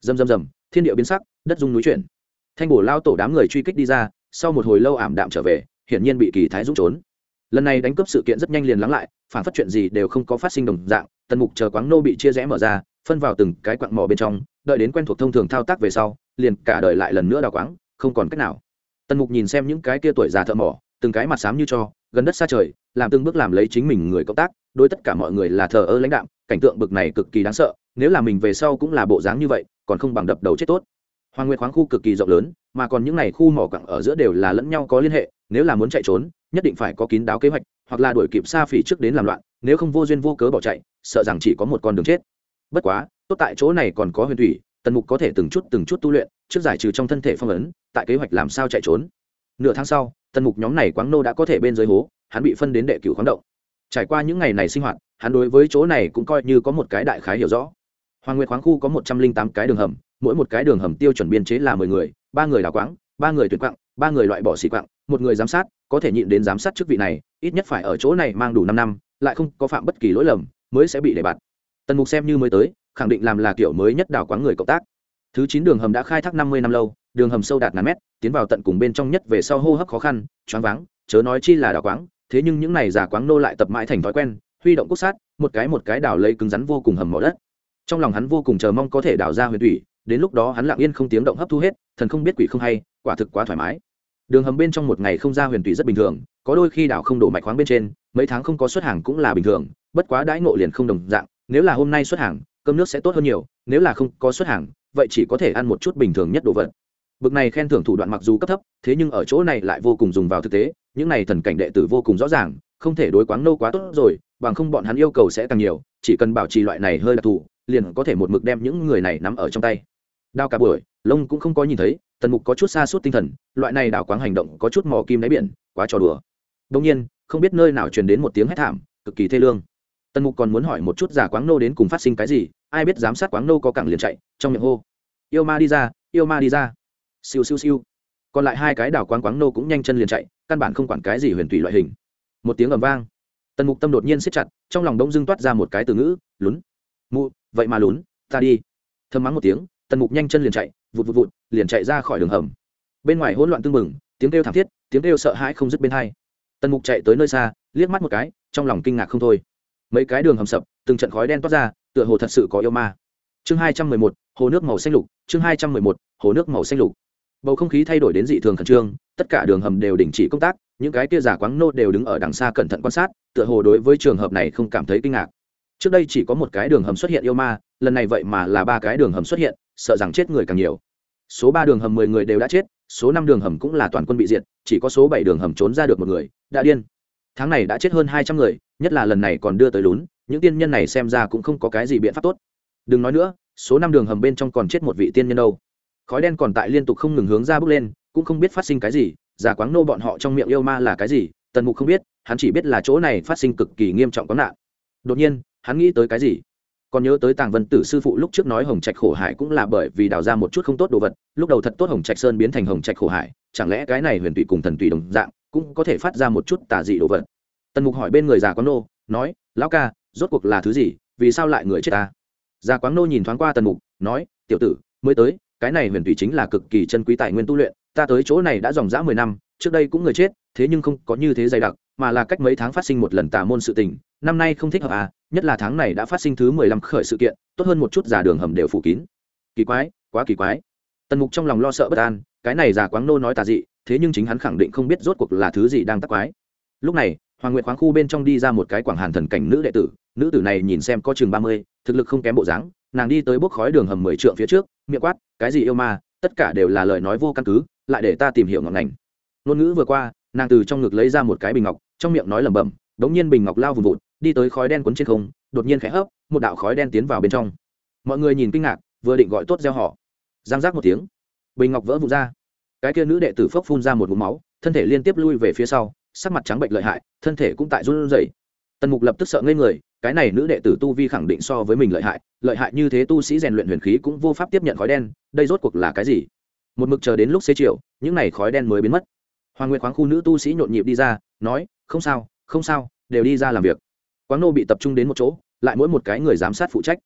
Rầm rầm rầm, thiên địa biến sắc đất dung núi chuyển. Thanh bổ lao tổ đám người truy kích đi ra sau một hồi lâu ảm đạm trở về hiển nhiên bị kỳ thái dũng trốn. Lần này đánh cướp sự kiện rất nhanh liền lắng lại phản phát chuyện gì đều không có phát sinh đồng dạng tần mục chờ quáng nô bị chia rẽ mở ra phân vào từng cái quặng mỏ bên trong đợi đến quen thuộc thông thường thao tác về sau liền cả đời lại lần nữa đào quáng không còn cách nào. Tần mục nhìn xem những cái kia tuổi già thợ mỏ từng cái mặt xám như cho gần đất xa trời, làm từng bước làm lấy chính mình người cộng tác, đối tất cả mọi người là thờ ơ lãnh đạm, cảnh tượng bực này cực kỳ đáng sợ, nếu là mình về sau cũng là bộ dáng như vậy, còn không bằng đập đầu chết tốt. Hoàng nguyệt khoáng khu cực kỳ rộng lớn, mà còn những n à y khu mỏ cặng ở giữa đều là lẫn nhau có liên hệ, nếu là muốn chạy trốn, nhất định phải có kín đáo kế hoạch, hoặc là đuổi kịp xa phỉ trước đến làm loạn, nếu không vô duyên vô cớ bỏ chạy, sợ rằng chỉ có một con đường chết. Bất quá, tốt tại chỗ này còn có huyền thủy, tần mục có thể từng chút từng chút tu luyện, trước giải trừ trong thân thể phong ấn, tại kế hoạch làm sao chạy trốn. Nửa tháng sau tần mục nhóm này quáng nô đã có thể bên dưới hố, hắn bị phân đến đệ cửu khoáng động. Trải qua những ngày này sinh hoạt, hắn đối với chỗ này cũng coi như có một cái đại khái hiểu rõ. Hoàng nguyệt khoáng khu có một trăm linh tám cái đường hầm, mỗi một cái đường hầm tiêu chuẩn biên chế là mười người, ba người đào quáng, ba người tuyệt quặng, ba người loại bỏ xỉ quặng, một người giám sát, có thể nhịn đến giám sát chức vị này, ít nhất phải ở chỗ này mang đủ năm năm, lại không có phạm bất kỳ lỗi lầm, mới sẽ bị đề bạt. Tần mục xem như mới tới, khẳng định làm là kiểu mới nhất đào quáng người cộng tác. Thứ chín đường hầm đã khai thác năm mươi năm lâu đường hầm sâu đạt ngàn mét, tiến vào tận cùng bên trong nhất về sau hô hấp khó khăn, choáng váng, chớ nói chi là đào quáng, thế nhưng những này giả quáng nô lại tập mãi thành thói quen, huy động cốt sát, một cái một cái đào lấy cứng rắn vô cùng hầm mỏ đất. Trong lòng hắn vô cùng chờ mong có thể đào ra huyền thủy, đến lúc đó hắn lặng yên không tiếng động hấp thu hết, thần không biết quỷ không hay, quả thực quá thoải mái. Đường hầm bên trong một ngày không ra huyền thủy rất bình thường, có đôi khi đảo không đổ mạch khoáng bên trên, mấy tháng không có xuất hàng cũng là bình thường, bất quá đãi ngộ liền không đồng dạng, nếu là hôm nay xuất hàng, cơm nước sẽ tốt hơn nhiều, nếu là không có xuất hàng, vậy chỉ có thể ăn một chút bình thường nhất đồ vật bực này khen thưởng thủ đoạn mặc dù cấp thấp, thế nhưng ở chỗ này lại vô cùng dùng vào thực tế, những này thần cảnh đệ tử vô cùng rõ ràng, không thể đối quáng nô quá tốt rồi, bằng không bọn hắn yêu cầu sẽ càng nhiều, chỉ cần bảo trì loại này hơi đặc thù, liền có thể một mực đem những người này nắm ở trong tay. Đao cả buổi, lông cũng không có nhìn thấy, tần mục có chút xa suốt tinh thần, loại này đào quáng hành động có chút mò kim đáy biển, quá trò đùa. Đông nhiên, không biết nơi nào truyền đến một tiếng hét thảm, cực kỳ thê lương. Tần mục còn muốn hỏi một chút giả quáng nô đến cùng phát sinh cái gì, ai biết giám sát quáng nô có cẳng liền chạy, trong miệng hô. Yêu ma đi ra, yêu ma đi ra siêu siêu siêu. Còn lại hai cái đảo quáng quáng nô cũng nhanh chân liền chạy, căn bản không quản cái gì huyền thủy loại hình. Một tiếng ầm vang. Tần mục tâm đột nhiên siết chặt, trong lòng đông dưng toát ra một cái từ ngữ, lún. Mụ, vậy mà lún, ta đi. Thơm mắng một tiếng, tần mục nhanh chân liền chạy, vụt vụt vụt, liền chạy ra khỏi đường hầm. Bên ngoài hỗn loạn tưng bừng, tiếng kêu thảm thiết, tiếng kêu sợ hãi không dứt bên hai. Tần mục chạy tới nơi xa, liếc mắt một cái, trong lòng kinh ngạc không thôi. Mấy cái đường hầm sập, từng trận khói đen toát ra, tựa hồ thật sự có yêu ma. Chương hai trăm mười một, hồ nước màu xanh lục, chương hai trăm mười một, hồ nước màu xanh lục bầu không khí thay đổi đến dị thường khẩn trương, tất cả đường hầm đều đình chỉ công tác, những cái kia giả quáng nô đều đứng ở đằng xa cẩn thận quan sát, tựa hồ đối với trường hợp này không cảm thấy kinh ngạc. Trước đây chỉ có một cái đường hầm xuất hiện yêu ma, lần này vậy mà là ba cái đường hầm xuất hiện, sợ rằng chết người càng nhiều. Số ba đường hầm mười người đều đã chết, số năm đường hầm cũng là toàn quân bị diệt, chỉ có số bảy đường hầm trốn ra được một người, đã điên. Tháng này đã chết hơn hai trăm người, nhất là lần này còn đưa tới lún, những tiên nhân này xem ra cũng không có cái gì biện pháp tốt. Đừng nói nữa, số năm đường hầm bên trong còn chết một vị tiên nhân đâu khói đen còn tại liên tục không ngừng hướng ra bước lên, cũng không biết phát sinh cái gì, giả quáng nô bọn họ trong miệng yêu ma là cái gì, tần mục không biết, hắn chỉ biết là chỗ này phát sinh cực kỳ nghiêm trọng có nạn. Đột nhiên, hắn nghĩ tới cái gì? Còn nhớ tới tàng vân tử sư phụ lúc trước nói hồng trạch khổ hải cũng là bởi vì đào ra một chút không tốt đồ vật, lúc đầu thật tốt hồng trạch sơn biến thành hồng trạch khổ hải, chẳng lẽ cái này huyền tụy cùng thần tùy đồng dạng, cũng có thể phát ra một chút tà dị đồ vật? Tần mục hỏi bên người già quán nô, nói, lão ca, rốt cuộc là thứ gì? Vì sao lại người chết ta? Già quán nô nhìn thoáng qua tần mục, nói, tiểu tử, mới tới cái này huyền tụy chính là cực kỳ chân quý tài nguyên tu luyện, ta tới chỗ này đã dòng dã mười năm, trước đây cũng người chết, thế nhưng không có như thế dày đặc, mà là cách mấy tháng phát sinh một lần tà môn sự tình, năm nay không thích hợp à nhất là tháng này đã phát sinh thứ mười lăm khởi sự kiện, tốt hơn một chút giả đường hầm đều phủ kín. Kỳ quái, quá kỳ quái. Tần mục trong lòng lo sợ bất an, cái này giả quáng nô nói tà dị, thế nhưng chính hắn khẳng định không biết rốt cuộc là thứ gì đang tắc quái. Lúc này, hoàng nguyệt khoáng khu bên trong đi ra một cái quảng hàn thần cảnh nữ đệ tử, nữ tử này nhìn xem có chừng ba mươi, thực lực không kém bộ dáng nàng đi tới bốc khói đường hầm mười trượng phía trước, miệng quát, cái gì yêu ma, tất cả đều là lời nói vô căn cứ, lại để ta tìm hiểu ngọn ngành. Ngôn ngữ vừa qua, nàng từ trong ngực lấy ra một cái bình ngọc, trong miệng nói lẩm bẩm, đống nhiên bình ngọc lao vùng vụt, đi tới khói đen quấn trên không, đột nhiên khẽ hấp, một đạo khói đen tiến vào bên trong. Mọi người nhìn kinh ngạc, vừa định gọi tốt gieo họ. Giang giác một tiếng, bình ngọc vỡ vụt ra. Cái kia nữ đệ tử phốc phun ra một ngụm máu, thân thể liên tiếp lui về phía sau, sắc mặt trắng bệnh lợi hại, thân thể cũng tại run rẩy. Tần mục lập tức sợ ngây người cái này nữ đệ tử tu vi khẳng định so với mình lợi hại lợi hại như thế tu sĩ rèn luyện huyền khí cũng vô pháp tiếp nhận khói đen, đây rốt cuộc là cái gì? Một mực chờ đến lúc xế chiều, những n à y khói đen mới biến mất. Hoàng nguyệt khoáng khu nữ tu sĩ nhộn nhịp đi ra, nói, không sao không sao, đều đi ra làm việc. Quáng nô bị tập trung đến một chỗ, lại mỗi một cái người giám sát phụ trách.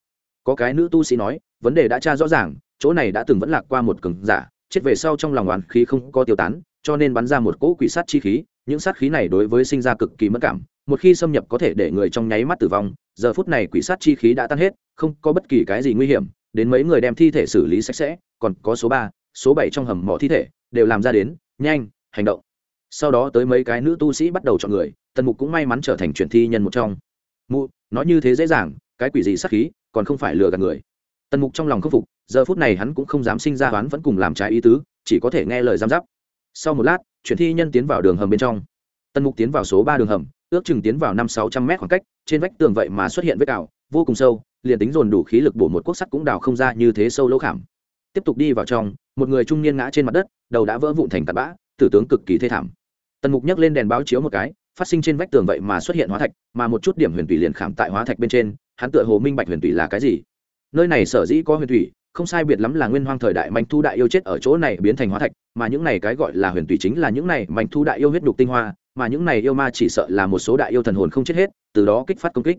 Có cái nữ tu sĩ nói, vấn đề đã tra rõ ràng, chỗ này đã từng vẫn lạc qua một cường giả, chết về sau trong lòng oán khí không có tiêu tán, cho nên bắn ra một cỗ quỷ sát chi khí, những sát khí này đối với sinh ra cực kỳ mất cảm một khi xâm nhập có thể để người trong nháy mắt tử vong, giờ phút này quỷ sát chi khí đã tan hết, không có bất kỳ cái gì nguy hiểm, đến mấy người đem thi thể xử lý sạch sẽ, còn có số ba, số bảy trong hầm mỏ thi thể, đều làm ra đến, nhanh, hành động. Sau đó tới mấy cái nữ tu sĩ bắt đầu chọn người, tần mục cũng may mắn trở thành chuyển thi nhân một trong. Mụ, nói như thế dễ dàng, cái quỷ gì sát khí, còn không phải lừa gạt người. Tần mục trong lòng khâm phục, giờ phút này hắn cũng không dám sinh ra đoán vẫn cùng làm trái ý tứ, chỉ có thể nghe lời giam giáp. Sau một lát, chuyển thi nhân tiến vào đường hầm bên trong. Tần mục tiến vào số ba đường hầm ước chừng tiến vào năm sáu trăm mét khoảng cách, trên vách tường vậy mà xuất hiện vết cào, vô cùng sâu, liền tính dồn đủ khí lực bổ một cuốc sắt cũng đào không ra như thế sâu lỗ khảm. Tiếp tục đi vào trong, một người trung niên ngã trên mặt đất, đầu đã vỡ vụn thành tạt bã, tử tướng cực kỳ thê thảm. Tần mục nhấc lên đèn báo chiếu một cái, phát sinh trên vách tường vậy mà xuất hiện hóa thạch, mà một chút điểm huyền thủy liền khảm tại hóa thạch bên trên, hắn tựa hồ minh bạch huyền thủy là cái gì. Nơi này sở dĩ có huyền thủy, không sai biệt lắm là nguyên hoang thời đại manh thu đại yêu chết ở chỗ này biến thành hóa thạch, mà những này cái gọi là huyền thủy chính là những này manh thu đại yêu huyết đục tinh hoa mà những này yêu ma chỉ sợ là một số đại yêu thần hồn không chết hết, từ đó kích phát công kích.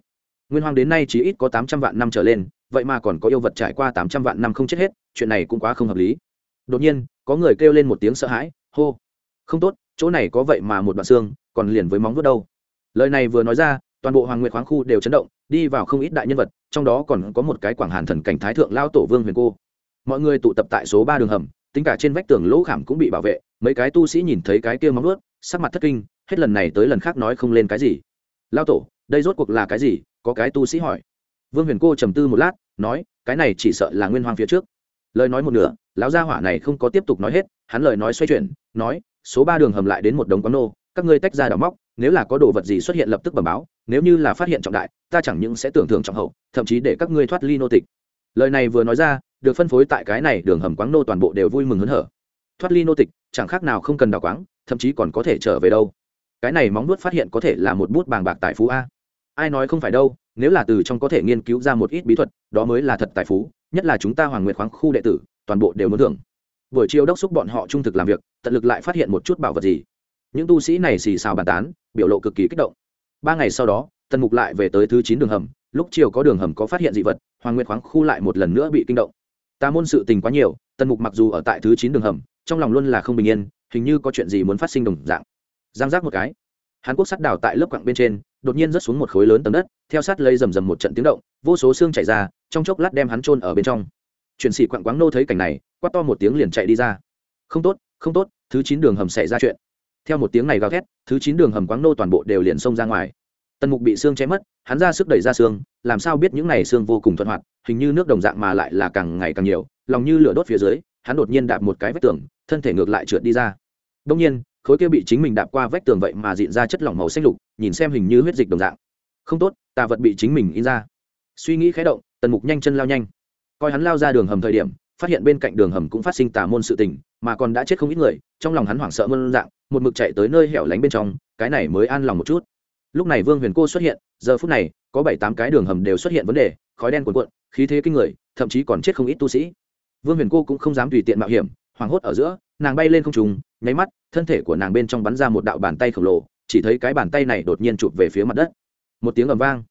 Nguyên hoàng đến nay chỉ ít có tám trăm vạn năm trở lên, vậy mà còn có yêu vật trải qua tám trăm vạn năm không chết hết, chuyện này cũng quá không hợp lý. Đột nhiên, có người kêu lên một tiếng sợ hãi, hô. Không tốt, chỗ này có vậy mà một đoạn xương, còn liền với móng vuốt đâu. Lời này vừa nói ra, toàn bộ hoàng nguyệt khoáng khu đều chấn động, đi vào không ít đại nhân vật, trong đó còn có một cái quảng hàn thần cảnh thái thượng lao tổ vương huyền cô. Mọi người tụ tập tại số ba đường hầm, tính cả trên vách tường lỗ khảm cũng bị bảo vệ, mấy cái tu sĩ nhìn thấy cái kia móng vuốt, sắc mặt thất kinh hết lần này tới lần khác nói không lên cái gì. Lao tổ, đây rốt cuộc là cái gì? Có cái tu sĩ hỏi. Vương huyền cô trầm tư một lát, nói, cái này chỉ sợ là nguyên Hoang phía trước. Lời nói một nửa, lão gia hỏa này không có tiếp tục nói hết, hắn lời nói xoay chuyển, nói, số ba đường hầm lại đến một đống quán nô, các ngươi tách ra đào móc, nếu là có đồ vật gì xuất hiện lập tức bẩm báo, nếu như là phát hiện trọng đại, ta chẳng những sẽ tưởng thưởng trọng hậu, thậm chí để các ngươi thoát ly nô tịch. Lời này vừa nói ra, được phân phối tại cái này đường hầm quáng nô toàn bộ đều vui mừng hớn hở. Thoát ly nô tịch, chẳng khác nào không cần đào quáng, thậm chí còn có thể trở về đâu cái này móng nuốt phát hiện có thể là một bút bàng bạc tài phú a. Ai nói không phải đâu, nếu là từ trong có thể nghiên cứu ra một ít bí thuật, đó mới là thật tài phú, nhất là chúng ta hoàng nguyệt khoáng khu đệ tử, toàn bộ đều muốn thưởng. Buổi chiều đốc xúc bọn họ trung thực làm việc, tận lực lại phát hiện một chút bảo vật gì. Những tu sĩ này xì xào bàn tán, biểu lộ cực kỳ kích động. Ba ngày sau đó, tần mục lại về tới thứ chín đường hầm, lúc chiều có đường hầm có phát hiện dị vật, hoàng nguyệt khoáng khu lại một lần nữa bị kinh động. Ta môn sự tình quá nhiều, tần mục mặc dù ở tại thứ chín đường hầm, trong lòng luôn là không bình yên, hình như có chuyện gì muốn phát sinh đồng dạng giang giác một cái. Hàn quốc sắt đào tại lớp quặng bên trên, đột nhiên rớt xuống một khối lớn tầng đất, theo sát lây rầm rầm một trận tiếng động, vô số xương chảy ra, trong chốc lát đem hắn trôn ở bên trong. Chuyển sĩ quặng quáng nô thấy cảnh này, quát to một tiếng liền chạy đi ra. Không tốt không tốt, thứ chín đường hầm xảy ra chuyện. Theo một tiếng này gào thét, thứ chín đường hầm quáng nô toàn bộ đều liền xông ra ngoài. Tần mục bị xương chém mất, hắn ra sức đẩy ra xương, làm sao biết những n à y xương vô cùng thuận hoạt, hình như nước đồng dạng mà lại là càng ngày càng nhiều, lòng như lửa đốt phía dưới, hắn đột nhiên đạp một cái vách tường, thân thể ngược lại trượt đi ra. Đông nhiên khối kia bị chính mình đạp qua vách tường vậy mà diện ra chất lỏng màu xanh lục, nhìn xem hình như huyết dịch đồng dạng. Không tốt, tà vật bị chính mình in ra. Suy nghĩ khé động, tần mục nhanh chân lao nhanh. Coi hắn lao ra đường hầm thời điểm, phát hiện bên cạnh đường hầm cũng phát sinh tà môn sự tình, mà còn đã chết không ít người, trong lòng hắn hoảng sợ mơn dạng, một mực chạy tới nơi hẻo lánh bên trong, cái này mới an lòng một chút. Lúc này vương huyền cô xuất hiện, giờ phút này, có bảy tám cái đường hầm đều xuất hiện vấn đề, khói đen cuồn cuộn, khí thế kinh người, thậm chí còn chết không ít tu sĩ. Vương huyền cô cũng không dám tùy tiện mạo hiểm, hoảng hốt ở giữa nàng bay lên không trùng nháy mắt, thân thể của nàng bên trong bắn ra một đạo bàn tay khổng lồ, chỉ thấy cái bàn tay này đột nhiên chụp về phía mặt đất. Một tiếng ầm vang,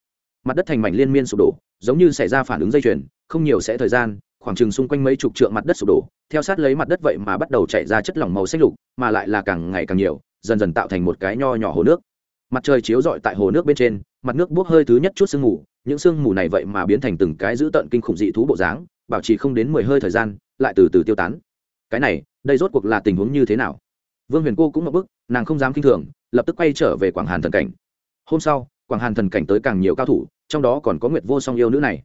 mặt đất thành mảnh liên miên sụp đổ, giống như xảy ra phản ứng dây chuyền, không nhiều sẽ thời gian, khoảng chừng xung quanh mấy chục trượng mặt đất sụp đổ, theo sát lấy mặt đất vậy mà bắt đầu chạy ra chất lỏng màu xanh lục, mà lại là càng ngày càng nhiều, dần dần tạo thành một cái nho nhỏ hồ nước. Mặt trời chiếu rọi tại hồ nước bên trên, mặt nước bốc hơi thứ nhất chút sương mù, những sương mù này vậy mà biến thành từng cái dữ tợn kinh khủng dị thú bộ dáng, bảo trì không đến mười hơi thời gian, lại từ từ tiêu tán cái này, đây rốt cuộc là tình huống như thế nào? Vương huyền cô cũng ngập bức, nàng không dám k i n h thường, lập tức quay trở về quảng hàn thần cảnh. Hôm sau, quảng hàn thần cảnh tới càng nhiều cao thủ, trong đó còn có nguyệt vô song yêu nữ này.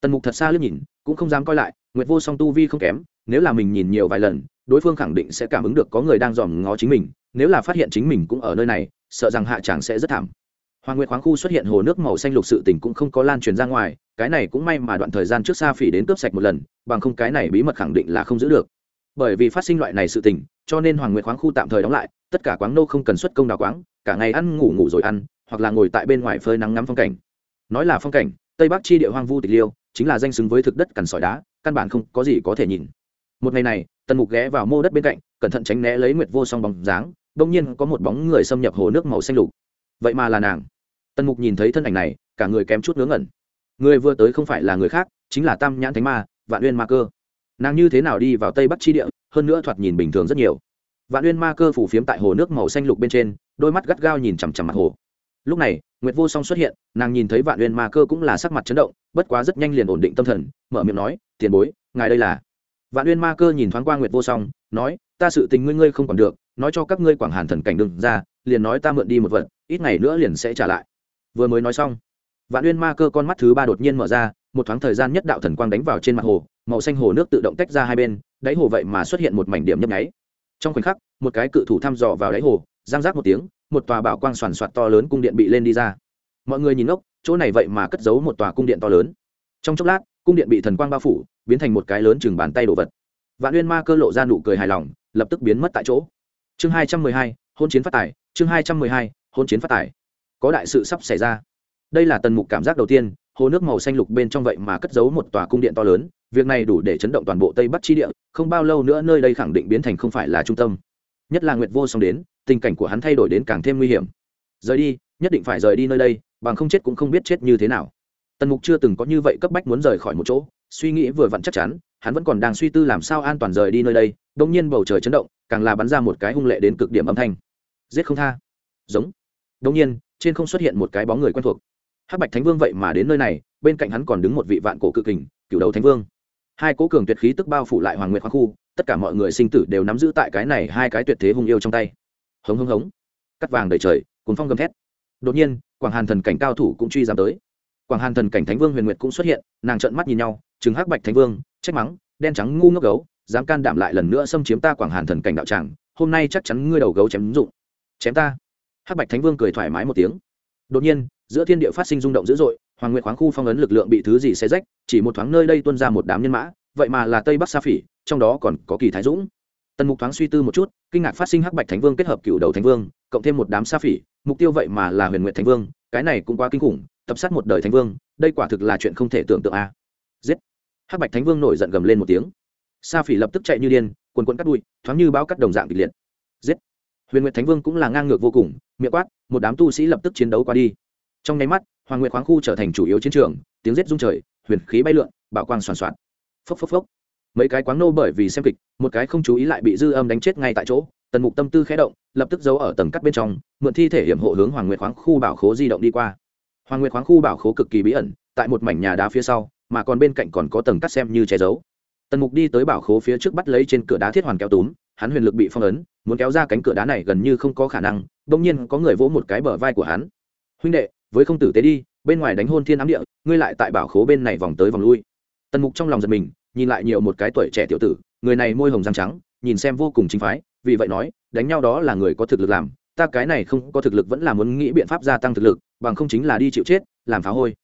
Tần mục thật xa lướt nhìn, cũng không dám coi lại, nguyệt vô song tu vi không kém, nếu là mình nhìn nhiều vài lần, đối phương khẳng định sẽ cảm ứng được có người đang dòm ngó chính mình, nếu là phát hiện chính mình cũng ở nơi này, sợ rằng hạ tràng sẽ rất thảm. Hoàng nguyệt khoáng khu xuất hiện hồ nước màu xanh lục sự tình cũng không có lan truyền ra ngoài, cái này cũng may mà đoạn thời gian trước xa phỉ đến cướp sạch một lần, bằng không cái này bí mật khẳng định là không giữ được bởi vì phát sinh loại này sự tình, cho nên hoàng nguyệt khoáng khu tạm thời đóng lại, tất cả quáng nô không cần xuất công đào quáng, cả ngày ăn ngủ ngủ rồi ăn, hoặc là ngồi tại bên ngoài phơi nắng ngắm phong cảnh. Nói là phong cảnh, tây bắc chi địa hoang vu tịch liêu, chính là danh xứng với thực đất cằn sỏi đá, căn bản không có gì có thể nhìn. Một ngày này, tần mục ghé vào mô đất bên cạnh, cẩn thận tránh né lấy nguyệt vô song bóng dáng đông nhiên có một bóng người xâm nhập hồ nước màu xanh lục. Vậy mà là nàng. Tần mục nhìn thấy thân ảnh này, cả người kém chút ngớ ngẩn. Người vừa tới không phải là người khác, chính là tam nhãn thánh ma, vạn uyên ma cơ nàng như thế nào đi vào tây bắc chi địa, hơn nữa thoạt nhìn bình thường rất nhiều. Vạn uyên ma cơ phủ phiếm tại hồ nước màu xanh lục bên trên, đôi mắt gắt gao nhìn chằm chằm mặt hồ. Lúc này, nguyệt vô song xuất hiện, nàng nhìn thấy vạn uyên ma cơ cũng là sắc mặt chấn động, bất quá rất nhanh liền ổn định tâm thần, mở miệng nói, tiền bối, ngài đây là? Vạn uyên ma cơ nhìn thoáng qua nguyệt vô song, nói, ta sự tình ngươi ngươi không còn được, nói cho các ngươi quảng hàn thần cảnh đừng ra, liền nói ta mượn đi một vật, ít ngày nữa liền sẽ trả lại. Vừa mới nói xong, vạn uyên ma cơ con mắt thứ ba đột nhiên mở ra một thoáng thời gian nhất đạo thần quang đánh vào trên mặt hồ, màu xanh hồ nước tự động tách ra hai bên, đáy hồ vậy mà xuất hiện một mảnh điểm nhấp nháy. Trong khoảnh khắc, một cái cự thủ thăm dò vào đáy hồ giang rác một tiếng, một tòa bảo quang soàn soạt to lớn cung điện bị lên đi ra. Mọi người nhìn ngốc, chỗ này vậy mà cất giấu một tòa cung điện to lớn. Trong chốc lát, cung điện bị thần quang bao phủ, biến thành một cái lớn chừng bàn tay đồ vật. Vạn uyên ma cơ lộ ra nụ cười hài lòng, lập tức biến mất tại chỗ. Chương hai trăm mười hai, hôn chiến phát tài, chương hai trăm mười hai, hôn chiến phát tài. Có đại sự sắp xảy ra. Đây là tần mục cảm giác đầu tiên hồ nước màu xanh lục bên trong vậy mà cất giấu một tòa cung điện to lớn, việc này đủ để chấn động toàn bộ tây bắc chi địa, không bao lâu nữa nơi đây khẳng định biến thành không phải là trung tâm. Nhất là nguyệt vô song đến, tình cảnh của hắn thay đổi đến càng thêm nguy hiểm. Rời đi, nhất định phải rời đi nơi đây, bằng không chết cũng không biết chết như thế nào. Tần mục chưa từng có như vậy cấp bách muốn rời khỏi một chỗ, suy nghĩ vừa vặn chắc chắn, hắn vẫn còn đang suy tư làm sao an toàn rời đi nơi đây đông nhiên bầu trời chấn động, càng là bắn ra một cái hung lệ đến cực điểm âm thanh. Giết không tha. Giống. Đông nhiên, trên không xuất hiện một cái bóng người quen thuộc hắc bạch thánh vương vậy mà đến nơi này, bên cạnh hắn còn đứng một vị vạn cổ cự kình cựu đầu thánh vương. Hai cố cường tuyệt khí tức bao phủ lại hoàng nguyệt Hoa khu, tất cả mọi người sinh tử đều nắm giữ tại cái này hai cái tuyệt thế hung yêu trong tay. Hống hống hống. Cắt vàng đầy trời cuốn phong gầm thét. Đột nhiên, quảng hàn thần cảnh cao thủ cũng truy giảm tới. Quảng hàn thần cảnh thánh vương huyền nguyệt cũng xuất hiện, nàng trợn mắt nhìn nhau chứng hắc bạch thánh vương, trách mắng, đen trắng ngu ngốc gấu, dám can đảm lại lần nữa xâm chiếm ta quảng hàn thần cảnh đạo tràng, hôm nay chắc chắn ngươi đầu gấu chém dụng. Chém ta? Hắc bạch thánh vương cười thoải mái một tiếng. Đột nhiên giữa thiên địa phát sinh rung động dữ dội, hoàng nguyệt khoáng khu phong ấn lực lượng bị thứ gì xé rách, chỉ một thoáng nơi đây tuôn ra một đám nhân mã, vậy mà là tây bắc sa phỉ, trong đó còn có kỳ thái dũng. Tần mục thoáng suy tư một chút, kinh ngạc phát sinh hắc bạch thánh vương kết hợp cựu đầu thánh vương, cộng thêm một đám sa phỉ, mục tiêu vậy mà là huyền nguyện thánh vương, cái này cũng quá kinh khủng, tập sát một đời thánh vương, đây quả thực là chuyện không thể tưởng tượng a. Giết! Hắc bạch thánh vương nổi giận gầm lên một tiếng. Sa phỉ lập tức chạy như điên quần quần cắt đuôi, thoáng như báo cắt đồng dạng kịch liệt. Giết! Huyền nguyệt thánh vương cũng là ngang ngược vô cùng, miệng quát, một đám tu sĩ lập tức chiến đấu qua đi trong nháy mắt, hoàng nguyệt khoáng khu trở thành chủ yếu chiến trường, tiếng rết rung trời, huyền khí bay lượn bảo quang soàn soạn. Phốc phốc phốc. Mấy cái quáng nô bởi vì xem kịch, một cái không chú ý lại bị dư âm đánh chết ngay tại chỗ, tần mục tâm tư khẽ động, lập tức giấu ở tầng cắt bên trong, mượn thi thể hiểm hộ hướng hoàng nguyệt khoáng khu bảo khố di động đi qua. Hoàng nguyệt khoáng khu bảo khố cực kỳ bí ẩn, tại một mảnh nhà đá phía sau, mà còn bên cạnh còn có tầng cắt xem như che giấu. Tần mục đi tới bảo khố phía trước bắt lấy trên cửa đá thiết hoàn kéo túm, hắn huyền lực bị phong ấn, muốn kéo ra cánh cửa đá này gần như không có khả năng bỗng nhiên có người vỗ một cái bờ vai của hắn. Huynh đệ với không tử tế đi, bên ngoài đánh hôn thiên ám địa, ngươi lại tại bảo khố bên này vòng tới vòng lui. Tần mục trong lòng giật mình, nhìn lại nhiều một cái tuổi trẻ tiểu tử, người này môi hồng răng trắng, nhìn xem vô cùng chính phái, vì vậy nói, đánh nhau đó là người có thực lực làm, ta cái này không có thực lực vẫn là muốn nghĩ biện pháp gia tăng thực lực, bằng không chính là đi chịu chết, làm phá hôi.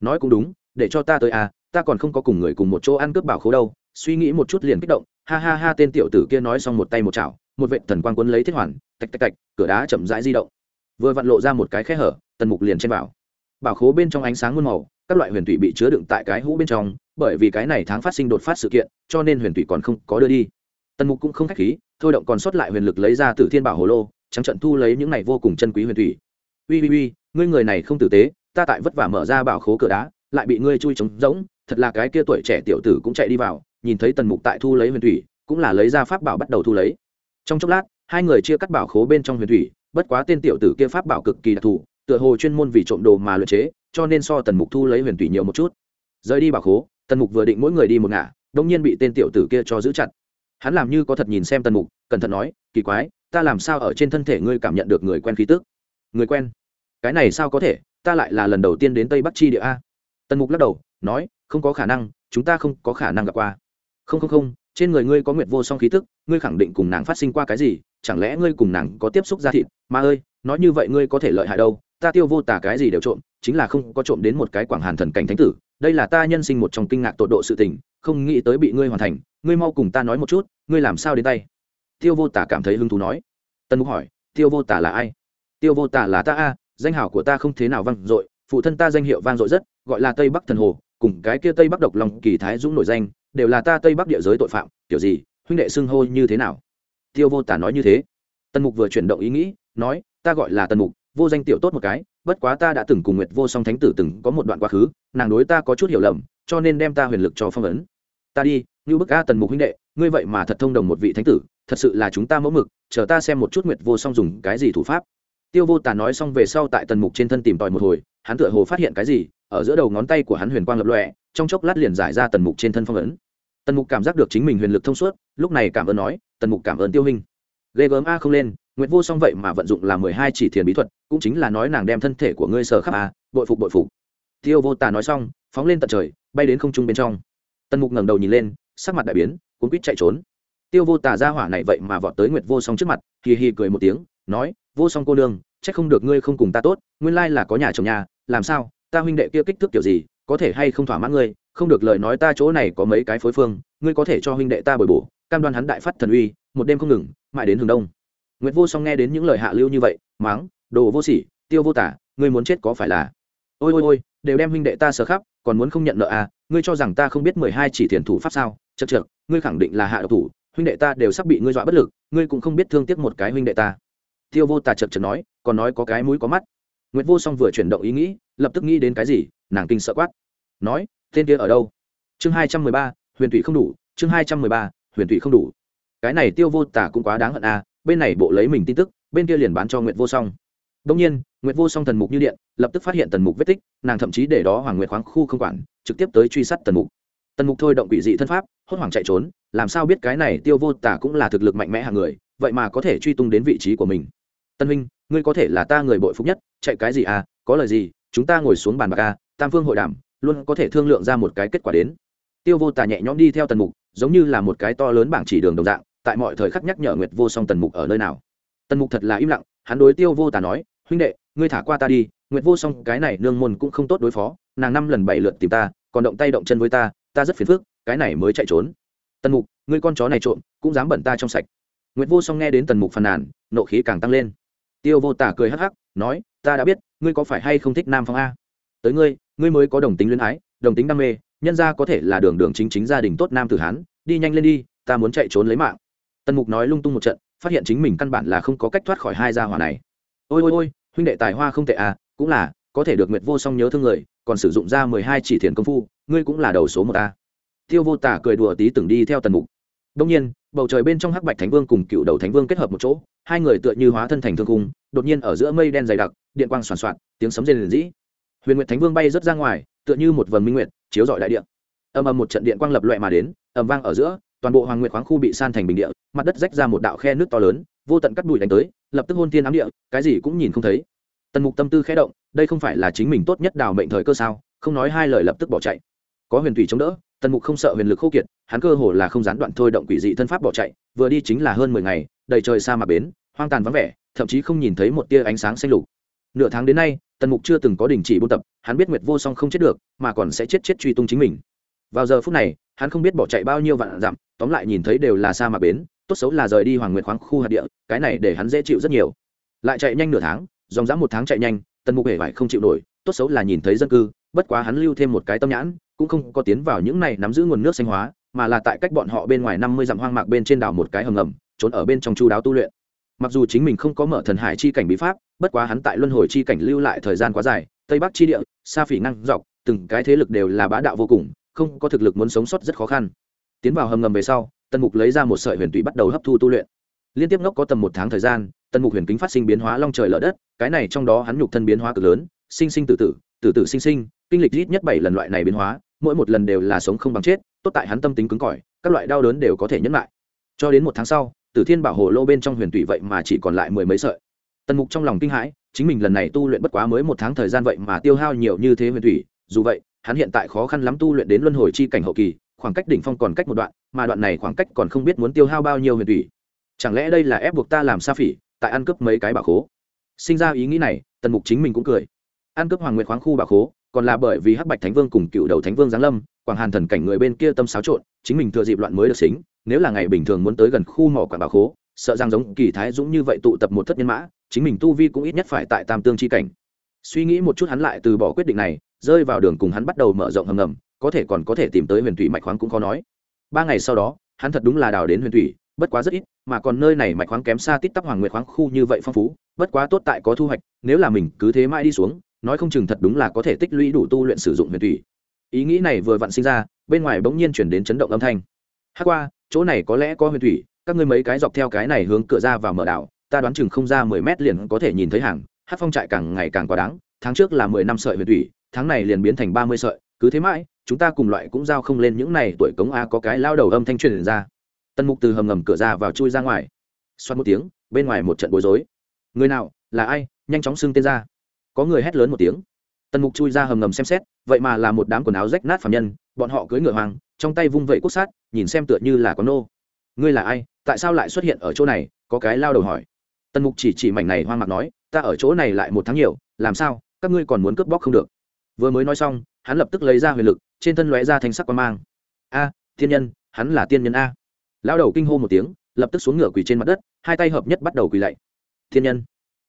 Nói cũng đúng, để cho ta tới à ta còn không có cùng người cùng một chỗ ăn cướp bảo khố đâu, suy nghĩ một chút liền kích động, ha ha ha tên tiểu tử kia nói xong một tay một chảo, một vệ thần quang quân lấy thiết hoàn, tạch tạch tạch, cửa đá chậm rãi di động. Vừa vặn lộ ra một cái khe hở tần mục liền chen vào. Bảo khố bên trong ánh sáng muôn màu, các loại huyền thủy bị chứa đựng tại cái hũ bên trong, bởi vì cái này tháng phát sinh đột phát sự kiện, cho nên huyền thủy còn không có đưa đi. Tần mục cũng không k h á c h khí, thôi động còn sót lại huyền lực lấy ra từ thiên bảo hồ lô, trắng trận thu lấy những này vô cùng chân quý huyền thủy. Ui ui ui ngươi người này không tử tế, ta tại vất vả mở ra bảo khố cửa đá, lại bị ngươi chui trống rỗng, thật là cái kia tuổi trẻ tiểu tử cũng chạy đi vào, nhìn thấy tần mục tại thu lấy huyền thủy, cũng là lấy ra pháp bảo bắt đầu thu lấy. Trong chốc lát, hai người chia cắt bảo khố bên trong huyền thủy, bất quá tên tiểu tử kia pháp bảo cực kỳ đặc thù tựa hồ chuyên môn vì trộm đồ mà luyện chế, cho nên so tần mục thu lấy huyền tụy nhiều một chút. Rời đi bảo khố, tần mục vừa định mỗi người đi một ngả đông nhiên bị tên tiểu tử kia cho giữ chặt. Hắn làm như có thật nhìn xem tần mục, cẩn thận nói, kỳ quái, ta làm sao ở trên thân thể ngươi cảm nhận được người quen khí tức? Người quen? Cái này sao có thể? Ta lại là lần đầu tiên đến tây bắc chi địa a. Tần mục lắc đầu, nói, không có khả năng, chúng ta không có khả năng gặp qua. Không không không, trên người ngươi có nguyệt vô song khí tức, ngươi khẳng định cùng nàng phát sinh qua cái gì? Chẳng lẽ ngươi cùng nàng có tiếp xúc ra thịt? Mà ơi, nói như vậy ngươi có thể lợi hại đâu? Ta tiêu vô tả cái gì đều trộm, chính là không có trộm đến một cái quảng hàn thần cảnh thánh tử. Đây là ta nhân sinh một trong kinh ngạc tột độ sự tình, không nghĩ tới bị ngươi hoàn thành. Ngươi mau cùng ta nói một chút, ngươi làm sao đến tay? Tiêu vô tả cảm thấy hứng thú nói. Tân mục hỏi, tiêu vô tả là ai? Tiêu vô tả là ta a, danh hảo của ta không thế nào vang dội, phụ thân ta danh hiệu vang dội rất, gọi là tây bắc thần hồ, cùng cái kia tây bắc độc lòng kỳ thái dũng nổi danh, đều là ta tây bắc địa giới tội phạm, kiểu gì, huynh đệ xưng hô như thế nào? Tiêu vô tả nói như thế. Tần mục vừa chuyển động ý nghĩ, nói, ta gọi là Tần mục vô danh tiểu tốt một cái, bất quá ta đã từng cùng nguyệt vô song thánh tử từng có một đoạn quá khứ, nàng đối ta có chút hiểu lầm, cho nên đem ta huyền lực cho phong ấn. Ta đi như bức a tần mục huynh đệ, ngươi vậy mà thật thông đồng một vị thánh tử, thật sự là chúng ta mẫu mực, chờ ta xem một chút nguyệt vô song dùng cái gì thủ pháp. Tiêu vô tả nói xong về sau tại tần mục trên thân tìm tòi một hồi, hắn tựa hồ phát hiện cái gì, ở giữa đầu ngón tay của hắn huyền quang lập lọe trong chốc lát liền giải ra tần mục trên thân phong ấn. Tần mục cảm giác được chính mình huyền lực thông suốt, lúc này cảm ơn nói, tần mục cảm ơn tiêu hình ghê gớm a không lên, nguyệt vô song vậy mà vận dụng là mười hai chỉ thiền bí thuật, cũng chính là nói nàng đem thân thể của ngươi sờ khắp a, bội phục bội phục. Tiêu vô tà nói xong, phóng lên tận trời, bay đến không trung bên trong. Tần mục ngẩng đầu nhìn lên, sắc mặt đại biến, cuốn quýt chạy trốn. Tiêu vô tà ra hỏa này vậy mà vọt tới nguyệt vô song trước mặt, hì hì cười một tiếng, nói, vô song cô nương, trách không được ngươi không cùng ta tốt, nguyên lai là có nhà chồng nhà, làm sao, ta huynh đệ kia kích thước kiểu gì, có thể hay không thỏa mãn ngươi không được lời nói ta chỗ này có mấy cái phối phương, ngươi có thể cho huynh đệ ta bồi bổ, cam đoan hắn đại phát thần uy, một đêm không ngừng, mãi đến hướng đông. Nguyệt vô song nghe đến những lời hạ lưu như vậy máng đồ vô sỉ, tiêu vô tả, ngươi muốn chết có phải là? Ôi ôi ôi, đều đem huynh đệ ta sờ khắp, còn muốn không nhận nợ à ngươi cho rằng ta không biết mười hai chỉ thiền thủ pháp sao? Chật chược ngươi khẳng định là hạ độc thủ, huynh đệ ta đều sắp bị ngươi dọa bất lực, ngươi cũng không biết thương tiếc một cái huynh đệ ta. Tiêu vô tà chật chật nói, còn nói có cái mũi có mắt. Nguyệt vô song vừa chuyển động ý nghĩ, lập tức nghĩ đến cái gì, nàng kinh sợ quát, nói tên kia ở đâu? Chương hai trăm mười ba, huyền thủy không đủ, chương hai trăm mười ba, huyền thủy không đủ. Cái này tiêu vô tả cũng quá đáng hận à bên này bộ lấy mình tin tức, bên kia liền bán cho nguyệt vô song. Đông nhiên, nguyệt vô song thần mục như điện, lập tức phát hiện tần mục vết tích, nàng thậm chí để đó hoàng nguyệt khoáng khu không quản, trực tiếp tới truy sát tần mục. Tần mục thôi động quỷ dị thân pháp, hốt hoảng chạy trốn, làm sao biết cái này tiêu vô tả cũng là thực lực mạnh mẽ hàng người, vậy mà có thể truy tung đến vị trí của mình. Tân huynh, ngươi có thể là ta người bội phúc nhất, chạy cái gì à có lời gì, chúng ta ngồi xuống bàn bạc à tam phương hội đàm luôn có thể thương lượng ra một cái kết quả đến. Tiêu vô tà nhẹ nhõm đi theo tần mục, giống như là một cái to lớn bảng chỉ đường đồng dạng, tại mọi thời khắc nhắc nhở nguyệt vô song tần mục ở nơi nào. Tần mục thật là im lặng, hắn đối tiêu vô tà nói, huynh đệ, ngươi thả qua ta đi, nguyệt vô song cái này nương môn cũng không tốt đối phó, nàng năm lần bảy lượt tìm ta, còn động tay động chân với ta ta rất phiền phức, cái này mới chạy trốn. Tần mục, ngươi con chó này trộm, cũng dám bẩn ta trong sạch. Nguyệt vô song nghe đến tần mục phàn nàn, nộ khí càng tăng lên. Tiêu vô tả cười hắc hắc, nói, ta đã biết, ngươi có phải hay không thích nam phong a? Tới ngươi ngươi mới có đồng tính luyến ái, đồng tính đam mê, nhân ra có thể là đường đường chính chính gia đình tốt nam tử hán, đi nhanh lên đi, ta muốn chạy trốn lấy mạng. Tần mục nói lung tung một trận, phát hiện chính mình căn bản là không có cách thoát khỏi hai gia hỏa này. Ôi ôi ôi, huynh đệ tài hoa không tệ à cũng là, có thể được nguyệt vô song nhớ thương người, còn sử dụng ra mười hai chỉ thiền công phu, ngươi cũng là đầu số một a. Tiêu vô tả cười đùa tí từng đi theo tần mục. Đông nhiên, bầu trời bên trong hắc bạch thánh vương cùng cựu đầu thánh vương kết hợp một chỗ, hai người tựa như hóa thân thành thương cung đột nhiên ở giữa mây đen dày đặc, điện quang soàn soạn tiếng sấm rền rĩ huyền nguyệt thánh vương bay rớt ra ngoài, tựa như một vầng minh nguyệt, chiếu rọi đại điện ầm ầm một trận điện quang lập loại mà đến, ầm vang ở giữa, toàn bộ hoàng nguyệt khoáng khu bị san thành bình địa, mặt đất rách ra một đạo khe nước to lớn, vô tận cắt bụi đánh tới, lập tức hôn thiên ám địa, cái gì cũng nhìn không thấy. Tần mục tâm tư khẽ động, đây không phải là chính mình tốt nhất đào mệnh thời cơ sao? Không nói hai lời lập tức bỏ chạy. Có huyền thủy chống đỡ, tần mục không sợ huyền lực khô kiệt, hắn cơ hồ là không gián đoạn thôi động quỷ dị thân pháp bỏ chạy, vừa đi chính là hơn mười ngày, đầy trời xa mà bến, hoang tàn vắng vẻ, thậm chí không nhìn thấy một tia ánh sáng xanh lục. Nửa tháng đến nay tần mục chưa từng có đình chỉ buôn tập, hắn biết nguyệt vô song không chết được, mà còn sẽ chết chết truy tung chính mình. Vào giờ phút này, hắn không biết bỏ chạy bao nhiêu vạn dặm, tóm lại nhìn thấy đều là xa mà bến, tốt xấu là rời đi hoàng nguyệt khoáng khu hạt địa, cái này để hắn dễ chịu rất nhiều. Lại chạy nhanh nửa tháng, dòng dã một tháng chạy nhanh, tần mục hề vải không chịu nổi, tốt xấu là nhìn thấy dân cư, bất quá hắn lưu thêm một cái tâm nhãn, cũng không có tiến vào những này nắm giữ nguồn nước xanh hóa, mà là tại cách bọn họ bên ngoài năm mươi dặm hoang mạc bên trên đảo một cái hầm ngầm, trốn ở bên trong chu đáo tu luyện mặc dù chính mình không có mở thần hải chi cảnh bí pháp, bất quá hắn tại luân hồi chi cảnh lưu lại thời gian quá dài, tây bắc chi địa, sa phỉ năng dọc, từng cái thế lực đều là bá đạo vô cùng, không có thực lực muốn sống sót rất khó khăn. Tiến vào hầm ngầm về sau, tần mục lấy ra một sợi huyền tụy bắt đầu hấp thu tu luyện. Liên tiếp ngốc có tầm một tháng thời gian, tần mục huyền kính phát sinh biến hóa long trời lở đất, cái này trong đó hắn nhục thân biến hóa cực lớn, sinh sinh tử tử tử tử sinh sinh, kinh lịch ít nhất bảy lần loại này biến hóa, mỗi một lần đều là sống không bằng chết, tốt tại hắn tâm tính cứng cỏi, các loại đau đớn đều có thể nhẫn lại. Cho đến một tháng sau tử thiên bảo hồ lô bên trong huyền tụy vậy mà chỉ còn lại mười mấy sợi. Tần mục trong lòng kinh hãi, chính mình lần này tu luyện bất quá mới một tháng thời gian vậy mà tiêu hao nhiều như thế huyền thủy dù vậy, hắn hiện tại khó khăn lắm tu luyện đến luân hồi chi cảnh hậu kỳ, khoảng cách đỉnh phong còn cách một đoạn, mà đoạn này khoảng cách còn không biết muốn tiêu hao bao nhiêu huyền thủy chẳng lẽ đây là ép buộc ta làm sa phỉ, tại ăn cướp mấy cái bảo khố? Sinh ra ý nghĩ này, tần mục chính mình cũng cười. Ăn cướp hoàng nguyệt khoáng khu bảo khố, còn là bởi vì hắc bạch thánh vương cùng cựu đầu thánh vương giáng lâm, quảng hàn thần cảnh người bên kia tâm xáo trộn, chính mình thừa dịp loạn mới được xính nếu là ngày bình thường muốn tới gần khu mỏ quảng bảo khố, sợ rằng giống kỳ thái dũng như vậy tụ tập một thất nhân mã, chính mình tu vi cũng ít nhất phải tại tam tương chi cảnh. Suy nghĩ một chút hắn lại từ bỏ quyết định này, rơi vào đường cùng hắn bắt đầu mở rộng hầm ngầm, có thể còn có thể tìm tới huyền thủy mạch khoáng cũng khó nói. Ba ngày sau đó, hắn thật đúng là đào đến huyền thủy, bất quá rất ít, mà còn nơi này mạch khoáng kém xa tít tắp hoàng nguyệt khoáng khu như vậy phong phú, bất quá tốt tại có thu hoạch, nếu là mình cứ thế mãi đi xuống, nói không chừng thật đúng là có thể tích lũy đủ tu luyện sử dụng huyền thủy. Ý nghĩ này vừa vặn sinh ra, bên ngoài bỗng nhiên chuyển đến chấn động âm thanh. Hát qua chỗ này có lẽ có huyền thủy, các ngươi mấy cái dọc theo cái này hướng cửa ra vào mở đảo, ta đoán chừng không ra mười mét liền có thể nhìn thấy hàng, hát phong trại càng ngày càng quá đáng, tháng trước là mười năm sợi huyền thủy, tháng này liền biến thành ba mươi sợi, cứ thế mãi, chúng ta cùng loại cũng giao không lên những này tuổi cống a có cái lao đầu âm thanh truyền ra. Tân mục từ hầm ngầm cửa ra vào chui ra ngoài. Xoát một tiếng, bên ngoài một trận bối rối. Người nào, là ai, nhanh chóng xưng tên ra. Có người hét lớn một tiếng. Tần mục chui ra hầm ngầm xem xét, vậy mà là một đám quần áo rách nát phạm nhân, bọn họ cưỡi ngựa hoàng trong tay vung vẩy quốc sát, nhìn xem tựa như là có nô. Ngươi là ai? Tại sao lại xuất hiện ở chỗ này? Có cái lao đầu hỏi. Tần mục chỉ chỉ mảnh này hoang mạc nói, ta ở chỗ này lại một tháng nhiều, làm sao? Các ngươi còn muốn cướp bóc không được. Vừa mới nói xong, hắn lập tức lấy ra huyền lực, trên thân lóe ra thanh sắc quan mang. A thiên nhân, hắn là tiên nhân a. Lao đầu kinh hô một tiếng, lập tức xuống ngựa quỳ trên mặt đất, hai tay hợp nhất bắt đầu quỳ lạy. Thiên nhân.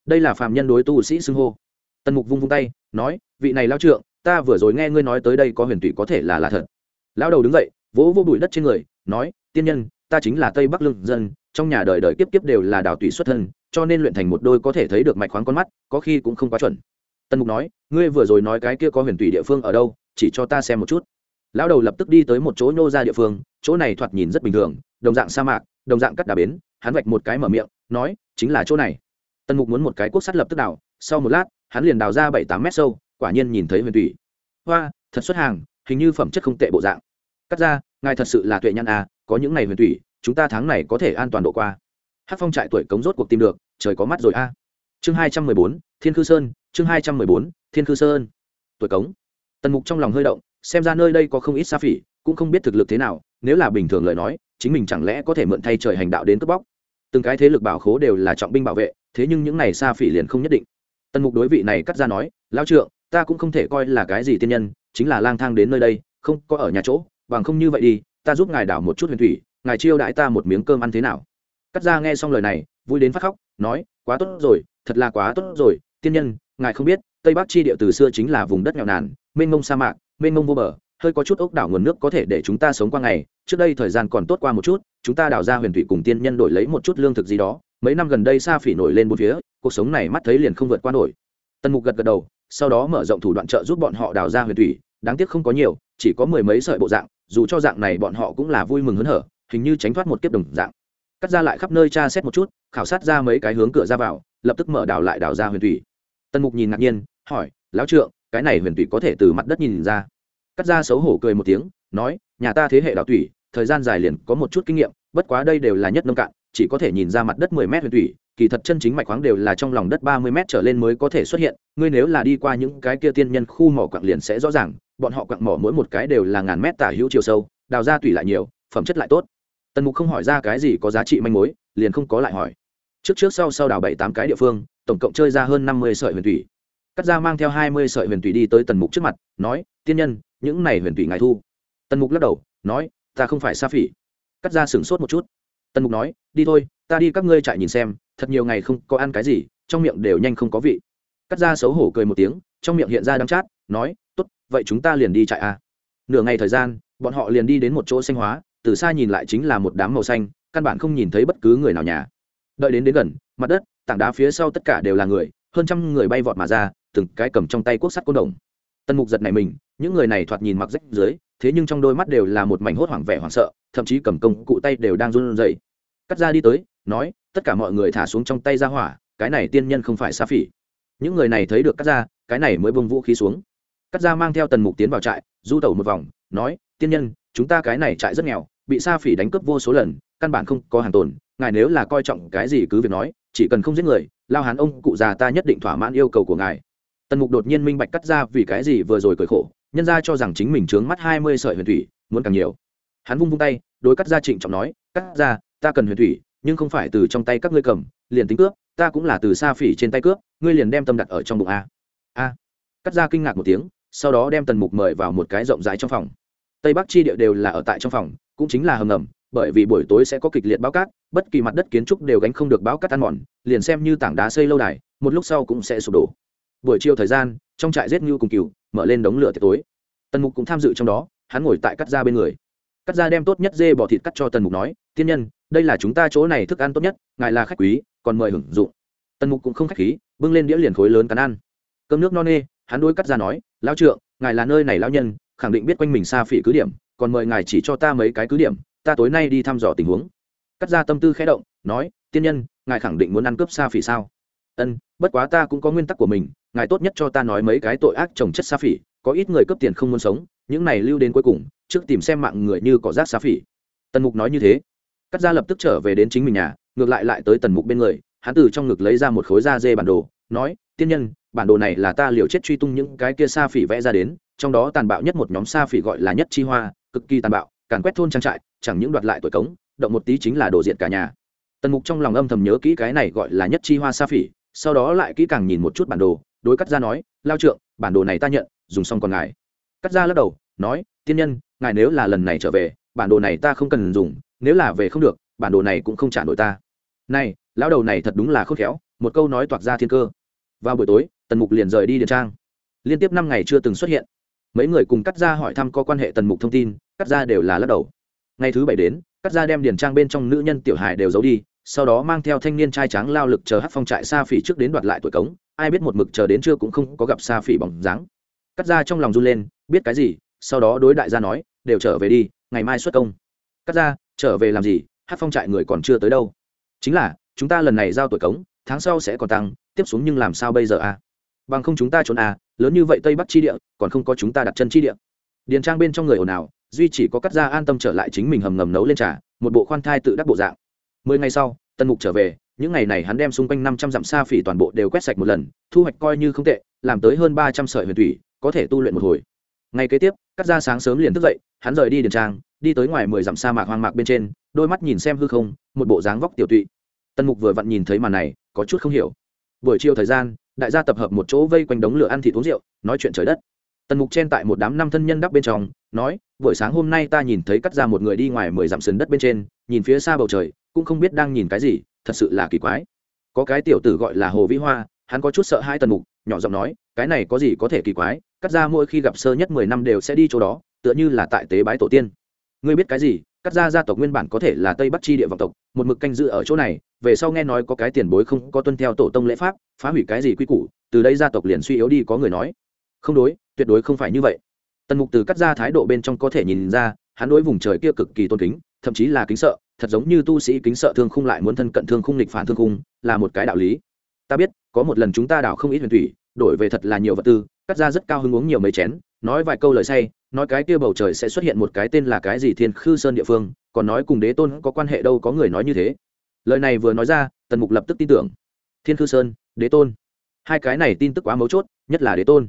Đây là phạm nhân đối tu sĩ xưng hô. Tần mục vung vung tay, nói, vị này lao trượng, ta vừa rồi nghe ngươi nói tới đây có huyền tụy có thể là là thật lão đầu đứng dậy, vỗ vô bụi đất trên người, nói, tiên nhân, ta chính là tây bắc lương dân, trong nhà đời đời kiếp kiếp đều là đào tùy xuất thân, cho nên luyện thành một đôi có thể thấy được mạch khoáng con mắt, có khi cũng không quá chuẩn. Tần mục nói, ngươi vừa rồi nói cái kia có huyền tùy địa phương ở đâu, chỉ cho ta xem một chút. Lão đầu lập tức đi tới một chỗ nhô ra địa phương, chỗ này thoạt nhìn rất bình thường, đồng dạng sa mạc, đồng dạng cắt đà bến, hắn vạch một cái mở miệng, nói, chính là chỗ này. Tần mục muốn một cái cuốc sắt lập tức đào, sau một lát, hắn liền đào ra bảy tám mét sâu, quả nhiên nhìn thấy huyền tùy. Hoa, thật xuất hàng hình như phẩm chất không tệ bộ dạng. Cắt ra ngài thật sự là tuệ nhân à có những này huyền thủy, chúng ta tháng này có thể an toàn độ qua. Hát phong trại tuổi cống rốt cuộc tìm được trời có mắt rồi a. À. chương hai trăm mười bốn thiên khư sơn chương hai trăm mười bốn thiên khư sơn. Tuổi cống. Tần mục trong lòng hơi động xem ra nơi đây có không ít sa phỉ cũng không biết thực lực thế nào nếu là bình thường lời nói chính mình chẳng lẽ có thể mượn thay trời hành đạo đến cướp bóc. Từng cái thế lực bảo khố đều là trọng binh bảo vệ thế nhưng những này sa phỉ liền không nhất định. Tần mục đối vị này cắt ra nói lao trượng ta cũng không thể coi là cái gì tiên nhân chính là lang thang đến nơi đây, không có ở nhà chỗ, bằng không như vậy đi, ta giúp ngài đảo một chút huyền thủy, ngài chiêu đãi ta một miếng cơm ăn thế nào. Cắt ra nghe xong lời này, vui đến phát khóc, nói, quá tốt rồi, thật là quá tốt rồi, tiên nhân, ngài không biết, tây bắc chi địa từ xưa chính là vùng đất nghèo nàn, mênh mông sa mạc, mênh mông vô bờ, hơi có chút ốc đảo nguồn nước có thể để chúng ta sống qua ngày, trước đây thời gian còn tốt qua một chút, chúng ta đào ra huyền thủy cùng tiên nhân đổi lấy một chút lương thực gì đó, mấy năm gần đây sa phỉ nổi lên một phía, cuộc sống này mắt thấy liền không vượt qua nổi. Tần mục gật gật đầu sau đó mở rộng thủ đoạn trợ giúp bọn họ đào ra huyền thủy, đáng tiếc không có nhiều, chỉ có mười mấy sợi bộ dạng, dù cho dạng này bọn họ cũng là vui mừng hớn hở, hình như tránh thoát một kiếp đồng dạng. Cắt ra lại khắp nơi tra xét một chút, khảo sát ra mấy cái hướng cửa ra vào, lập tức mở đào lại đào ra huyền thủy. Tần mục nhìn ngạc nhiên, hỏi, lão trượng, cái này huyền thủy có thể từ mặt đất nhìn ra? Cắt ra xấu hổ cười một tiếng, nói, nhà ta thế hệ đào thủy, thời gian dài liền có một chút kinh nghiệm, bất quá đây đều là nhất nông cạn chỉ có thể nhìn ra mặt đất mười mét huyền thủy, kỳ thật chân chính mạch khoáng đều là trong lòng đất ba mươi mét trở lên mới có thể xuất hiện. Ngươi nếu là đi qua những cái kia tiên nhân khu mỏ quặng liền sẽ rõ ràng, bọn họ quặng mỏ mỗi một cái đều là ngàn mét tả hữu chiều sâu, đào ra tùy lại nhiều, phẩm chất lại tốt. Tần mục không hỏi ra cái gì có giá trị manh mối, liền không có lại hỏi. Trước trước sau sau đào bảy tám cái địa phương, tổng cộng chơi ra hơn năm mươi sợi huyền thủy. Cắt ra mang theo hai mươi sợi huyền thủy đi tới tần mục trước mặt, nói, tiên nhân, những này huyền thủy ngài thu. Tần mục lắc đầu, nói, ta không phải sa phỉ. Cắt ra sửng sốt một chút tần mục nói, đi thôi, ta đi các ngươi chạy nhìn xem, thật nhiều ngày không có ăn cái gì, trong miệng đều nhanh không có vị. Cắt ra xấu hổ cười một tiếng, trong miệng hiện ra đắng chát, nói, tốt, vậy chúng ta liền đi chạy à. nửa ngày thời gian, bọn họ liền đi đến một chỗ xanh hóa, từ xa nhìn lại chính là một đám màu xanh, căn bản không nhìn thấy bất cứ người nào nhà. Đợi đến đến gần, mặt đất, tảng đá phía sau tất cả đều là người, hơn trăm người bay vọt mà ra, từng cái cầm trong tay cuốc sắt côn đồng. Tân mục giật này mình, những người này thoạt nhìn mặc rách dưới thế nhưng trong đôi mắt đều là một mảnh hốt hoảng vẻ hoảng sợ, thậm chí cầm công cụ tay đều đang run rẩy. Cắt ra đi tới, nói, tất cả mọi người thả xuống trong tay ra hỏa, cái này tiên nhân không phải xa phỉ. Những người này thấy được cắt ra, cái này mới bông vũ khí xuống. Cắt ra mang theo tần mục tiến vào trại, du tẩu một vòng, nói, tiên nhân, chúng ta cái này trại rất nghèo, bị sa phỉ đánh cướp vô số lần, căn bản không có hàng tồn, ngài nếu là coi trọng cái gì cứ việc nói, chỉ cần không giết người, lao hán ông cụ già ta nhất định thỏa mãn yêu cầu của ngài. Tần mục đột nhiên minh bạch cắt ra vì cái gì vừa rồi cười khổ nhân ra cho rằng chính mình trướng mắt hai mươi sợi huyền thủy, muốn càng nhiều. Hắn vung vung tay, đối cắt ra trịnh trọng nói, cắt ra ta cần huyền thủy, nhưng không phải từ trong tay các ngươi cầm, liền tính cướp, ta cũng là từ xa phỉ trên tay cướp, ngươi liền đem tâm đặt ở trong bụng a. A. Cắt ra kinh ngạc một tiếng, sau đó đem tần mục mời vào một cái rộng rãi trong phòng. Tây bắc chi địa đều là ở tại trong phòng, cũng chính là hầm ngầm, bởi vì buổi tối sẽ có kịch liệt báo cát, bất kỳ mặt đất kiến trúc đều gánh không được báo cát ăn mòn, liền xem như tảng đá xây lâu đài, một lúc sau cũng sẽ sụp đổ buổi chiều thời gian, trong trại rết ngưu cùng cừu mở lên đống lửa tối. Tần mục cũng tham dự trong đó, hắn ngồi tại cắt ra bên người. Cắt ra đem tốt nhất dê bỏ thịt cắt cho tần mục nói, tiên nhân, đây là chúng ta chỗ này thức ăn tốt nhất, ngài là khách quý, còn mời hưởng dụng. Tần mục cũng không khách khí, bưng lên đĩa liền khối lớn cắn ăn. Cơm nước no nê, hắn đuôi cắt ra nói lao trượng, ngài là nơi này lao nhân, khẳng định biết quanh mình xa phỉ cứ điểm, còn mời ngài chỉ cho ta mấy cái cứ điểm, ta tối nay đi thăm dò tình huống. Cắt ra tâm tư khẽ động, nói, tiên nhân, ngài khẳng định muốn ăn cướp xa phỉ sao? Ân, bất quá ta cũng có nguyên tắc của mình, ngài tốt nhất cho ta nói mấy cái tội ác trồng chất xa phỉ, có ít người cấp tiền không muốn sống, những này lưu đến cuối cùng, trước tìm xem mạng người như có rác xa phỉ. Tần mục nói như thế. Cắt ra lập tức trở về đến chính mình nhà, ngược lại lại tới tần mục bên người, hắn từ trong ngực lấy ra một khối da dê bản đồ, nói, tiên nhân, bản đồ này là ta liều chết truy tung những cái kia xa phỉ vẽ ra đến, trong đó tàn bạo nhất một nhóm xa phỉ gọi là nhất chi hoa, cực kỳ tàn bạo, càn quét thôn trang trại, chẳng những đoạt lại tuổi cống, động một tí chính là đổ diện cả nhà. Tần mục trong lòng âm thầm nhớ kỹ cái này gọi là nhất chi hoa xa phỉ sau đó lại kỹ càng nhìn một chút bản đồ, đối cắt ra nói, lao trượng, bản đồ này ta nhận, dùng xong còn ngài. Cắt ra lắc đầu, nói, tiên nhân, ngài nếu là lần này trở về, bản đồ này ta không cần dùng, nếu là về không được, bản đồ này cũng không trả nổi ta. Này, lão đầu này thật đúng là khôn khéo, một câu nói toạc ra thiên cơ. Vào buổi tối, tần mục liền rời đi điện trang. Liên tiếp năm ngày chưa từng xuất hiện. Mấy người cùng cắt ra hỏi thăm có quan hệ tần mục thông tin, cắt ra đều là lắc đầu. Ngày thứ bảy đến, cắt ra đem điền trang bên trong nữ nhân tiểu hài đều giấu đi sau đó mang theo thanh niên trai tráng lao lực chờ hát phong trại sa phỉ trước đến đoạt lại tuổi cống. Ai biết một mực chờ đến trưa cũng không có gặp sa phỉ bóng dáng. Cắt ra trong lòng run lên, biết cái gì, sau đó đối đại gia nói, đều trở về đi, ngày mai xuất công. Cắt ra, trở về làm gì? Hát phong trại người còn chưa tới đâu. Chính là, chúng ta lần này giao tuổi cống, tháng sau sẽ còn tăng, tiếp xuống nhưng làm sao bây giờ à? Bằng không chúng ta trốn à lớn như vậy tây bắc chi địa, còn không có chúng ta đặt chân chi địa. Điền trang bên trong người ồn ào, duy chỉ có cắt ra an tâm trở lại chính mình hầm ngầm nấu lên trà, một bộ khoan thai tự đắc bộ dạng mười ngày sau, Tần mục trở về, những ngày này hắn đem xung quanh năm trăm dặm xa phỉ toàn bộ đều quét sạch một lần, thu hoạch coi như không tệ, làm tới hơn ba trăm sợi huyền thủy, có thể tu luyện một hồi. Ngày kế tiếp, cắt ra sáng sớm liền thức dậy, hắn rời đi điền trang, đi tới ngoài mười dặm sa mạc hoang mạc bên trên, đôi mắt nhìn xem hư không, một bộ dáng vóc tiểu tụy. Tần mục vừa vặn nhìn thấy màn này, có chút không hiểu. Buổi chiều thời gian, đại gia tập hợp một chỗ vây quanh đống lửa ăn thịt uống rượu, nói chuyện trời đất. Tần mục chen tại một đám năm thân nhân đắp bên trong, nói, buổi sáng hôm nay ta nhìn thấy cắt ra một người đi ngoài mười dặm sườn đất bên trên, nhìn phía xa bầu trời cũng không biết đang nhìn cái gì, thật sự là kỳ quái. Có cái tiểu tử gọi là hồ vĩ hoa, hắn có chút sợ hai tần mục, nhỏ giọng nói, cái này có gì có thể kỳ quái, cắt ra mỗi khi gặp sơ nhất mười năm đều sẽ đi chỗ đó, tựa như là tại tế bái tổ tiên. Ngươi biết cái gì, cắt ra gia tộc nguyên bản có thể là tây bắc chi địa vọng tộc, một mực canh dự ở chỗ này, về sau nghe nói có cái tiền bối không có tuân theo tổ tông lễ pháp, phá hủy cái gì quy củ, từ đây gia tộc liền suy yếu đi có người nói. Không đối, tuyệt đối không phải như vậy. Tần mục từ cắt ra thái độ bên trong có thể nhìn ra, hắn đối vùng trời kia cực kỳ tôn kính, thậm chí là kính sợ thật giống như tu sĩ kính sợ thương khung lại muốn thân cận thương khung lịch phản thương khung, là một cái đạo lý. Ta biết, có một lần chúng ta đảo không ít huyền thủy, đổi về thật là nhiều vật tư, cắt ra rất cao hứng uống nhiều mấy chén, nói vài câu lời say, nói cái kia bầu trời sẽ xuất hiện một cái tên là cái gì thiên khư sơn địa phương, còn nói cùng đế tôn có quan hệ đâu có người nói như thế. Lời này vừa nói ra, tần mục lập tức tin tưởng. Thiên khư sơn, đế tôn. Hai cái này tin tức quá mấu chốt, nhất là đế tôn.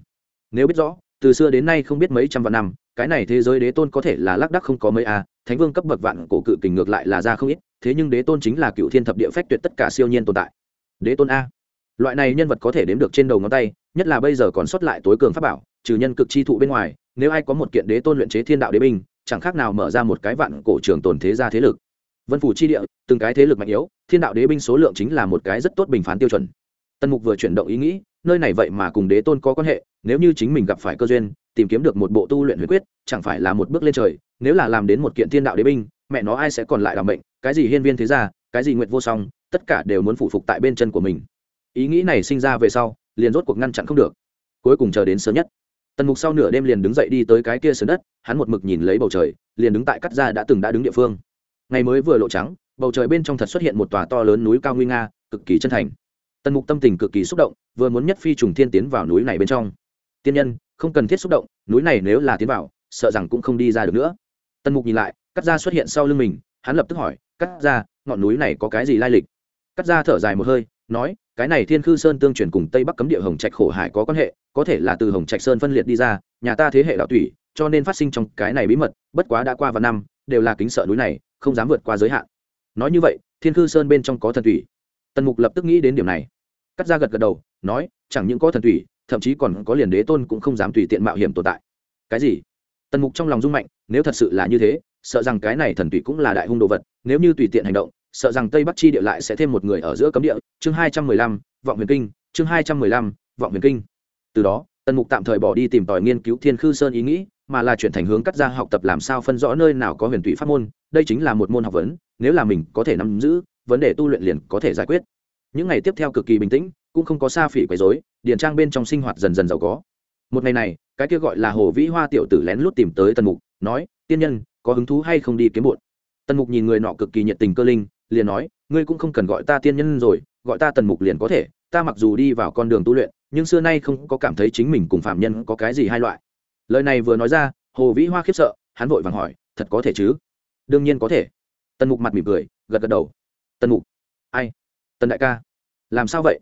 Nếu biết rõ, từ xưa đến nay không biết mấy trăm vạn năm, cái này thế giới đế tôn có thể là lác đắc không có mấy a thánh vương cấp bậc vạn cổ cự kình ngược lại là ra không ít, thế nhưng đế tôn chính là cựu thiên thập địa phách tuyệt tất cả siêu nhiên tồn tại. Đế tôn a. Loại này nhân vật có thể đếm được trên đầu ngón tay, nhất là bây giờ còn sót lại tối cường pháp bảo, trừ nhân cực chi thụ bên ngoài, nếu ai có một kiện đế tôn luyện chế thiên đạo đế binh, chẳng khác nào mở ra một cái vạn cổ trường tồn thế gia thế lực. Vân phủ chi địa, từng cái thế lực mạnh yếu, thiên đạo đế binh số lượng chính là một cái rất tốt bình phán tiêu chuẩn. Tần mục vừa chuyển động ý nghĩ, nơi này vậy mà cùng đế tôn có quan hệ, nếu như chính mình gặp phải cơ duyên tìm kiếm được một bộ tu luyện huyền quyết, chẳng phải là một bước lên trời, nếu là làm đến một kiện thiên đạo đế binh, mẹ nó ai sẽ còn lại làm bệnh cái gì hiên viên thế gia, cái gì nguyện vô song, tất cả đều muốn phụ phục tại bên chân của mình. Ý nghĩ này sinh ra về sau, liền rốt cuộc ngăn chặn không được. Cuối cùng chờ đến sớm nhất. Tần mục sau nửa đêm liền đứng dậy đi tới cái kia sườn đất, hắn một mực nhìn lấy bầu trời, liền đứng tại cắt ra đã từng đã đứng địa phương. Ngày mới vừa lộ trắng, bầu trời bên trong thật xuất hiện một tòa to lớn núi cao nguy nga, cực kỳ chân thành. Tần mục tâm tình cực kỳ xúc động, vừa muốn nhất phi trùng thiên tiến vào núi này bên trong. Tiên nhân không cần thiết xúc động, núi này nếu là tiến vào, sợ rằng cũng không đi ra được nữa. Tần mục nhìn lại, cắt ra xuất hiện sau lưng mình, hắn lập tức hỏi, cắt ra ngọn núi này có cái gì lai lịch? Cắt ra thở dài một hơi, nói, cái này thiên khư sơn tương truyền cùng tây bắc cấm địa hồng trạch khổ hải có quan hệ, có thể là từ hồng trạch sơn phân liệt đi ra, nhà ta thế hệ đạo thủy cho nên phát sinh trong cái này bí mật, bất quá đã qua vài năm, đều là kính sợ núi này, không dám vượt qua giới hạn. Nói như vậy, thiên khư sơn bên trong có thần thủy tần mục lập tức nghĩ đến điểm này. Cắt ra gật gật đầu, nói, chẳng những có thần thủy thậm chí còn có liền đế tôn cũng không dám tùy tiện mạo hiểm tồn tại. Cái gì? Tần mục trong lòng rung mạnh, nếu thật sự là như thế, sợ rằng cái này thần tùy cũng là đại hung đồ vật, nếu như tùy tiện hành động, sợ rằng tây bắc chi địa lại sẽ thêm một người ở giữa cấm địa. Chương hai trăm mười lăm, vọng huyền kinh, chương hai trăm mười lăm, vọng huyền kinh. Từ đó, tần mục tạm thời bỏ đi tìm tòi nghiên cứu thiên khư sơn ý nghĩ, mà là chuyển thành hướng cắt ra học tập làm sao phân rõ nơi nào có huyền tụy pháp môn, đây chính là một môn học vấn, nếu là mình có thể nắm giữ, vấn đề tu luyện liền có thể giải quyết. Những ngày tiếp theo cực kỳ bình tĩnh cũng không có xa phỉ quấy rối, điền trang bên trong sinh hoạt dần dần giàu có. Một ngày này cái kia gọi là hồ vĩ hoa tiểu tử lén lút tìm tới tần mục nói tiên nhân có hứng thú hay không đi kiếm bụt tần mục nhìn người nọ cực kỳ nhiệt tình cơ linh liền nói ngươi cũng không cần gọi ta tiên nhân rồi gọi ta tần mục liền có thể ta mặc dù đi vào con đường tu luyện nhưng xưa nay không có cảm thấy chính mình cùng phạm nhân có cái gì hai loại. Lời này vừa nói ra hồ vĩ hoa khiếp sợ hắn vội vàng hỏi thật có thể chứ? Đương nhiên có thể. Tần mục mặt mỉm cười gật gật đầu. Tần mục ai? Tần đại ca làm sao vậy?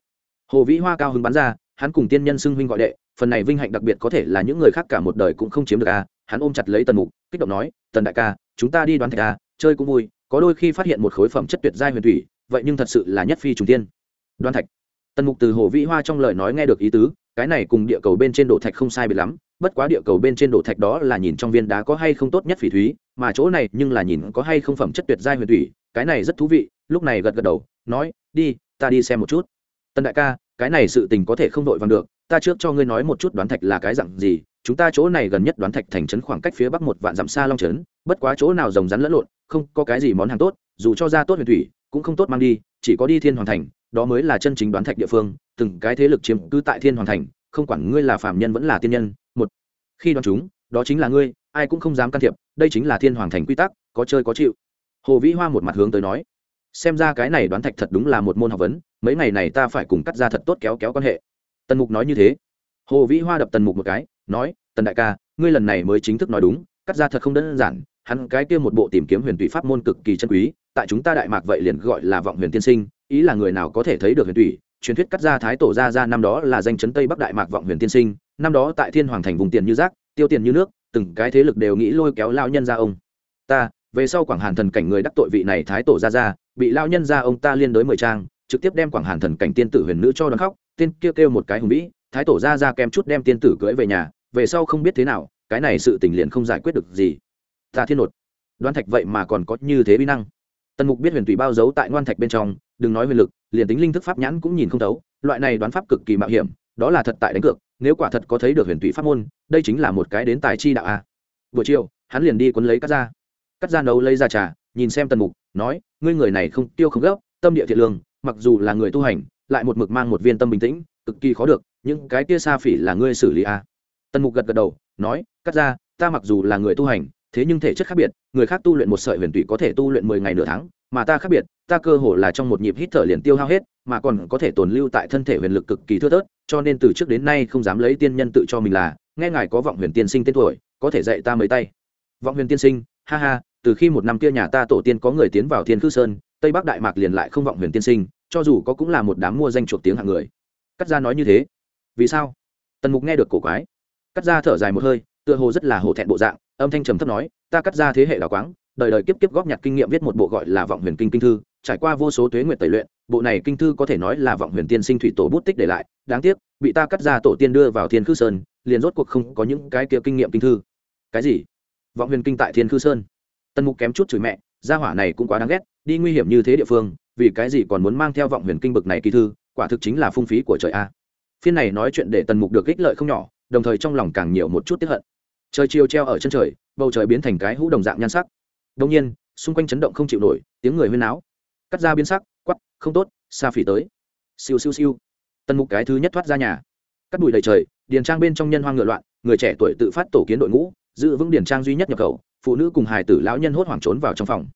Hồ vĩ hoa cao hứng bắn ra, hắn cùng tiên nhân xưng huynh gọi đệ, phần này vinh hạnh đặc biệt có thể là những người khác cả một đời cũng không chiếm được a hắn ôm chặt lấy tần mục, kích động nói, tần đại ca, chúng ta đi đoán thạch a chơi cũng vui, có đôi khi phát hiện một khối phẩm chất tuyệt giai huyền thủy, vậy nhưng thật sự là nhất phi trùng tiên đoán thạch. Tần mục từ hồ vĩ hoa trong lời nói nghe được ý tứ, cái này cùng địa cầu bên trên đổ thạch không sai biệt lắm, bất quá địa cầu bên trên đổ thạch đó là nhìn trong viên đá có hay không tốt nhất phỉ thúy, mà chỗ này nhưng là nhìn có hay không phẩm chất tuyệt giai huyền thủy, cái này rất thú vị, lúc này gật gật đầu, nói, đi, ta đi xem một chút tân đại ca, cái này sự tình có thể không đội vàng được, ta trước cho ngươi nói một chút đoán thạch là cái dặn gì, chúng ta chỗ này gần nhất đoán thạch thành trấn khoảng cách phía bắc một vạn dặm xa long trấn, bất quá chỗ nào rồng rắn lẫn lộn, không có cái gì món hàng tốt, dù cho ra tốt huyền thủy, cũng không tốt mang đi, chỉ có đi thiên hoàng thành, đó mới là chân chính đoán thạch địa phương, từng cái thế lực chiếm cứ tại thiên hoàng thành, không quản ngươi là phạm nhân vẫn là tiên nhân, một, khi đoán chúng, đó chính là ngươi, ai cũng không dám can thiệp, đây chính là thiên hoàng thành quy tắc, có chơi có chịu. Hồ vĩ hoa một mặt hướng tới nói xem ra cái này đoán thạch thật đúng là một môn học vấn, mấy ngày này ta phải cùng cắt ra thật tốt kéo kéo quan hệ. Tần mục nói như thế. Hồ vĩ hoa đập tần mục một cái, nói, tần đại ca, ngươi lần này mới chính thức nói đúng, cắt ra thật không đơn giản, hắn cái kia một bộ tìm kiếm huyền tụy pháp môn cực kỳ chân quý, tại chúng ta đại mạc vậy liền gọi là vọng huyền tiên sinh, ý là người nào có thể thấy được huyền tụy? Truyền thuyết cắt ra thái tổ ra ra năm đó là danh chấn tây bắc đại mạc vọng huyền tiên sinh, năm đó tại thiên hoàng thành vùng tiền như rác, tiêu tiền như nước, từng cái thế lực đều nghĩ lôi kéo lao nhân ra ông. Ta, về sau quảng hàn thần cảnh người đắc tội vị này thái tổ ra ra bị lao nhân ra ông ta liên đối mười trang, trực tiếp đem quảng hàn thần cảnh tiên tử huyền nữ cho đón khóc, tên kia kêu một cái hùng vĩ, thái tổ ra ra kèm chút đem tiên tử cưỡi về nhà, về sau không biết thế nào, cái này sự tình liền không giải quyết được gì. Ta thiên nột. Đoán thạch vậy mà còn có như thế bi năng. Tần mục biết huyền tùy bao giấu tại ngoan thạch bên trong, đừng nói huyền lực, liền tính linh thức pháp nhãn cũng nhìn không thấu, loại này đoán pháp cực kỳ mạo hiểm, đó là thật tại đánh cược, nếu quả thật có thấy được huyền tùy pháp môn, đây chính là một cái đến tài chi đạo a. Buổi chiều, hắn liền đi quấn lấy cắt ra cắt ra nấu lấy ra trà nhìn xem tần mục, nói, ngươi người này không tiêu không gấp, tâm địa thiện lương, mặc dù là người tu hành, lại một mực mang một viên tâm bình tĩnh, cực kỳ khó được, những cái kia xa phỉ là ngươi xử lý à? Tần mục gật gật đầu, nói, cắt ra, ta mặc dù là người tu hành, thế nhưng thể chất khác biệt, người khác tu luyện một sợi huyền tụy có thể tu luyện mười ngày nửa tháng, mà ta khác biệt, ta cơ hồ là trong một nhịp hít thở liền tiêu hao hết, mà còn có thể tồn lưu tại thân thể huyền lực cực kỳ thưa thớt, cho nên từ trước đến nay không dám lấy tiên nhân tự cho mình là, nghe ngài có vọng huyền tiên sinh tên tuổi, có thể dạy ta mấy tay. Vọng huyền tiên sinh, ha ha từ khi một năm kia nhà ta tổ tiên có người tiến vào thiên khư sơn, tây bắc đại mạc liền lại không vọng huyền tiên sinh, cho dù có cũng là một đám mua danh chuộc tiếng hạng người. Cắt ra nói như thế. Vì sao? Tần mục nghe được cổ quái. Cắt ra thở dài một hơi, tựa hồ rất là hổ thẹn bộ dạng, âm thanh trầm thấp nói, ta cắt ra thế hệ đào quáng, đời đời kiếp kiếp góp nhặt kinh nghiệm viết một bộ gọi là vọng huyền kinh kinh thư, trải qua vô số tuế nguyện tẩy luyện, bộ này kinh thư có thể nói là vọng huyền tiên sinh thủy tổ bút tích để lại, đáng tiếc, bị ta cắt ra tổ tiên đưa vào thiên khư sơn, liền rốt cuộc không có những cái kia kinh nghiệm kinh thư. Cái gì? Vọng huyền kinh tại thiên khư sơn tần mục kém chút chửi mẹ, gia hỏa này cũng quá đáng ghét, đi nguy hiểm như thế địa phương, vì cái gì còn muốn mang theo vọng huyền kinh bực này kỳ thư, quả thực chính là phung phí của trời a. Phiên này nói chuyện để tần mục được ích lợi không nhỏ, đồng thời trong lòng càng nhiều một chút tiếp hận. Trời chiều treo ở chân trời, bầu trời biến thành cái hũ đồng dạng nhan sắc. Đông nhiên, xung quanh chấn động không chịu nổi, tiếng người huyên náo. Cắt ra biến sắc quắp không tốt xa phỉ tới. Siêu siêu siêu. Tần mục cái thứ nhất thoát ra nhà. Cắt bụi đầy trời, điền trang bên trong nhân hoang ngựa loạn, người trẻ tuổi tự phát tổ kiến đội ngũ, giữ vững điền trang duy nhất nhập khẩu phụ nữ cùng hài tử lão nhân hốt hoảng trốn vào trong phòng.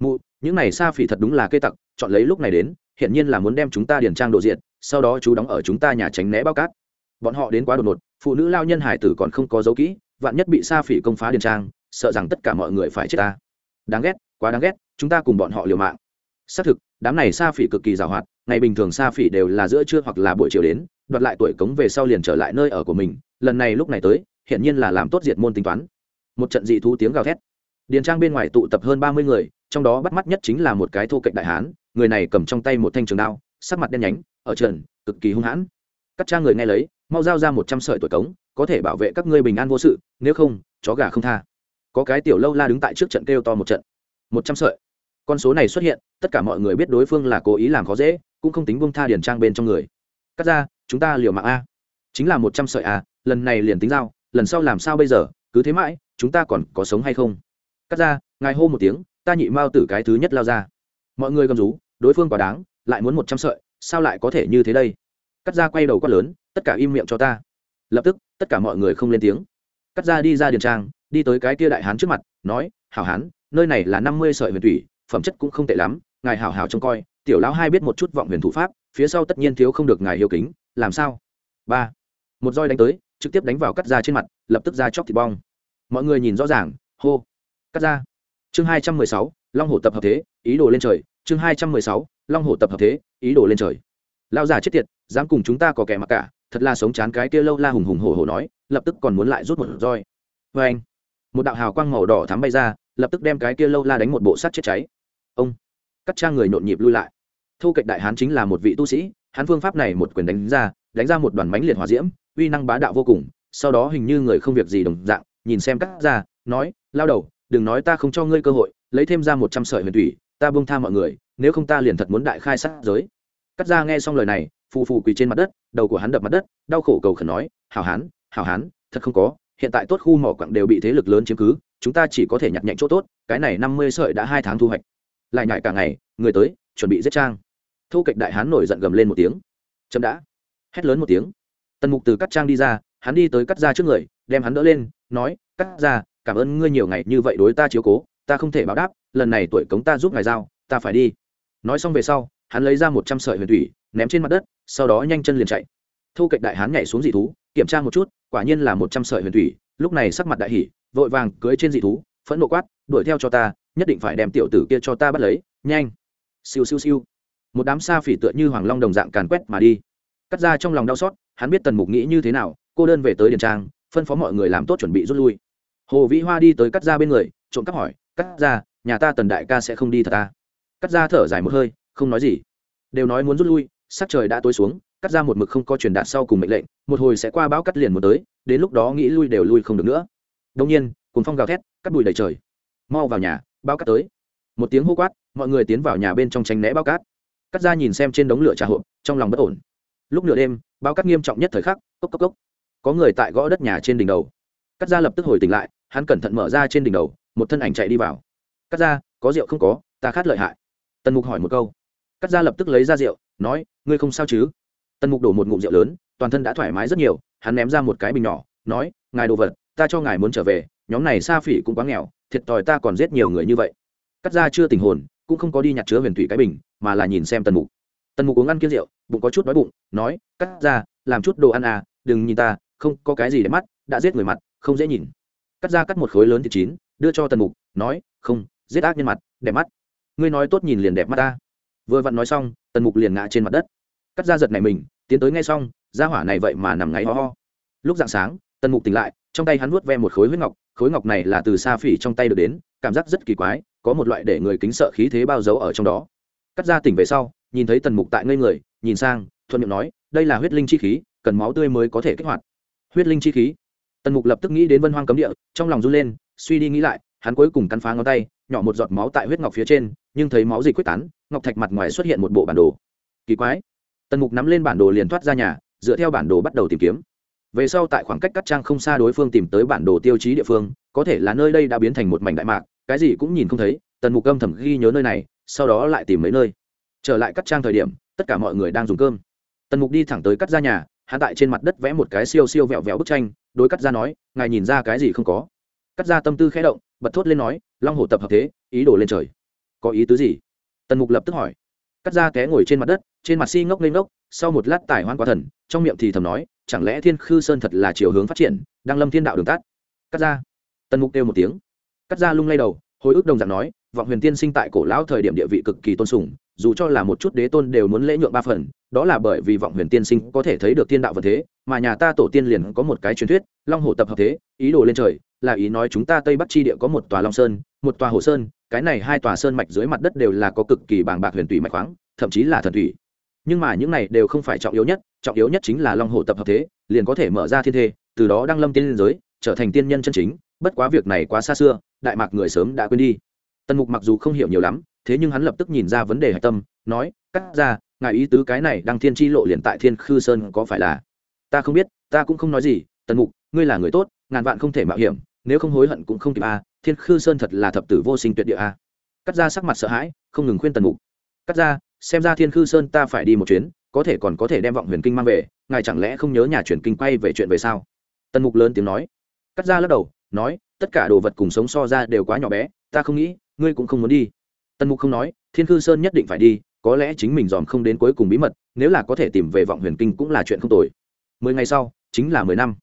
Mụ, những này Sa phỉ thật đúng là cây tặc, chọn lấy lúc này đến hiện nhiên là muốn đem chúng ta điền trang độ diện sau đó chú đóng ở chúng ta nhà tránh né bao cát. Bọn họ đến quá đột ngột, phụ nữ lao nhân hải tử còn không có dấu kỹ, vạn nhất bị sa phỉ công phá điền trang, sợ rằng tất cả mọi người phải chết ta. Đáng ghét, quá đáng ghét, chúng ta cùng bọn họ liều mạng. Xác thực, đám này sa phỉ cực kỳ giàu hoạt, ngày bình thường sa phỉ đều là giữa trưa hoặc là buổi chiều đến, đoạt lại tuổi cống về sau liền trở lại nơi ở của mình, lần này lúc này tới hiện nhiên là làm tốt diệt môn tính toán một trận dị thú tiếng gào thét. Điền trang bên ngoài tụ tập hơn ba mươi người, trong đó bắt mắt nhất chính là một cái thô cạnh đại hán, người này cầm trong tay một thanh trường đao, sắc mặt đen nhánh, ở trần, cực kỳ hung hãn. Các cha người nghe lấy, mau giao ra một trăm sợi tuổi cống, có thể bảo vệ các ngươi bình an vô sự, nếu không, chó gà không tha. Có cái tiểu lâu la đứng tại trước trận kêu to một trận. Một trăm sợi. Con số này xuất hiện, tất cả mọi người biết đối phương là cố ý làm khó dễ, cũng không tính bông tha Điền trang bên trong người. Cắt ra, chúng ta liều mạng a. Chính là một trăm sợi a, lần này liền tính giao, lần sau làm sao bây giờ, cứ thế mãi chúng ta còn có sống hay không? Cắt ra, ngài hô một tiếng, ta nhị mao tử cái thứ nhất lao ra. Mọi người gầm rú, đối phương quá đáng, lại muốn một trăm sợi, sao lại có thể như thế đây? Cắt ra quay đầu quát lớn, tất cả im miệng cho ta. Lập tức, tất cả mọi người không lên tiếng. Cắt ra đi ra điền trang, đi tới cái kia đại hán trước mặt, nói, hảo hán, nơi này là năm mươi sợi huyền thủy, phẩm chất cũng không tệ lắm, ngài hảo hảo trông coi, tiểu lão hai biết một chút vọng huyền thủ pháp, phía sau tất nhiên thiếu không được ngài yêu kính, làm sao? Ba. Một roi đánh tới, trực tiếp đánh vào cắt ra trên mặt, lập tức ra chóc thịt bong mọi người nhìn rõ ràng, hô. Cắt ra. Chương hai trăm mười sáu, long hổ tập hợp thế, ý đồ lên trời. Chương hai trăm mười sáu, long hổ tập hợp thế, ý đồ lên trời. Lao giả chết tiệt, dám cùng chúng ta có kẻ mặc cả, thật là sống chán cái kia lâu la hùng hùng hổ hổ nói, lập tức còn muốn lại rút một roi. Vê anh, một đạo hào quang màu đỏ thắm bay ra, lập tức đem cái kia lâu la đánh một bộ sát chết cháy. Ông, cắt trang người nhộn nhịp lui lại. Thu kịch đại hán chính là một vị tu sĩ, hắn phương pháp này một quyền đánh ra đánh ra một đoàn mánh liệt hỏa diễm, uy năng bá đạo vô cùng, sau đó hình như người không việc gì đồng dạng nhìn xem cắt ra nói, lao đầu, đừng nói ta không cho ngươi cơ hội, lấy thêm ra một trăm sợi huyền thủy, ta bông tha mọi người, nếu không ta liền thật muốn đại khai sát giới. Cắt ra nghe xong lời này, phù phù quỳ trên mặt đất, đầu của hắn đập mặt đất, đau khổ cầu khẩn nói, hảo hán hảo hán, thật không có, hiện tại tốt khu mỏ quặng đều bị thế lực lớn chiếm cứ, chúng ta chỉ có thể nhặt nhạnh chỗ tốt, cái này năm mươi sợi đã hai tháng thu hoạch. Lại nhảy cả ngày, người tới, chuẩn bị giết trang. Thu kịch đại hán nổi giận gầm lên một tiếng. Chậm đã. Hét lớn một tiếng. Tần mục từ cắt trang đi ra, hắn đi tới cắt ra trước người, đem hắn đỡ lên nói, cắt ra, cảm ơn ngươi nhiều ngày như vậy đối ta chiếu cố, ta không thể báo đáp, lần này tuổi cống ta giúp ngài giao, ta phải đi. Nói xong về sau, hắn lấy ra một trăm sợi huyền thủy, ném trên mặt đất, sau đó nhanh chân liền chạy. Thu kịch đại hán nhảy xuống dị thú, kiểm tra một chút, quả nhiên là một trăm sợi huyền thủy, lúc này sắc mặt đại hỉ, vội vàng cưới trên dị thú, phẫn nộ quát, đuổi theo cho ta, nhất định phải đem tiểu tử kia cho ta bắt lấy, nhanh. Siêu siêu siêu. Một đám sa phỉ tựa như hoàng long đồng dạng càn quét mà đi. Cắt ra trong lòng đau xót, hắn biết tần mục nghĩ như thế nào, cô đơn về tới điền trang phân phó mọi người làm tốt chuẩn bị rút lui. Hồ vĩ hoa đi tới cắt ra bên người, trộm cắp hỏi, cắt ra, nhà ta tần đại ca sẽ không đi thật ta cắt ra thở dài một hơi, không nói gì. Đều nói muốn rút lui, sắc trời đã tối xuống, cắt ra một mực không có truyền đạt sau cùng mệnh lệnh, một hồi sẽ qua bão cắt liền một tới, đến lúc đó nghĩ lui đều lui không được nữa. Đông nhiên cùng phong gào thét, cắt bụi đầy trời. Mau vào nhà bao cắt tới. Một tiếng hô quát, mọi người tiến vào nhà bên trong tránh né bao cát. Cắt ra nhìn xem trên đống lửa trà hộp, trong lòng bất ổn. Lúc nửa đêm bao cắt nghiêm trọng nhất thời khắc, cốc cốc cốc có người tại gõ đất nhà trên đỉnh đầu. Cắt ra lập tức hồi tỉnh lại, hắn cẩn thận mở ra trên đỉnh đầu, một thân ảnh chạy đi vào. Cắt ra có rượu không có? Ta khát lợi hại. Tần mục hỏi một câu. Cắt ra lập tức lấy ra rượu, nói, ngươi không sao chứ? Tần mục đổ một ngụm rượu lớn, toàn thân đã thoải mái rất nhiều, hắn ném ra một cái bình nhỏ, nói, ngài đồ vật, ta cho ngài muốn trở về, nhóm này sa phỉ cũng quá nghèo, thiệt thòi ta còn giết nhiều người như vậy. Cắt ra chưa tình hồn, cũng không có đi nhặt chứa huyền thủy cái bình, mà là nhìn xem tần mục. Tần mục uống ăn kia rượu, bụng có chút đói bụng, nói, cắt ra làm chút đồ ăn à đừng nhìn ta không có cái gì để mắt, đã giết người mặt, không dễ nhìn. Cắt ra cắt một khối lớn thịt chín, đưa cho tần mục, nói, không, giết ác nhân mặt, đẹp mắt. Ngươi nói tốt nhìn liền đẹp mắt ta. Vừa vặn nói xong, tần mục liền ngã trên mặt đất. Cắt ra giật này mình, tiến tới ngay xong, ra hỏa này vậy mà nằm ngáy ho ho. Lúc dạng sáng, tần mục tỉnh lại, trong tay hắn vuốt ve một khối huyết ngọc, khối ngọc này là từ xa phỉ trong tay được đến, cảm giác rất kỳ quái, có một loại để người kính sợ khí thế bao giấu ở trong đó. Cắt ra tỉnh về sau, nhìn thấy tần mục tại ngây người, nhìn sang, thuận miệng nói, đây là huyết linh chi khí, cần máu tươi mới có thể kích hoạt huyết linh chi khí. Tần mục lập tức nghĩ đến vân hoang cấm địa, trong lòng run lên, suy đi nghĩ lại, hắn cuối cùng cắn phá ngón tay, nhỏ một giọt máu tại huyết ngọc phía trên, nhưng thấy máu dịch quyết tán, ngọc thạch mặt ngoài xuất hiện một bộ bản đồ. Kỳ quái. Tần mục nắm lên bản đồ liền thoát ra nhà, dựa theo bản đồ bắt đầu tìm kiếm. Về sau tại khoảng cách cắt trang không xa đối phương tìm tới bản đồ tiêu chí địa phương, có thể là nơi đây đã biến thành một mảnh đại mạc, cái gì cũng nhìn không thấy, tần mục âm thầm ghi nhớ nơi này, sau đó lại tìm mấy nơi. Trở lại cắt trang thời điểm, tất cả mọi người đang dùng cơm. Tần mục đi thẳng tới cắt ra nhà hắn tại trên mặt đất vẽ một cái siêu siêu vẹo vẹo bức tranh, đối cắt ra nói, ngài nhìn ra cái gì không có? Cắt ra tâm tư khẽ động, bật thốt lên nói, long hổ tập hợp thế, ý đồ lên trời. Có ý tứ gì? Tần mục lập tức hỏi. Cắt ra té ngồi trên mặt đất, trên mặt si ngốc lên ngốc, sau một lát tài hoan quá thần, trong miệng thì thầm nói, chẳng lẽ thiên khư sơn thật là chiều hướng phát triển, đang lâm thiên đạo đường tắt? Cắt ra tần mục kêu một tiếng. Cắt ra lung lay đầu, hồi ức đồng dạng nói vọng huyền tiên sinh tại cổ lão thời điểm địa vị cực kỳ tôn sùng, dù cho là một chút đế tôn đều muốn lễ nhượng ba phần, đó là bởi vì vọng huyền tiên sinh có thể thấy được thiên đạo vật thế, mà nhà ta tổ tiên liền có một cái truyền thuyết, long hồ tập hợp thế, ý đồ lên trời, là ý nói chúng ta tây bắc chi địa có một tòa long sơn, một tòa hồ sơn, cái này hai tòa sơn mạch dưới mặt đất đều là có cực kỳ bàng bạc huyền thủy mạch khoáng, thậm chí là thần thủy. Nhưng mà những này đều không phải trọng yếu nhất, trọng yếu nhất chính là long hồ tập hợp thế, liền có thể mở ra thiên thê, từ đó đăng lâm tiên liên giới, trở thành tiên nhân chân chính, bất quá việc này quá xa xưa, đại mạc người sớm đã quên đi tần mục mặc dù không hiểu nhiều lắm, thế nhưng hắn lập tức nhìn ra vấn đề hạch tâm, nói, cắt ra, ngài ý tứ cái này đăng thiên tri lộ liền tại thiên khư sơn có phải là? Ta không biết, ta cũng không nói gì, tần mục, ngươi là người tốt, ngàn vạn không thể mạo hiểm, nếu không hối hận cũng không kịp a, thiên khư sơn thật là thập tử vô sinh tuyệt địa a. Cắt ra sắc mặt sợ hãi, không ngừng khuyên tần mục, cắt ra, xem ra thiên khư sơn ta phải đi một chuyến, có thể còn có thể đem vọng huyền kinh mang về, ngài chẳng lẽ không nhớ nhà truyền kinh quay về chuyện về sao? Tần mục lớn tiếng nói. Cắt ra lắc đầu, nói, tất cả đồ vật cùng sống so ra đều quá nhỏ bé, ta không nghĩ ngươi cũng không muốn đi. Tần mục không nói, thiên khư sơn nhất định phải đi, có lẽ chính mình dòm không đến cuối cùng bí mật, nếu là có thể tìm về vọng huyền kinh cũng là chuyện không tồi. Mười ngày sau, chính là mười năm.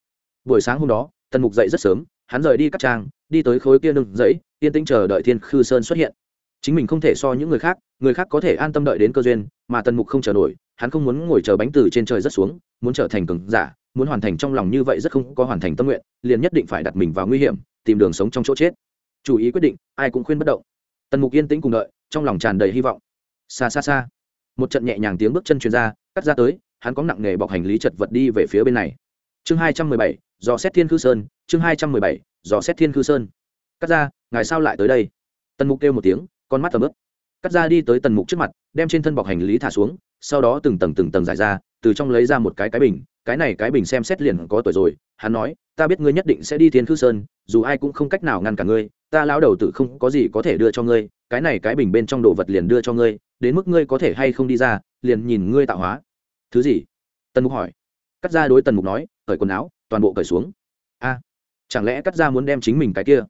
Buổi sáng hôm đó, tần mục dậy rất sớm, hắn rời đi cắt trang, đi tới khối kia nương dãy yên tĩnh chờ đợi thiên khư sơn xuất hiện. Chính mình không thể so những người khác người khác có thể an tâm đợi đến cơ duyên, mà tần mục không chờ nổi, hắn không muốn ngồi chờ bánh từ trên trời rất xuống, muốn trở thành cường giả, muốn hoàn thành trong lòng như vậy rất không có hoàn thành tâm nguyện, liền nhất định phải đặt mình vào nguy hiểm, tìm đường sống trong chỗ chết chủ ý quyết định, ai cũng khuyên bất động. Tần mục yên tĩnh cùng đợi, trong lòng tràn đầy hy vọng. Xa xa xa, một trận nhẹ nhàng tiếng bước chân chuyên r a cắt ra tới, hắn có nặng nghề bọc hành lý chật vật đi về phía bên này. Chương hai trăm mười bảy, dò xét thiên khư sơn, chương hai trăm mười bảy, dò xét thiên khư sơn. Cắt ra ngày sao lại tới đây? Tần mục kêu một tiếng, con mắt tầm ướp cắt ra đi tới tần mục trước mặt, đem trên thân bọc hành lý thả xuống, sau đó từng tầng từng tầng giải ra, từ trong lấy ra một cái cái bình, cái này cái bình xem xét liền có tuổi rồi, hắn nói, ta biết ngươi nhất định sẽ đi thiên khư sơn, dù ai cũng không cách nào ngăn cả ngươi ta lão đầu tử không có gì có thể đưa cho ngươi, cái này cái bình bên trong đồ vật liền đưa cho ngươi, đến mức ngươi có thể hay không đi ra, liền nhìn ngươi tạo hóa. Thứ gì? Tần mục hỏi. Cắt ra đối tần mục nói, cởi quần áo, toàn bộ cởi xuống. A, chẳng lẽ cắt ra muốn đem chính mình cái kia?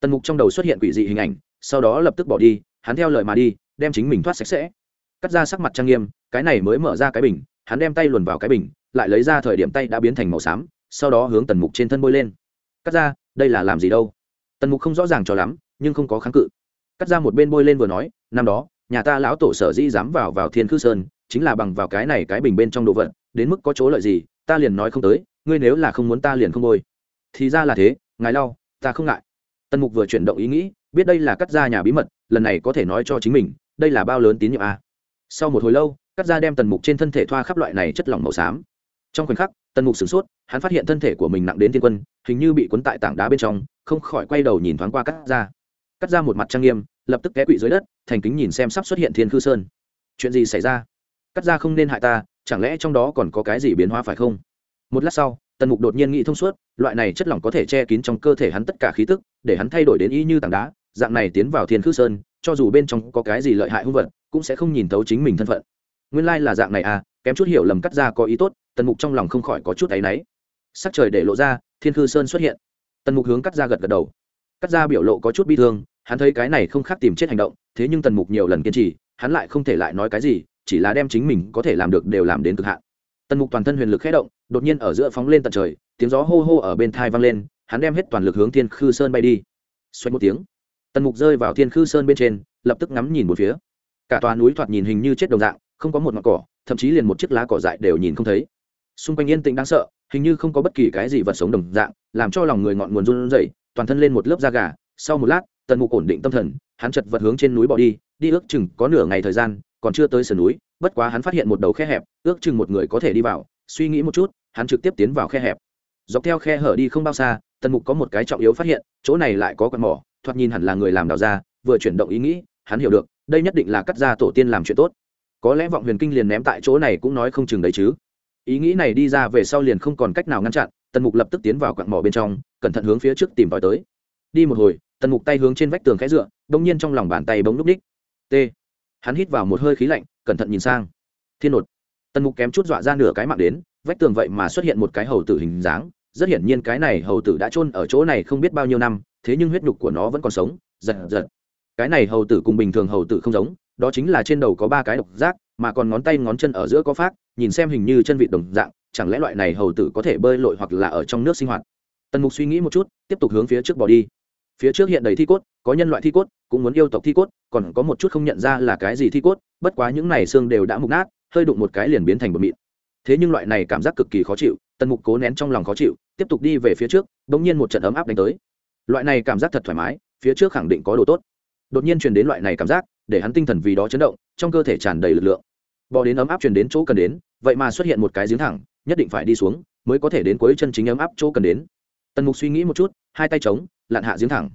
Tần mục trong đầu xuất hiện quỷ dị hình ảnh, sau đó lập tức bỏ đi, hắn theo lời mà đi, đem chính mình thoát sạch sẽ. Cắt ra sắc mặt trang nghiêm, cái này mới mở ra cái bình, hắn đem tay luồn vào cái bình, lại lấy ra thời điểm tay đã biến thành màu xám, sau đó hướng tần mục trên thân bôi lên. Cắt ra, đây là làm gì đâu? Tần mục không rõ ràng cho lắm, nhưng không có kháng cự. Cắt ra một bên bôi lên vừa nói, năm đó, nhà ta lão tổ sở dĩ dám vào vào thiên khư sơn, chính là bằng vào cái này cái bình bên trong đồ vật, đến mức có chỗ lợi gì, ta liền nói không tới, ngươi nếu là không muốn ta liền không bôi. Thì ra là thế, ngài lau, ta không ngại. Tần mục vừa chuyển động ý nghĩ, biết đây là cắt ra nhà bí mật, lần này có thể nói cho chính mình, đây là bao lớn tín nhiệm a. Sau một hồi lâu, cắt ra đem tần mục trên thân thể thoa khắp loại này chất lỏng màu xám. Trong khoảnh khắc, tần mục sửng sốt, hắn phát hiện thân thể của mình nặng đến thiên quân, hình như bị cuốn tại tảng đá bên trong không khỏi quay đầu nhìn thoáng qua cắt ra. Cắt ra một mặt trang nghiêm, lập tức té quỵ dưới đất, thành kính nhìn xem sắp xuất hiện thiên khư sơn. Chuyện gì xảy ra? Cắt ra không nên hại ta, chẳng lẽ trong đó còn có cái gì biến hóa phải không? Một lát sau, tần mục đột nhiên nghĩ thông suốt, loại này chất lỏng có thể che kín trong cơ thể hắn tất cả khí tức, để hắn thay đổi đến y như tảng đá, dạng này tiến vào thiên khư sơn, cho dù bên trong có cái gì lợi hại hung vật, cũng sẽ không nhìn thấu chính mình thân phận. Nguyên lai là dạng này à kém chút hiểu lầm cắt ra có ý tốt, tần mục trong lòng không khỏi có chút áy náy. Sắc trời để lộ ra, thiên khư sơn xuất hiện tần mục hướng cắt ra gật gật đầu. Cắt ra biểu lộ có chút bi thương, hắn thấy cái này không khác tìm chết hành động, thế nhưng tần mục nhiều lần kiên trì, hắn lại không thể lại nói cái gì, chỉ là đem chính mình có thể làm được đều làm đến cực hạn. Tần mục toàn thân huyền lực khé động, đột nhiên ở giữa phóng lên tận trời, tiếng gió hô hô ở bên thai vang lên, hắn đem hết toàn lực hướng thiên khư sơn bay đi. Xoay một tiếng, tần mục rơi vào thiên khư sơn bên trên, lập tức ngắm nhìn một phía. Cả tòa núi thoạt nhìn hình như chết đồng dạng, không có một mặt cỏ, thậm chí liền một chiếc lá cỏ dại đều nhìn không thấy. Xung quanh yên tĩnh đáng sợ, hình như không có bất kỳ cái gì vật sống đồng dạng làm cho lòng người ngọn nguồn run rẩy, toàn thân lên một lớp da gà. Sau một lát, tần mục ổn định tâm thần, hắn chật vật hướng trên núi bỏ đi. Đi ước chừng có nửa ngày thời gian, còn chưa tới sườn núi, bất quá hắn phát hiện một đầu khe hẹp, ước chừng một người có thể đi vào. Suy nghĩ một chút, hắn trực tiếp tiến vào khe hẹp. Dọc theo khe hở đi không bao xa, tần mục có một cái trọng yếu phát hiện, chỗ này lại có quạt mỏ, thoạt nhìn hẳn là người làm đào ra, vừa chuyển động ý nghĩ, hắn hiểu được, đây nhất định là cắt ra tổ tiên làm chuyện tốt. Có lẽ vọng huyền kinh liền ném tại chỗ này cũng nói không chừng đấy chứ. Ý nghĩ này đi ra về sau liền không còn cách nào ngăn chặn tần mục lập tức tiến vào quặng mỏ bên trong, cẩn thận hướng phía trước tìm tòi tới. Đi một hồi, tần mục tay hướng trên vách tường khẽ dựa, đông nhiên trong lòng bàn tay bỗng núp ních t. Hắn hít vào một hơi khí lạnh, cẩn thận nhìn sang. Thiên nột. Tần mục kém chút dọa ra nửa cái mạng đến, vách tường vậy mà xuất hiện một cái hầu tử hình dáng. Rất hiển nhiên cái này hầu tử đã chôn ở chỗ này không biết bao nhiêu năm, thế nhưng huyết nhục của nó vẫn còn sống. Giật giật. Cái này hầu tử cùng bình thường hầu tử không giống, đó chính là trên đầu có ba cái độc giác, mà còn ngón tay ngón chân ở giữa có phát nhìn xem hình như chân vịt đồng dạng chẳng lẽ loại này hầu tử có thể bơi lội hoặc là ở trong nước sinh hoạt? Tần mục suy nghĩ một chút, tiếp tục hướng phía trước bỏ đi. Phía trước hiện đầy thi cốt, có nhân loại thi cốt, cũng muốn yêu tộc thi cốt, còn có một chút không nhận ra là cái gì thi cốt, bất quá những này xương đều đã mục nát, hơi đụng một cái liền biến thành bột mịn. Thế nhưng loại này cảm giác cực kỳ khó chịu, tần mục cố nén trong lòng khó chịu, tiếp tục đi về phía trước đ ỗ n g nhiên một trận ấm áp đánh tới. Loại này cảm giác thật thoải mái, phía trước khẳng định có đồ tốt. Đột nhiên truyền đến loại này cảm giác, để hắn tinh thần vì đó chấn động, trong cơ thể tràn đầy lực lượng. Bò đến ấm áp truyền đến chỗ cần đến, vậy mà xuất hiện một cái giếng thẳng nhất định phải đi xuống, mới có thể đến cuối chân chính ấm áp chỗ cần đến. Tần mục suy nghĩ một chút, hai tay trống lặn hạ giếng thẳng.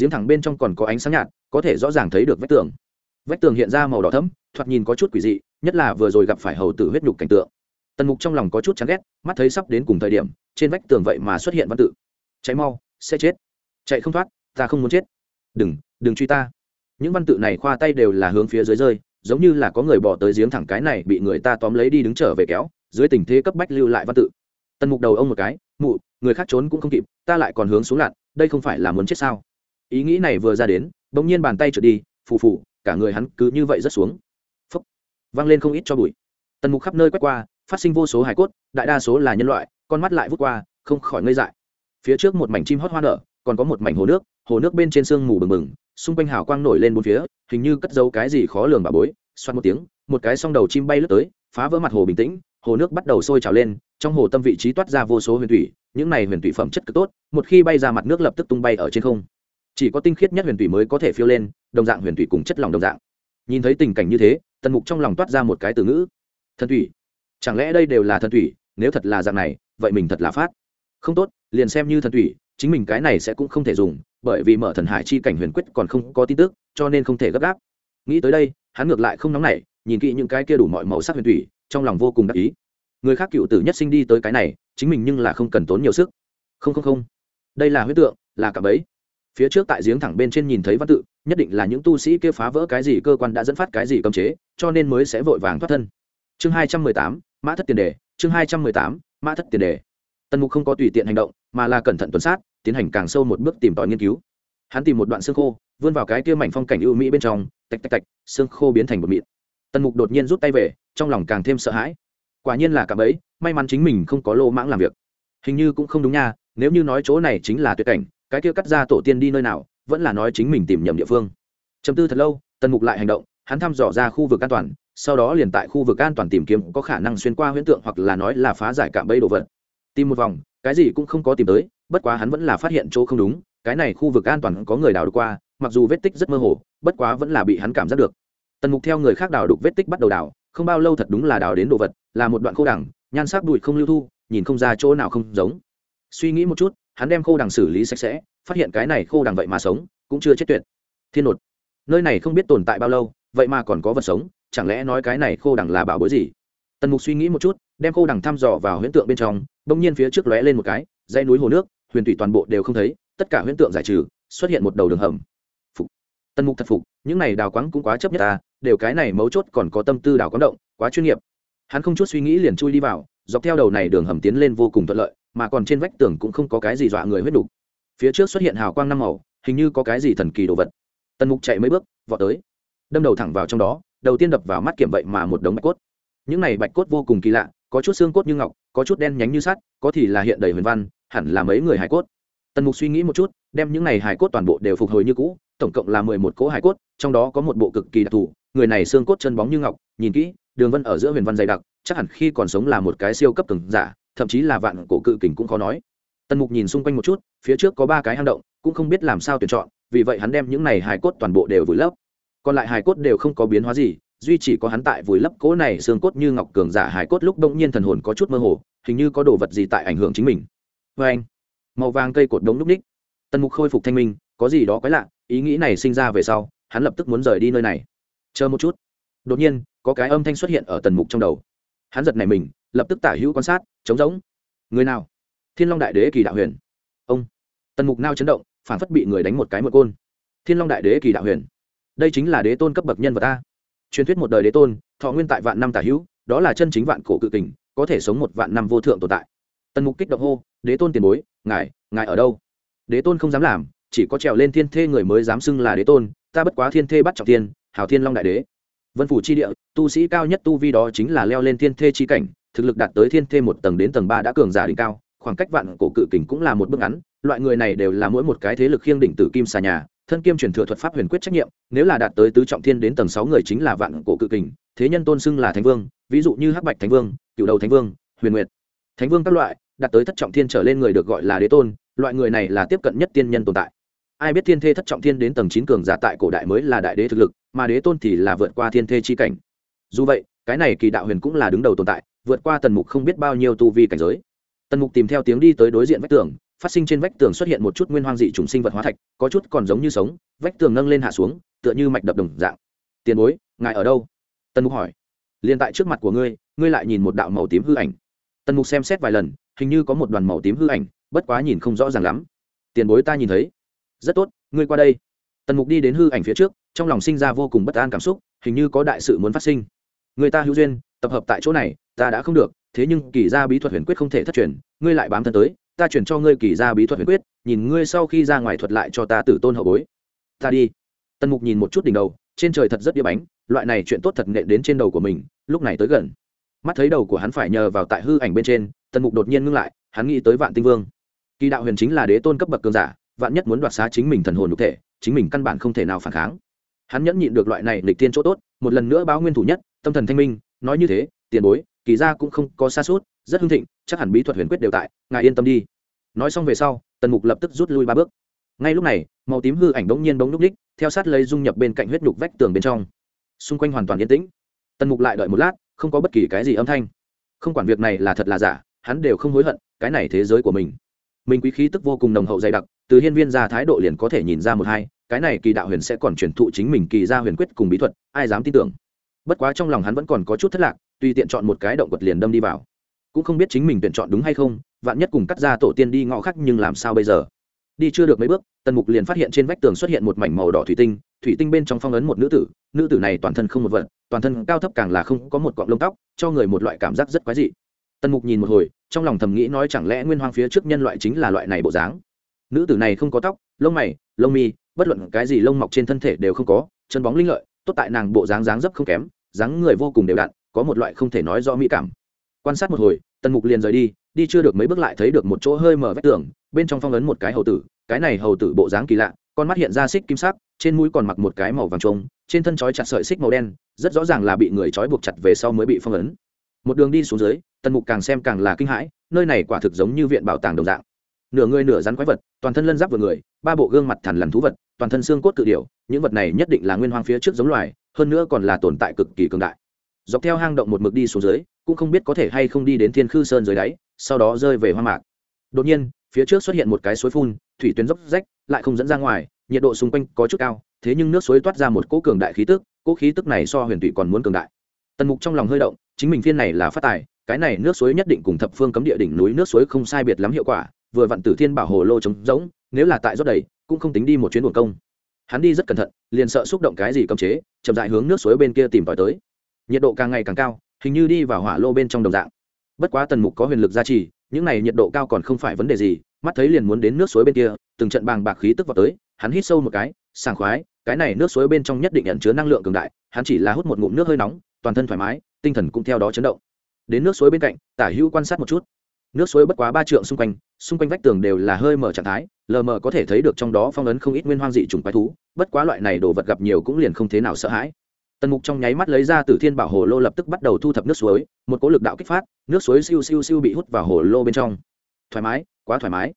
Giếng thẳng bên trong còn có ánh sáng nhạt, có thể rõ ràng thấy được vách tường. Vách tường hiện ra màu đỏ thấm thoạt nhìn có chút quỷ dị, nhất là vừa rồi gặp phải hầu tử huyết nhục cảnh tượng. Tần mục trong lòng có chút chán ghét, mắt thấy sắp đến cùng thời điểm, trên vách tường vậy mà xuất hiện văn tự. Cháy mau, sẽ chết. Chạy không thoát, ta không muốn chết. Đừng đừng truy ta. Những văn tự này khoa tay đều là hướng phía dưới rơi, giống như là có người bỏ tới giếng thẳng cái này bị người ta tóm lấy đi đứng trở về kéo dưới tình thế cấp bách lưu lại văn tự. Tần mục đầu ông một cái, mụ, người khác trốn cũng không kịp, ta lại còn hướng xuống lặn, đây không phải là muốn chết sao? Ý nghĩ này vừa ra đến, bỗng nhiên bàn tay trượt đi, phù phù, cả người hắn cứ như vậy rất xuống. Phấp văng lên không ít cho bụi. Tần mục khắp nơi quét qua, phát sinh vô số hải cốt, đại đa số là nhân loại, con mắt lại vút qua, không khỏi ngây dại. Phía trước một mảnh chim hót hoa nở, còn có một mảnh hồ nước hồ nước bên trên sương mù bừng bừng, xung quanh hào quang nổi lên bốn phía, hình như cất giấu cái gì khó lường bà bối, xoát một tiếng, một cái song đầu chim bay lướt tới, phá vỡ mặt hồ bình tĩnh hồ nước bắt đầu sôi trào lên, trong hồ tâm vị trí toát ra vô số huyền thủy, những này huyền thủy phẩm chất cực tốt, một khi bay ra mặt nước lập tức tung bay ở trên không. Chỉ có tinh khiết nhất huyền thủy mới có thể phiêu lên, đồng dạng huyền thủy cùng chất lỏng đồng dạng. Nhìn thấy tình cảnh như thế, tần mục trong lòng toát ra một cái từ ngữ. Thần thủy. Chẳng lẽ đây đều là thần thủy? Nếu thật là dạng này, vậy mình thật là phát. Không tốt, liền xem như thần thủy, chính mình cái này sẽ cũng không thể dùng, bởi vì mở thần hải chi cảnh huyền quyết còn không có tin tức, cho nên không thể gấp gáp. Nghĩ tới đây, hắn ngược lại không nóng nảy, nhìn kỹ những cái kia đủ mọi màu sắc huyền thủy trong lòng vô cùng đắc ý. Người khác cựu tử nhất sinh đi tới cái này, chính mình nhưng là không cần tốn nhiều sức. Không không không. Đây là huyết tượng, là cả bấy phía trước tại giếng thẳng bên trên nhìn thấy văn tự, nhất định là những tu sĩ kia phá vỡ cái gì cơ quan đã dẫn phát cái gì cấm chế, cho nên mới sẽ vội vàng thoát thân. Chương hai trăm mười tám, mã thất tiền đề, chương hai trăm mười tám, mã thất tiền đề. Tần mục không có tùy tiện hành động, mà là cẩn thận tuần sát, tiến hành càng sâu một bước tìm tòi nghiên cứu. Hắn tìm một đoạn xương khô, vươn vào cái kia mảnh phong cảnh ưu mỹ bên trong, tạch tạch tạch, xương khô biến thành một mịn tần mục đột nhiên rút tay về, trong lòng càng thêm sợ hãi. Quả nhiên là cả bấy, may mắn chính mình không có lô mãng làm việc. Hình như cũng không đúng nha, nếu như nói chỗ này chính là tuyệt cảnh, cái kia cắt ra tổ tiên đi nơi nào, vẫn là nói chính mình tìm nhầm địa phương. Chấm tư thật lâu, tần mục lại hành động, hắn thăm dò ra khu vực an toàn, sau đó liền tại khu vực an toàn tìm kiếm, có khả năng xuyên qua huyễn tượng hoặc là nói là phá giải cạm bẫy đồ vật. Tìm một vòng, cái gì cũng không có tìm tới, bất quá hắn vẫn là phát hiện chỗ không đúng, cái này khu vực an toàn có người đào được qua, mặc dù vết tích rất mơ hồ, bất quá vẫn là bị hắn cảm giác được tần mục theo người khác đào đục vết tích bắt đầu đào, không bao lâu thật đúng là đào đến đồ vật, là một đoạn khô đằng, nhan sắc đùi không lưu thu, nhìn không ra chỗ nào không giống. Suy nghĩ một chút, hắn đem khô đằng xử lý sạch sẽ, phát hiện cái này khô đằng vậy mà sống, cũng chưa chết tuyệt. Thiên nột, nơi này không biết tồn tại bao lâu, vậy mà còn có vật sống, chẳng lẽ nói cái này khô đằng là bảo bối gì? Tần mục suy nghĩ một chút, đem khô đằng thăm dò vào huyễn tượng bên trong, bỗng nhiên phía trước lóe lên một cái dây núi hồ nước, huyền thủy toàn bộ đều không thấy, tất cả huyễn tượng giải trừ, xuất hiện một đầu đường hầm tần mục thật phục, những này đào quáng cũng quá chấp nhất ta đều cái này mấu chốt còn có tâm tư đào quáng động, quá chuyên nghiệp. Hắn không chút suy nghĩ liền chui đi vào, dọc theo đầu này đường hầm tiến lên vô cùng thuận lợi, mà còn trên vách tường cũng không có cái gì dọa người huyết đục. Phía trước xuất hiện hào quang năm màu, hình như có cái gì thần kỳ đồ vật. Tần mục chạy mấy bước, vọt tới. Đâm đầu thẳng vào trong đó, đầu tiên đập vào mắt kiểm vậy mà một đống bạch cốt. Những này bạch cốt vô cùng kỳ lạ, có chút xương cốt như ngọc, có chút đen nhánh như sắt, có thì là hiện đầy huyền văn, hẳn là mấy người hải cốt. Tần mục suy nghĩ một chút, đem những này hải cốt toàn bộ đều phục hồi như cũ tổng cộng là mười một cỗ hài cốt, trong đó có một bộ cực kỳ đặc thù, người này xương cốt chân bóng như ngọc, nhìn kỹ, đường vân ở giữa huyền văn dày đặc, chắc hẳn khi còn sống là một cái siêu cấp từng giả, thậm chí là vạn cổ cự kình cũng khó nói. Tần mục nhìn xung quanh một chút, phía trước có ba cái hang động, cũng không biết làm sao tuyển chọn, vì vậy hắn đem những này hài cốt toàn bộ đều vùi lấp. Còn lại hài cốt đều không có biến hóa gì, duy chỉ có hắn tại vùi lấp cỗ này xương cốt như ngọc cường giả hài cốt lúc đông nhiên thần hồn có chút mơ hồ, hình như có đồ vật gì tại ảnh hưởng chính mình. Vê anh màu vàng cây cột đống lúc ních. Tần mục khôi phục thanh minh, có gì đó quái lạ ý nghĩ này sinh ra về sau, hắn lập tức muốn rời đi nơi này. Chờ một chút. Đột nhiên, có cái âm thanh xuất hiện ở tần mục trong đầu. Hắn giật này mình, lập tức tả hữu quan sát, trống rỗng. Người nào? Thiên long đại đế kỳ đạo huyền. Ông. Tần mục nao chấn động phản phất bị người đánh một cái một côn. Thiên long đại đế kỳ đạo huyền. Đây chính là đế tôn cấp bậc nhân vật ta truyền thuyết một đời đế tôn, thọ nguyên tại vạn năm tả hữu, đó là chân chính vạn cổ cự kình, có thể sống một vạn năm vô thượng tồn tại. Tần mục kích động hô, đế tôn tiền bối, ngài ngài ở đâu? Đế tôn không dám làm chỉ có trèo lên thiên thê người mới dám xưng là đế tôn, ta bất quá thiên thê bắt trọng tiên hào thiên long đại đế. Vân phủ chi địa, tu sĩ cao nhất tu vi đó chính là leo lên thiên thê chi cảnh, thực lực đạt tới thiên thê một tầng đến tầng ba đã cường giả đỉnh cao, khoảng cách vạn cổ cự kình cũng là một bước ngắn, loại người này đều là mỗi một cái thế lực khiêng đỉnh tử kim xà nhà, thân kiêm truyền thừa thuật pháp huyền quyết trách nhiệm, nếu là đạt tới tứ trọng thiên đến tầng sáu người chính là vạn cổ cự kình, thế nhân tôn xưng là thánh vương, ví dụ như hắc bạch thánh vương, cựu đầu thánh vương, huyền nguyệt. Thánh vương các loại, đạt tới thất trọng thiên trở lên người được gọi là đế tôn, loại người này là tiếp cận nhất tiên nhân tồn tại ai biết thiên thê thất trọng thiên đến tầng chín cường giả tại cổ đại mới là đại đế thực lực, mà đế tôn thì là vượt qua thiên thê chi cảnh. Dù vậy, cái này kỳ đạo huyền cũng là đứng đầu tồn tại, vượt qua tần mục không biết bao nhiêu tu vi cảnh giới. Tần mục tìm theo tiếng đi tới đối diện vách tường, phát sinh trên vách tường xuất hiện một chút nguyên hoang dị trùng sinh vật hóa thạch, có chút còn giống như sống, vách tường nâng lên hạ xuống, tựa như mạch đập đồng dạng. Tiền bối, ngài ở đâu? Tần mục hỏi. Liền tại trước mặt của ngươi ngươi lại nhìn một đạo màu tím hư ảnh. Tần mục xem xét vài lần, hình như có một đoàn màu tím hư ảnh, bất quá nhìn không rõ ràng lắm. Tiền bối ta nhìn thấy rất tốt, ngươi qua đây. Tần mục đi đến hư ảnh phía trước, trong lòng sinh ra vô cùng bất an cảm xúc, hình như có đại sự muốn phát sinh. Người ta hữu duyên, tập hợp tại chỗ này, ta đã không được, thế nhưng kỳ gia bí thuật huyền quyết không thể thất truyền, ngươi lại bám thân tới, ta chuyển cho ngươi kỳ gia bí thuật huyền quyết, nhìn ngươi sau khi ra ngoài thuật lại cho ta tử tôn hậu bối. Ta đi. Tần mục nhìn một chút đỉnh đầu, trên trời thật rất đĩa bánh loại này chuyện tốt thật nện đến trên đầu của mình, lúc này tới gần. Mắt thấy đầu của hắn phải nhờ vào tại hư ảnh bên trên, tần mục đột nhiên ngưng lại, hắn nghĩ tới vạn tinh vương. Kỳ đạo huyền chính là đế tôn cấp bậc cường giả vạn nhất muốn đoạt xá chính mình thần hồn nhục thể, chính mình căn bản không thể nào phản kháng. Hắn nhẫn nhịn được loại này lịch tiên chỗ tốt, một lần nữa báo nguyên thủ nhất, tâm thần thanh minh, nói như thế, tiền bối, kỳ ra cũng không có xa suốt, rất hưng thịnh, chắc hẳn bí thuật huyền quyết đều tại, ngài yên tâm đi. Nói xong về sau, tần mục lập tức rút lui ba bước. Ngay lúc này, màu tím hư ảnh bỗng nhiên bỗng núp ních theo sát lấy dung nhập bên cạnh huyết nhục vách tường bên trong. Xung quanh hoàn toàn yên tĩnh. Tần mục lại đợi một lát, không có bất kỳ cái gì âm thanh. Không quản việc này là thật là giả, hắn đều không hối hận, cái này thế giới của mình mình quý khí tức vô cùng nồng hậu dày đặc, từ hiên viên ra thái độ liền có thể nhìn ra một hai, cái này kỳ đạo huyền sẽ còn truyền thụ chính mình kỳ ra huyền quyết cùng bí thuật, ai dám tin tưởng? Bất quá trong lòng hắn vẫn còn có chút thất lạc, tùy tiện chọn một cái động vật liền đâm đi vào. Cũng không biết chính mình tuyển chọn đúng hay không, vạn nhất cùng cắt ra tổ tiên đi ngõ khác nhưng làm sao bây giờ? Đi chưa được mấy bước, tần mục liền phát hiện trên vách tường xuất hiện một mảnh màu đỏ thủy tinh thủy tinh bên trong phong ấn một nữ tử nữ tử này toàn thân không một vật, toàn thân cao thấp càng là không có một cọng lông tóc, cho người một loại cảm giác rất quái dị. Tần mục nhìn một hồi trong lòng thầm nghĩ nói chẳng lẽ nguyên hoang phía trước nhân loại chính là loại này bộ dáng? Nữ tử này không có tóc, lông mày, lông mi, bất luận cái gì lông mọc trên thân thể đều không có, chân bóng linh lợi, tốt tại nàng bộ dáng dáng dấp không kém, dáng người vô cùng đều đặn, có một loại không thể nói rõ mỹ cảm. Quan sát một hồi, tần mục liền rời đi đi chưa được mấy bước lại thấy được một chỗ hơi mở vách tường, bên trong phong ấn một cái hầu tử, cái này hầu tử bộ dáng kỳ lạ, con mắt hiện ra xích kim sắc, trên mũi còn mặc một cái màu vàng trống trên thân trói chặt sợi xích màu đen, rất rõ ràng là bị người trói buộc chặt về sau mới bị phong ấn một đường đi xuống dưới, tần mục càng xem càng là kinh hãi, nơi này quả thực giống như viện bảo tàng đồng dạng. Nửa người nửa rắn quái vật, toàn thân lân giáp vừa người, ba bộ gương mặt thằn lằn thú vật, toàn thân xương cốt tự điều những vật này nhất định là nguyên hoang phía trước giống loài, hơn nữa còn là tồn tại cực kỳ cường đại. Dọc theo hang động một mực đi xuống dưới, cũng không biết có thể hay không đi đến thiên khư sơn dưới đáy, sau đó rơi về hoang mạc. Đột nhiên, phía trước xuất hiện một cái suối phun, thủy tuyến dốc rách, lại không dẫn ra ngoài, nhiệt độ xung quanh có chút cao, thế nhưng nước suối toát ra một cỗ cường đại khí tức, cỗ khí tức này so huyền thủy còn muốn cường đại. Tần mục trong lòng hơi động chính mình phiên này là phát tài, cái này nước suối nhất định cùng thập phương cấm địa đỉnh núi nước suối không sai biệt lắm hiệu quả, vừa vặn tử thiên bảo hồ lô trống rỗng, nếu là tại rót đầy, cũng không tính đi một chuyến buồn công. Hắn đi rất cẩn thận, liền sợ xúc động cái gì cấm chế, chậm dại hướng nước suối bên kia tìm tòi tới. Nhiệt độ càng ngày càng cao, hình như đi vào hỏa lô bên trong đồng dạng. Bất quá tần mục có huyền lực gia trì, những này nhiệt độ cao còn không phải vấn đề gì, mắt thấy liền muốn đến nước suối bên kia, từng trận bàng bạc khí tức vào tới, hắn hít sâu một cái, sảng khoái, cái này nước suối bên trong nhất định nhận chứa năng lượng cường đại, hắn chỉ là hút một ngụm nước hơi nóng, toàn thân thoải mái tinh thần cũng theo đó chấn động. Đến nước suối bên cạnh, tả hữu quan sát một chút. Nước suối bất quá ba trượng xung quanh xung quanh vách tường đều là hơi mở trạng thái, lờ mờ có thể thấy được trong đó phong ấn không ít nguyên hoang dị trùng quái thú, bất quá loại này đồ vật gặp nhiều cũng liền không thế nào sợ hãi. Tần mục trong nháy mắt lấy ra từ thiên bảo hồ lô lập tức bắt đầu thu thập nước suối, một cỗ lực đạo kích phát, nước suối siêu siêu siêu bị hút vào hồ lô bên trong. Thoải mái, quá thoải mái.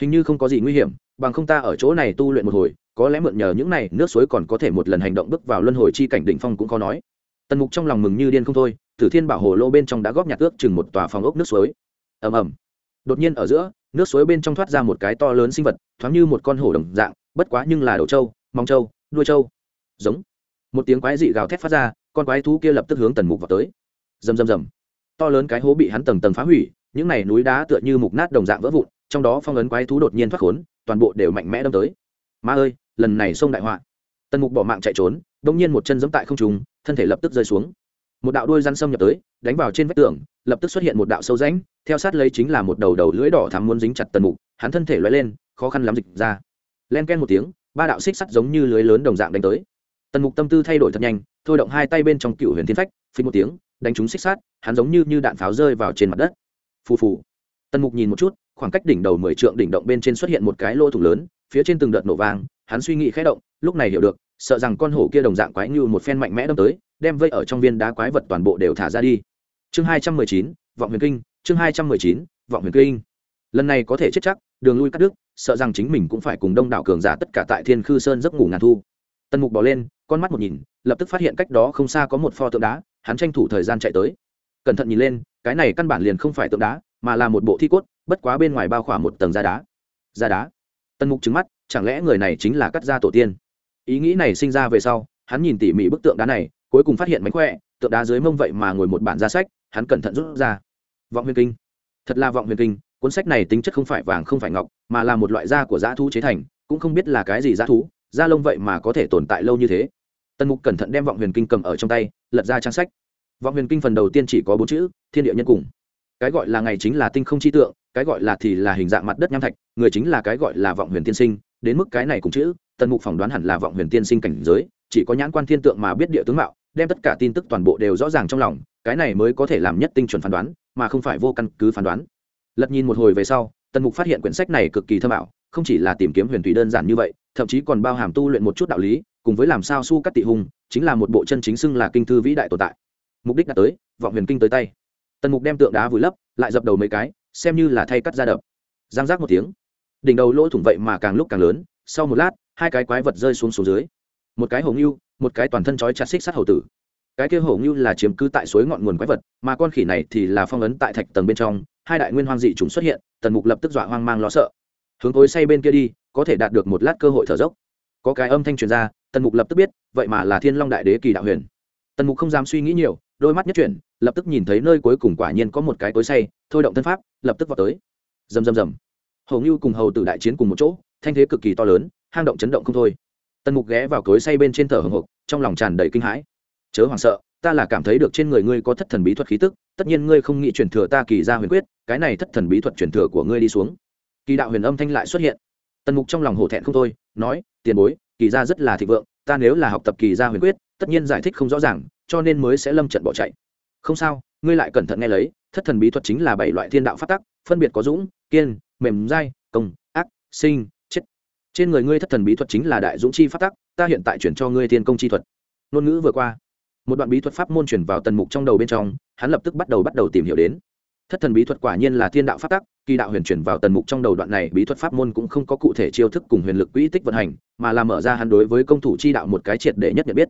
Hình như không có gì nguy hiểm, bằng không ta ở chỗ này tu luyện một hồi, có lẽ mượn nhờ những này, nước suối còn có thể một lần hành động bước vào luân hồi chi cảnh đỉnh phong cũng khó nói tần mục trong lòng mừng như điên không thôi, tử thiên bảo hồ lô bên trong đã góp nhặt ước chừng một tòa phòng ốc nước suối. Ầm ầm. Đột nhiên ở giữa, nước suối bên trong thoát ra một cái to lớn sinh vật, thoáng như một con hổ đồng dạng, bất quá nhưng là đầu trâu mong trâu, đuôi trâu. Giống. Một tiếng quái dị gào thét phát ra, con quái thú kia lập tức hướng tần mục vào tới. Rầm rầm rầm. To lớn cái hố bị hắn tầng tầng phá hủy, những này núi đá tựa như mục nát đồng dạng vỡ vụn, trong đó phong ấn quái thú đột nhiên thoát khốn, toàn bộ đều mạnh mẽ đâm tới. Ma ơi, lần này sông đại họa. Tần mục bỏ mạng chạy trốn, đông nhiên một chân giẫm tại không trùng thân thể lập tức rơi xuống. Một đạo đuôi răn xâm nhập tới đánh vào trên vách tường lập tức xuất hiện một đạo sâu rãnh theo sát lấy chính là một đầu đầu lưỡi đỏ thắm muốn dính chặt tần mục hắn thân thể loay lên khó khăn lắm dịch ra. Len ken một tiếng ba đạo xích sắt giống như lưới lớn đồng dạng đánh tới. Tần mục tâm tư thay đổi thật nhanh thôi động hai tay bên trong cựu huyền thiên phách phí một tiếng đánh trúng xích sắt, hắn giống như, như đạn pháo rơi vào trên mặt đất. Phù phù. Tần mục nhìn một chút khoảng cách đỉnh đầu mười trượng đỉnh động bên trên xuất hiện một cái lỗ thủng lớn phía trên từng đợt nổ vàng hắn suy nghĩ khẽ động lúc này hiểu được sợ rằng con hổ kia đồng dạng quái như một phen mạnh mẽ đâm tới, đem vây ở trong viên đá quái vật toàn bộ đều thả ra đi. Chương hai trăm mười chín, vọng huyền kinh, chương hai trăm mười chín, vọng huyền kinh. Lần này có thể chết chắc, đường lui cắt đứt, sợ rằng chính mình cũng phải cùng đông đảo cường giả tất cả tại thiên khư sơn giấc ngủ ngàn thu. Tần mục bỏ lên, con mắt một nhìn, lập tức phát hiện cách đó không xa có một pho tượng đá, hắn tranh thủ thời gian chạy tới. Cẩn thận nhìn lên, cái này căn bản liền không phải tượng đá, mà là một bộ thi cốt, bất quá bên ngoài bao khỏa một tầng da đá. Da đá. Tần mục trứng mắt, chẳng lẽ người này chính là cắt da tổ tiên? Ý nghĩ này sinh ra về sau, hắn nhìn tỉ mỉ bức tượng đá này, cuối cùng phát hiện mánh khỏe, tượng đá dưới mông vậy mà ngồi một bản ra sách, hắn cẩn thận rút ra. Vọng huyền kinh. Thật là vọng huyền kinh, cuốn sách này tính chất không phải vàng không phải ngọc, mà là một loại da của dã thú chế thành, cũng không biết là cái gì dã thú, da lông vậy mà có thể tồn tại lâu như thế. Tần mục cẩn thận đem vọng huyền kinh cầm ở trong tay, lật ra trang sách. Vọng huyền kinh phần đầu tiên chỉ có bốn chữ, thiên địa nhân cùng. Cái gọi là ngày chính là tinh không chi tượng, cái gọi là thì là hình dạng mặt đất nham thạch, người chính là cái gọi là vọng huyền tiên sinh, đến mức cái này cùng chữ tần mục phỏng đoán hẳn là vọng huyền tiên sinh cảnh giới chỉ có nhãn quan thiên tượng mà biết địa tướng mạo đem tất cả tin tức toàn bộ đều rõ ràng trong lòng cái này mới có thể làm nhất tinh chuẩn phán đoán mà không phải vô căn cứ phán đoán. Lật nhìn một hồi về sau tần mục phát hiện quyển sách này cực kỳ thơ mạo, không chỉ là tìm kiếm huyền thủy đơn giản như vậy thậm chí còn bao hàm tu luyện một chút đạo lý cùng với làm sao su cắt tị hùng chính là một bộ chân chính xưng là kinh thư vĩ đại tồn tại. Mục đích đã tới vọng huyền kinh tới tay. Tần mục đem tượng đá vùi lấp lại dập đầu mấy cái xem như là thay cắt ra đập. Giang giác một tiếng. Đỉnh đầu lỗ thủng vậy mà càng lúc càng lớn sau một lát hai cái quái vật rơi xuống xuống dưới. Một cái hổ ngưu, một cái toàn thân trói chặt xích sắt hầu tử. Cái kia hổ ngưu là chiếm cứ tại suối ngọn nguồn quái vật, mà con khỉ này thì là phong ấn tại thạch tầng bên trong, hai đại nguyên hoang dị chúng xuất hiện, tần mục lập tức dọa hoang mang lo sợ. Hướng tối say bên kia đi, có thể đạt được một lát cơ hội thở dốc. Có cái âm thanh truyền ra, tần mục lập tức biết, vậy mà là thiên long đại đế kỳ đạo huyền. Tần mục không dám suy nghĩ nhiều, đôi mắt nhất chuyển, lập tức nhìn thấy nơi cuối cùng quả nhiên có một cái tối say, thôi động thân pháp, lập tức vào tới. Rầm rầm rầm. Hầu như cùng hầu tử đại chiến cùng một chỗ, thanh thế cực kỳ to lớn hang động chấn động không thôi. Tần mục ghé vào cối say bên trên thở hồng hộc, trong lòng tràn đầy kinh hãi. Chớ hoảng sợ, ta là cảm thấy được trên người ngươi có thất thần bí thuật khí tức, tất nhiên ngươi không nghĩ truyền thừa ta kỳ ra huyền quyết, cái này thất thần bí thuật truyền thừa của ngươi đi xuống. Kỳ đạo huyền âm thanh lại xuất hiện. Tần mục trong lòng hổ thẹn không thôi, nói, tiền bối, kỳ ra rất là thịnh vượng, ta nếu là học tập kỳ ra huyền quyết, tất nhiên giải thích không rõ ràng, cho nên mới sẽ lâm trận bỏ chạy. Không sao, ngươi lại cẩn thận nghe lấy, thất thần bí thuật chính là bảy loại thiên đạo phát tắc, phân biệt có dũng, kiên, mềm dai, công, ác, sinh trên người ngươi thất thần bí thuật chính là đại dũng chi phát tắc, ta hiện tại chuyển cho ngươi thiên công chi thuật. Ngôn ngữ vừa qua, một đoạn bí thuật pháp môn chuyển vào tần mục trong đầu bên trong, hắn lập tức bắt đầu bắt đầu tìm hiểu đến. Thất thần bí thuật quả nhiên là thiên đạo phát tắc, kỳ đạo huyền chuyển vào tần mục trong đầu đoạn này bí thuật pháp môn cũng không có cụ thể chiêu thức cùng huyền lực quỹ tích vận hành, mà là mở ra hắn đối với công thủ chi đạo một cái triệt để nhất nhận biết.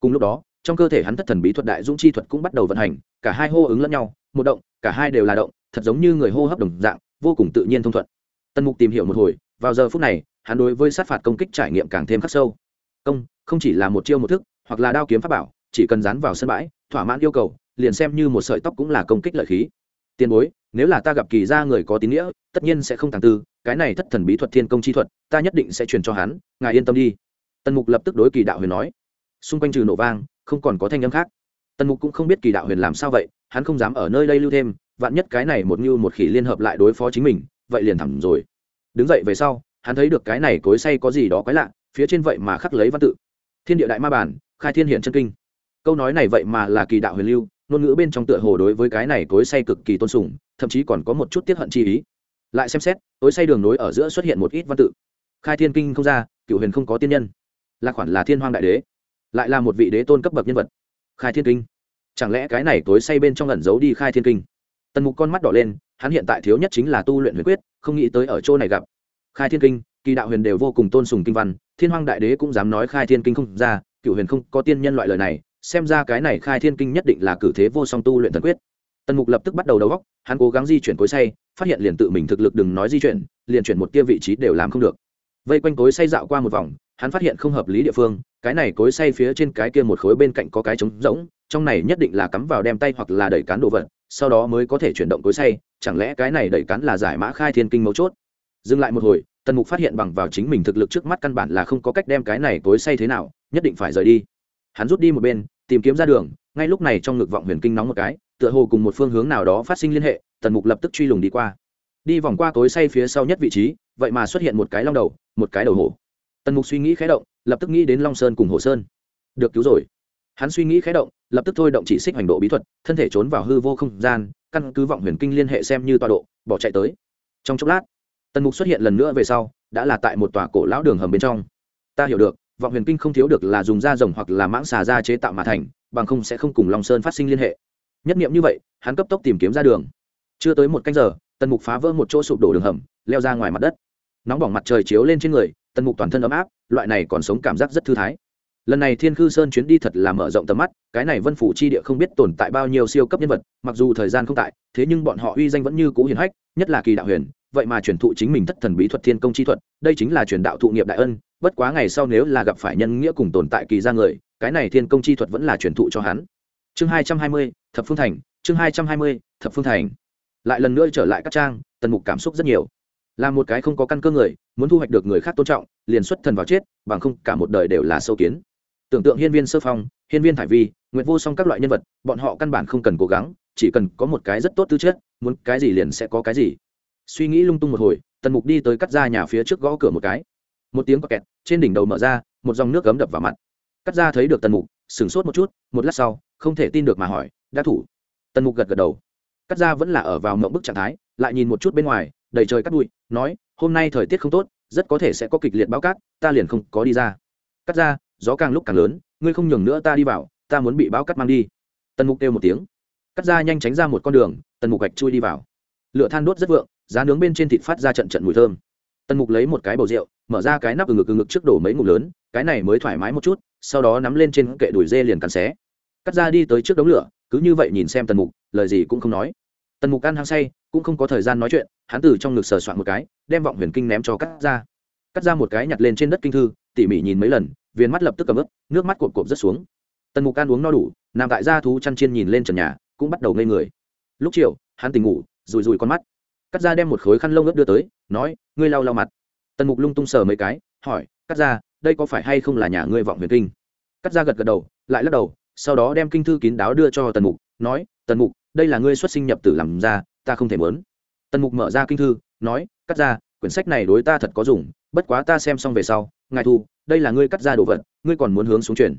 Cùng lúc đó, trong cơ thể hắn thất thần bí thuật đại dũng chi thuật cũng bắt đầu vận hành, cả hai hô ứng lẫn nhau, một động, cả hai đều là động, thật giống như người hô hấp đồng dạng, vô cùng tự nhiên thông thuận. Tần mục tìm hiểu một hồi, vào giờ phút này hắn đối với sát phạt công kích trải nghiệm càng thêm khắc sâu. Công, không chỉ là một chiêu một thức, hoặc là đao kiếm pháp bảo, chỉ cần dán vào sân bãi, thỏa mãn yêu cầu, liền xem như một sợi tóc cũng là công kích lợi khí. Tiền bối, nếu là ta gặp kỳ ra người có tín nghĩa, tất nhiên sẽ không tàng tư, cái này thất thần bí thuật thiên công chi thuật, ta nhất định sẽ truyền cho hắn, ngài yên tâm đi. Tần mục lập tức đối kỳ đạo huyền nói. Xung quanh trừ nổ vang, không còn có thanh âm khác. Tần mục cũng không biết kỳ đạo huyền làm sao vậy, hắn không dám ở nơi đây lưu thêm, vạn nhất cái này một như một khỉ liên hợp lại đối phó chính mình, vậy liền thẳng rồi. Đứng dậy về sau hắn thấy được cái này cối say có gì đó quái lạ, phía trên vậy mà khắc lấy văn tự. Thiên địa đại ma bản, khai thiên hiện chân kinh. Câu nói này vậy mà là kỳ đạo huyền lưu, ngôn ngữ bên trong tựa hồ đối với cái này cối say cực kỳ tôn sùng, thậm chí còn có một chút tiếp hận chi ý. Lại xem xét, cối say đường nối ở giữa xuất hiện một ít văn tự. Khai thiên kinh không ra, cựu huyền không có tiên nhân. Là khoản là thiên hoang đại đế. Lại là một vị đế tôn cấp bậc nhân vật. Khai thiên kinh. Chẳng lẽ cái này tối say bên trong ẩn giấu đi khai thiên kinh? Tần mục con mắt đỏ lên, hắn hiện tại thiếu nhất chính là tu luyện huyền quyết, không nghĩ tới ở chỗ này gặp khai thiên kinh, kỳ đạo huyền đều vô cùng tôn sùng kinh văn, thiên Hoang đại đế cũng dám nói khai thiên kinh không ra cựu huyền không có tiên nhân loại lời này, xem ra cái này khai thiên kinh nhất định là cử thế vô song tu luyện thần quyết. Tần mục lập tức bắt đầu đầu góc hắn cố gắng di chuyển cối say, phát hiện liền tự mình thực lực đừng nói di chuyển, liền chuyển một tia vị trí đều làm không được. Vây quanh cối say dạo qua một vòng, hắn phát hiện không hợp lý địa phương, cái này cối say phía trên cái kia một khối bên cạnh có cái trống rỗng, trong này nhất định là cắm vào đem tay hoặc là đẩy cán đồ vật, sau đó mới có thể chuyển động cối say, chẳng lẽ cái này đẩy cán là giải mã khai thiên kinh mấu chốt? Dừng lại một hồi, tần mục phát hiện bằng vào chính mình thực lực trước mắt căn bản là không có cách đem cái này tối say thế nào, nhất định phải rời đi. Hắn rút đi một bên, tìm kiếm ra đường, ngay lúc này trong ngực vọng huyền kinh nóng một cái, tựa hồ cùng một phương hướng nào đó phát sinh liên hệ, tần mục lập tức truy lùng đi qua. Đi vòng qua tối say phía sau nhất vị trí, vậy mà xuất hiện một cái long đầu, một cái đầu hổ. Tần mục suy nghĩ khé động, lập tức nghĩ đến long sơn cùng hồ sơn. Được cứu rồi. Hắn suy nghĩ khé động, lập tức thôi động chỉ xích hành độ bí thuật, thân thể trốn vào hư vô không gian, căn cứ vọng huyền kinh liên hệ xem như tọa độ, bỏ chạy tới. Trong chốc lát tần mục xuất hiện lần nữa về sau, đã là tại một tòa cổ lão đường hầm bên trong. Ta hiểu được, vọng huyền kinh không thiếu được là dùng da rồng hoặc là mãng xà da chế tạo mà thành, bằng không sẽ không cùng long sơn phát sinh liên hệ. Nhất nghiệm như vậy, hắn cấp tốc tìm kiếm ra đường. Chưa tới một canh giờ, tần mục phá vỡ một chỗ sụp đổ đường hầm, leo ra ngoài mặt đất. Nóng bỏng mặt trời chiếu lên trên người, tần mục toàn thân ấm áp, loại này còn sống cảm giác rất thư thái. Lần này thiên khư sơn chuyến đi thật là mở rộng tầm mắt, cái này vân phủ chi địa không biết tồn tại bao nhiêu siêu cấp nhân vật, mặc dù thời gian không tại, thế nhưng bọn họ uy danh vẫn như cũ hiền hách, nhất là kỳ đạo huyền vậy mà truyền thụ chính mình thất thần bí thuật thiên công chi thuật, đây chính là truyền đạo thụ nghiệp đại ân, bất quá ngày sau nếu là gặp phải nhân nghĩa cùng tồn tại kỳ ra người, cái này thiên công chi thuật vẫn là truyền thụ cho hắn. Chương hai trăm hai mươi, thập phương thành, chương hai trăm hai mươi, thập phương thành. Lại lần nữa trở lại các trang, tần mục cảm xúc rất nhiều. Là một cái không có căn cơ người, muốn thu hoạch được người khác tôn trọng, liền xuất thần vào chết, bằng không cả một đời đều là sâu kiến. Tưởng tượng hiên viên sơ phong, hiên viên thải vi nguyện vô song các loại nhân vật, bọn họ căn bản không cần cố gắng, chỉ cần có một cái rất tốt tư chất, muốn cái gì liền sẽ có cái gì suy nghĩ lung tung một hồi, tần mục đi tới cắt ra nhà phía trước gõ cửa một cái. Một tiếng quạt kẹt trên đỉnh đầu mở ra, một dòng nước cấm đập vào mặt. Cắt ra thấy được tần mục, sửng sốt một chút, một lát sau, không thể tin được mà hỏi, đã thủ? Tần mục gật gật đầu. Cắt ra vẫn là ở vào mộng bức trạng thái, lại nhìn một chút bên ngoài, đầy trời cắt bụi, nói, hôm nay thời tiết không tốt, rất có thể sẽ có kịch liệt báo cát, ta liền không có đi ra. Cắt ra, gió càng lúc càng lớn, ngươi không nhường nữa ta đi vào, ta muốn bị báo cắt mang đi. Tần mục kêu một tiếng. Cắt ra nhanh tránh ra một con đường, tần mục gạch chui đi vào. Lửa than đốt rất vượng giá nướng bên trên thịt phát ra trận trận mùi thơm. Tần mục lấy một cái bầu rượu, mở ra cái nắp từ ngực từ ngực trước đổ mấy ngụm lớn, cái này mới thoải mái một chút, sau đó nắm lên trên kệ đùi dê liền cắn xé. Cắt ra đi tới trước đống lửa, cứ như vậy nhìn xem tần mục, lời gì cũng không nói. Tần mục ăn hăng say, cũng không có thời gian nói chuyện, hắn từ trong ngực sờ soạn một cái, đem vọng huyền kinh ném cho cắt ra. Cắt ra một cái nhặt lên trên đất kinh thư, tỉ mỉ nhìn mấy lần viên mắt lập tức cầm ướp nước mắt cộp cộp rất xuống. Tần mục ăn uống no đủ, nằm tại ra thú chăn chiên nhìn lên trần nhà, cũng bắt đầu ngây người. Lúc chiều, hắn tỉnh ngủ, rùi rùi con mắt cắt ra đem một khối khăn lông ướt đưa tới, nói, ngươi lau lau mặt. Tần mục lung tung sờ mấy cái, hỏi, cắt ra đây có phải hay không là nhà ngươi vọng huyền kinh? Cắt ra gật gật đầu, lại lắc đầu, sau đó đem kinh thư kín đáo đưa cho tần mục, nói, tần mục, đây là ngươi xuất sinh nhập tử làm ra, ta không thể mớn. Tần mục mở ra kinh thư, nói, cắt ra quyển sách này đối ta thật có dùng, bất quá ta xem xong về sau, ngài thu, đây là ngươi cắt ra đồ vật, ngươi còn muốn hướng xuống chuyển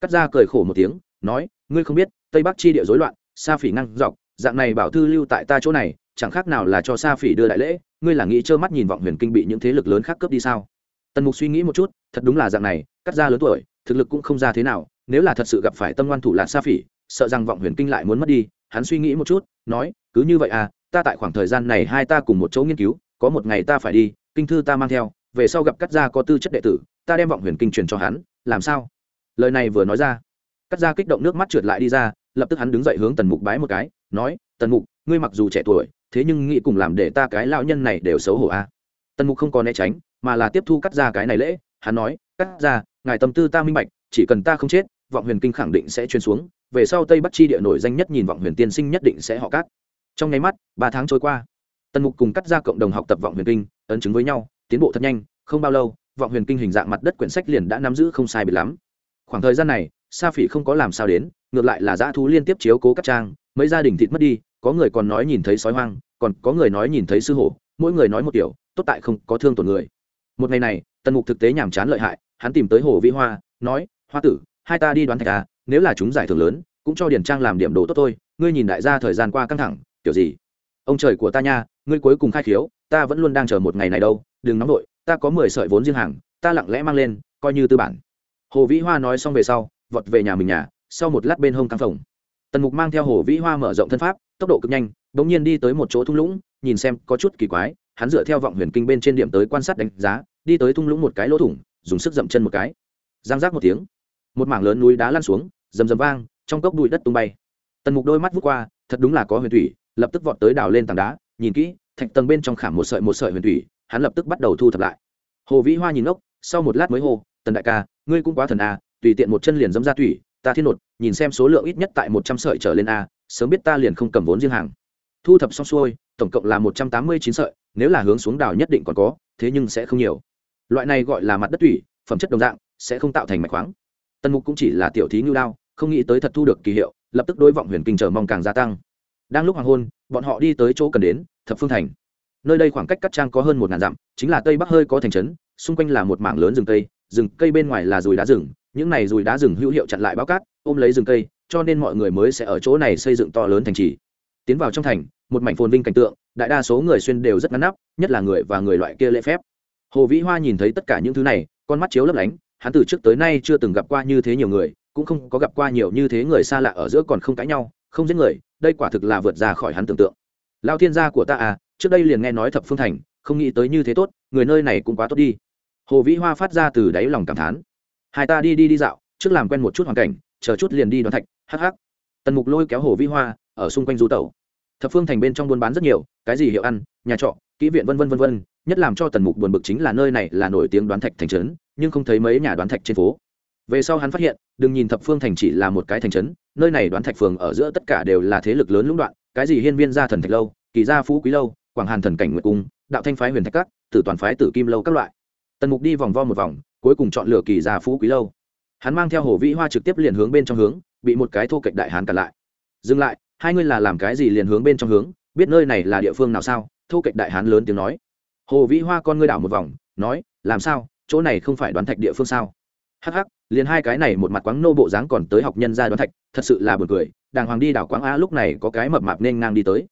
cắt ra cười khổ một tiếng, nói, ngươi không biết, tây bắc chi địa rối loạn, sa phỉ ngăn dọc dạng này bảo thư lưu tại ta chỗ này, chẳng khác nào là cho sa phỉ đưa đại lễ, ngươi là nghĩ trơ mắt nhìn vọng huyền kinh bị những thế lực lớn khác cướp đi sao? Tần mục suy nghĩ một chút, thật đúng là dạng này, cắt ra lớn tuổi, thực lực cũng không ra thế nào, nếu là thật sự gặp phải tâm ngoan thủ lạc sa phỉ, sợ rằng vọng huyền kinh lại muốn mất đi. Hắn suy nghĩ một chút, nói, cứ như vậy à ta tại khoảng thời gian này hai ta cùng một chỗ nghiên cứu, có một ngày ta phải đi, kinh thư ta mang theo, về sau gặp cắt gia có tư chất đệ tử, ta đem vọng huyền kinh truyền cho hắn, làm sao? Lời này vừa nói ra, cắt gia kích động nước mắt trượt lại đi ra, lập tức hắn đứng dậy hướng tần mục bái một cái nói, tần mục, ngươi mặc dù trẻ tuổi, thế nhưng nghĩ cùng làm để ta cái lão nhân này đều xấu hổ a à. tần mục không còn né tránh, mà là tiếp thu cắt ra cái này lễ, hắn nói, cắt ra, ngài tâm tư ta minh bạch, chỉ cần ta không chết, vọng huyền kinh khẳng định sẽ truyền xuống, về sau tây bắc chi địa nổi danh nhất nhìn vọng huyền tiên sinh nhất định sẽ họ cắt. Trong nháy mắt, ba tháng trôi qua. Tần mục cùng cắt ra cộng đồng học tập vọng huyền kinh, ấn chứng với nhau, tiến bộ thật nhanh, không bao lâu, vọng huyền kinh hình dạng mặt đất quyển sách liền đã nắm giữ không sai biệt lắm. Khoảng thời gian này, sa phỉ không có làm sao đến, ngược lại là dã thú liên tiếp chiếu cố các trang mấy gia đình thịt mất đi, có người còn nói nhìn thấy sói hoang, còn có người nói nhìn thấy sư hổ, mỗi người nói một kiểu, tốt tại không có thương tổn người. Một ngày này, tần mục thực tế nhàm chán lợi hại, hắn tìm tới hồ vĩ hoa, nói, hoa tử, hai ta đi đoán thạch à nếu là chúng giải thưởng lớn, cũng cho điển trang làm điểm đồ tốt thôi, ngươi nhìn đại gia thời gian qua căng thẳng, kiểu gì? Ông trời của ta nha, ngươi cuối cùng khai khiếu, ta vẫn luôn đang chờ một ngày này đâu, đừng nóng vội, ta có mười sợi vốn riêng hàng, ta lặng lẽ mang lên, coi như tư bản. Hồ vĩ hoa nói xong về sau, vọt về nhà mình nhà, sau một lát bên hông căng phòng tần mục mang theo hồ vĩ hoa mở rộng thân pháp tốc độ cực nhanh đ ỗ n g nhiên đi tới một chỗ thung lũng nhìn xem có chút kỳ quái hắn dựa theo vọng huyền kinh bên trên điểm tới quan sát đánh giá đi tới thung lũng một cái lỗ thủng dùng sức dậm chân một cái. Giang giác một tiếng một mảng lớn núi đá lăn xuống rầm rầm vang trong cốc bụi đất tung bay. Tần mục đôi mắt vút qua thật đúng là có huyền thủy lập tức vọt tới đào lên tảng đá nhìn kỹ thạch tầng bên trong khảm một sợi một sợi huyền thủy hắn lập tức bắt đầu thu thập lại. Hồ vĩ hoa nhìn ốc sau một lát mới hô tần đại ca ngươi cũng quá thần à, tùy tiện một chân liền dẫm ra thủy ta thiên nột, nhìn xem số lượng ít nhất tại một trăm sợi trở lên a, sớm biết ta liền không cầm vốn riêng hàng. Thu thập xong xuôi, tổng cộng là một trăm tám mươi chín sợi, nếu là hướng xuống đảo nhất định còn có, thế nhưng sẽ không nhiều. Loại này gọi là mặt đất thủy, phẩm chất đồng dạng, sẽ không tạo thành mạch khoáng. Tân mục cũng chỉ là tiểu thí ngưu đao, không nghĩ tới thật thu được kỳ hiệu, lập tức đối vọng huyền kinh chờ mong càng gia tăng. Đang lúc hoàng hôn, bọn họ đi tới chỗ cần đến, thập phương thành. Nơi đây khoảng cách cắt trang có hơn một ngàn dặm, chính là tây bắc hơi có thành trấn, xung quanh là một mảng lớn rừng cây rừng cây bên ngoài là dùi đá rừng những này dùi đá rừng hữu hiệu chặn lại bao cát, ôm lấy rừng cây, cho nên mọi người mới sẽ ở chỗ này xây dựng to lớn thành trì. Tiến vào trong thành, một mảnh phồn vinh cảnh tượng, đại đa số người xuyên đều rất ngắn nắp, nhất là người và người loại kia lễ phép. Hồ vĩ hoa nhìn thấy tất cả những thứ này, con mắt chiếu lấp lánh, hắn từ trước tới nay chưa từng gặp qua như thế nhiều người, cũng không có gặp qua nhiều như thế người xa lạ ở giữa còn không cãi nhau, không giết người, đây quả thực là vượt ra khỏi hắn tưởng tượng. Lao thiên gia của ta à trước đây liền nghe nói thập phương thành, không nghĩ tới như thế tốt, người nơi này cũng quá tốt đi. Hồ vĩ hoa phát ra từ đáy lòng cảm thán hai ta đi đi đi dạo, trước làm quen một chút hoàn cảnh, chờ chút liền đi đón thạch hh tần mục lôi kéo hồ vĩ hoa, ở xung quanh du tẩu. Thập phương thành bên trong buôn bán rất nhiều, cái gì hiệu ăn, nhà trọ, kỹ viện vân vân vân vân, nhất làm cho tần mục buồn bực chính là nơi này là nổi tiếng đoán thạch thành trấn, nhưng không thấy mấy nhà đoán thạch trên phố. Về sau hắn phát hiện, đừng nhìn thập phương thành chỉ là một cái thành trấn, nơi này đoán thạch phường ở giữa tất cả đều là thế lực lớn lũng đoạn, cái gì hiên viên gia thần thạch lâu, kỳ gia phú quý lâu, quảng hàn thần cảnh nguyệt cung, đạo thanh phái huyền thạch các, tử toàn phái tử kim lâu các loại. Tần mục đi vòng vo một vòng cuối cùng chọn lựa kỳ già phú quý lâu. Hắn mang theo hồ vĩ hoa trực tiếp liền hướng bên trong hướng, bị một cái thô kệch đại hán cản lại. Dừng lại, hai ngươi là làm cái gì liền hướng bên trong hướng, biết nơi này là địa phương nào sao? Thô kệch đại hán lớn tiếng nói. Hồ vĩ hoa con ngươi đảo một vòng, nói, làm sao? Chỗ này không phải đoán thạch địa phương sao? Hắc hắc, liền hai cái này một mặt quáng nô bộ dáng còn tới học nhân gia đoán thạch, thật sự là buồn cười, đàng hoàng đi đảo quáng a lúc này có cái mập mạp nên ngang đi tới.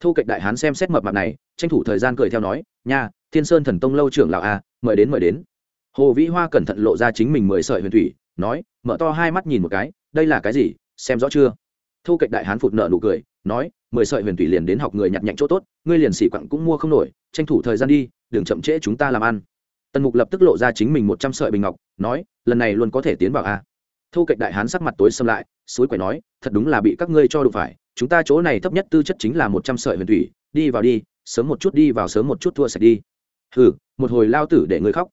Thu kệch đại hán xem xét mập mạp này, tranh thủ thời gian cười theo nói, nha, thiên sơn thần tông lâu trưởng lão a, mời đến mời đến hồ vĩ hoa cẩn thận lộ ra chính mình mười sợi huyền thủy, nói, mở to hai mắt nhìn một cái, đây là cái gì, xem rõ chưa? Thu kệch đại hán phụt nợ nụ cười, nói, mười sợi huyền thủy liền đến học người nhặt nhạnh chỗ tốt, ngươi liền xỉ quặng cũng mua không nổi, tranh thủ thời gian đi, đừng chậm trễ chúng ta làm ăn. Tần mục lập tức lộ ra chính mình một trăm sợi bình ngọc, nói, lần này luôn có thể tiến vào a. Thu kệch đại hán sắc mặt tối xâm lại, suối quẻ nói, thật đúng là bị các ngươi cho đụng phải, chúng ta chỗ này thấp nhất tư chất chính là một trăm sợi huyền thủy, đi vào đi, sớm một chút đi vào sớm một chút thua sạch đi. Hừ, một hồi lao tử để ngươi khóc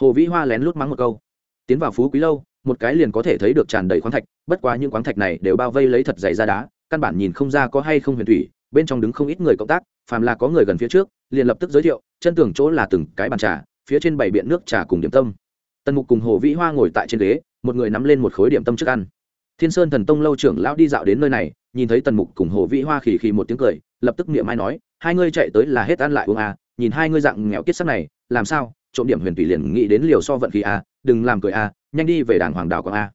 hồ vĩ hoa lén lút mắng một câu. Tiến vào phú quý lâu một cái liền có thể thấy được tràn đầy khoáng thạch bất quá những khoáng thạch này đều bao vây lấy thật dày ra đá căn bản nhìn không ra có hay không huyền thủy bên trong đứng không ít người cộng tác phàm là có người gần phía trước liền lập tức giới thiệu chân tường chỗ là từng cái bàn trà phía trên bảy biện nước trà cùng điểm tâm. Tần mục cùng hồ vĩ hoa ngồi tại trên ghế một người nắm lên một khối điểm tâm trước ăn. Thiên sơn thần tông lâu trưởng lão đi dạo đến nơi này nhìn thấy tần mục cùng hồ vĩ hoa khì khì một tiếng cười lập tức niệm ai nói hai ngươi chạy tới là hết ăn lại uống à, nhìn hai ngươi dạng nghèo kiết sắc này làm sao trộm điểm huyền tùy liền nghĩ đến liều so vận khí a, đừng làm cười a, nhanh đi về đảng hoàng đảo quang a.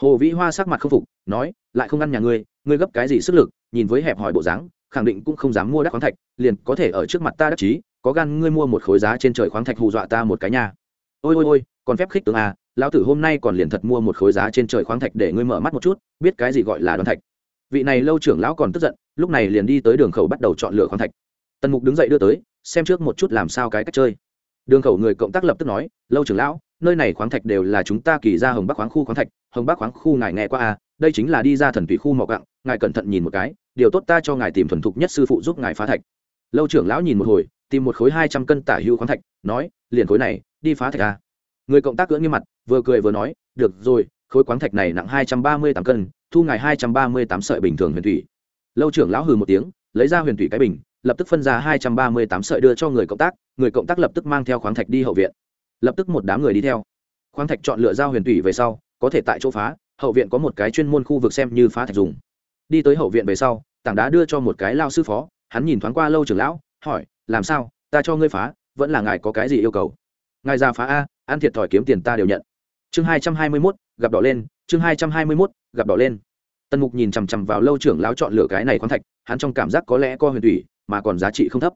Hồ vĩ hoa sắc mặt không phục, nói, lại không ăn nhà ngươi ngươi gấp cái gì sức lực, nhìn với hẹp hỏi bộ dáng, khẳng định cũng không dám mua đắc khoáng thạch, liền có thể ở trước mặt ta đắc chí, có gan ngươi mua một khối giá trên trời khoáng thạch hù dọa ta một cái nhà ôi ôi ôi, còn phép khích tướng à lão tử hôm nay còn liền thật mua một khối giá trên trời khoáng thạch để ngươi mở mắt một chút, biết cái gì gọi là đoán thạch. Vị này lâu trưởng lão còn tức giận, lúc này liền đi tới đường khẩu bắt đầu chọn lựa khoáng thạch. Tần mục đứng dậy đưa tới, xem trước một chút làm sao cái cách chơi đường khẩu người cộng tác lập tức nói, lâu trưởng lão, nơi này khoáng thạch đều là chúng ta kỳ ra hồng bắc khoáng khu khoáng thạch, hồng bắc khoáng khu ngài nghe qua à? Đây chính là đi ra thần tùy khu mọc gặng, ngài cẩn thận nhìn một cái, điều tốt ta cho ngài tìm thuần thục nhất sư phụ giúp ngài phá thạch. Lâu trưởng lão nhìn một hồi, tìm một khối hai trăm cân tả hữu khoáng thạch, nói, liền khối này, đi phá thạch à? Người cộng tác cưỡng nghiêm mặt, vừa cười vừa nói, được rồi, khối khoáng thạch này nặng hai trăm ba mươi tám cân, thu ngài hai trăm ba mươi tám sợi bình thường huyền thủy. Lâu trưởng lão hừ một tiếng, lấy ra huyền thủy cái bình lập tức phân ra hai trăm ba mươi tám sợi đưa cho người cộng tác, người cộng tác lập tức mang theo khoáng thạch đi hậu viện. Lập tức một đám người đi theo. Khoáng thạch chọn lựa giao huyền thủy về sau, có thể tại chỗ phá, hậu viện có một cái chuyên môn khu vực xem như phá thạch dùng. Đi tới hậu viện về sau, tảng đá đưa cho một cái lao sư phó, hắn nhìn thoáng qua lâu trưởng lão, hỏi, làm sao? Ta cho ngươi phá, vẫn là ngài có cái gì yêu cầu? Ngài ra phá a, ăn thiệt thòi kiếm tiền ta đều nhận. Chương hai trăm hai mươi mốt, gặp đỏ lên, chương hai trăm hai mươi mốt, gặp đỏ lên. Tần mục nhìn chằm chằm vào lâu trưởng lão chọn lựa cái này khoáng thạch, hắn trong cảm giác có lẽ co huyền thủy mà còn giá trị không thấp.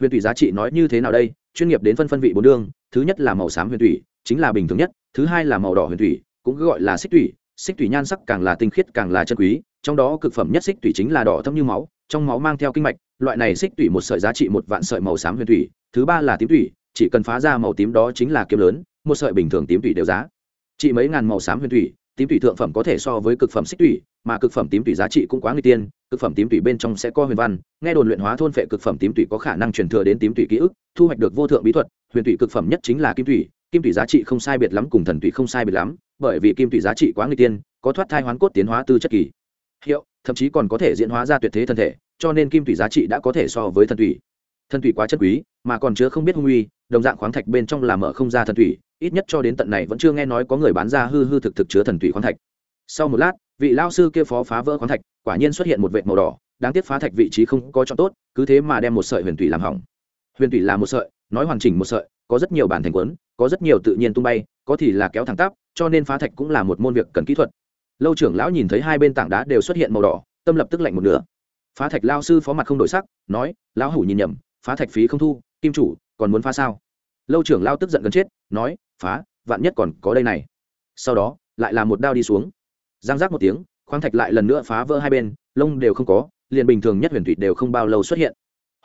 Huyền thủy giá trị nói như thế nào đây? Chuyên nghiệp đến phân phân vị bốn đương, thứ nhất là màu xám huyền thủy, chính là bình thường nhất, thứ hai là màu đỏ huyền thủy, cũng gọi là xích thủy. Xích thủy nhan sắc càng là tinh khiết, càng là chân quý, trong đó cực phẩm nhất xích thủy chính là đỏ thâm như máu, trong máu mang theo kinh mạch, loại này xích thủy một sợi giá trị một vạn sợi màu xám huyền thủy, thứ ba là tím thủy, chỉ cần phá ra màu tím đó chính là kiếm lớn, một sợi bình thường tím thủy đều giá. Trị mấy ngàn màu xám huyền thủy, tím thủy thượng phẩm có thể so với cực phẩm xích thủy mà cực phẩm tím tủy giá trị cũng quá người tiên, cực phẩm tím tủy bên trong sẽ có huyền văn, nghe đồn luyện hóa thôn phệ cực phẩm tím tủy có khả năng truyền thừa đến tím tủy ký ức, thu hoạch được vô thượng bí thuật, huyền tủy cực phẩm nhất chính là kim tủy kim tủy giá trị không sai biệt lắm cùng thần tủy không sai biệt lắm, bởi vì kim tủy giá trị quá người tiên, có thoát thai hoán cốt tiến hóa tư chất kỳ hiệu, thậm chí còn có thể diễn hóa ra tuyệt thế thân thể, cho nên kim tủy giá trị đã có thể so với thần tủy. Thần tủy quá chất quý, mà còn chứa không biết hung uy, đồng dạng khoáng thạch bên trong là mở không ra thần tủy, ít nhất cho đến tận này vẫn chưa nghe nói có người bán ra hư hư thực thực chứa thần tủy khoáng thạch. Sau một lát vị lao sư kia phó phá vỡ khoáng thạch, quả nhiên xuất hiện một vệt màu đỏ, đáng tiếc phá thạch vị trí không có chọn tốt, cứ thế mà đem một sợi huyền thủy làm hỏng. Huyền thủy là một sợi, nói hoàn chỉnh một sợi, có rất nhiều bản thành quấn, có rất nhiều tự nhiên tung bay, có thì là kéo thẳng tắp, cho nên phá thạch cũng là một môn việc cần kỹ thuật. Lâu trưởng lão nhìn thấy hai bên tảng đá đều xuất hiện màu đỏ, tâm lập tức lạnh một nửa. Phá thạch lao sư phó mặt không đổi sắc, nói, lão hủ nhìn nhầm, phá thạch phí không thu, kim chủ, còn muốn phá sao? Lâu trưởng lao tức giận gần chết, nói, phá, vạn nhất còn có đây này. Sau đó, lại là một đao đi xuống giang giác một tiếng, khoáng thạch lại lần nữa phá vỡ hai bên, lông đều không có, liền bình thường nhất huyền thủy đều không bao lâu xuất hiện.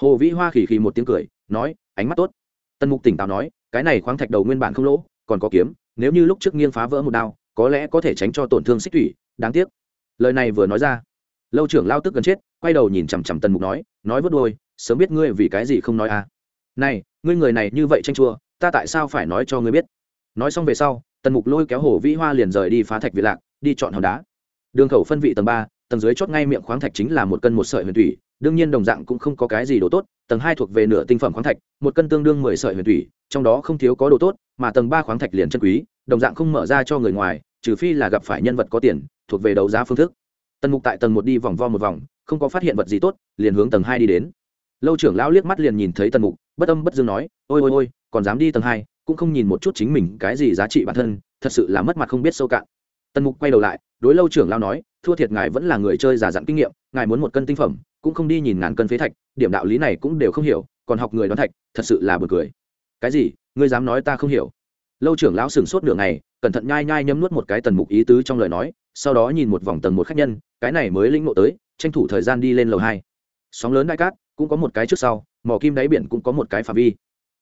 Hồ vĩ hoa khỉ khỉ một tiếng cười, nói, ánh mắt tốt. Tân mục tỉnh táo nói, cái này khoáng thạch đầu nguyên bản không lỗ, còn có kiếm, nếu như lúc trước nghiêng phá vỡ một đao, có lẽ có thể tránh cho tổn thương xích thủy, đáng tiếc. Lời này vừa nói ra, lâu trưởng lao tức gần chết, quay đầu nhìn chằm chằm tần mục nói nói vớt đôi sớm biết ngươi vì cái gì không nói à. Này, ngươi người này như vậy tranh chua, ta tại sao phải nói cho ngươi biết? Nói xong về sau, tần mục lôi kéo hồ vĩ hoa liền rời đi phá thạch việt lạc đi chọn hòn đá. Đường khẩu phân vị tầng ba, tầng dưới chót ngay miệng khoáng thạch chính là một cân một sợi huyền thủy, đương nhiên đồng dạng cũng không có cái gì đồ tốt, tầng hai thuộc về nửa tinh phẩm khoáng thạch, một cân tương đương mười sợi huyền thủy, trong đó không thiếu có đồ tốt, mà tầng ba khoáng thạch liền chân quý, đồng dạng không mở ra cho người ngoài, trừ phi là gặp phải nhân vật có tiền, thuộc về đấu giá phương thức. Tần mục tại tầng một đi vòng vo một vòng, không có phát hiện vật gì tốt, liền hướng tầng hai đi đến. Lâu trưởng lão liếc mắt liền nhìn thấy tần mục, bất âm bất dương nói, ôi ôi ôi, còn dám đi tầng hai, cũng không nhìn một chút chính mình cái gì giá trị bản thân, thật sự là mất mặt không biết sâu cạn tần mục quay đầu lại, đối lâu trưởng lão nói, thua thiệt ngài vẫn là người chơi giả dặn kinh nghiệm, ngài muốn một cân tinh phẩm, cũng không đi nhìn ngàn cân phế thạch, điểm đạo lý này cũng đều không hiểu, còn học người đoán thạch, thật sự là buồn cười. Cái gì? Ngươi dám nói ta không hiểu? Lâu trưởng lão sửng sốt nửa ngày, cẩn thận nhai nhai nhấm nuốt một cái tần mục ý tứ trong lời nói, sau đó nhìn một vòng tầng một khách nhân, cái này mới lĩnh ngộ tới, tranh thủ thời gian đi lên lầu hai. Sóng lớn đại cát, cũng có một cái trước sau, mỏ kim đáy biển cũng có một cái phạm vi.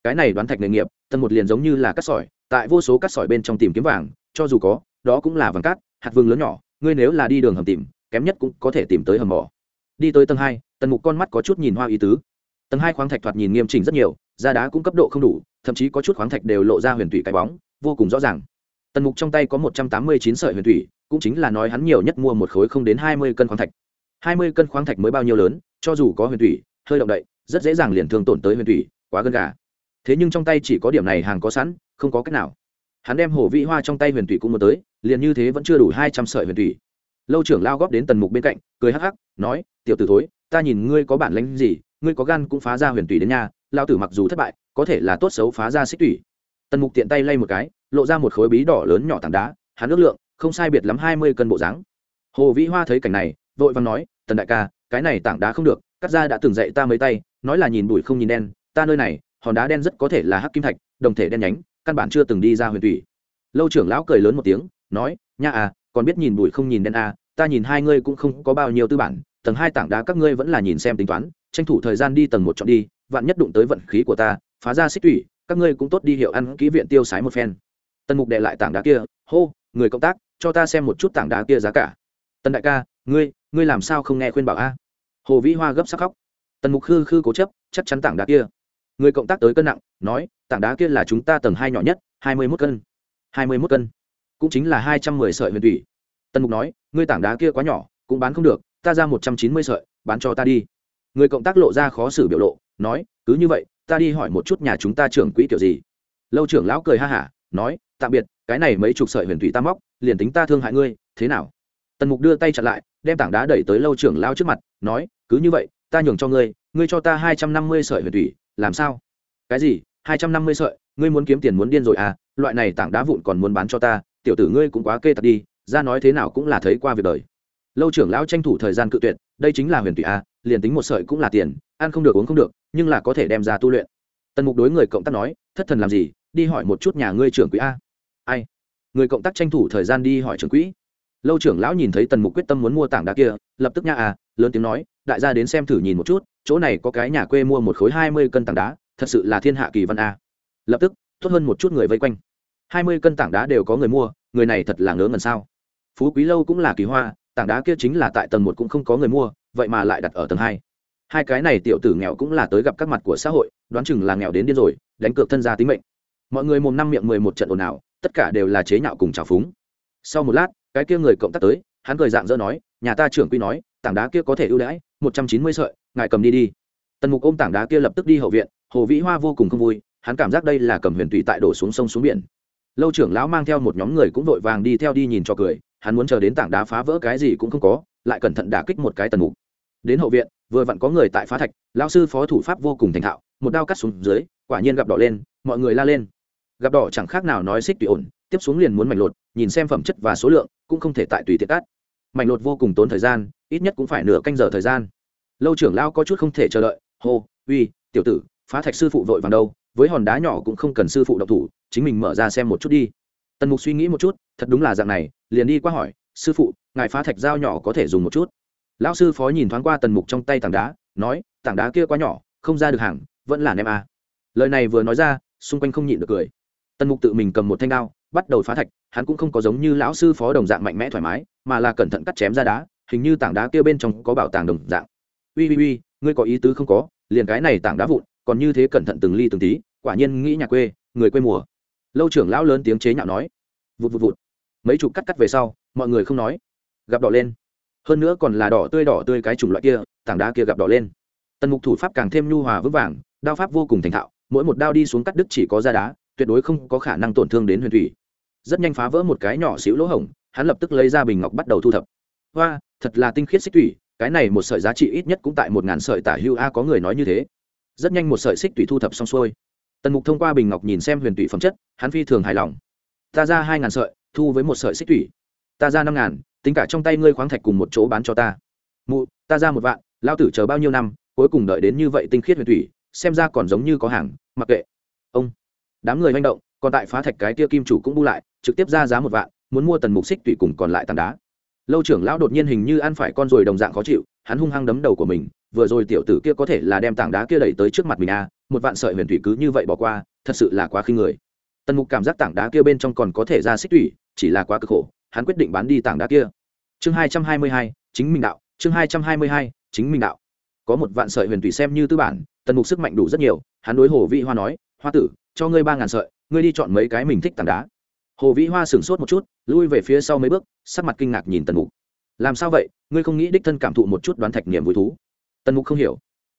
Cái này đoán thạch nghề nghiệp, Tần một liền giống như là cát sỏi, tại vô số cát sỏi bên trong tìm kiếm vàng, cho dù có đó cũng là vàng cát, hạt vương lớn nhỏ, ngươi nếu là đi đường hầm tìm, kém nhất cũng có thể tìm tới hầm mỏ. Đi tới tầng hai, tần mục con mắt có chút nhìn hoa ý tứ. Tầng hai khoáng thạch thoạt nhìn nghiêm chỉnh rất nhiều, da đá cũng cấp độ không đủ, thậm chí có chút khoáng thạch đều lộ ra huyền thủy cái bóng, vô cùng rõ ràng. Tần mục trong tay có một trăm tám mươi chín sợi huyền thủy, cũng chính là nói hắn nhiều nhất mua một khối không đến hai mươi cân khoáng thạch. Hai mươi cân khoáng thạch mới bao nhiêu lớn, cho dù có huyền thủy, hơi động đậy, rất dễ dàng liền thương tổn tới huyền thủy, quá gần gà. Thế nhưng trong tay chỉ có điểm này hàng có sẵn, không có cách nào. Hắn đem hổ vị hoa trong tay huyền thủy cũng mua tới liền như thế vẫn chưa đủ hai trăm sợi huyền thủy lâu trưởng lao góp đến tần mục bên cạnh, cười hắc hắc, nói, tiểu tử thối, ta nhìn ngươi có bản lĩnh gì, ngươi có gan cũng phá ra huyền thủy đến nhà lao tử mặc dù thất bại, có thể là tốt xấu phá ra xích thủy tần mục tiện tay lay một cái, lộ ra một khối bí đỏ lớn nhỏ tảng đá, hắn ước lượng, không sai biệt lắm hai mươi cân bộ dáng. Hồ vĩ hoa thấy cảnh này, vội vàng nói, tần đại ca, cái này tảng đá không được, cắt ra đã từng dạy ta mấy tay, nói là nhìn bụi không nhìn đen, ta nơi này, hòn đá đen rất có thể là hắc kim thạch, đồng thể đen nhánh, căn bản chưa từng đi ra huyền thủy lâu trưởng lão cười lớn một tiếng nói, nha à còn biết nhìn bụi không nhìn đen à ta nhìn hai ngươi cũng không có bao nhiêu tư bản, tầng hai tảng đá các ngươi vẫn là nhìn xem tính toán, tranh thủ thời gian đi tầng một chọn đi, vạn nhất đụng tới vận khí của ta, phá ra xích thủy các ngươi cũng tốt đi hiệu ăn kỹ viện tiêu sái một phen. Tần mục đệ lại tảng đá kia, hô, người cộng tác, cho ta xem một chút tảng đá kia giá cả. Tần đại ca, ngươi ngươi làm sao không nghe khuyên bảo a? Hồ vĩ hoa gấp sắc khóc. Tần mục khư khư cố chấp, chắc chắn tảng đá kia. Người cộng tác tới cân nặng, nói, tảng đá kia là chúng ta tầng hai nhỏ nhất, hai mươi mốt cân, hai mươi mốt cân cũng chính là hai trăm mười sợi huyền thủy. Tần mục nói, ngươi tảng đá kia quá nhỏ, cũng bán không được, ta ra một trăm chín mươi sợi, bán cho ta đi. Người cộng tác lộ ra khó xử biểu lộ, nói, cứ như vậy, ta đi hỏi một chút nhà chúng ta trưởng quỹ kiểu gì. Lâu trưởng lão cười ha hả, nói, tạm biệt, cái này mấy chục sợi huyền thủy ta móc, liền tính ta thương hại ngươi, thế nào? Tần mục đưa tay chặn lại, đem tảng đá đẩy tới lâu trưởng lao trước mặt, nói, cứ như vậy, ta nhường cho ngươi ngươi cho ta hai trăm năm mươi sợi huyền thủy, làm sao? Cái gì? hai trăm năm mươi sợi? Ngươi muốn kiếm tiền muốn điên rồi à? Loại này tảng đá vụn còn muốn bán cho ta tiểu tử ngươi cũng quá kê tật đi, ra nói thế nào cũng là thấy qua việc đời. Lâu trưởng lão tranh thủ thời gian cự tuyệt, đây chính là huyền tụy a, liền tính một sợi cũng là tiền, ăn không được uống không được, nhưng là có thể đem ra tu luyện. Tần mục đối người cộng tác nói, thất thần làm gì, đi hỏi một chút nhà ngươi trưởng quỹ a. Ai? Người cộng tác tranh thủ thời gian đi hỏi trưởng quỹ. Lâu trưởng lão nhìn thấy tần mục quyết tâm muốn mua tảng đá kia, lập tức nha à lớn tiếng nói, đại gia đến xem thử nhìn một chút, chỗ này có cái nhà quê mua một khối hai mươi cân tảng đá, thật sự là thiên hạ kỳ văn a. Lập tức, tốt hơn một chút người vây quanh hai mươi cân tảng đá đều có người mua, người này thật là ngớ ngẩn sao. Phú quý lâu cũng là kỳ hoa, tảng đá kia chính là tại tầng một cũng không có người mua, vậy mà lại đặt ở tầng hai. Hai cái này tiểu tử nghèo cũng là tới gặp các mặt của xã hội, đoán chừng là nghèo đến điên rồi, đánh cược thân gia tính mệnh. Mọi người mồm năm miệng mười một trận ồn ào, tất cả đều là chế nhạo cùng trào phúng. Sau một lát, cái kia người cộng tác tới, hắn cười dạng dỡ nói, nhà ta trưởng quy nói, tảng đá kia có thể ưu đãi một trăm chín mươi sợi, ngài cầm đi đi. Tần mục ôm tảng đá kia lập tức đi hậu viện, hồ vĩ hoa vô cùng không vui, hắn cảm giác đây là cầm huyền tùy tại đổ xuống sông xuống biển lâu trưởng lão mang theo một nhóm người cũng vội vàng đi theo đi nhìn cho cười, hắn muốn chờ đến tảng đá phá vỡ cái gì cũng không có, lại cẩn thận đả kích một cái tần mục. Đến hậu viện, vừa vặn có người tại phá thạch, lão sư phó thủ pháp vô cùng thành thạo, một đao cắt xuống dưới, quả nhiên gặp đỏ lên, mọi người la lên. Gặp đỏ chẳng khác nào nói xích tùy ổn, tiếp xuống liền muốn mảnh lột, nhìn xem phẩm chất và số lượng, cũng không thể tại tùy tiện cắt. Mảnh lột vô cùng tốn thời gian, ít nhất cũng phải nửa canh giờ thời gian. Lâu trưởng lao có chút không thể chờ đợi, hô, uy, tiểu tử, phá thạch sư phụ vội vàng đâu với hòn đá nhỏ cũng không cần sư phụ độc thủ, chính mình mở ra xem một chút đi. Tần mục suy nghĩ một chút, thật đúng là dạng này, liền đi qua hỏi, sư phụ, ngài phá thạch dao nhỏ có thể dùng một chút? Lão sư phó nhìn thoáng qua tần mục trong tay tảng đá, nói, tảng đá kia quá nhỏ, không ra được hàng, vẫn là nem a à. lời này vừa nói ra, xung quanh không nhịn được cười. Tần mục tự mình cầm một thanh đao, bắt đầu phá thạch, hắn cũng không có giống như lão sư phó đồng dạng mạnh mẽ thoải mái, mà là cẩn thận cắt chém ra đá, hình như tảng đá kia bên trong có bảo tàng đồng dạng. Ui ui ui, ngươi có ý tứ không có, liền cái này tảng đá vụn còn như thế cẩn thận từng ly từng tí, quả nhiên nghĩ nhà quê, người quê mùa. Lâu trưởng lão lớn tiếng chế nhạo nói. Vụt vụt vụt. Mấy chục cắt cắt về sau, mọi người không nói. Gặp đỏ lên. Hơn nữa còn là đỏ tươi đỏ tươi cái chủng loại kia, tảng đá kia gặp đỏ lên. Tần mục thủ pháp càng thêm nhu hòa vững vàng, đao pháp vô cùng thành thạo, mỗi một đao đi xuống cắt đứt chỉ có da đá, tuyệt đối không có khả năng tổn thương đến huyền thủy. Rất nhanh phá vỡ một cái nhỏ xíu lỗ hổng, hắn lập tức lấy ra bình ngọc bắt đầu thu thập. Hoa, thật là tinh khiết xích thủy, cái này một sợi giá trị ít nhất cũng tại một ngàn sợi tả hưu a, có người nói như thế rất nhanh một sợi xích tùy thu thập xong xuôi. Tần mục thông qua bình ngọc nhìn xem huyền tùy phẩm chất, hắn phi thường hài lòng. Ta ra hai ngàn sợi, thu với một sợi xích tùy. Ta ra năm ngàn, tính cả trong tay ngươi khoáng thạch cùng một chỗ bán cho ta. Mụ, ta ra một vạn, lao tử chờ bao nhiêu năm, cuối cùng đợi đến như vậy tinh khiết huyền thủy xem ra còn giống như có hàng, mặc kệ. Ông, đám người manh động, còn tại phá thạch cái tia kim chủ cũng bu lại, trực tiếp ra giá một vạn, muốn mua tần mục xích tùy cùng còn lại tàn đá. Lâu trưởng lão đột nhiên hình như ăn phải con ruồi đồng dạng khó chịu, hắn hung hăng đấm đầu của mình vừa rồi tiểu tử kia có thể là đem tảng đá kia đẩy tới trước mặt mình à một vạn sợi huyền thủy cứ như vậy bỏ qua, thật sự là quá khinh người. Tần mục cảm giác tảng đá kia bên trong còn có thể ra xích thủy, chỉ là quá cực khổ, hắn quyết định bán đi tảng đá kia. Chương hai trăm hai mươi hai, chính minh đạo, chương hai trăm hai mươi hai, chính minh đạo. Có một vạn sợi huyền thủy xem như tư bản, tần mục sức mạnh đủ rất nhiều, hắn đối hồ vĩ hoa nói, hoa tử, cho ngươi ba ngàn sợi, ngươi đi chọn mấy cái mình thích tảng đá. Hồ vĩ hoa sửng sốt một chút, lui về phía sau mấy bước, sắc mặt kinh ngạc nhìn tần mục. Làm sao vậy? Ngươi không nghĩ đích thân cảm thụ một chút đoán thạch niềm vui thú? Tần mục không hiểu.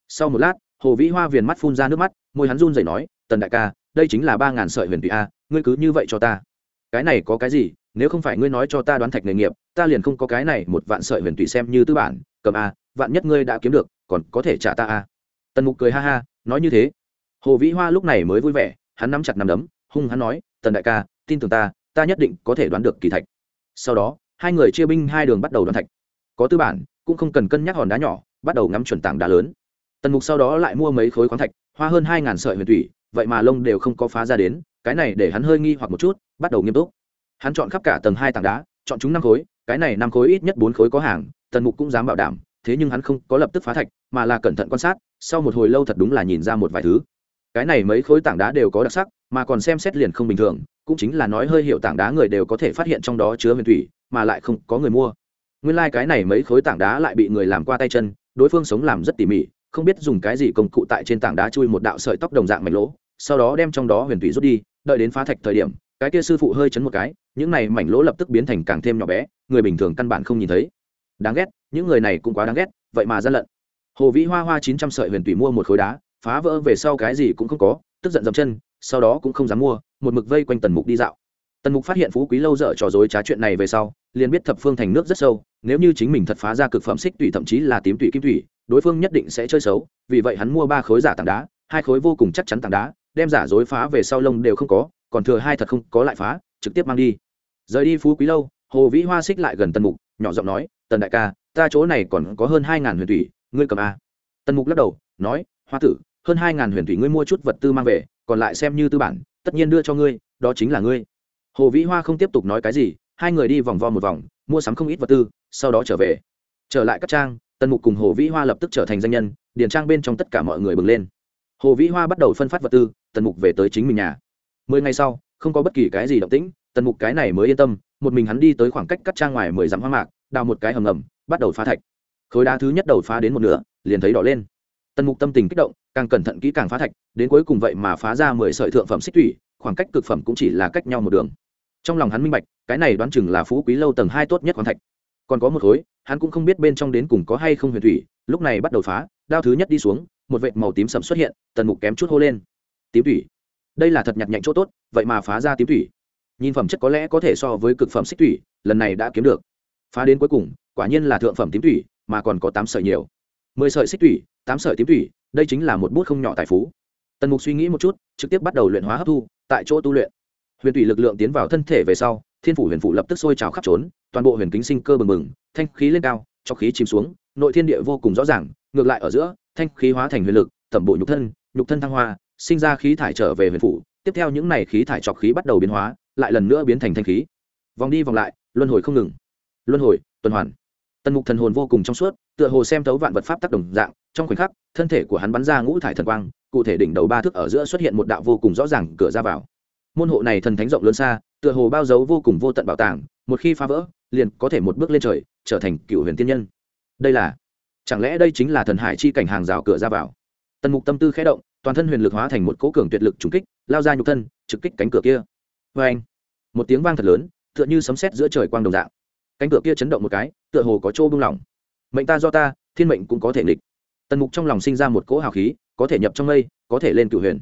Sau một lát, hồ vĩ hoa viền mắt phun ra nước mắt, môi hắn run rẩy nói, tần đại ca, đây chính là ba ngàn sợi huyền tụy a, ngươi cứ như vậy cho ta. Cái này có cái gì? Nếu không phải ngươi nói cho ta đoán thạch nghề nghiệp, ta liền không có cái này một vạn sợi huyền tụy xem như tư bản, cầm a, vạn nhất ngươi đã kiếm được, còn có thể trả ta a. Tần mục cười ha ha, nói như thế. Hồ vĩ hoa lúc này mới vui vẻ, hắn nắm chặt nắm đấm, hung hắn nói, tần đại ca, tin tưởng ta ta nhất định có thể đoán được kỳ thạch. Sau đó, hai người chia binh hai đường bắt đầu đoán thạch. Có tư bản, cũng không cần cân nhắc hòn đá nhỏ bắt đầu ngắm chuẩn tảng đá lớn. Tần mục sau đó lại mua mấy khối khoáng thạch, hoa hơn hai ngàn sợi huyền thủy, vậy mà lông đều không có phá ra đến, cái này để hắn hơi nghi hoặc một chút, bắt đầu nghiêm túc. Hắn chọn khắp cả tầng hai tảng đá, chọn chúng năm khối, cái này năm khối ít nhất bốn khối có hàng, tần mục cũng dám bảo đảm, thế nhưng hắn không có lập tức phá thạch, mà là cẩn thận quan sát, sau một hồi lâu thật đúng là nhìn ra một vài thứ. Cái này mấy khối tảng đá đều có đặc sắc, mà còn xem xét liền không bình thường, cũng chính là nói hơi hiểu tảng đá người đều có thể phát hiện trong đó chứa huyền thủy, mà lại không có người mua. Nguyên lai cái này mấy khối tảng đá lại bị người làm qua tay chân đối phương sống làm rất tỉ mỉ, không biết dùng cái gì công cụ tại trên tảng đá chui một đạo sợi tóc đồng dạng mảnh lỗ, sau đó đem trong đó huyền thủy rút đi, đợi đến phá thạch thời điểm, cái kia sư phụ hơi chấn một cái, những này mảnh lỗ lập tức biến thành càng thêm nhỏ bé, người bình thường căn bản không nhìn thấy. Đáng ghét, những người này cũng quá đáng ghét, vậy mà gian lận. Hồ vĩ hoa hoa chín trăm sợi huyền thủy mua một khối đá, phá vỡ về sau cái gì cũng không có, tức giận dậm chân, sau đó cũng không dám mua, một mực vây quanh tần mục đi dạo. Tần mục phát hiện phú quý lâu dở trò dối trá chuyện này về sau, liền biết thập phương thành nước rất sâu nếu như chính mình thật phá ra cực phẩm xích tủy thậm chí là tím tủy kim tủy, đối phương nhất định sẽ chơi xấu, vì vậy hắn mua ba khối giả tảng đá, hai khối vô cùng chắc chắn tảng đá, đem giả dối phá về sau lông đều không có, còn thừa hai thật không có lại phá, trực tiếp mang đi. Rời đi phú quý lâu, hồ vĩ hoa xích lại gần tần mục, nhỏ giọng nói, tần đại ca, ta chỗ này còn có hơn hai ngàn huyền thủy ngươi cầm a. Tần mục lắc đầu, nói, hoa tử, hơn hai ngàn huyền thủy ngươi mua chút vật tư mang về, còn lại xem như tư bản, tất nhiên đưa cho ngươi, đó chính là ngươi. Hồ vĩ hoa không tiếp tục nói cái gì hai người đi vòng vo một vòng, mua sắm không ít vật tư, sau đó trở về. Trở lại các trang, tần mục cùng hồ vĩ hoa lập tức trở thành danh nhân, điền trang bên trong tất cả mọi người bừng lên. Hồ vĩ hoa bắt đầu phân phát vật tư, tần mục về tới chính mình nhà. Mười ngày sau, không có bất kỳ cái gì động tĩnh, tần mục cái này mới yên tâm, một mình hắn đi tới khoảng cách cắt trang ngoài mười dặm hoa mạc, đào một cái hầm ngầm, bắt đầu phá thạch. Khối đá thứ nhất đầu phá đến một nửa, liền thấy đỏ lên. Tần mục tâm tình kích động, càng cẩn thận kỹ càng phá thạch, đến cuối cùng vậy mà phá ra mười sợi thượng phẩm xích thủy, khoảng cách cực phẩm cũng chỉ là cách nhau một đường trong lòng hắn minh bạch, cái này đoán chừng là phú quý lâu tầng hai tốt nhất khoáng thạch. Còn có một khối, hắn cũng không biết bên trong đến cùng có hay không huyền thủy, lúc này bắt đầu phá, đao thứ nhất đi xuống, một vệt màu tím sầm xuất hiện, tần mục kém chút hô lên. Tím thủy. Đây là thật nhặt nhạnh chỗ tốt, vậy mà phá ra tím thủy. Nhìn phẩm chất có lẽ có thể so với cực phẩm xích thủy, lần này đã kiếm được. Phá đến cuối cùng, quả nhiên là thượng phẩm tím thủy, mà còn có tám sợi nhiều. Mười sợi xích thủy, tám sợi tím thủy, đây chính là một bút không nhỏ tài phú. Tần mục suy nghĩ một chút, trực tiếp bắt đầu luyện hóa hấp thu, tại chỗ tu luyện huyền thủy lực lượng tiến vào thân thể về sau thiên phủ huyền phủ lập tức sôi trào khắp trốn toàn bộ huyền kính sinh cơ bừng bừng thanh khí lên cao cho khí chìm xuống nội thiên địa vô cùng rõ ràng ngược lại ở giữa thanh khí hóa thành huyền lực tẩm bộ nhục thân nhục thân thăng hoa sinh ra khí thải trở về huyền phủ tiếp theo những này khí thải trọc khí bắt đầu biến hóa lại lần nữa biến thành thanh khí. Vòng đi vòng lại luân hồi không ngừng. Luân hồi tuần hoàn. Tần mục thần hồn vô cùng trong suốt tựa hồ xem thấu vạn vật pháp tác động, dạng trong khoảnh khắc thân thể của hắn bắn ra ngũ thải thần quang cụ thể đỉnh đầu ba thước ở giữa xuất hiện một đạo vô cùng rõ ràng cửa ra vào môn hộ này thần thánh rộng lớn xa, tựa hồ bao dấu vô cùng vô tận bảo tàng, một khi phá vỡ, liền có thể một bước lên trời, trở thành cựu huyền tiên nhân. Đây là, chẳng lẽ đây chính là thần hải chi cảnh hàng rào cửa ra vào? Tần mục tâm tư khẽ động, toàn thân huyền lực hóa thành một cố cường tuyệt lực trúng kích, lao ra nhục thân, trực kích cánh cửa kia. Vê anh, một tiếng vang thật lớn, tựa như sấm sét giữa trời quang đồng dạng. Cánh cửa kia chấn động một cái, tựa hồ có chỗ bung lỏng. Mệnh ta do ta, thiên mệnh cũng có thể nghịch. Tần mục trong lòng sinh ra một cỗ hào khí, có thể nhập trong mây, có thể lên cửu huyền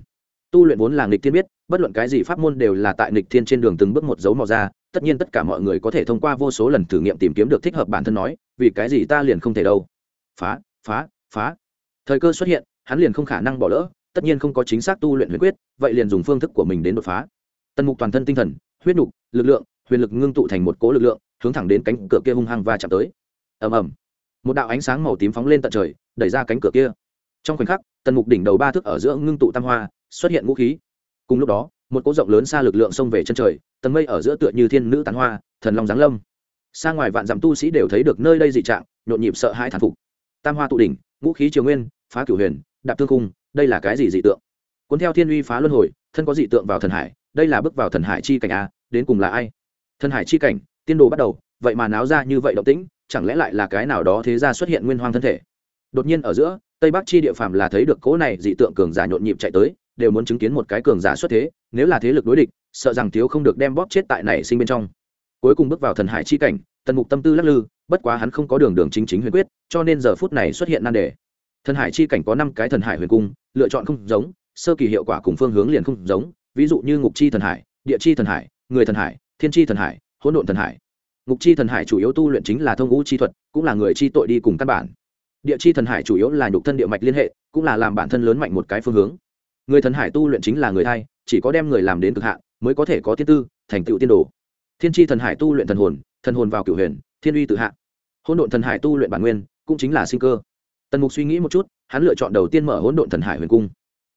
tu luyện vốn là nghịch thiên biết, bất luận cái gì pháp môn đều là tại nghịch thiên trên đường từng bước một dấu mò ra, tất nhiên tất cả mọi người có thể thông qua vô số lần thử nghiệm tìm kiếm được thích hợp bản thân nói, vì cái gì ta liền không thể đâu. Phá phá phá. Thời cơ xuất hiện, hắn liền không khả năng bỏ lỡ, tất nhiên không có chính xác tu luyện huyền quyết, vậy liền dùng phương thức của mình đến đột phá. Tần mục toàn thân tinh thần, huyết nục, lực lượng, huyền lực ngưng tụ thành một cố lực lượng, hướng thẳng đến cánh cửa kia hung hăng và chạm tới. Ầm ầm. Một đạo ánh sáng màu tím phóng lên tận trời, đẩy ra cánh cửa kia. Trong khoảnh khắc, tần mục đỉnh đầu ba thước ở giữa ngưng tụ tam hoa xuất hiện vũ khí. Cùng lúc đó, một cỗ rộng lớn xa lực lượng xông về chân trời, tầng mây ở giữa tựa như thiên nữ tán hoa, thần long giáng lâm. Xa ngoài vạn dặm tu sĩ đều thấy được nơi đây dị trạng, nhộn nhịp sợ hãi thán phục. Tam hoa tụ đỉnh vũ khí triều nguyên, phá cửu huyền, đạp tương cung đây là cái gì dị tượng? Cuốn theo thiên uy phá luân hồi, thân có dị tượng vào thần hải, đây là bước vào thần hải chi cảnh a, đến cùng là ai? Thần hải chi cảnh, tiên đồ bắt đầu, vậy mà náo ra như vậy động tĩnh, chẳng lẽ lại là cái nào đó thế ra xuất hiện nguyên hoang thân thể? Đột nhiên ở giữa, tây bắc chi địa phàm là thấy được cỗ này dị tượng cường giả nhộn nhịp chạy tới đều muốn chứng kiến một cái cường giả xuất thế, nếu là thế lực đối địch, sợ rằng thiếu không được đem bóp chết tại này sinh bên trong. Cuối cùng bước vào thần hải chi cảnh, tần mục tâm tư lắc lư, bất quá hắn không có đường đường chính chính huyền quyết, cho nên giờ phút này xuất hiện nan đề. Thần hải chi cảnh có năm cái thần hải huyền cung, lựa chọn không giống, sơ kỳ hiệu quả cùng phương hướng liền không giống, ví dụ như ngục chi thần hải, địa chi thần hải, người thần hải, thiên chi thần hải, hỗn độn thần hải. Ngục chi thần hải chủ yếu tu luyện chính là thông ngũ chi thuật, cũng là người chi tội đi cùng căn bản. Địa chi thần hải chủ yếu là nhục thân địa mạch liên hệ, cũng là làm bản thân lớn mạnh một cái phương hướng người thần hải tu luyện chính là người thay chỉ có đem người làm đến cực hạn, mới có thể có tiên tư, thành tựu tiên đồ. Thiên tri thần hải tu luyện thần hồn thần hồn vào cửu huyền, thiên uy tự hạ. Hỗn độn thần hải tu luyện bản nguyên, cũng chính là sinh cơ. Tần mục suy nghĩ một chút, hắn lựa chọn đầu tiên mở hỗn độn thần hải huyền cung.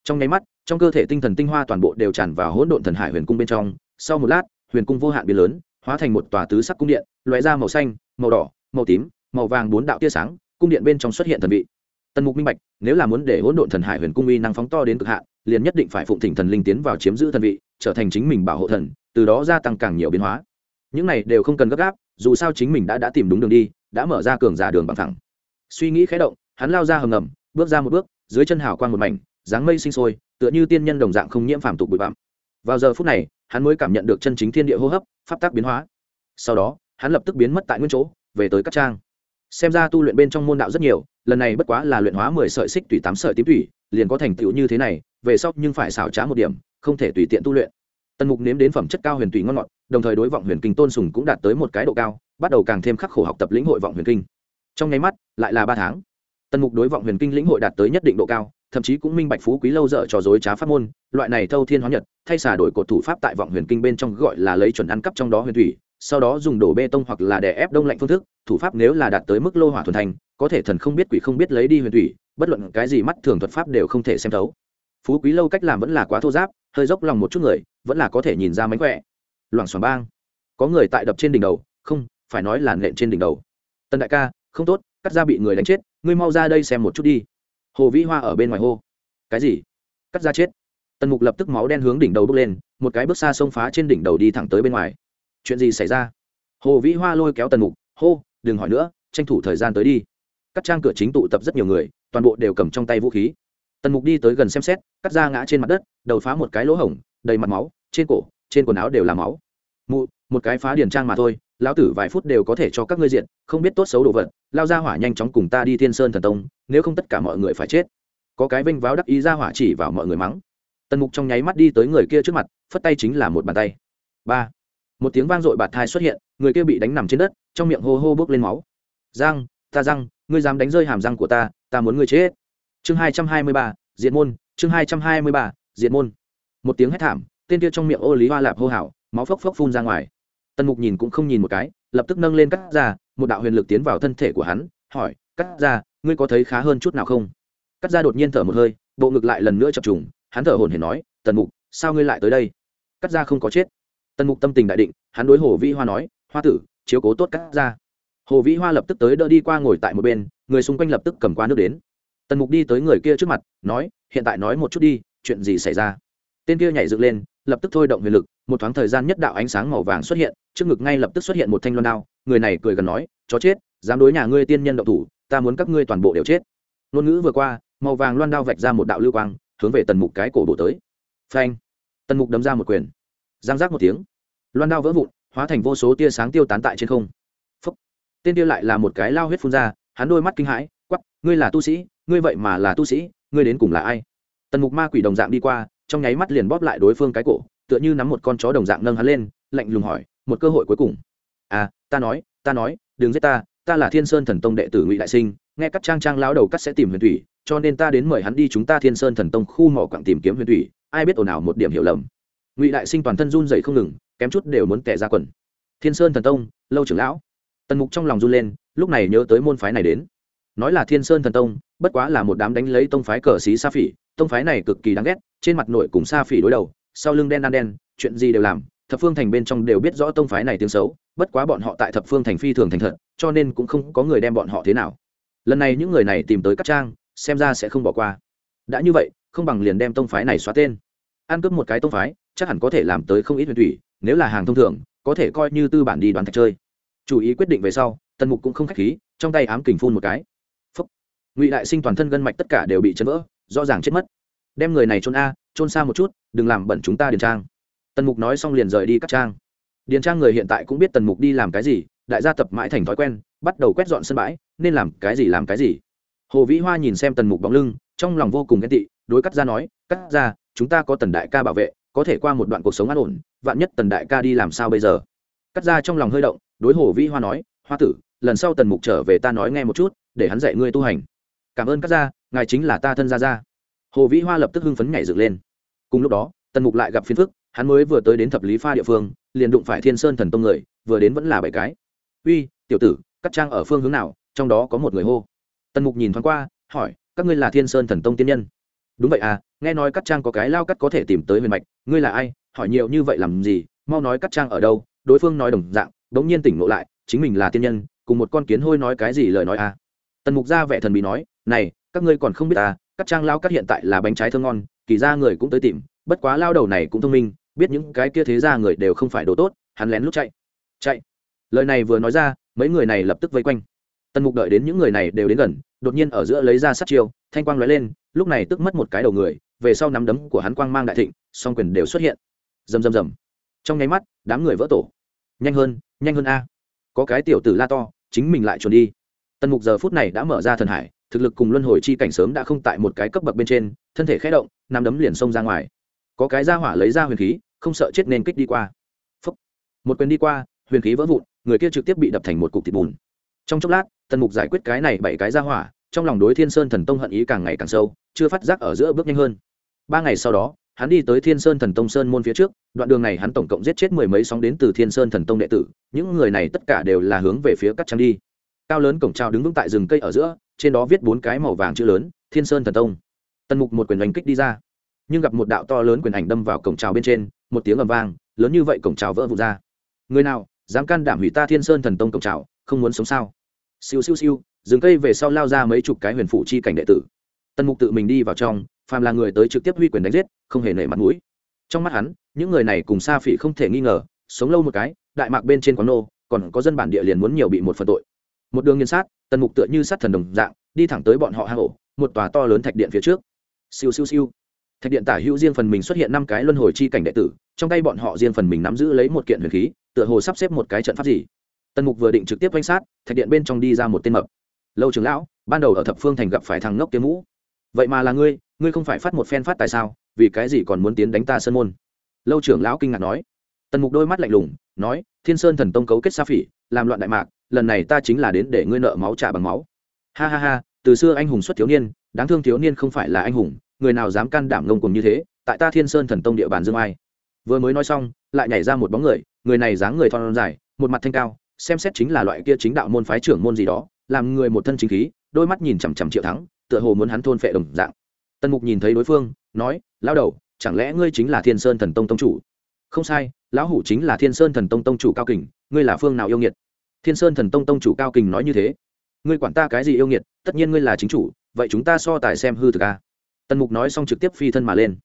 Trong nháy mắt, trong cơ thể tinh thần tinh hoa toàn bộ đều tràn vào hỗn độn thần hải huyền cung bên trong. Sau một lát, huyền cung vô hạn biến lớn, hóa thành một tòa tứ sắc cung điện loại ra màu xanh, màu đỏ, màu tím, màu vàng bốn đạo tia sáng, cung điện bên trong xuất hiện thần vị. Tần mục minh bạch, nếu là muốn để hỗn độn thần hải huyền cung uy năng phóng to đến cực hạn liền nhất định phải phụng thỉnh thần linh tiến vào chiếm giữ thần vị, trở thành chính mình bảo hộ thần, từ đó gia tăng càng nhiều biến hóa. Những này đều không cần gấp gáp, dù sao chính mình đã đã tìm đúng đường đi, đã mở ra cường giả đường bằng thẳng. Suy nghĩ khé động, hắn lao ra hầm ngầm, bước ra một bước, dưới chân hào quang một mảnh, dáng mây sinh sôi, tựa như tiên nhân đồng dạng không nhiễm phàm tục bụi bặm. Vào giờ phút này, hắn mới cảm nhận được chân chính thiên địa hô hấp, pháp tác biến hóa. Sau đó, hắn lập tức biến mất tại nguyên chỗ, về tới các trang. Xem ra tu luyện bên trong môn đạo rất nhiều, lần này bất quá là luyện hóa mười sợi xích tùy tám sợi tím tủy liền có thành tựu như thế này, về sau nhưng phải xảo trá một điểm, không thể tùy tiện tu luyện. Tần mục nếm đến phẩm chất cao huyền tùy ngon ngọt, đồng thời đối vọng huyền kinh tôn sùng cũng đạt tới một cái độ cao, bắt đầu càng thêm khắc khổ học tập lĩnh hội vọng huyền kinh. Trong nháy mắt, lại là ba tháng. Tần mục đối vọng huyền kinh lĩnh hội đạt tới nhất định độ cao, thậm chí cũng minh bạch phú quý lâu dở trò dối trá pháp môn, loại này thâu thiên hóa nhật, thay xả đổi cột thủ pháp tại vọng huyền kinh bên trong gọi là lấy chuẩn ăn cắp trong đó huyền thủy, sau đó dùng đổ bê tông hoặc là đè ép đông lạnh phương thức, thủ pháp nếu là đạt tới mức lô hỏa thuần thành có thể thần không biết quỷ không biết lấy đi huyền thủy, bất luận cái gì mắt thường thuật pháp đều không thể xem thấu. Phú quý lâu cách làm vẫn là quá thô giáp, hơi dốc lòng một chút người, vẫn là có thể nhìn ra mánh khỏe. Loảng xoảng bang. Có người tại đập trên đỉnh đầu, không, phải nói là nện trên đỉnh đầu. Tần đại ca, không tốt, cắt ra bị người đánh chết, ngươi mau ra đây xem một chút đi. Hồ vĩ hoa ở bên ngoài hô. Cái gì? Cắt ra chết. Tần mục lập tức máu đen hướng đỉnh đầu bước lên, một cái bước xa xông phá trên đỉnh đầu đi thẳng tới bên ngoài. Chuyện gì xảy ra? Hồ vĩ hoa lôi kéo tần mục, hô, đừng hỏi nữa, tranh thủ thời gian tới đi cắt trang cửa chính tụ tập rất nhiều người, toàn bộ đều cầm trong tay vũ khí. Tần mục đi tới gần xem xét, cắt ra ngã trên mặt đất, đầu phá một cái lỗ hổng, đầy mặt máu, trên cổ, trên quần áo đều là máu. Mụ, một cái phá điền trang mà thôi, lão tử vài phút đều có thể cho các ngươi diện, không biết tốt xấu đồ vật, lao ra hỏa nhanh chóng cùng ta đi thiên sơn thần tông, nếu không tất cả mọi người phải chết. Có cái vinh váo đắc ý ra hỏa chỉ vào mọi người mắng. Tần mục trong nháy mắt đi tới người kia trước mặt, phất tay chính là một bàn tay. Ba, một tiếng vang dội bạt thai xuất hiện, người kia bị đánh nằm trên đất, trong miệng hô hô bước lên máu. Giang ta răng, ngươi dám đánh rơi hàm răng của ta ta muốn ngươi chết. Chương hai trăm hai mươi ba diện môn, chương hai trăm hai mươi ba diện môn. Một tiếng hét thảm, tên kia trong miệng ô lý hoa lạp hô hào, máu phốc phốc phun ra ngoài. Tần mục nhìn cũng không nhìn một cái, lập tức nâng lên cắt ra, một đạo huyền lực tiến vào thân thể của hắn, hỏi, cắt ra, ngươi có thấy khá hơn chút nào không? Cắt ra đột nhiên thở một hơi, bộ ngực lại lần nữa chập trùng, hắn thở hồn hển nói, tần mục, sao ngươi lại tới đây? Cắt ra không có chết. Tần mục tâm tình đại định, hắn đối hồ vĩ hoa nói, hoa tử, chiếu cố tốt cắt ra hồ vĩ hoa lập tức tới đỡ đi qua ngồi tại một bên, người xung quanh lập tức cầm qua nước đến. Tần mục đi tới người kia trước mặt, nói, hiện tại nói một chút đi, chuyện gì xảy ra? Tên kia nhảy dựng lên, lập tức thôi động huyền lực, một thoáng thời gian nhất đạo ánh sáng màu vàng xuất hiện, trước ngực ngay lập tức xuất hiện một thanh loan đao, người này cười gần nói, chó chết, dám đối nhà ngươi tiên nhân động thủ, ta muốn các ngươi toàn bộ đều chết. Ngôn ngữ vừa qua, màu vàng loan đao vạch ra một đạo lưu quang, hướng về tần mục cái cổ bổ tới. Phanh! Tần mục đấm ra một quyền. Giang giác một tiếng. Loan đao vỡ vụn, hóa thành vô số tia sáng tiêu tán tại trên không tên kia lại là một cái lao huyết phun ra, hắn đôi mắt kinh hãi quắp ngươi là tu sĩ, ngươi vậy mà là tu sĩ, ngươi đến cùng là ai? Tần mục ma quỷ đồng dạng đi qua, trong nháy mắt liền bóp lại đối phương cái cổ, tựa như nắm một con chó đồng dạng nâng hắn lên, lạnh lùng hỏi, một cơ hội cuối cùng? À ta nói ta nói, đừng giết ta ta là thiên sơn thần tông đệ tử ngụy đại sinh, nghe các trang trang lao đầu cắt sẽ tìm huyền thủy, cho nên ta đến mời hắn đi chúng ta thiên sơn thần tông khu mỏ quặng tìm kiếm huyền thủy, ai biết ồn ào một điểm hiểu lầm. Ngụy đại sinh toàn thân run dậy không ngừng, kém chút đều muốn tẻ ra quần. Thiên sơn thần tông, lâu trưởng lão tần mục trong lòng run lên, lúc này nhớ tới môn phái này đến. Nói là thiên sơn thần tông, bất quá là một đám đánh lấy tông phái cờ xí sa phỉ, tông phái này cực kỳ đáng ghét, trên mặt nội cùng sa phỉ đối đầu, sau lưng đen đan đen, chuyện gì đều làm, thập phương thành bên trong đều biết rõ tông phái này tiếng xấu, bất quá bọn họ tại thập phương thành phi thường thành thật, cho nên cũng không có người đem bọn họ thế nào. Lần này những người này tìm tới các trang, xem ra sẽ không bỏ qua. Đã như vậy, không bằng liền đem tông phái này xóa tên. Ăn cướp một cái tông phái, chắc hẳn có thể làm tới không ít huyền thủy, nếu là hàng thông thường, có thể coi như tư bản đi đoán thạch chơi chủ ý quyết định về sau, tần mục cũng không k h á c h khí, trong tay ám kình phun một cái. Phúc. Ngụy đại sinh toàn thân gân mạch tất cả đều bị chấn vỡ, rõ ràng chết mất. Đem người này trôn a trôn xa một chút, đừng làm bẩn chúng ta điền trang. Tần mục nói xong liền rời đi các trang. Điền trang người hiện tại cũng biết tần mục đi làm cái gì, đại gia tập mãi thành thói quen, bắt đầu quét dọn sân bãi, nên làm cái gì làm cái gì. Hồ vĩ hoa nhìn xem tần mục bóng lưng, trong lòng vô cùng ghen tị, đối cắt ra nói, cắt ra, chúng ta có tần đại ca bảo vệ, có thể qua một đoạn cuộc sống an ổn, vạn nhất tần đại ca đi làm sao bây giờ? Cắt ra trong lòng hơi động đối hồ vĩ hoa nói hoa tử lần sau tần mục trở về ta nói nghe một chút để hắn dạy ngươi tu hành. Cảm ơn các gia, ngài chính là ta thân gia gia. Hồ vĩ hoa lập tức hưng phấn nhảy dựng lên. Cùng lúc đó tần mục lại gặp phiền phức hắn mới vừa tới đến thập lý pha địa phương liền đụng phải thiên sơn thần tông người vừa đến vẫn là bảy cái. Uy tiểu tử cắt trang ở phương hướng nào trong đó có một người hô. Tần mục nhìn thoáng qua hỏi các ngươi là thiên sơn thần tông tiên nhân? Đúng vậy à nghe nói cắt trang có cái lao cắt có thể tìm tới huyền mạch ngươi là ai hỏi nhiều như vậy làm gì mau nói cắt trang ở đâu đối phương nói đồng dạng bỗng nhiên tỉnh ngộ lại, chính mình là tiên nhân, cùng một con kiến hôi nói cái gì lời nói à? Tần mục ra vẻ thần bị nói, này, các ngươi còn không biết à cắt trang lao cắt hiện tại là bánh trái thơ ngon, kỳ ra người cũng tới tìm, bất quá lao đầu này cũng thông minh, biết những cái kia thế ra người đều không phải đồ tốt, hắn lén lút chạy. Chạy. Lời này vừa nói ra, mấy người này lập tức vây quanh. Tần mục đợi đến những người này đều đến gần, đột nhiên ở giữa lấy ra sát chiêu, thanh quang lóe lên, lúc này tức mất một cái đầu người, về sau nắm đấm của hắn quang mang đại thịnh, song quyền đều xuất hiện. Rầm rầm rầm. Trong nháy mắt, đám người vỡ tổ. Nhanh hơn nhanh hơn a. Có cái tiểu tử la to, chính mình lại chuẩn đi. Tần mục giờ phút này đã mở ra thần hải, thực lực cùng luân hồi chi cảnh sớm đã không tại một cái cấp bậc bên trên, thân thể khé động nằm đấm liền xông ra ngoài. Có cái ra hỏa lấy ra huyền khí, không sợ chết nên kích đi qua. Phúc. một quyền đi qua, huyền khí vỡ vụn, người kia trực tiếp bị đập thành một cục thịt bùn. Trong chốc lát, tần mục giải quyết cái này bảy cái ra hỏa, trong lòng đối thiên sơn thần tông hận ý càng ngày càng sâu, chưa phát giác ở giữa bước nhanh hơn. Ba ngày sau đó hắn đi tới thiên sơn thần tông sơn môn phía trước, đoạn đường này hắn tổng cộng giết chết mười mấy sóng đến từ thiên sơn thần tông đệ tử, những người này tất cả đều là hướng về phía cắt trang đi. Cao lớn cổng trào đứng vững tại rừng cây ở giữa, trên đó viết bốn cái màu vàng chữ lớn, thiên sơn thần tông. Tần mục một quyền đánh kích đi ra, nhưng gặp một đạo to lớn quyền ảnh đâm vào cổng trào bên trên, một tiếng ầm vang, lớn như vậy cổng trào vỡ vụt ra. Người nào, dám can đảm hủy ta thiên sơn thần tông cổng trào không muốn sống sao? Siêu siêu siêu, rừng cây về sau lao ra mấy chục cái huyền phụ chi cảnh đệ tử. Tần mục tự mình đi vào trong phàm là người tới trực tiếp huy quyền đánh giết, không hề nể mặt mũi. Trong mắt hắn, những người này cùng sa phỉ không thể nghi ngờ, sống lâu một cái, đại mạc bên trên quán nô, còn có dân bản địa liền muốn nhiều bị một phần tội. Một đường nghiên sát, tần mục tựa như sát thần đồng dạng, đi thẳng tới bọn họ hang ổ, một tòa to lớn thạch điện phía trước. Siêu siêu siêu. Thạch điện tả hữu riêng phần mình xuất hiện năm cái luân hồi chi cảnh đệ tử, trong tay bọn họ riêng phần mình nắm giữ lấy một kiện huyền khí, tựa hồ sắp xếp một cái trận pháp gì. Tần mục vừa định trực tiếp quanh sát, thạch điện bên trong đi ra một tên mập. Lâu trưởng lão, ban đầu ở thập phương thành gặp phải thằng ngốc kiếm mũ. Vậy mà là ngươi ngươi không phải phát một phen phát tại sao, vì cái gì còn muốn tiến đánh ta sơn môn? Lâu trưởng lão kinh ngạc nói. Tần mục đôi mắt lạnh lùng, nói, thiên sơn thần tông cấu kết sa phỉ, làm loạn đại mạc, lần này ta chính là đến để ngươi nợ máu trả bằng máu. Ha ha ha, từ xưa anh hùng xuất thiếu niên, đáng thương thiếu niên không phải là anh hùng, người nào dám can đảm ngông cùng như thế, tại ta thiên sơn thần tông địa bàn dương ai? Vừa mới nói xong, lại nhảy ra một bóng người người này dáng người thon dài, một mặt thanh cao, xem xét chính là loại kia chính đạo môn phái trưởng môn gì đó, làm người một thân chính khí, đôi mắt nhìn chằm chằm triệu thắng, tựa hồ muốn hắn thôn phệ đồng dạng tần mục nhìn thấy đối phương, nói lao đầu, chẳng lẽ ngươi chính là thiên sơn thần tông tông chủ? Không sai, lão hủ chính là thiên sơn thần tông tông chủ cao kình, ngươi là phương nào yêu nghiệt? Thiên sơn thần tông tông chủ cao kình nói như thế. Ngươi quản ta cái gì yêu nghiệt, tất nhiên ngươi là chính chủ, vậy chúng ta so tài xem hư thực a tần mục nói xong trực tiếp phi thân mà lên.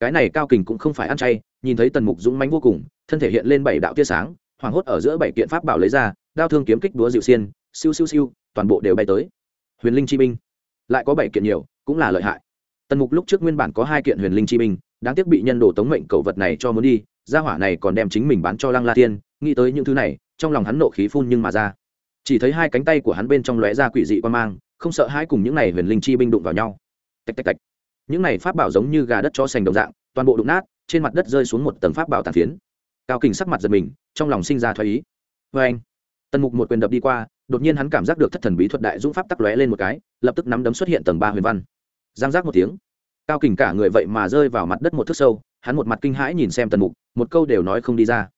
Cái này cao kình cũng không phải ăn chay, nhìn thấy tần mục dũng mánh vô cùng, thân thể hiện lên bảy đạo tia sáng, hoảng hốt ở giữa bảy kiện pháp bảo lấy ra, đao thương kiếm kích đúa dịu xiên, siêu siêu siêu, toàn bộ đều bay tới. Huyền linh chi binh. Lại có bảy kiện nhiều, cũng là lợi hại tần mục lúc trước nguyên bản có hai kiện huyền linh chi binh, đáng tiếc bị nhân đồ tống mệnh cầu vật này cho muốn đi, gia hỏa này còn đem chính mình bán cho lăng la tiên nghĩ tới những thứ này, trong lòng hắn nộ khí phun nhưng mà ra. Chỉ thấy hai cánh tay của hắn bên trong lóe ra quỷ dị quan mang, không sợ hai cùng những này huyền linh chi binh đụng vào nhau. Tạch tạch tạch. Những này pháp bảo giống như gà đất cho sành đồng dạng, toàn bộ đụng nát, trên mặt đất rơi xuống một tầng pháp bảo tàn phiến. Cao kình sắc mặt giật mình, trong lòng sinh ra thoái ý. Vê anh. Tần mục một quyền đập đi qua, đột nhiên hắn cảm giác được thất thần bí thuật đại dũng pháp tắc lóe lên một cái, lập tức nắm đấm xuất hiện tầng ba huyền văn giang giác một tiếng. Cao kình cả người vậy mà rơi vào mặt đất một thước sâu, hắn một mặt kinh hãi nhìn xem tần mục, một câu đều nói không đi ra.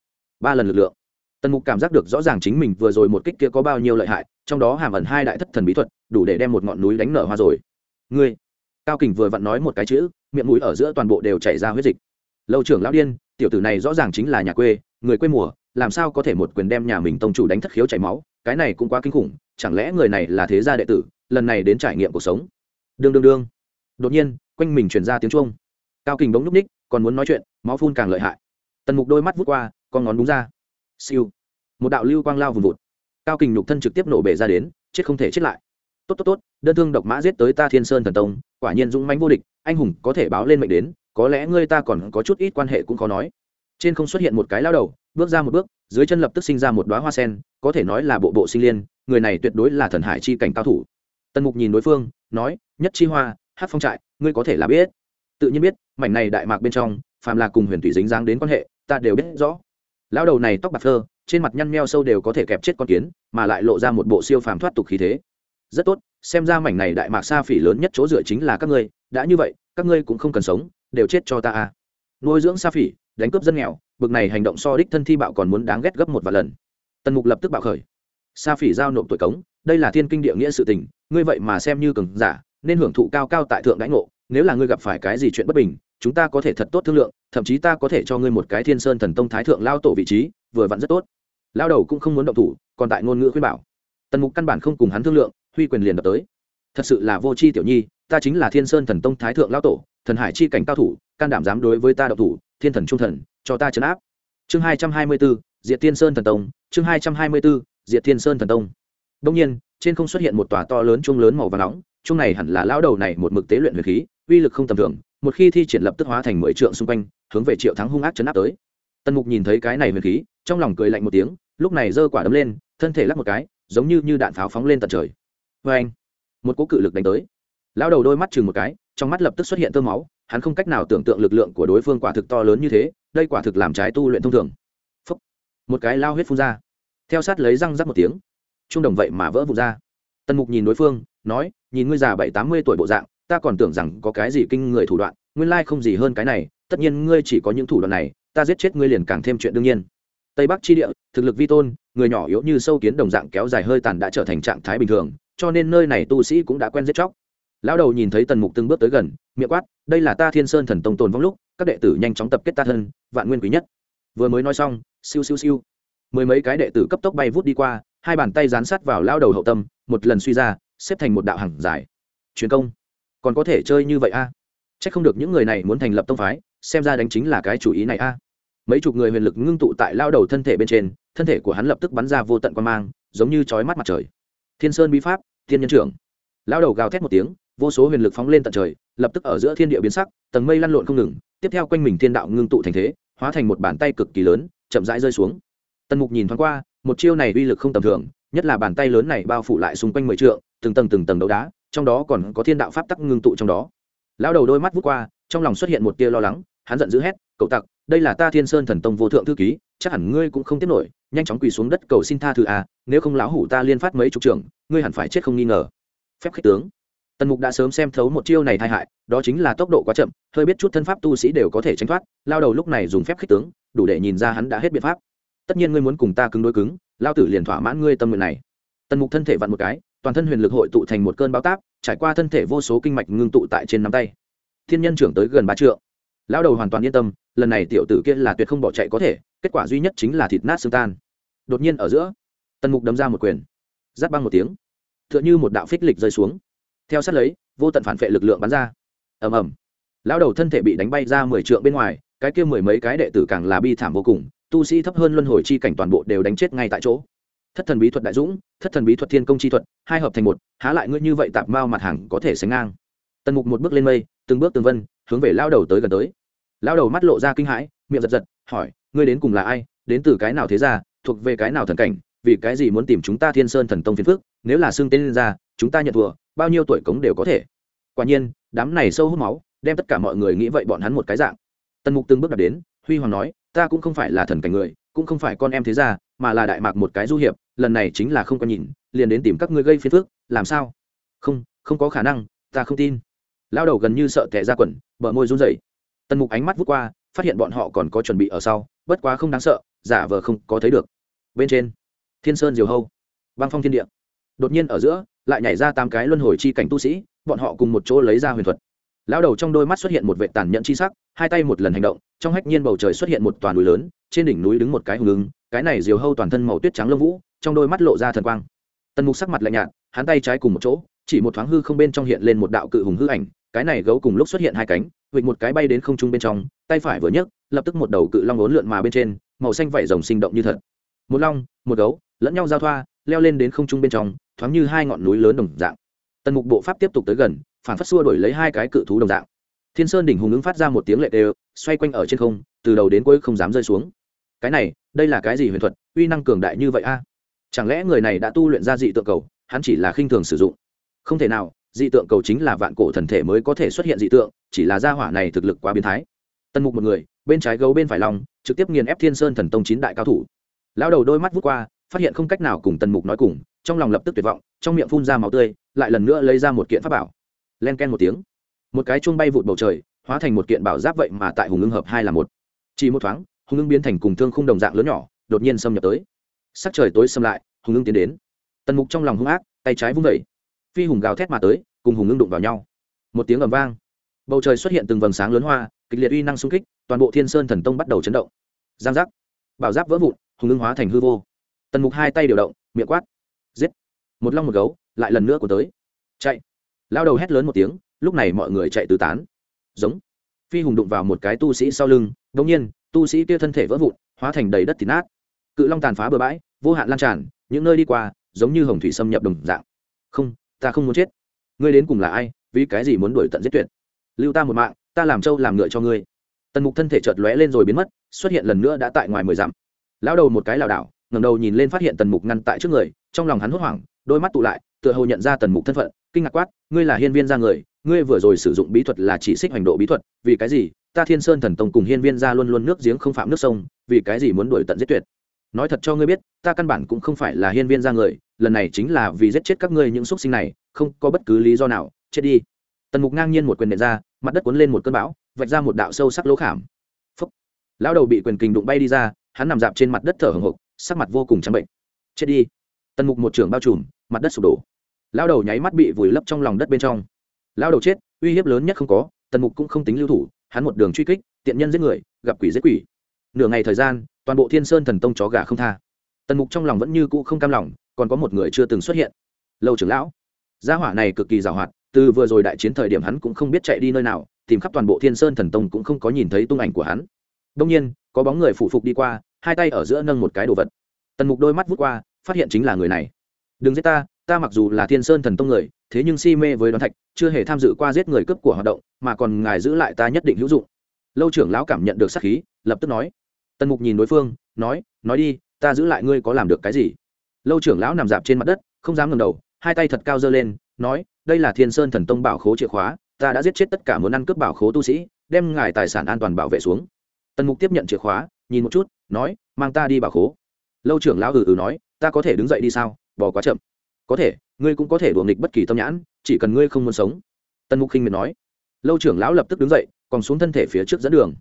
Ba lần lực lượng. Tần mục cảm giác được rõ ràng chính mình vừa rồi một kích kia có bao nhiêu lợi hại, trong đó hàm ẩn hai đại thất thần bí thuật, đủ để đem một ngọn núi đánh nở hoa rồi. Ngươi. Cao kình vừa vặn nói một cái chữ, miệng mũi ở giữa toàn bộ đều chảy ra huyết dịch. Lâu trưởng lão điên, tiểu tử này rõ ràng chính là nhà quê, người quê mùa, làm sao có thể một quyền đem nhà mình tông chủ đánh thất khiếu chảy máu, cái này cũng quá kinh khủng, chẳng lẽ người này là thế gia đệ tử, lần này đến trải nghiệm cuộc sống. Đương đương đương đột nhiên, quanh mình truyền ra tiếng chuông. Cao kình bỗng núp ních, còn muốn nói chuyện, máu phun càng lợi hại. Tần mục đôi mắt vút qua, con ngón đúng ra. Siêu. Một đạo lưu quang lao vùng vụt. Cao kình nhục thân trực tiếp nổ bể ra đến, chết không thể chết lại. Tốt tốt tốt, đơn thương độc mã giết tới ta thiên sơn thần tông, quả nhiên dũng mãnh vô địch, anh hùng có thể báo lên mệnh đến, có lẽ ngươi ta còn có chút ít quan hệ cũng khó nói. Trên không xuất hiện một cái lao đầu, bước ra một bước, dưới chân lập tức sinh ra một đoá hoa sen, có thể nói là bộ bộ sinh liên, người này tuyệt đối là thần hải chi cảnh cao thủ. Tần mục nhìn đối phương, nói, nhất chi hoa hát phong trại ngươi có thể là biết. Tự nhiên biết mảnh này đại mạc bên trong phàm là cùng huyền thủy dính dáng đến quan hệ ta đều biết rõ. Lão đầu này tóc bạc thơ, trên mặt nhăn meo sâu đều có thể kẹp chết con kiến mà lại lộ ra một bộ siêu phàm thoát tục khí thế. Rất tốt xem ra mảnh này đại mạc sa phỉ lớn nhất chỗ dựa chính là các ngươi đã như vậy các ngươi cũng không cần sống đều chết cho ta a nuôi dưỡng sa phỉ đánh cướp dân nghèo bực này hành động so đích thân thi bạo còn muốn đáng ghét gấp một vài lần. Tần mục lập tức bạo khởi. Sa phỉ giao nộp tuổi cống đây là thiên kinh địa nghĩa sự tình ngươi vậy mà xem như cường giả nên hưởng thụ cao cao tại thượng đãi ngộ, nếu là ngươi gặp phải cái gì chuyện bất bình, chúng ta có thể thật tốt thương lượng, thậm chí ta có thể cho ngươi một cái thiên sơn thần tông thái thượng lao tổ vị trí, vừa vặn rất tốt. Lao đầu cũng không muốn động thủ, còn tại ngôn ngữ khuyên bảo. Tần mục căn bản không cùng hắn thương lượng, huy quyền liền đập tới. Thật sự là vô c h i tiểu nhi, ta chính là thiên sơn thần tông thái thượng lao tổ, thần hải chi cảnh cao thủ, can đảm dám đối với ta độc thủ, thiên thần trung thần, cho ta chấn áp. Chương hai trăm hai mươi b ố diệt thiên sơn thần tông, chương hai trăm hai mươi b ố diệt thiên sơn thần tông. Đông nhiên, trên không xuất hiện một tòa to lớn chung lớn màu và nóng chung này hẳn là lão đầu này một mực tế luyện huyền khí, uy lực không tầm thường, một khi thi triển lập tức hóa thành mười trượng xung quanh, hướng về triệu thắng hung ác chấn áp tới. Tần mục nhìn thấy cái này huyền khí, trong lòng cười lạnh một tiếng, lúc này giơ quả đấm lên, thân thể lắc một cái, giống như như đạn pháo phóng lên tận trời. Vê anh một cú cự lực đánh tới. Lão đầu đôi mắt chừng một cái, trong mắt lập tức xuất hiện tơ máu, hắn không cách nào tưởng tượng lực lượng của đối phương quả thực to lớn như thế, đây quả thực làm trái tu luyện thông thường. Phúc. một cái lao huyết phun ra. Theo sát lấy răng rắc một tiếng, trung đồng vậy mà vỡ vụt ra tần mục nhìn đối phương, nói, nhìn ngươi già bảy, tám mươi tuổi bộ dạng, ta còn tưởng rằng có cái gì kinh người thủ đoạn, nguyên lai không gì hơn cái này, tất nhiên ngươi chỉ có những thủ đoạn này, ta giết chết ngươi liền càng thêm chuyện đương nhiên. Tây bắc chi địa, thực lực vi tôn, người nhỏ yếu như sâu kiến đồng dạng kéo dài hơi tàn đã trở thành trạng thái bình thường, cho nên nơi này tu sĩ cũng đã quen giết chóc. Lão đầu nhìn thấy tần mục từng bước tới gần, miệng quát, đây là ta thiên sơn thần tông tồn vong lúc, các đệ tử nhanh chóng tập kết ta thân, vạn nguyên quý nhất. Vừa mới nói xong, siêu siêu siêu, mười mấy cái đệ tử cấp tốc bay vút đi qua hai bàn tay dán sát vào lao đầu hậu tâm, một lần suy ra, xếp thành một đạo hàng dài. Truyền công. Còn có thể chơi như vậy a? À? c h ắ c không được những người này muốn thành lập tông phái, xem ra đánh chính là cái chủ ý này a. Mấy chục người huyền lực ngưng tụ tại lao đầu thân thể bên trên, thân thể của hắn lập tức bắn ra vô tận quan mang, giống như trói mắt mặt trời. Thiên sơn bí pháp, thiên nhân trưởng. Lao đầu gào thét một tiếng, vô số huyền lực phóng lên tận trời, lập tức ở giữa thiên địa biến sắc, tầng mây lăn lộn không ngừng, tiếp theo quanh mình thiên đạo ngưng tụ thành thế, hóa thành một bàn tay cực kỳ lớn, chậm rãi rơi xuống. Tần mục nhìn thoáng qua một chiêu này uy lực không tầm thường, nhất là bàn tay lớn này bao phủ lại xung quanh mười trượng, từng tầng từng tầng đấu đá, trong đó còn có thiên đạo pháp tắc ngưng tụ trong đó. Lão đầu đôi mắt vút qua, trong lòng xuất hiện một tia lo lắng, hắn giận dữ hét, cậu tặc, đây là ta thiên sơn thần tông vô thượng thư ký, chắc hẳn ngươi cũng không tiếp nổi, nhanh chóng quỳ xuống đất cầu xin tha thứ à nếu không lão hủ ta liên phát mấy chục trưởng, ngươi hẳn phải chết không nghi ngờ. Phép khích tướng. Tần mục đã sớm xem thấu một chiêu này tai hại, đó chính là tốc độ quá chậm, hơi biết chút thân pháp tu sĩ đều có thể tránh thoát lao đầu lúc này dùng phép khích tướng, đủ để nhìn ra hắn đã hết biện pháp tất nhiên ngươi muốn cùng ta cứng đối cứng, lao tử liền thỏa mãn ngươi tâm nguyện này. Tần mục thân thể vặn một cái, toàn thân huyền lực hội tụ thành một cơn bao táp, trải qua thân thể vô số kinh mạch ngưng tụ tại trên nắm tay. Thiên nhân trưởng tới gần ba trượng. Lão đầu hoàn toàn yên tâm, lần này tiểu tử kia là tuyệt không bỏ chạy có thể, kết quả duy nhất chính là thịt nát xương tan. Đột nhiên ở giữa, tần mục đấm ra một quyền. Giáp băng một tiếng t h ư ợ n h ư một đạo phích lịch rơi xuống. Theo sát lấy, vô tận phản vệ lực lượng bắn ra. Ầm ầm. Lão đầu thân thể bị đánh bay ra mười trượng bên ngoài, cái kia mười mấy cái đệ tử càng là bi thảm vô cùng tu sĩ thấp hơn luân hồi chi cảnh toàn bộ đều đánh chết ngay tại chỗ. Thất thần bí thuật đại dũng, thất thần bí thuật thiên công chi thuật, hai hợp thành một, há lại ngươi như vậy tạp mao mặt hàng có thể sánh ngang. Tần mục một bước lên mây, từng bước từng vân, hướng về lao đầu tới gần tới. Lao đầu mắt lộ ra kinh hãi, miệng giật giật, hỏi, ngươi đến cùng là ai? Đến từ cái nào thế ra thuộc về cái nào thần cảnh? Vì cái gì muốn tìm chúng ta thiên sơn thần tông phiền phước nếu là xương tên lên ra, chúng ta nhận thua, bao nhiêu tuổi cống đều có thể. Quả nhiên, đám này sâu hút máu, đem tất cả mọi người nghĩ vậy bọn hắn một cái dạng. Tần mục từng bước đặt đến, huy hoàng nói ta cũng không phải là thần cảnh người, cũng không phải con em thế gia, mà là đại mạc một cái du hiệp, lần này chính là không có nhìn, liền đến tìm các ngươi gây phiền phức, làm sao? Không không có khả năng, ta không tin. Lao đầu gần như sợ tệ ra quần, bờ môi run rẩy. Tần mục ánh mắt vút qua, phát hiện bọn họ còn có chuẩn bị ở sau, bất quá không đáng sợ, giả vờ không có thấy được. Bên trên, thiên sơn diều hâu, băng phong thiên địa. Đột nhiên ở giữa, lại nhảy ra tám cái luân hồi chi cảnh tu sĩ, bọn họ cùng một chỗ lấy ra huyền thuật. Lão đầu trong đôi mắt xuất hiện một vệ tàn nhẫn chi sắc, hai tay một lần hành động trong hách nhiên bầu trời xuất hiện một toàn núi lớn, trên đỉnh núi đứng một cái hùng ứng cái này diều hâu toàn thân màu tuyết trắng lông vũ, trong đôi mắt lộ ra thần quang. Tần mục sắc mặt lạnh nhạt, hắn tay trái cùng một chỗ, chỉ một thoáng hư không bên trong hiện lên một đạo cự hùng hư ảnh, cái này gấu cùng lúc xuất hiện hai cánh huỵch một cái bay đến không trung bên trong, tay phải vừa nhấc, lập tức một đầu cự long ốn lượn mà bên trên, màu xanh vảy rồng sinh động như thật. Một long, một gấu, lẫn nhau giao thoa, leo lên đến không trung bên trong, thoáng như hai ngọn núi lớn đồng dạng. Tần mục bộ pháp tiếp tục tới gần, phản phát xua đổi lấy hai cái cự thú đồng dạng thiên sơn đỉnh hùng ứng phát ra một tiếng lệ đều, xoay quanh ở trên không, từ đầu đến cuối không dám rơi xuống. Cái này, đây là cái gì huyền thuật, uy năng cường đại như vậy a? Chẳng lẽ người này đã tu luyện ra dị tượng cầu, hắn chỉ là khinh thường sử dụng? Không thể nào, dị tượng cầu chính là vạn cổ thần thể mới có thể xuất hiện dị tượng, chỉ là gia hỏa này thực lực quá biến thái. Tân mục một người, bên trái gấu bên phải lòng trực tiếp nghiền ép thiên sơn thần tông chín đại cao thủ. Lão đầu đôi mắt vút qua, phát hiện không cách nào cùng tần mục nói cùng, trong lòng lập tức tuyệt vọng, trong miệng phun ra máu tươi, lại lần nữa lấy ra một kiện pháp bảo. Len ken một tiếng một cái chuông bay vụt bầu trời, hóa thành một kiện bảo giáp vậy mà tại hùng ưng hợp hai là một. Chỉ một thoáng, hùng ưng biến thành cùng thương khung đồng dạng lớn nhỏ, đột nhiên xâm nhập tới. Sắc trời tối xâm lại, hùng ưng tiến đến. Tần mục trong lòng hung ác, tay trái vung vẩy phi hùng gào thét mà tới, cùng hùng ưng đụng vào nhau. Một tiếng ầm vang. Bầu trời xuất hiện từng vầng sáng lớn hoa, kịch liệt uy năng xung kích, toàn bộ thiên sơn thần tông bắt đầu chấn động. Giang giác. Bảo giáp vỡ vụn, hùng ưng hóa thành hư vô. Tần mục hai tay điều động, miệng quát. Giết. Một long một gấu, lại lần nữa của tới. Chạy. Lao đầu hét lớn một tiếng lúc này mọi người chạy tứ tán. Giống. Phi hùng đụng vào một cái tu sĩ sau lưng đ ỗ n g nhiên, tu sĩ kia thân thể vỡ vụn, hóa thành đầy đất thịt nát. Cự long tàn phá bừa bãi, vô hạn lan tràn, những nơi đi qua, giống như hồng thủy xâm nhập đồng dạng. Không, ta không muốn chết. Ngươi đến cùng là ai, vì cái gì muốn đuổi tận giết tuyệt? Lưu ta một mạng, ta làm trâu làm ngựa cho ngươi. Tần mục thân thể chợt lóe lên rồi biến mất, xuất hiện lần nữa đã tại ngoài mười dặm. Lão đầu một cái lảo đảo ngầm đầu nhìn lên phát hiện tần mục ngăn tại trước người, trong lòng hắn hốt hoảng, đôi mắt tụ lại, tựa hồ nhận ra tần mục thân phận, kinh ngạc quát, ngươi là hiên viên ra người ngươi vừa rồi sử dụng bí thuật là chỉ xích hành độ bí thuật, vì cái gì? Ta thiên sơn thần tông cùng hiên viên ra luôn luôn nước giếng không phạm nước sông, vì cái gì muốn đuổi tận giết tuyệt? Nói thật cho ngươi biết, ta căn bản cũng không phải là hiên viên ra người, lần này chính là vì giết chết các ngươi những xúc sinh này, không có bất cứ lý do nào, chết đi. Tần mục ngang nhiên một quyền nện ra, mặt đất cuốn lên một cơn bão, vạch ra một đạo sâu sắc lỗ khảm. Phúc. lão đầu bị quyền kình đụng bay đi ra, hắn nằm dạp trên mặt đất thở hồng hộc, sắc mặt vô cùng trắng bệnh. Chết đi. Tần mục một trưởng bao trùm, mặt đất sụp đổ. Lão đầu nháy mắt bị vùi lấp trong lòng đất bên trong lao đầu chết, uy hiếp lớn nhất không có, tần mục cũng không tính lưu thủ, hắn một đường truy kích, tiện nhân giết người, gặp quỷ giết quỷ. Nửa ngày thời gian, toàn bộ thiên sơn thần tông chó gà không tha. Tần mục trong lòng vẫn như cũ không cam lòng, còn có một người chưa từng xuất hiện. Lâu trưởng lão, gia hỏa này cực kỳ giàu hoạt, từ vừa rồi đại chiến thời điểm hắn cũng không biết chạy đi nơi nào, tìm khắp toàn bộ thiên sơn thần tông cũng không có nhìn thấy tung ảnh của hắn. Đông nhiên, có bóng người phủ phục đi qua, hai tay ở giữa nâng một cái đồ vật. Tần mục đôi mắt vút qua, phát hiện chính là người này. Đừng giết ta ta mặc dù là thiên sơn thần tông người thế nhưng si mê với đoán thạch, chưa hề tham dự qua giết người cướp của hoạt động, mà còn ngài giữ lại ta nhất định hữu dụng. Lâu trưởng lão cảm nhận được sát khí, lập tức nói. Tần mục nhìn đối phương, nói nói đi, ta giữ lại ngươi có làm được cái gì? Lâu trưởng lão nằm dạp trên mặt đất, không dám ngầm đầu, hai tay thật cao giơ lên, nói, đây là thiên sơn thần tông bảo khố chìa khóa, ta đã giết chết tất cả muốn ăn cướp bảo khố tu sĩ, đem ngài tài sản an toàn bảo vệ xuống. Tần mục tiếp nhận chìa khóa, nhìn một chút, nói, mang ta đi bảo khố. Lâu trưởng lão ừ ừ nói, ta có thể đứng dậy đi sao? Bỏ quá chậm có thể, ngươi cũng có thể đùa nghịch bất kỳ tâm nhãn, chỉ cần ngươi không muốn sống. Tần mục khinh miệt nói. Lâu trưởng lão lập tức đứng dậy, còn xuống thân thể phía trước dẫn đường.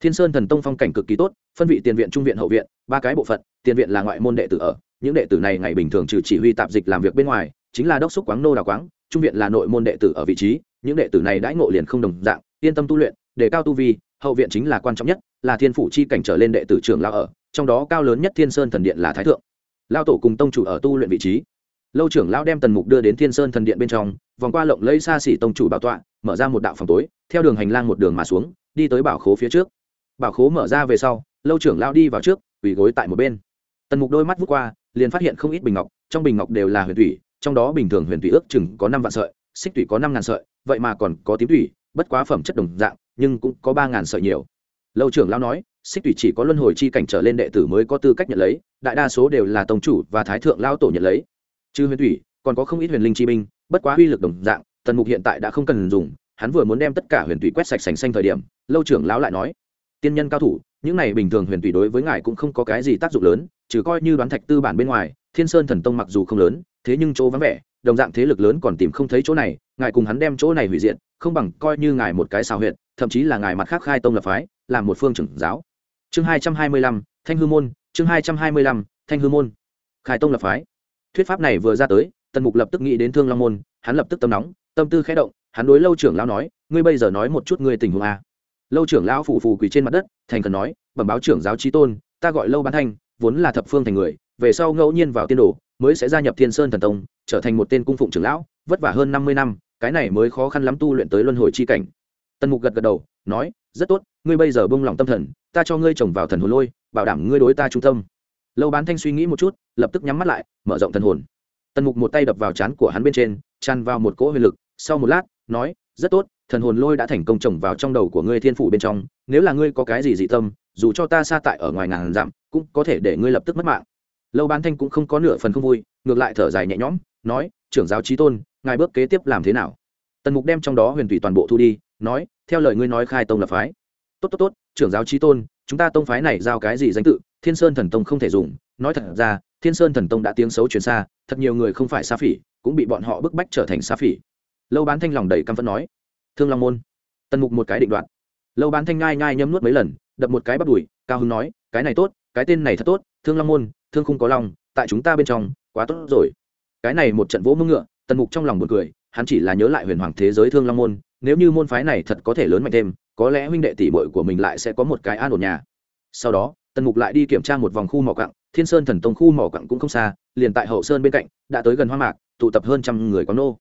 Thiên sơn thần tông phong cảnh cực kỳ tốt, phân vị tiền viện, trung viện, hậu viện, ba cái bộ phận, tiền viện là ngoại môn đệ tử ở, những đệ tử này ngày bình thường trừ chỉ huy tạp dịch làm việc bên ngoài, chính là đốc xúc quáng nô đào quáng, trung viện là nội môn đệ tử ở vị trí, những đệ tử này đãi ngộ liền không đồng dạng, yên tâm tu luyện, đề cao tu vi, hậu viện chính là quan trọng nhất, là thiên phủ chi cảnh trở lên đệ tử trưởng lão ở, trong đó cao lớn nhất thiên sơn thần điện là thái thượng. Lao tổ cùng tông chủ ở tu luyện vị trí lâu trưởng lão đem tần mục đưa đến thiên sơn thần điện bên trong, vòng qua lộng lấy xa xỉ tông chủ bảo tọa, mở ra một đạo phòng tối, theo đường hành lang một đường mà xuống, đi tới bảo khố phía trước. Bảo khố mở ra về sau, lâu trưởng lão đi vào trước, quỳ gối tại một bên. Tần mục đôi mắt vút qua, liền phát hiện không ít bình ngọc, trong bình ngọc đều là huyền thủy, trong đó bình thường huyền thủy ước chừng có năm vạn sợi, xích thủy có năm ngàn sợi, vậy mà còn có tím thủy, bất quá phẩm chất đồng dạng, nhưng cũng có ba ngàn sợi nhiều. Lâu trưởng lão nói, xích thủy chỉ có luân hồi chi cảnh trở lên đệ tử mới có tư cách nhận lấy, đại đa số đều là tông chủ và thái thượng lao tổ nhận lấy chứ huyền thủy, còn có không ít huyền linh chi binh, bất quá uy lực đồng dạng, tần mục hiện tại đã không cần dùng, hắn vừa muốn đem tất cả huyền thủy quét sạch sành xanh thời điểm, lâu trưởng lão lại nói, tiên nhân cao thủ, những này bình thường huyền thủy đối với ngài cũng không có cái gì tác dụng lớn, trừ coi như đoán thạch tư bản bên ngoài, thiên sơn thần tông mặc dù không lớn, thế nhưng chỗ vắng vẻ, đồng dạng thế lực lớn còn tìm không thấy chỗ này, ngài cùng hắn đem chỗ này hủy diện không bằng coi như ngài một cái xào huyện thậm chí là ngài mặt khác khai tông lập phái, làm một phương trưởng giáo. Chương hai trăm hai mươi lăm, thanh hư môn, chương hai trăm hai mươi lăm, thanh hư môn, khai tông lập phái thuyết pháp này vừa ra tới, tần mục lập tức nghĩ đến thương long môn, hắn lập tức tâm nóng, tâm tư khẽ động, hắn đối lâu trưởng lão nói, ngươi bây giờ nói một chút ngươi tình huống a. Lâu trưởng lão phù phù quỳ trên mặt đất, thành cần nói, bẩm báo trưởng giáo trí tôn, ta gọi lâu bán thanh, vốn là thập phương thành người, về sau ngẫu nhiên vào tiên đồ, mới sẽ gia nhập thiên sơn thần tông, trở thành một tên cung phụng trưởng lão, vất vả hơn năm mươi năm, cái này mới khó khăn lắm tu luyện tới luân hồi chi cảnh. Tần mục gật gật đầu, nói, rất tốt, ngươi bây giờ bông lòng tâm thần, ta cho ngươi trồng vào thần hồn lôi, bảo đảm ngươi đối ta trung tâm lâu bán thanh suy nghĩ một chút, lập tức nhắm mắt lại, mở rộng thần hồn. Tần mục một tay đập vào trán của hắn bên trên, tràn vào một cỗ huyền lực, sau một lát, nói, rất tốt, thần hồn lôi đã thành công trồng vào trong đầu của ngươi thiên phủ bên trong, nếu là ngươi có cái gì dị tâm, dù cho ta xa tại ở ngoài ngàn dặm, cũng có thể để ngươi lập tức mất mạng. Lâu bán thanh cũng không có nửa phần không vui, ngược lại thở dài nhẹ nhõm, nói, trưởng giáo trí tôn, ngài bước kế tiếp làm thế nào? Tần mục đem trong đó huyền thủy toàn bộ thu đi, nói, theo lời ngươi nói khai tông lập phái. Tốt tốt tốt, trưởng giáo trí tôn, chúng ta tông phái này giao cái gì danh tự? Thiên sơn thần tông không thể dùng, nói thật ra, thiên sơn thần tông đã tiếng xấu truyền xa, thật nhiều người không phải xa phỉ, cũng bị bọn họ bức bách trở thành xa phỉ. Lâu bán thanh lòng đầy căm phẫn nói, thương long môn, tần mục một cái định đoạn lâu bán thanh ngai ngai nhấm nuốt mấy lần, đập một cái bắt đùi, cao hưng nói, cái này tốt, cái tên này thật tốt, thương long môn, thương không có lòng, tại chúng ta bên trong, quá tốt rồi. Cái này một trận vỗ mưng ngựa, tần mục trong lòng một cười, hắn chỉ là nhớ lại huyền hoàng thế giới thương long môn, nếu như môn phái này thật có thể lớn mạnh thêm, có lẽ huynh đệ tỷ bội của mình lại sẽ có một cái an ổn nhà. Sau đó tần mục lại đi kiểm tra một vòng khu mỏ cặng thiên sơn thần tông khu mỏ cặng cũng không xa, liền tại hậu sơn bên cạnh, đã tới gần hoa mạc, tụ tập hơn trăm người quán nô.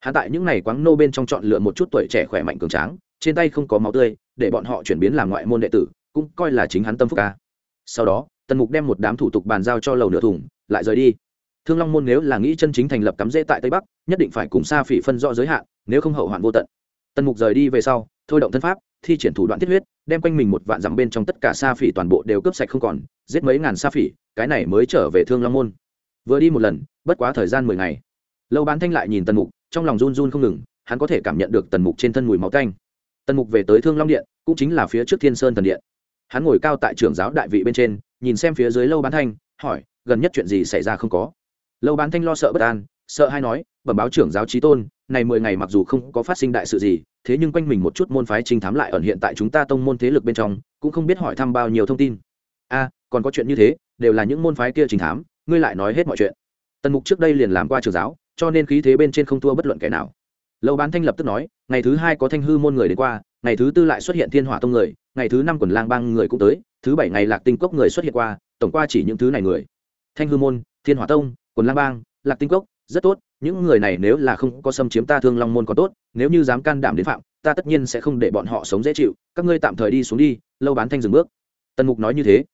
Hạ tại những n à y quán nô bên trong chọn lựa một chút tuổi trẻ khỏe mạnh cường tráng, trên tay không có máu tươi, để bọn họ chuyển biến làm ngoại môn đệ tử, cũng coi là chính hắn tâm phúc ca. Sau đó, tần mục đem một đám thủ tục bàn giao cho lầu nửa thùng, lại rời đi. Thương long môn nếu là nghĩ chân chính thành lập cắm rễ tại tây bắc, nhất định phải cùng xa phỉ phân rõ giới hạn, nếu không hậu hoạn vô tận. Tần mục rời đi về sau, thôi động thân pháp thi triển thủ đoạn thiết huyết, đem quanh mình một vạn dặm bên trong tất cả sa phỉ toàn bộ đều cướp sạch không còn, giết mấy ngàn sa phỉ, cái này mới trở về thương long môn. Vừa đi một lần, bất quá thời gian mười ngày. Lâu bán thanh lại nhìn tần mục, trong lòng run run không ngừng, hắn có thể cảm nhận được tần mục trên thân mùi máu tanh. Tần mục về tới thương long điện, cũng chính là phía trước thiên sơn thần điện. Hắn ngồi cao tại trưởng giáo đại vị bên trên, nhìn xem phía dưới lâu bán thanh, hỏi, gần nhất chuyện gì xảy ra không có? Lâu bán thanh lo sợ bất an, sợ hay nói, bẩm báo trưởng giáo trí tôn, này mười ngày mặc dù không có phát sinh đại sự gì thế nhưng quanh mình một chút môn phái trinh thám lại ẩn hiện tại chúng ta tông môn thế lực bên trong, cũng không biết hỏi thăm bao nhiêu thông tin. A, còn có chuyện như thế, đều là những môn phái kia trinh thám, ngươi lại nói hết mọi chuyện. Tần mục trước đây liền làm qua trường giáo, cho nên khí thế bên trên không thua bất luận kẻ nào. Lâu bán thanh lập tức nói, ngày thứ hai có thanh hư môn người đến qua, ngày thứ tư lại xuất hiện thiên hỏa tông người, ngày thứ năm quần lang bang người cũng tới, thứ bảy ngày lạc tinh cốc người xuất hiện qua, tổng qua chỉ những thứ này người. Thanh hư môn, thiên hỏa tông, quần lang bang, lạc tinh cốc rất tốt, những người này nếu là không có xâm chiếm ta thương long môn còn tốt, nếu như dám can đảm đến phạm, ta tất nhiên sẽ không để bọn họ sống dễ chịu, các ngươi tạm thời đi xuống đi, lâu bán thanh dừng bước. Tần mục nói như thế.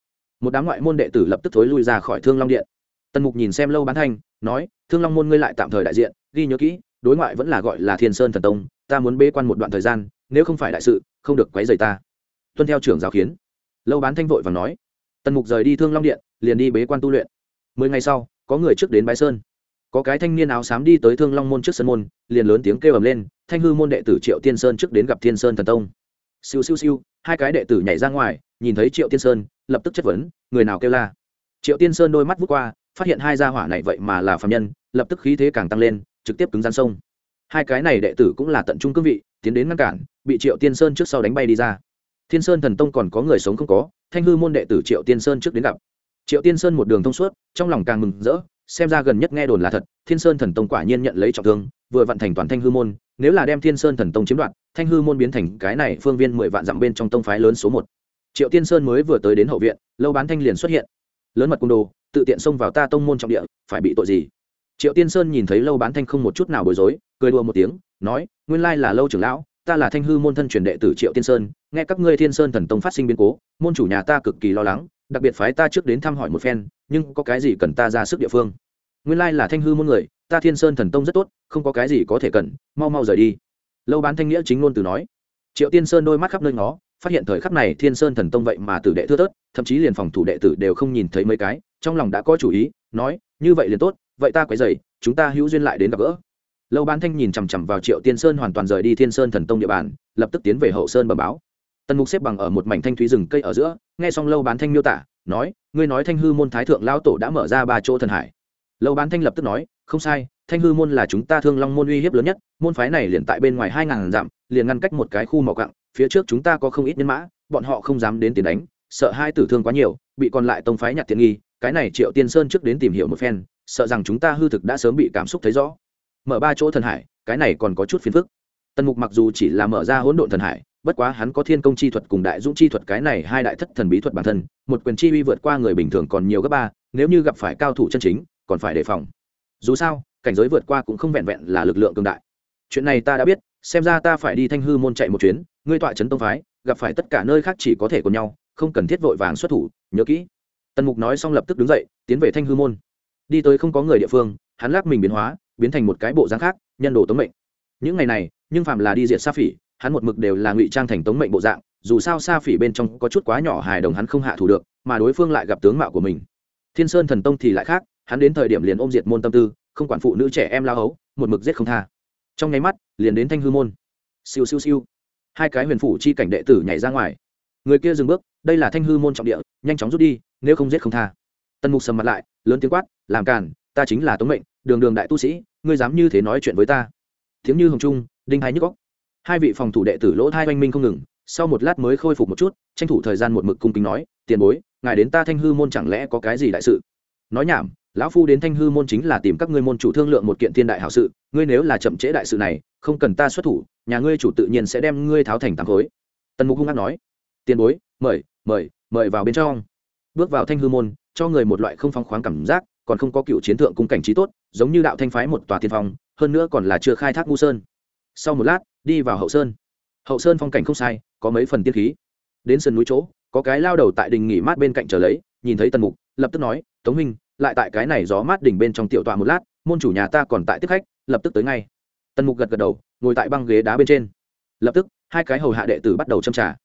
Một đám ngoại môn đệ tử lập tức thối lui ra khỏi thương long điện. Tần mục nhìn xem lâu bán thanh, nói, thương long môn ngươi lại tạm thời đại diện, ghi nhớ kỹ, đối ngoại vẫn là gọi là thiên sơn thần tông, ta muốn bế quan một đoạn thời gian, nếu không phải đại sự, không được quấy rầy ta. Tuân theo trưởng giáo khiến lâu bán thanh vội và nói. Tần mục rời đi thương long điện, liền đi bế quan tu luyện. Mười ngày sau, có người trước đến bái sơn có cái thanh niên áo xám đi tới thương long môn trước sân môn, liền lớn tiếng kêu ầm lên, thanh hư môn đệ tử triệu tiên sơn trước đến gặp thiên sơn thần tông. Siêu siêu siêu, hai cái đệ tử nhảy ra ngoài, nhìn thấy triệu tiên sơn, lập tức chất vấn, người nào kêu la? Triệu tiên sơn đôi mắt vút qua, phát hiện hai gia hỏa này vậy mà là phạm nhân, lập tức khí thế càng tăng lên, trực tiếp cứng gian sông. Hai cái này đệ tử cũng là tận trung cương vị, tiến đến ngăn cản, bị triệu tiên sơn trước sau đánh bay đi ra. Thiên sơn thần tông còn có người sống không có, thanh hư môn đệ tử triệu tiên sơn trước đến gặp. Triệu tiên sơn một đường thông suốt, trong lòng càng mừng rỡ xem ra gần nhất nghe đồn là thật, thiên sơn thần tông quả nhiên nhận lấy trọng thương, vừa vận thành toàn thanh hư môn, nếu là đem thiên sơn thần tông chiếm đoạt, thanh hư môn biến thành cái này phương viên mười vạn dặm bên trong tông phái lớn số một. Triệu tiên sơn mới vừa tới đến hậu viện, lâu bán thanh liền xuất hiện. Lớn mật cung đồ, tự tiện xông vào ta tông môn trọng địa, phải bị tội gì? Triệu tiên sơn nhìn thấy lâu bán thanh không một chút nào bối rối, cười đùa một tiếng, nói, nguyên lai là lâu trưởng lão, ta là thanh hư môn thân truyền đệ tử triệu tiên sơn, nghe các ngươi thiên sơn thần tông phát sinh biến cố, môn chủ nhà ta cực kỳ lo lắng, đặc biệt phái ta trước đến thăm hỏi một phen nhưng có cái gì cần ta ra sức địa phương? Nguyên lai là thanh hư môn người, ta thiên sơn thần tông rất tốt, không có cái gì có thể cần, mau mau rời đi. Lâu bán thanh nghĩa chính ngôn từ nói. Triệu tiên sơn đôi mắt khắp nơi ngó, phát hiện thời khắc này thiên sơn thần tông vậy mà tử đệ thưa tớt thậm chí liền phòng thủ đệ tử đều không nhìn thấy mấy cái, trong lòng đã có chủ ý, nói, như vậy liền tốt, vậy ta quấy dày chúng ta hữu duyên lại đến gặp gỡ. Lâu bán thanh nhìn chằm chằm vào triệu tiên sơn hoàn toàn rời đi thiên sơn thần tông địa bàn, lập tức tiến về hậu sơn bờ báo. Tần mục xếp bằng ở một mảnh thanh thúy rừng cây ở giữa, nghe xong lâu bán thanh miêu tả nói, ngươi nói thanh hư môn thái thượng lao tổ đã mở ra ba chỗ thần hải. Lâu bán thanh lập tức nói, không sai, thanh hư môn là chúng ta thương long môn uy hiếp lớn nhất, môn phái này liền tại bên ngoài hai ngàn dặm, liền ngăn cách một cái khu mỏ cặng phía trước chúng ta có không ít nhân mã, bọn họ không dám đến tiền đánh, sợ hai tử thương quá nhiều, bị còn lại tông phái nhặt tiện nghi, cái này triệu tiên sơn trước đến tìm hiểu một phen, sợ rằng chúng ta hư thực đã sớm bị cảm xúc thấy rõ. Mở ba chỗ thần hải, cái này còn có chút phiền phức. Tần mục mặc dù chỉ là mở ra hỗn độn thần hải bất quá hắn có thiên công chi thuật cùng đại dũng chi thuật, cái này hai đại thất thần bí thuật bản thân, một quyền chi uy vượt qua người bình thường còn nhiều gấp ba, nếu như gặp phải cao thủ chân chính, còn phải đề phòng. Dù sao, cảnh giới vượt qua cũng không vẹn vẹn là lực lượng cường đại. Chuyện này ta đã biết, xem ra ta phải đi thanh hư môn chạy một chuyến, ngươi tọa trấn tông phái, gặp phải tất cả nơi khác chỉ có thể cùng nhau, không cần thiết vội vàng xuất thủ, nhớ kỹ. Tần mục nói xong lập tức đứng dậy, tiến về thanh hư môn. Đi tới không có người địa phương, hắn lắc mình biến hóa, biến thành một cái bộ dáng khác, nhân đồ tống mệnh. Những ngày này, nhưng phạm là đi diệt sa phỉ hắn một mực đều là ngụy trang thành tống mệnh bộ dạng, dù sao sa phỉ bên trong có chút quá nhỏ hài đồng hắn không hạ thủ được, mà đối phương lại gặp tướng mạo của mình. Thiên sơn thần tông thì lại khác, hắn đến thời điểm liền ôm diệt môn tâm tư, không quản phụ nữ trẻ em lao hấu, một mực giết không tha. Trong nháy mắt, liền đến thanh hư môn. Siêu siêu siêu. Hai cái huyền phủ chi cảnh đệ tử nhảy ra ngoài. Người kia dừng bước, đây là thanh hư môn trọng địa, nhanh chóng rút đi, nếu không giết không tha. Tần mục sầm mặt lại, lớn tiếng quát, làm càn, ta chính là tống mệnh, đường đường đại tu sĩ, ngươi dám như thế nói chuyện với ta. Tiếng như hồng trung, đinh hai nhức góc hai vị phòng thủ đệ tử lỗ thai oanh minh không ngừng, sau một lát mới khôi phục một chút, tranh thủ thời gian một mực cung kính nói, tiền bối, ngài đến ta thanh hư môn chẳng lẽ có cái gì đại sự? Nói nhảm, lão phu đến thanh hư môn chính là tìm các ngươi môn chủ thương lượng một kiện thiên đại hảo sự, ngươi nếu là chậm trễ đại sự này, không cần ta xuất thủ, nhà ngươi chủ tự nhiên sẽ đem ngươi tháo thành tám khối. Tần mục hung hát nói, tiền bối, mời mời mời vào bên trong. Bước vào thanh hư môn, cho người một loại không phong khoáng cảm giác, còn không có cựu chiến thượng cung cảnh trí tốt, giống như đạo thanh phái một tòa tiên phong, hơn nữa còn là chưa khai thác ngu sơn. Sau một lát đi vào hậu sơn. Hậu sơn phong cảnh không sai, có mấy phần tiên khí. Đến sân núi chỗ, có cái lao đầu tại đình nghỉ mát bên cạnh trở lấy, nhìn thấy tần mục, lập tức nói, tống minh lại tại cái này gió mát đỉnh bên trong tiểu tọa một lát, môn chủ nhà ta còn tại tiếp khách, lập tức tới ngay. Tần mục gật gật đầu, ngồi tại băng ghế đá bên trên. Lập tức, hai cái hầu hạ đệ tử bắt đầu châm trà.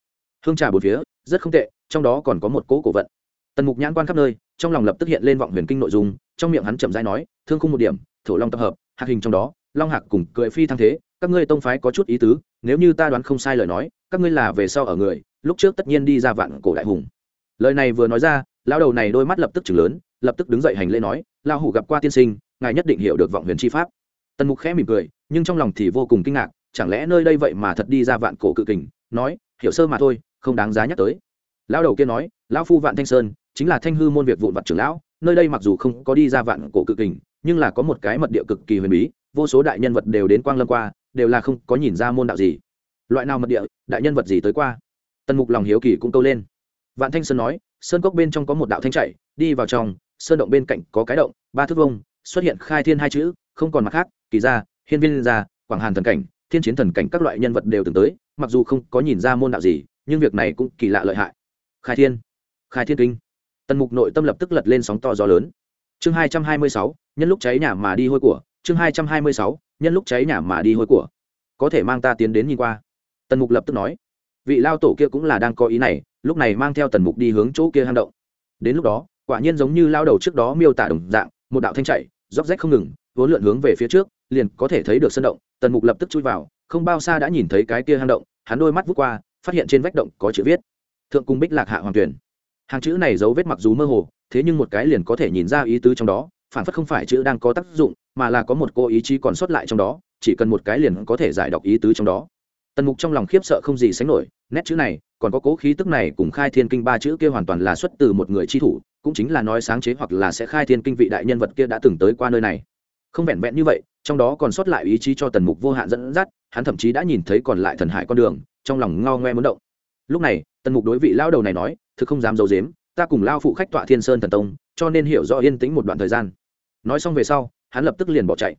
Hương trà bốn phía, rất không tệ, trong đó còn có một cỗ cổ vận. Tần mục nhãn quan khắp nơi, trong lòng lập tức hiện lên vọng huyền kinh nội dung, trong miệng hắn chậm rãi nói, thương khung một điểm, thổ long tập hợp hạt hình trong đó long hạc cùng cười phi thăng thế, các ngươi tông phái có chút ý tứ, nếu như ta đoán không sai lời nói, các ngươi là về sau ở người, lúc trước tất nhiên đi ra vạn cổ đại hùng. Lời này vừa nói ra lao đầu này đôi mắt lập tức chừng lớn, lập tức đứng dậy hành lễ nói lao hủ gặp qua tiên sinh, ngài nhất định hiểu được vọng huyền chi pháp. Tần mục khẽ mỉm cười, nhưng trong lòng thì vô cùng kinh ngạc, chẳng lẽ nơi đây vậy mà thật đi ra vạn cổ cự kình, nói, hiểu sơ mà thôi, không đáng giá nhắc tới. Lao đầu kia nói, lão phu vạn thanh sơn, chính là thanh hư môn việc vụn vặt trưởng lão, nơi đây mặc dù không có đi ra vạn cổ cự kình nhưng là có một cái mật địa cực kỳ huyền bí, vô số đại nhân vật đều đến quang lâm qua, đều là không có nhìn ra môn đạo gì. Loại nào mật địa, đại nhân vật gì tới qua? Tần mục lòng hiếu kỳ cũng câu lên. Vạn thanh sơn nói, sơn cốc bên trong có một đạo thanh chạy, đi vào trong, sơn động bên cạnh có cái động, ba thước vông xuất hiện khai thiên hai chữ, không còn mặt khác, kỳ gia, hiên viên gia, quảng hàn thần cảnh, thiên chiến thần cảnh các loại nhân vật đều từng tới, mặc dù không có nhìn ra môn đạo gì, nhưng việc này cũng kỳ lạ lợi hại. Khai thiên khai thiên kinh. Tần mục nội tâm lập tức lật lên sóng to gió lớn chương hai trăm hai mươi sáu, nhân lúc cháy nhà mà đi hôi của. Chương hai trăm hai mươi sáu, nhân lúc cháy nhà mà đi hôi của. Có thể mang ta tiến đến nhìn qua. Tần mục lập tức nói. Vị lao tổ kia cũng là đang có ý này, lúc này mang theo tần mục đi hướng chỗ kia hang động. Đến lúc đó, quả nhiên giống như lao đầu trước đó miêu tả đồng dạng, một đạo thanh chạy róc rách không ngừng, vốn lượn hướng về phía trước, liền có thể thấy được sân động. Tần mục lập tức chui vào, không bao xa đã nhìn thấy cái kia hang động, hắn đôi mắt vút qua, phát hiện trên vách động có chữ viết. Thượng cung bích lạc hạ hoàng tuyển hàng chữ này dấu vết mặc dù mơ hồ, thế nhưng một cái liền có thể nhìn ra ý tứ trong đó, phản phất không phải chữ đang có tác dụng, mà là có một cô ý chí còn sót lại trong đó, chỉ cần một cái liền có thể giải đọc ý tứ trong đó. Tần mục trong lòng khiếp sợ không gì sánh nổi, nét chữ này, còn có cố khí tức này cùng khai thiên kinh ba chữ kia hoàn toàn là xuất từ một người chi thủ, cũng chính là nói sáng chế hoặc là sẽ khai thiên kinh vị đại nhân vật kia đã từng tới qua nơi này. Không vẹn vẹn như vậy, trong đó còn sót lại ý chí cho tần mục vô hạn dẫn dắt, hắn thậm chí đã nhìn thấy còn lại thần hải con đường, trong lòng ngao ngoe muốn động. Lúc này, tần mục đối vị lao đầu này nói thực không dám giấu dếm ta cùng lao phụ khách tọa thiên sơn thần tông, cho nên hiểu rõ yên tĩnh một đoạn thời gian. Nói xong về sau, hắn lập tức liền bỏ chạy.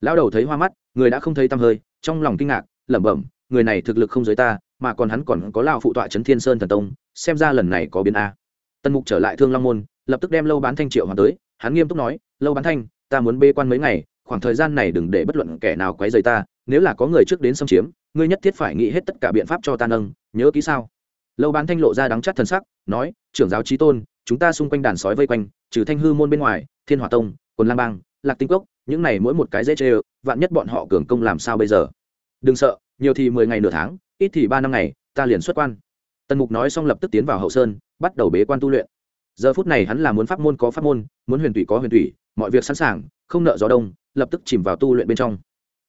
Lao đầu thấy hoa mắt, người đã không thấy tăm hơi, trong lòng kinh ngạc, lẩm bẩm, người này thực lực không giới ta, mà còn hắn còn có lao phụ tọa trấn thiên sơn thần tông, xem ra lần này có biến a. Tần mục trở lại thương long môn, lập tức đem lâu bán thanh triệu hoàng tới, hắn nghiêm túc nói, lâu bán thanh, ta muốn bê quan mấy ngày, khoảng thời gian này đừng để bất luận kẻ nào quấy rầy ta, nếu là có người trước đến xâm chiếm, ngươi nhất thiết phải nghĩ hết tất cả biện pháp cho ta nâng, nhớ kỹ sao? Lâu bán thanh lộ ra đắng chắt thần sắc, nói, trưởng giáo trí tôn, chúng ta xung quanh đàn sói vây quanh, trừ thanh hư môn bên ngoài, thiên hỏa tông, quần lang bang, lạc tinh cốc, những này mỗi một cái dễ chê vạn nhất bọn họ cường công làm sao bây giờ? Đừng sợ, nhiều thì mười ngày nửa tháng, ít thì ba năm ngày, ta liền xuất quan. Tần mục nói xong lập tức tiến vào hậu sơn, bắt đầu bế quan tu luyện. Giờ phút này hắn là muốn pháp môn có pháp môn, muốn huyền thủy có huyền thủy mọi việc sẵn sàng, không nợ gió đông, lập tức chìm vào tu luyện bên trong.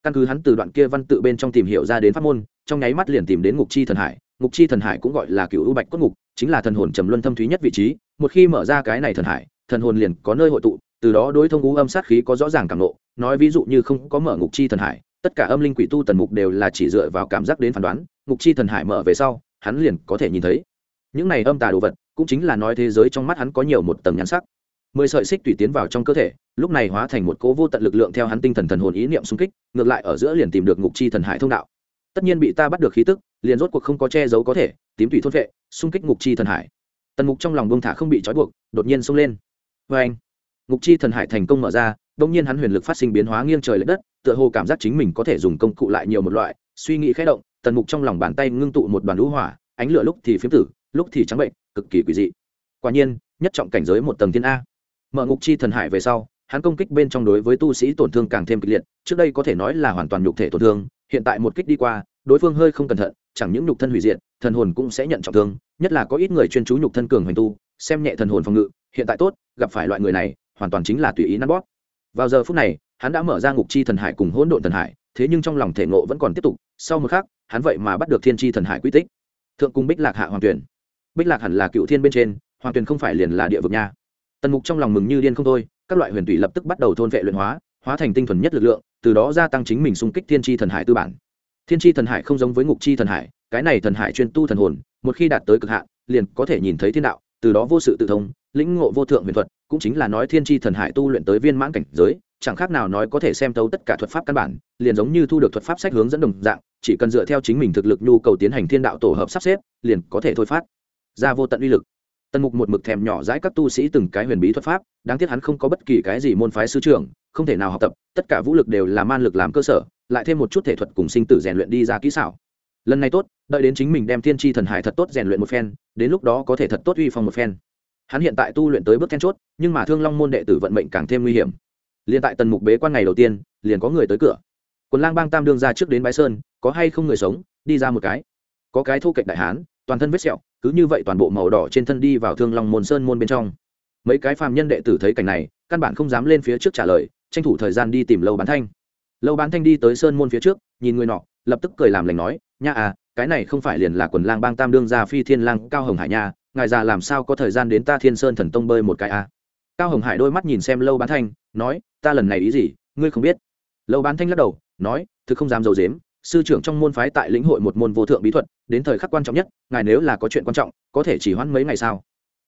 Căn cứ hắn từ đoạn kia văn tự bên trong tìm hiểu ra đến pháp môn, trong nháy mắt liền tìm đến ngục chi thần hải ngục chi thần hải cũng gọi là cựu ưu bạch cốt ngục, chính là thần hồn trầm luân thâm thúy nhất vị trí. Một khi mở ra cái này thần hải, thần hồn liền có nơi hội tụ, từ đó đối thông ngũ âm sát khí có rõ ràng cảm nộ nói ví dụ như không có mở ngục chi thần hải, tất cả âm linh quỷ tu tần mục đều là chỉ dựa vào cảm giác đến phán đoán, ngục chi thần hải mở về sau, hắn liền có thể nhìn thấy. Những này âm tà đồ vật, cũng chính là nói thế giới trong mắt hắn có nhiều một tầng nhãn sắc. Mười sợi xích tùy tiến vào trong cơ thể, lúc này hóa thành một cố vô tận lực lượng theo hắn tinh thần thần hồn ý niệm xung kích, ngược lại ở giữa liền tìm được ngục chi thần hải thông đạo tất nhiên bị ta bắt được khí tức, liền rốt cuộc không có che giấu có thể, tím thủy thôn vệ, xung kích ngục chi thần hải. Tần mục trong lòng bông thả không bị trói buộc, đột nhiên xông lên. Vê anh ngục chi thần hải thành công mở ra, đông nhiên hắn huyền lực phát sinh biến hóa nghiêng trời l ệ đất, tựa hồ cảm giác chính mình có thể dùng công cụ lại nhiều một loại, suy nghĩ khẽ động, tần mục trong lòng bàn tay ngưng tụ một đoàn lũ hỏa, ánh lửa lúc thì phiếm tử, lúc thì trắng bệnh, cực kỳ quỷ dị. Quả nhiên, nhất trọng cảnh giới một tầng thiên a. Mở ngục chi thần hải về sau, hắn công kích bên trong đối với tu sĩ tổn thương càng thêm kịch liệt, trước đây có thể nói là hoàn toàn nhục thể tổn thương hiện tại một kích đi qua, đối phương hơi không cẩn thận, chẳng những nhục thân hủy diệt, thần hồn cũng sẽ nhận trọng thương, nhất là có ít người chuyên chú nhục thân cường hoành tu, xem nhẹ thần hồn phòng ngự, hiện tại tốt, gặp phải loại người này, hoàn toàn chính là tùy ý nắn bóp. Vào giờ phút này, hắn đã mở ra ngục chi thần hải cùng hỗn độn thần hải, thế nhưng trong lòng thể ngộ vẫn còn tiếp tục, sau một khắc, hắn vậy mà bắt được thiên chi thần hải quy tích. Thượng cung bích lạc hạ hoàng tuyển. Bích lạc hẳn là cựu thiên bên trên, hoàng tuyển không phải liền là địa vực nha. Tần mục trong lòng mừng như điên không thôi, các loại huyền tùy lập tức bắt đầu thôn vệ luyện hóa hóa thành tinh thuần nhất lực lượng từ đó gia tăng chính mình xung kích thiên tri thần hải tư bản. Thiên tri thần hải không giống với ngục chi thần hải, cái này thần hải chuyên tu thần hồn, một khi đạt tới cực hạn, liền có thể nhìn thấy thiên đạo, từ đó vô sự tự thông, lĩnh ngộ vô thượng huyền thuật, cũng chính là nói thiên tri thần hải tu luyện tới viên mãn cảnh giới, chẳng khác nào nói có thể xem tấu tất cả thuật pháp căn bản, liền giống như thu được thuật pháp sách hướng dẫn đồng dạng, chỉ cần dựa theo chính mình thực lực nhu cầu tiến hành thiên đạo tổ hợp sắp xếp, liền có thể thôi phát. Ra vô tận uy lực. Tần mục một mực thèm nhỏ dãi các tu sĩ từng cái huyền bí thuật pháp, đáng tiếc hắn không có bất kỳ cái gì môn phái sư trưởng không thể nào học tập, tất cả vũ lực đều là man lực làm cơ sở, lại thêm một chút thể thuật cùng sinh tử rèn luyện đi ra kỹ xảo. Lần này tốt, đợi đến chính mình đem thiên tri thần hải thật tốt rèn luyện một phen, đến lúc đó có thể thật tốt uy phong một phen. Hắn hiện tại tu luyện tới bước then chốt, nhưng mà thương long môn đệ tử vận mệnh càng thêm nguy hiểm. Liền tại tần mục bế quan ngày đầu tiên, liền có người tới cửa. Quần lang bang tam đương ra trước đến bái sơn, có hay không người sống, đi ra một cái. Có cái thu cạnh đại hán, toàn thân vết sẹo, cứ như vậy toàn bộ màu đỏ trên thân đi vào thương long môn sơn môn bên trong. Mấy cái phàm nhân đệ tử thấy cảnh này, căn bản không dám lên phía trước trả lời tranh thủ thời gian đi tìm lâu bán thanh. Lâu bán thanh đi tới sơn môn phía trước, nhìn người nọ, lập tức cười làm lành nói, nha à cái này không phải liền là quần lang bang tam đương gia phi thiên lang cao hồng hải nha, ngài già làm sao có thời gian đến ta thiên sơn thần tông bơi một cái à? cao hồng hải đôi mắt nhìn xem lâu bán thanh, nói, ta lần này ý gì, ngươi không biết? Lâu bán thanh lắc đầu, nói, thực không dám d i ấ u dếm, sư trưởng trong môn phái tại lĩnh hội một môn vô thượng bí thuật, đến thời khắc quan trọng nhất, ngài nếu là có chuyện quan trọng, có thể chỉ hoãn mấy ngày sao?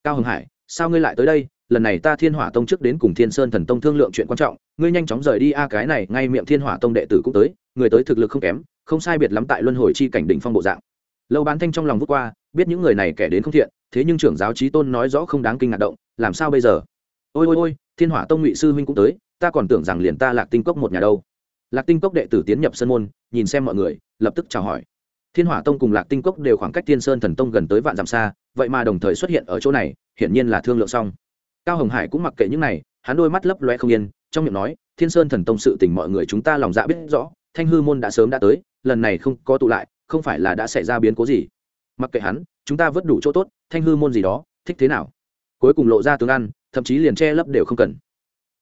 Cao hồng hải, sao ngươi lại tới đây? Lần này ta thiên hỏa tông trước đến cùng thiên sơn thần tông thương lượng chuyện quan trọng, ngươi nhanh chóng rời đi, a, cái này ngay miệng thiên hỏa tông đệ tử cũng tới, người tới thực lực không kém, không sai biệt lắm tại luân hồi chi cảnh đỉnh phong bộ dạng. Lâu bán thanh trong lòng vút qua, biết những người này kẻ đến không thiện, thế nhưng trưởng giáo trí tôn nói rõ không đáng kinh ngạc động, làm sao bây giờ? Ôi ôi ôi, thiên hỏa tông ngụy sư huynh cũng tới, ta còn tưởng rằng liền ta lạc tinh cốc một nhà đâu. Lạc tinh cốc đệ tử tiến nhập sân môn, nhìn xem mọi người, lập tức chào hỏi. Thiên hỏa tông cùng lạc tinh cốc đều khoảng cách thiên sơn thần tông gần tới vạn dặm xa, vậy mà đồng thời xuất hiện ở chỗ này, hiển nhiên là thương lượng xong cao hồng hải cũng mặc kệ những này, hắn đôi mắt lấp loe không yên, trong miệng nói, thiên sơn thần tông sự tình mọi người chúng ta lòng dạ biết rõ, thanh hư môn đã sớm đã tới, lần này không có tụ lại, không phải là đã xảy ra biến cố gì? Mặc kệ hắn, chúng ta vớt đủ chỗ tốt, thanh hư môn gì đó, thích thế nào? Cuối cùng lộ ra tướng ăn, thậm chí liền che lấp đều không cần.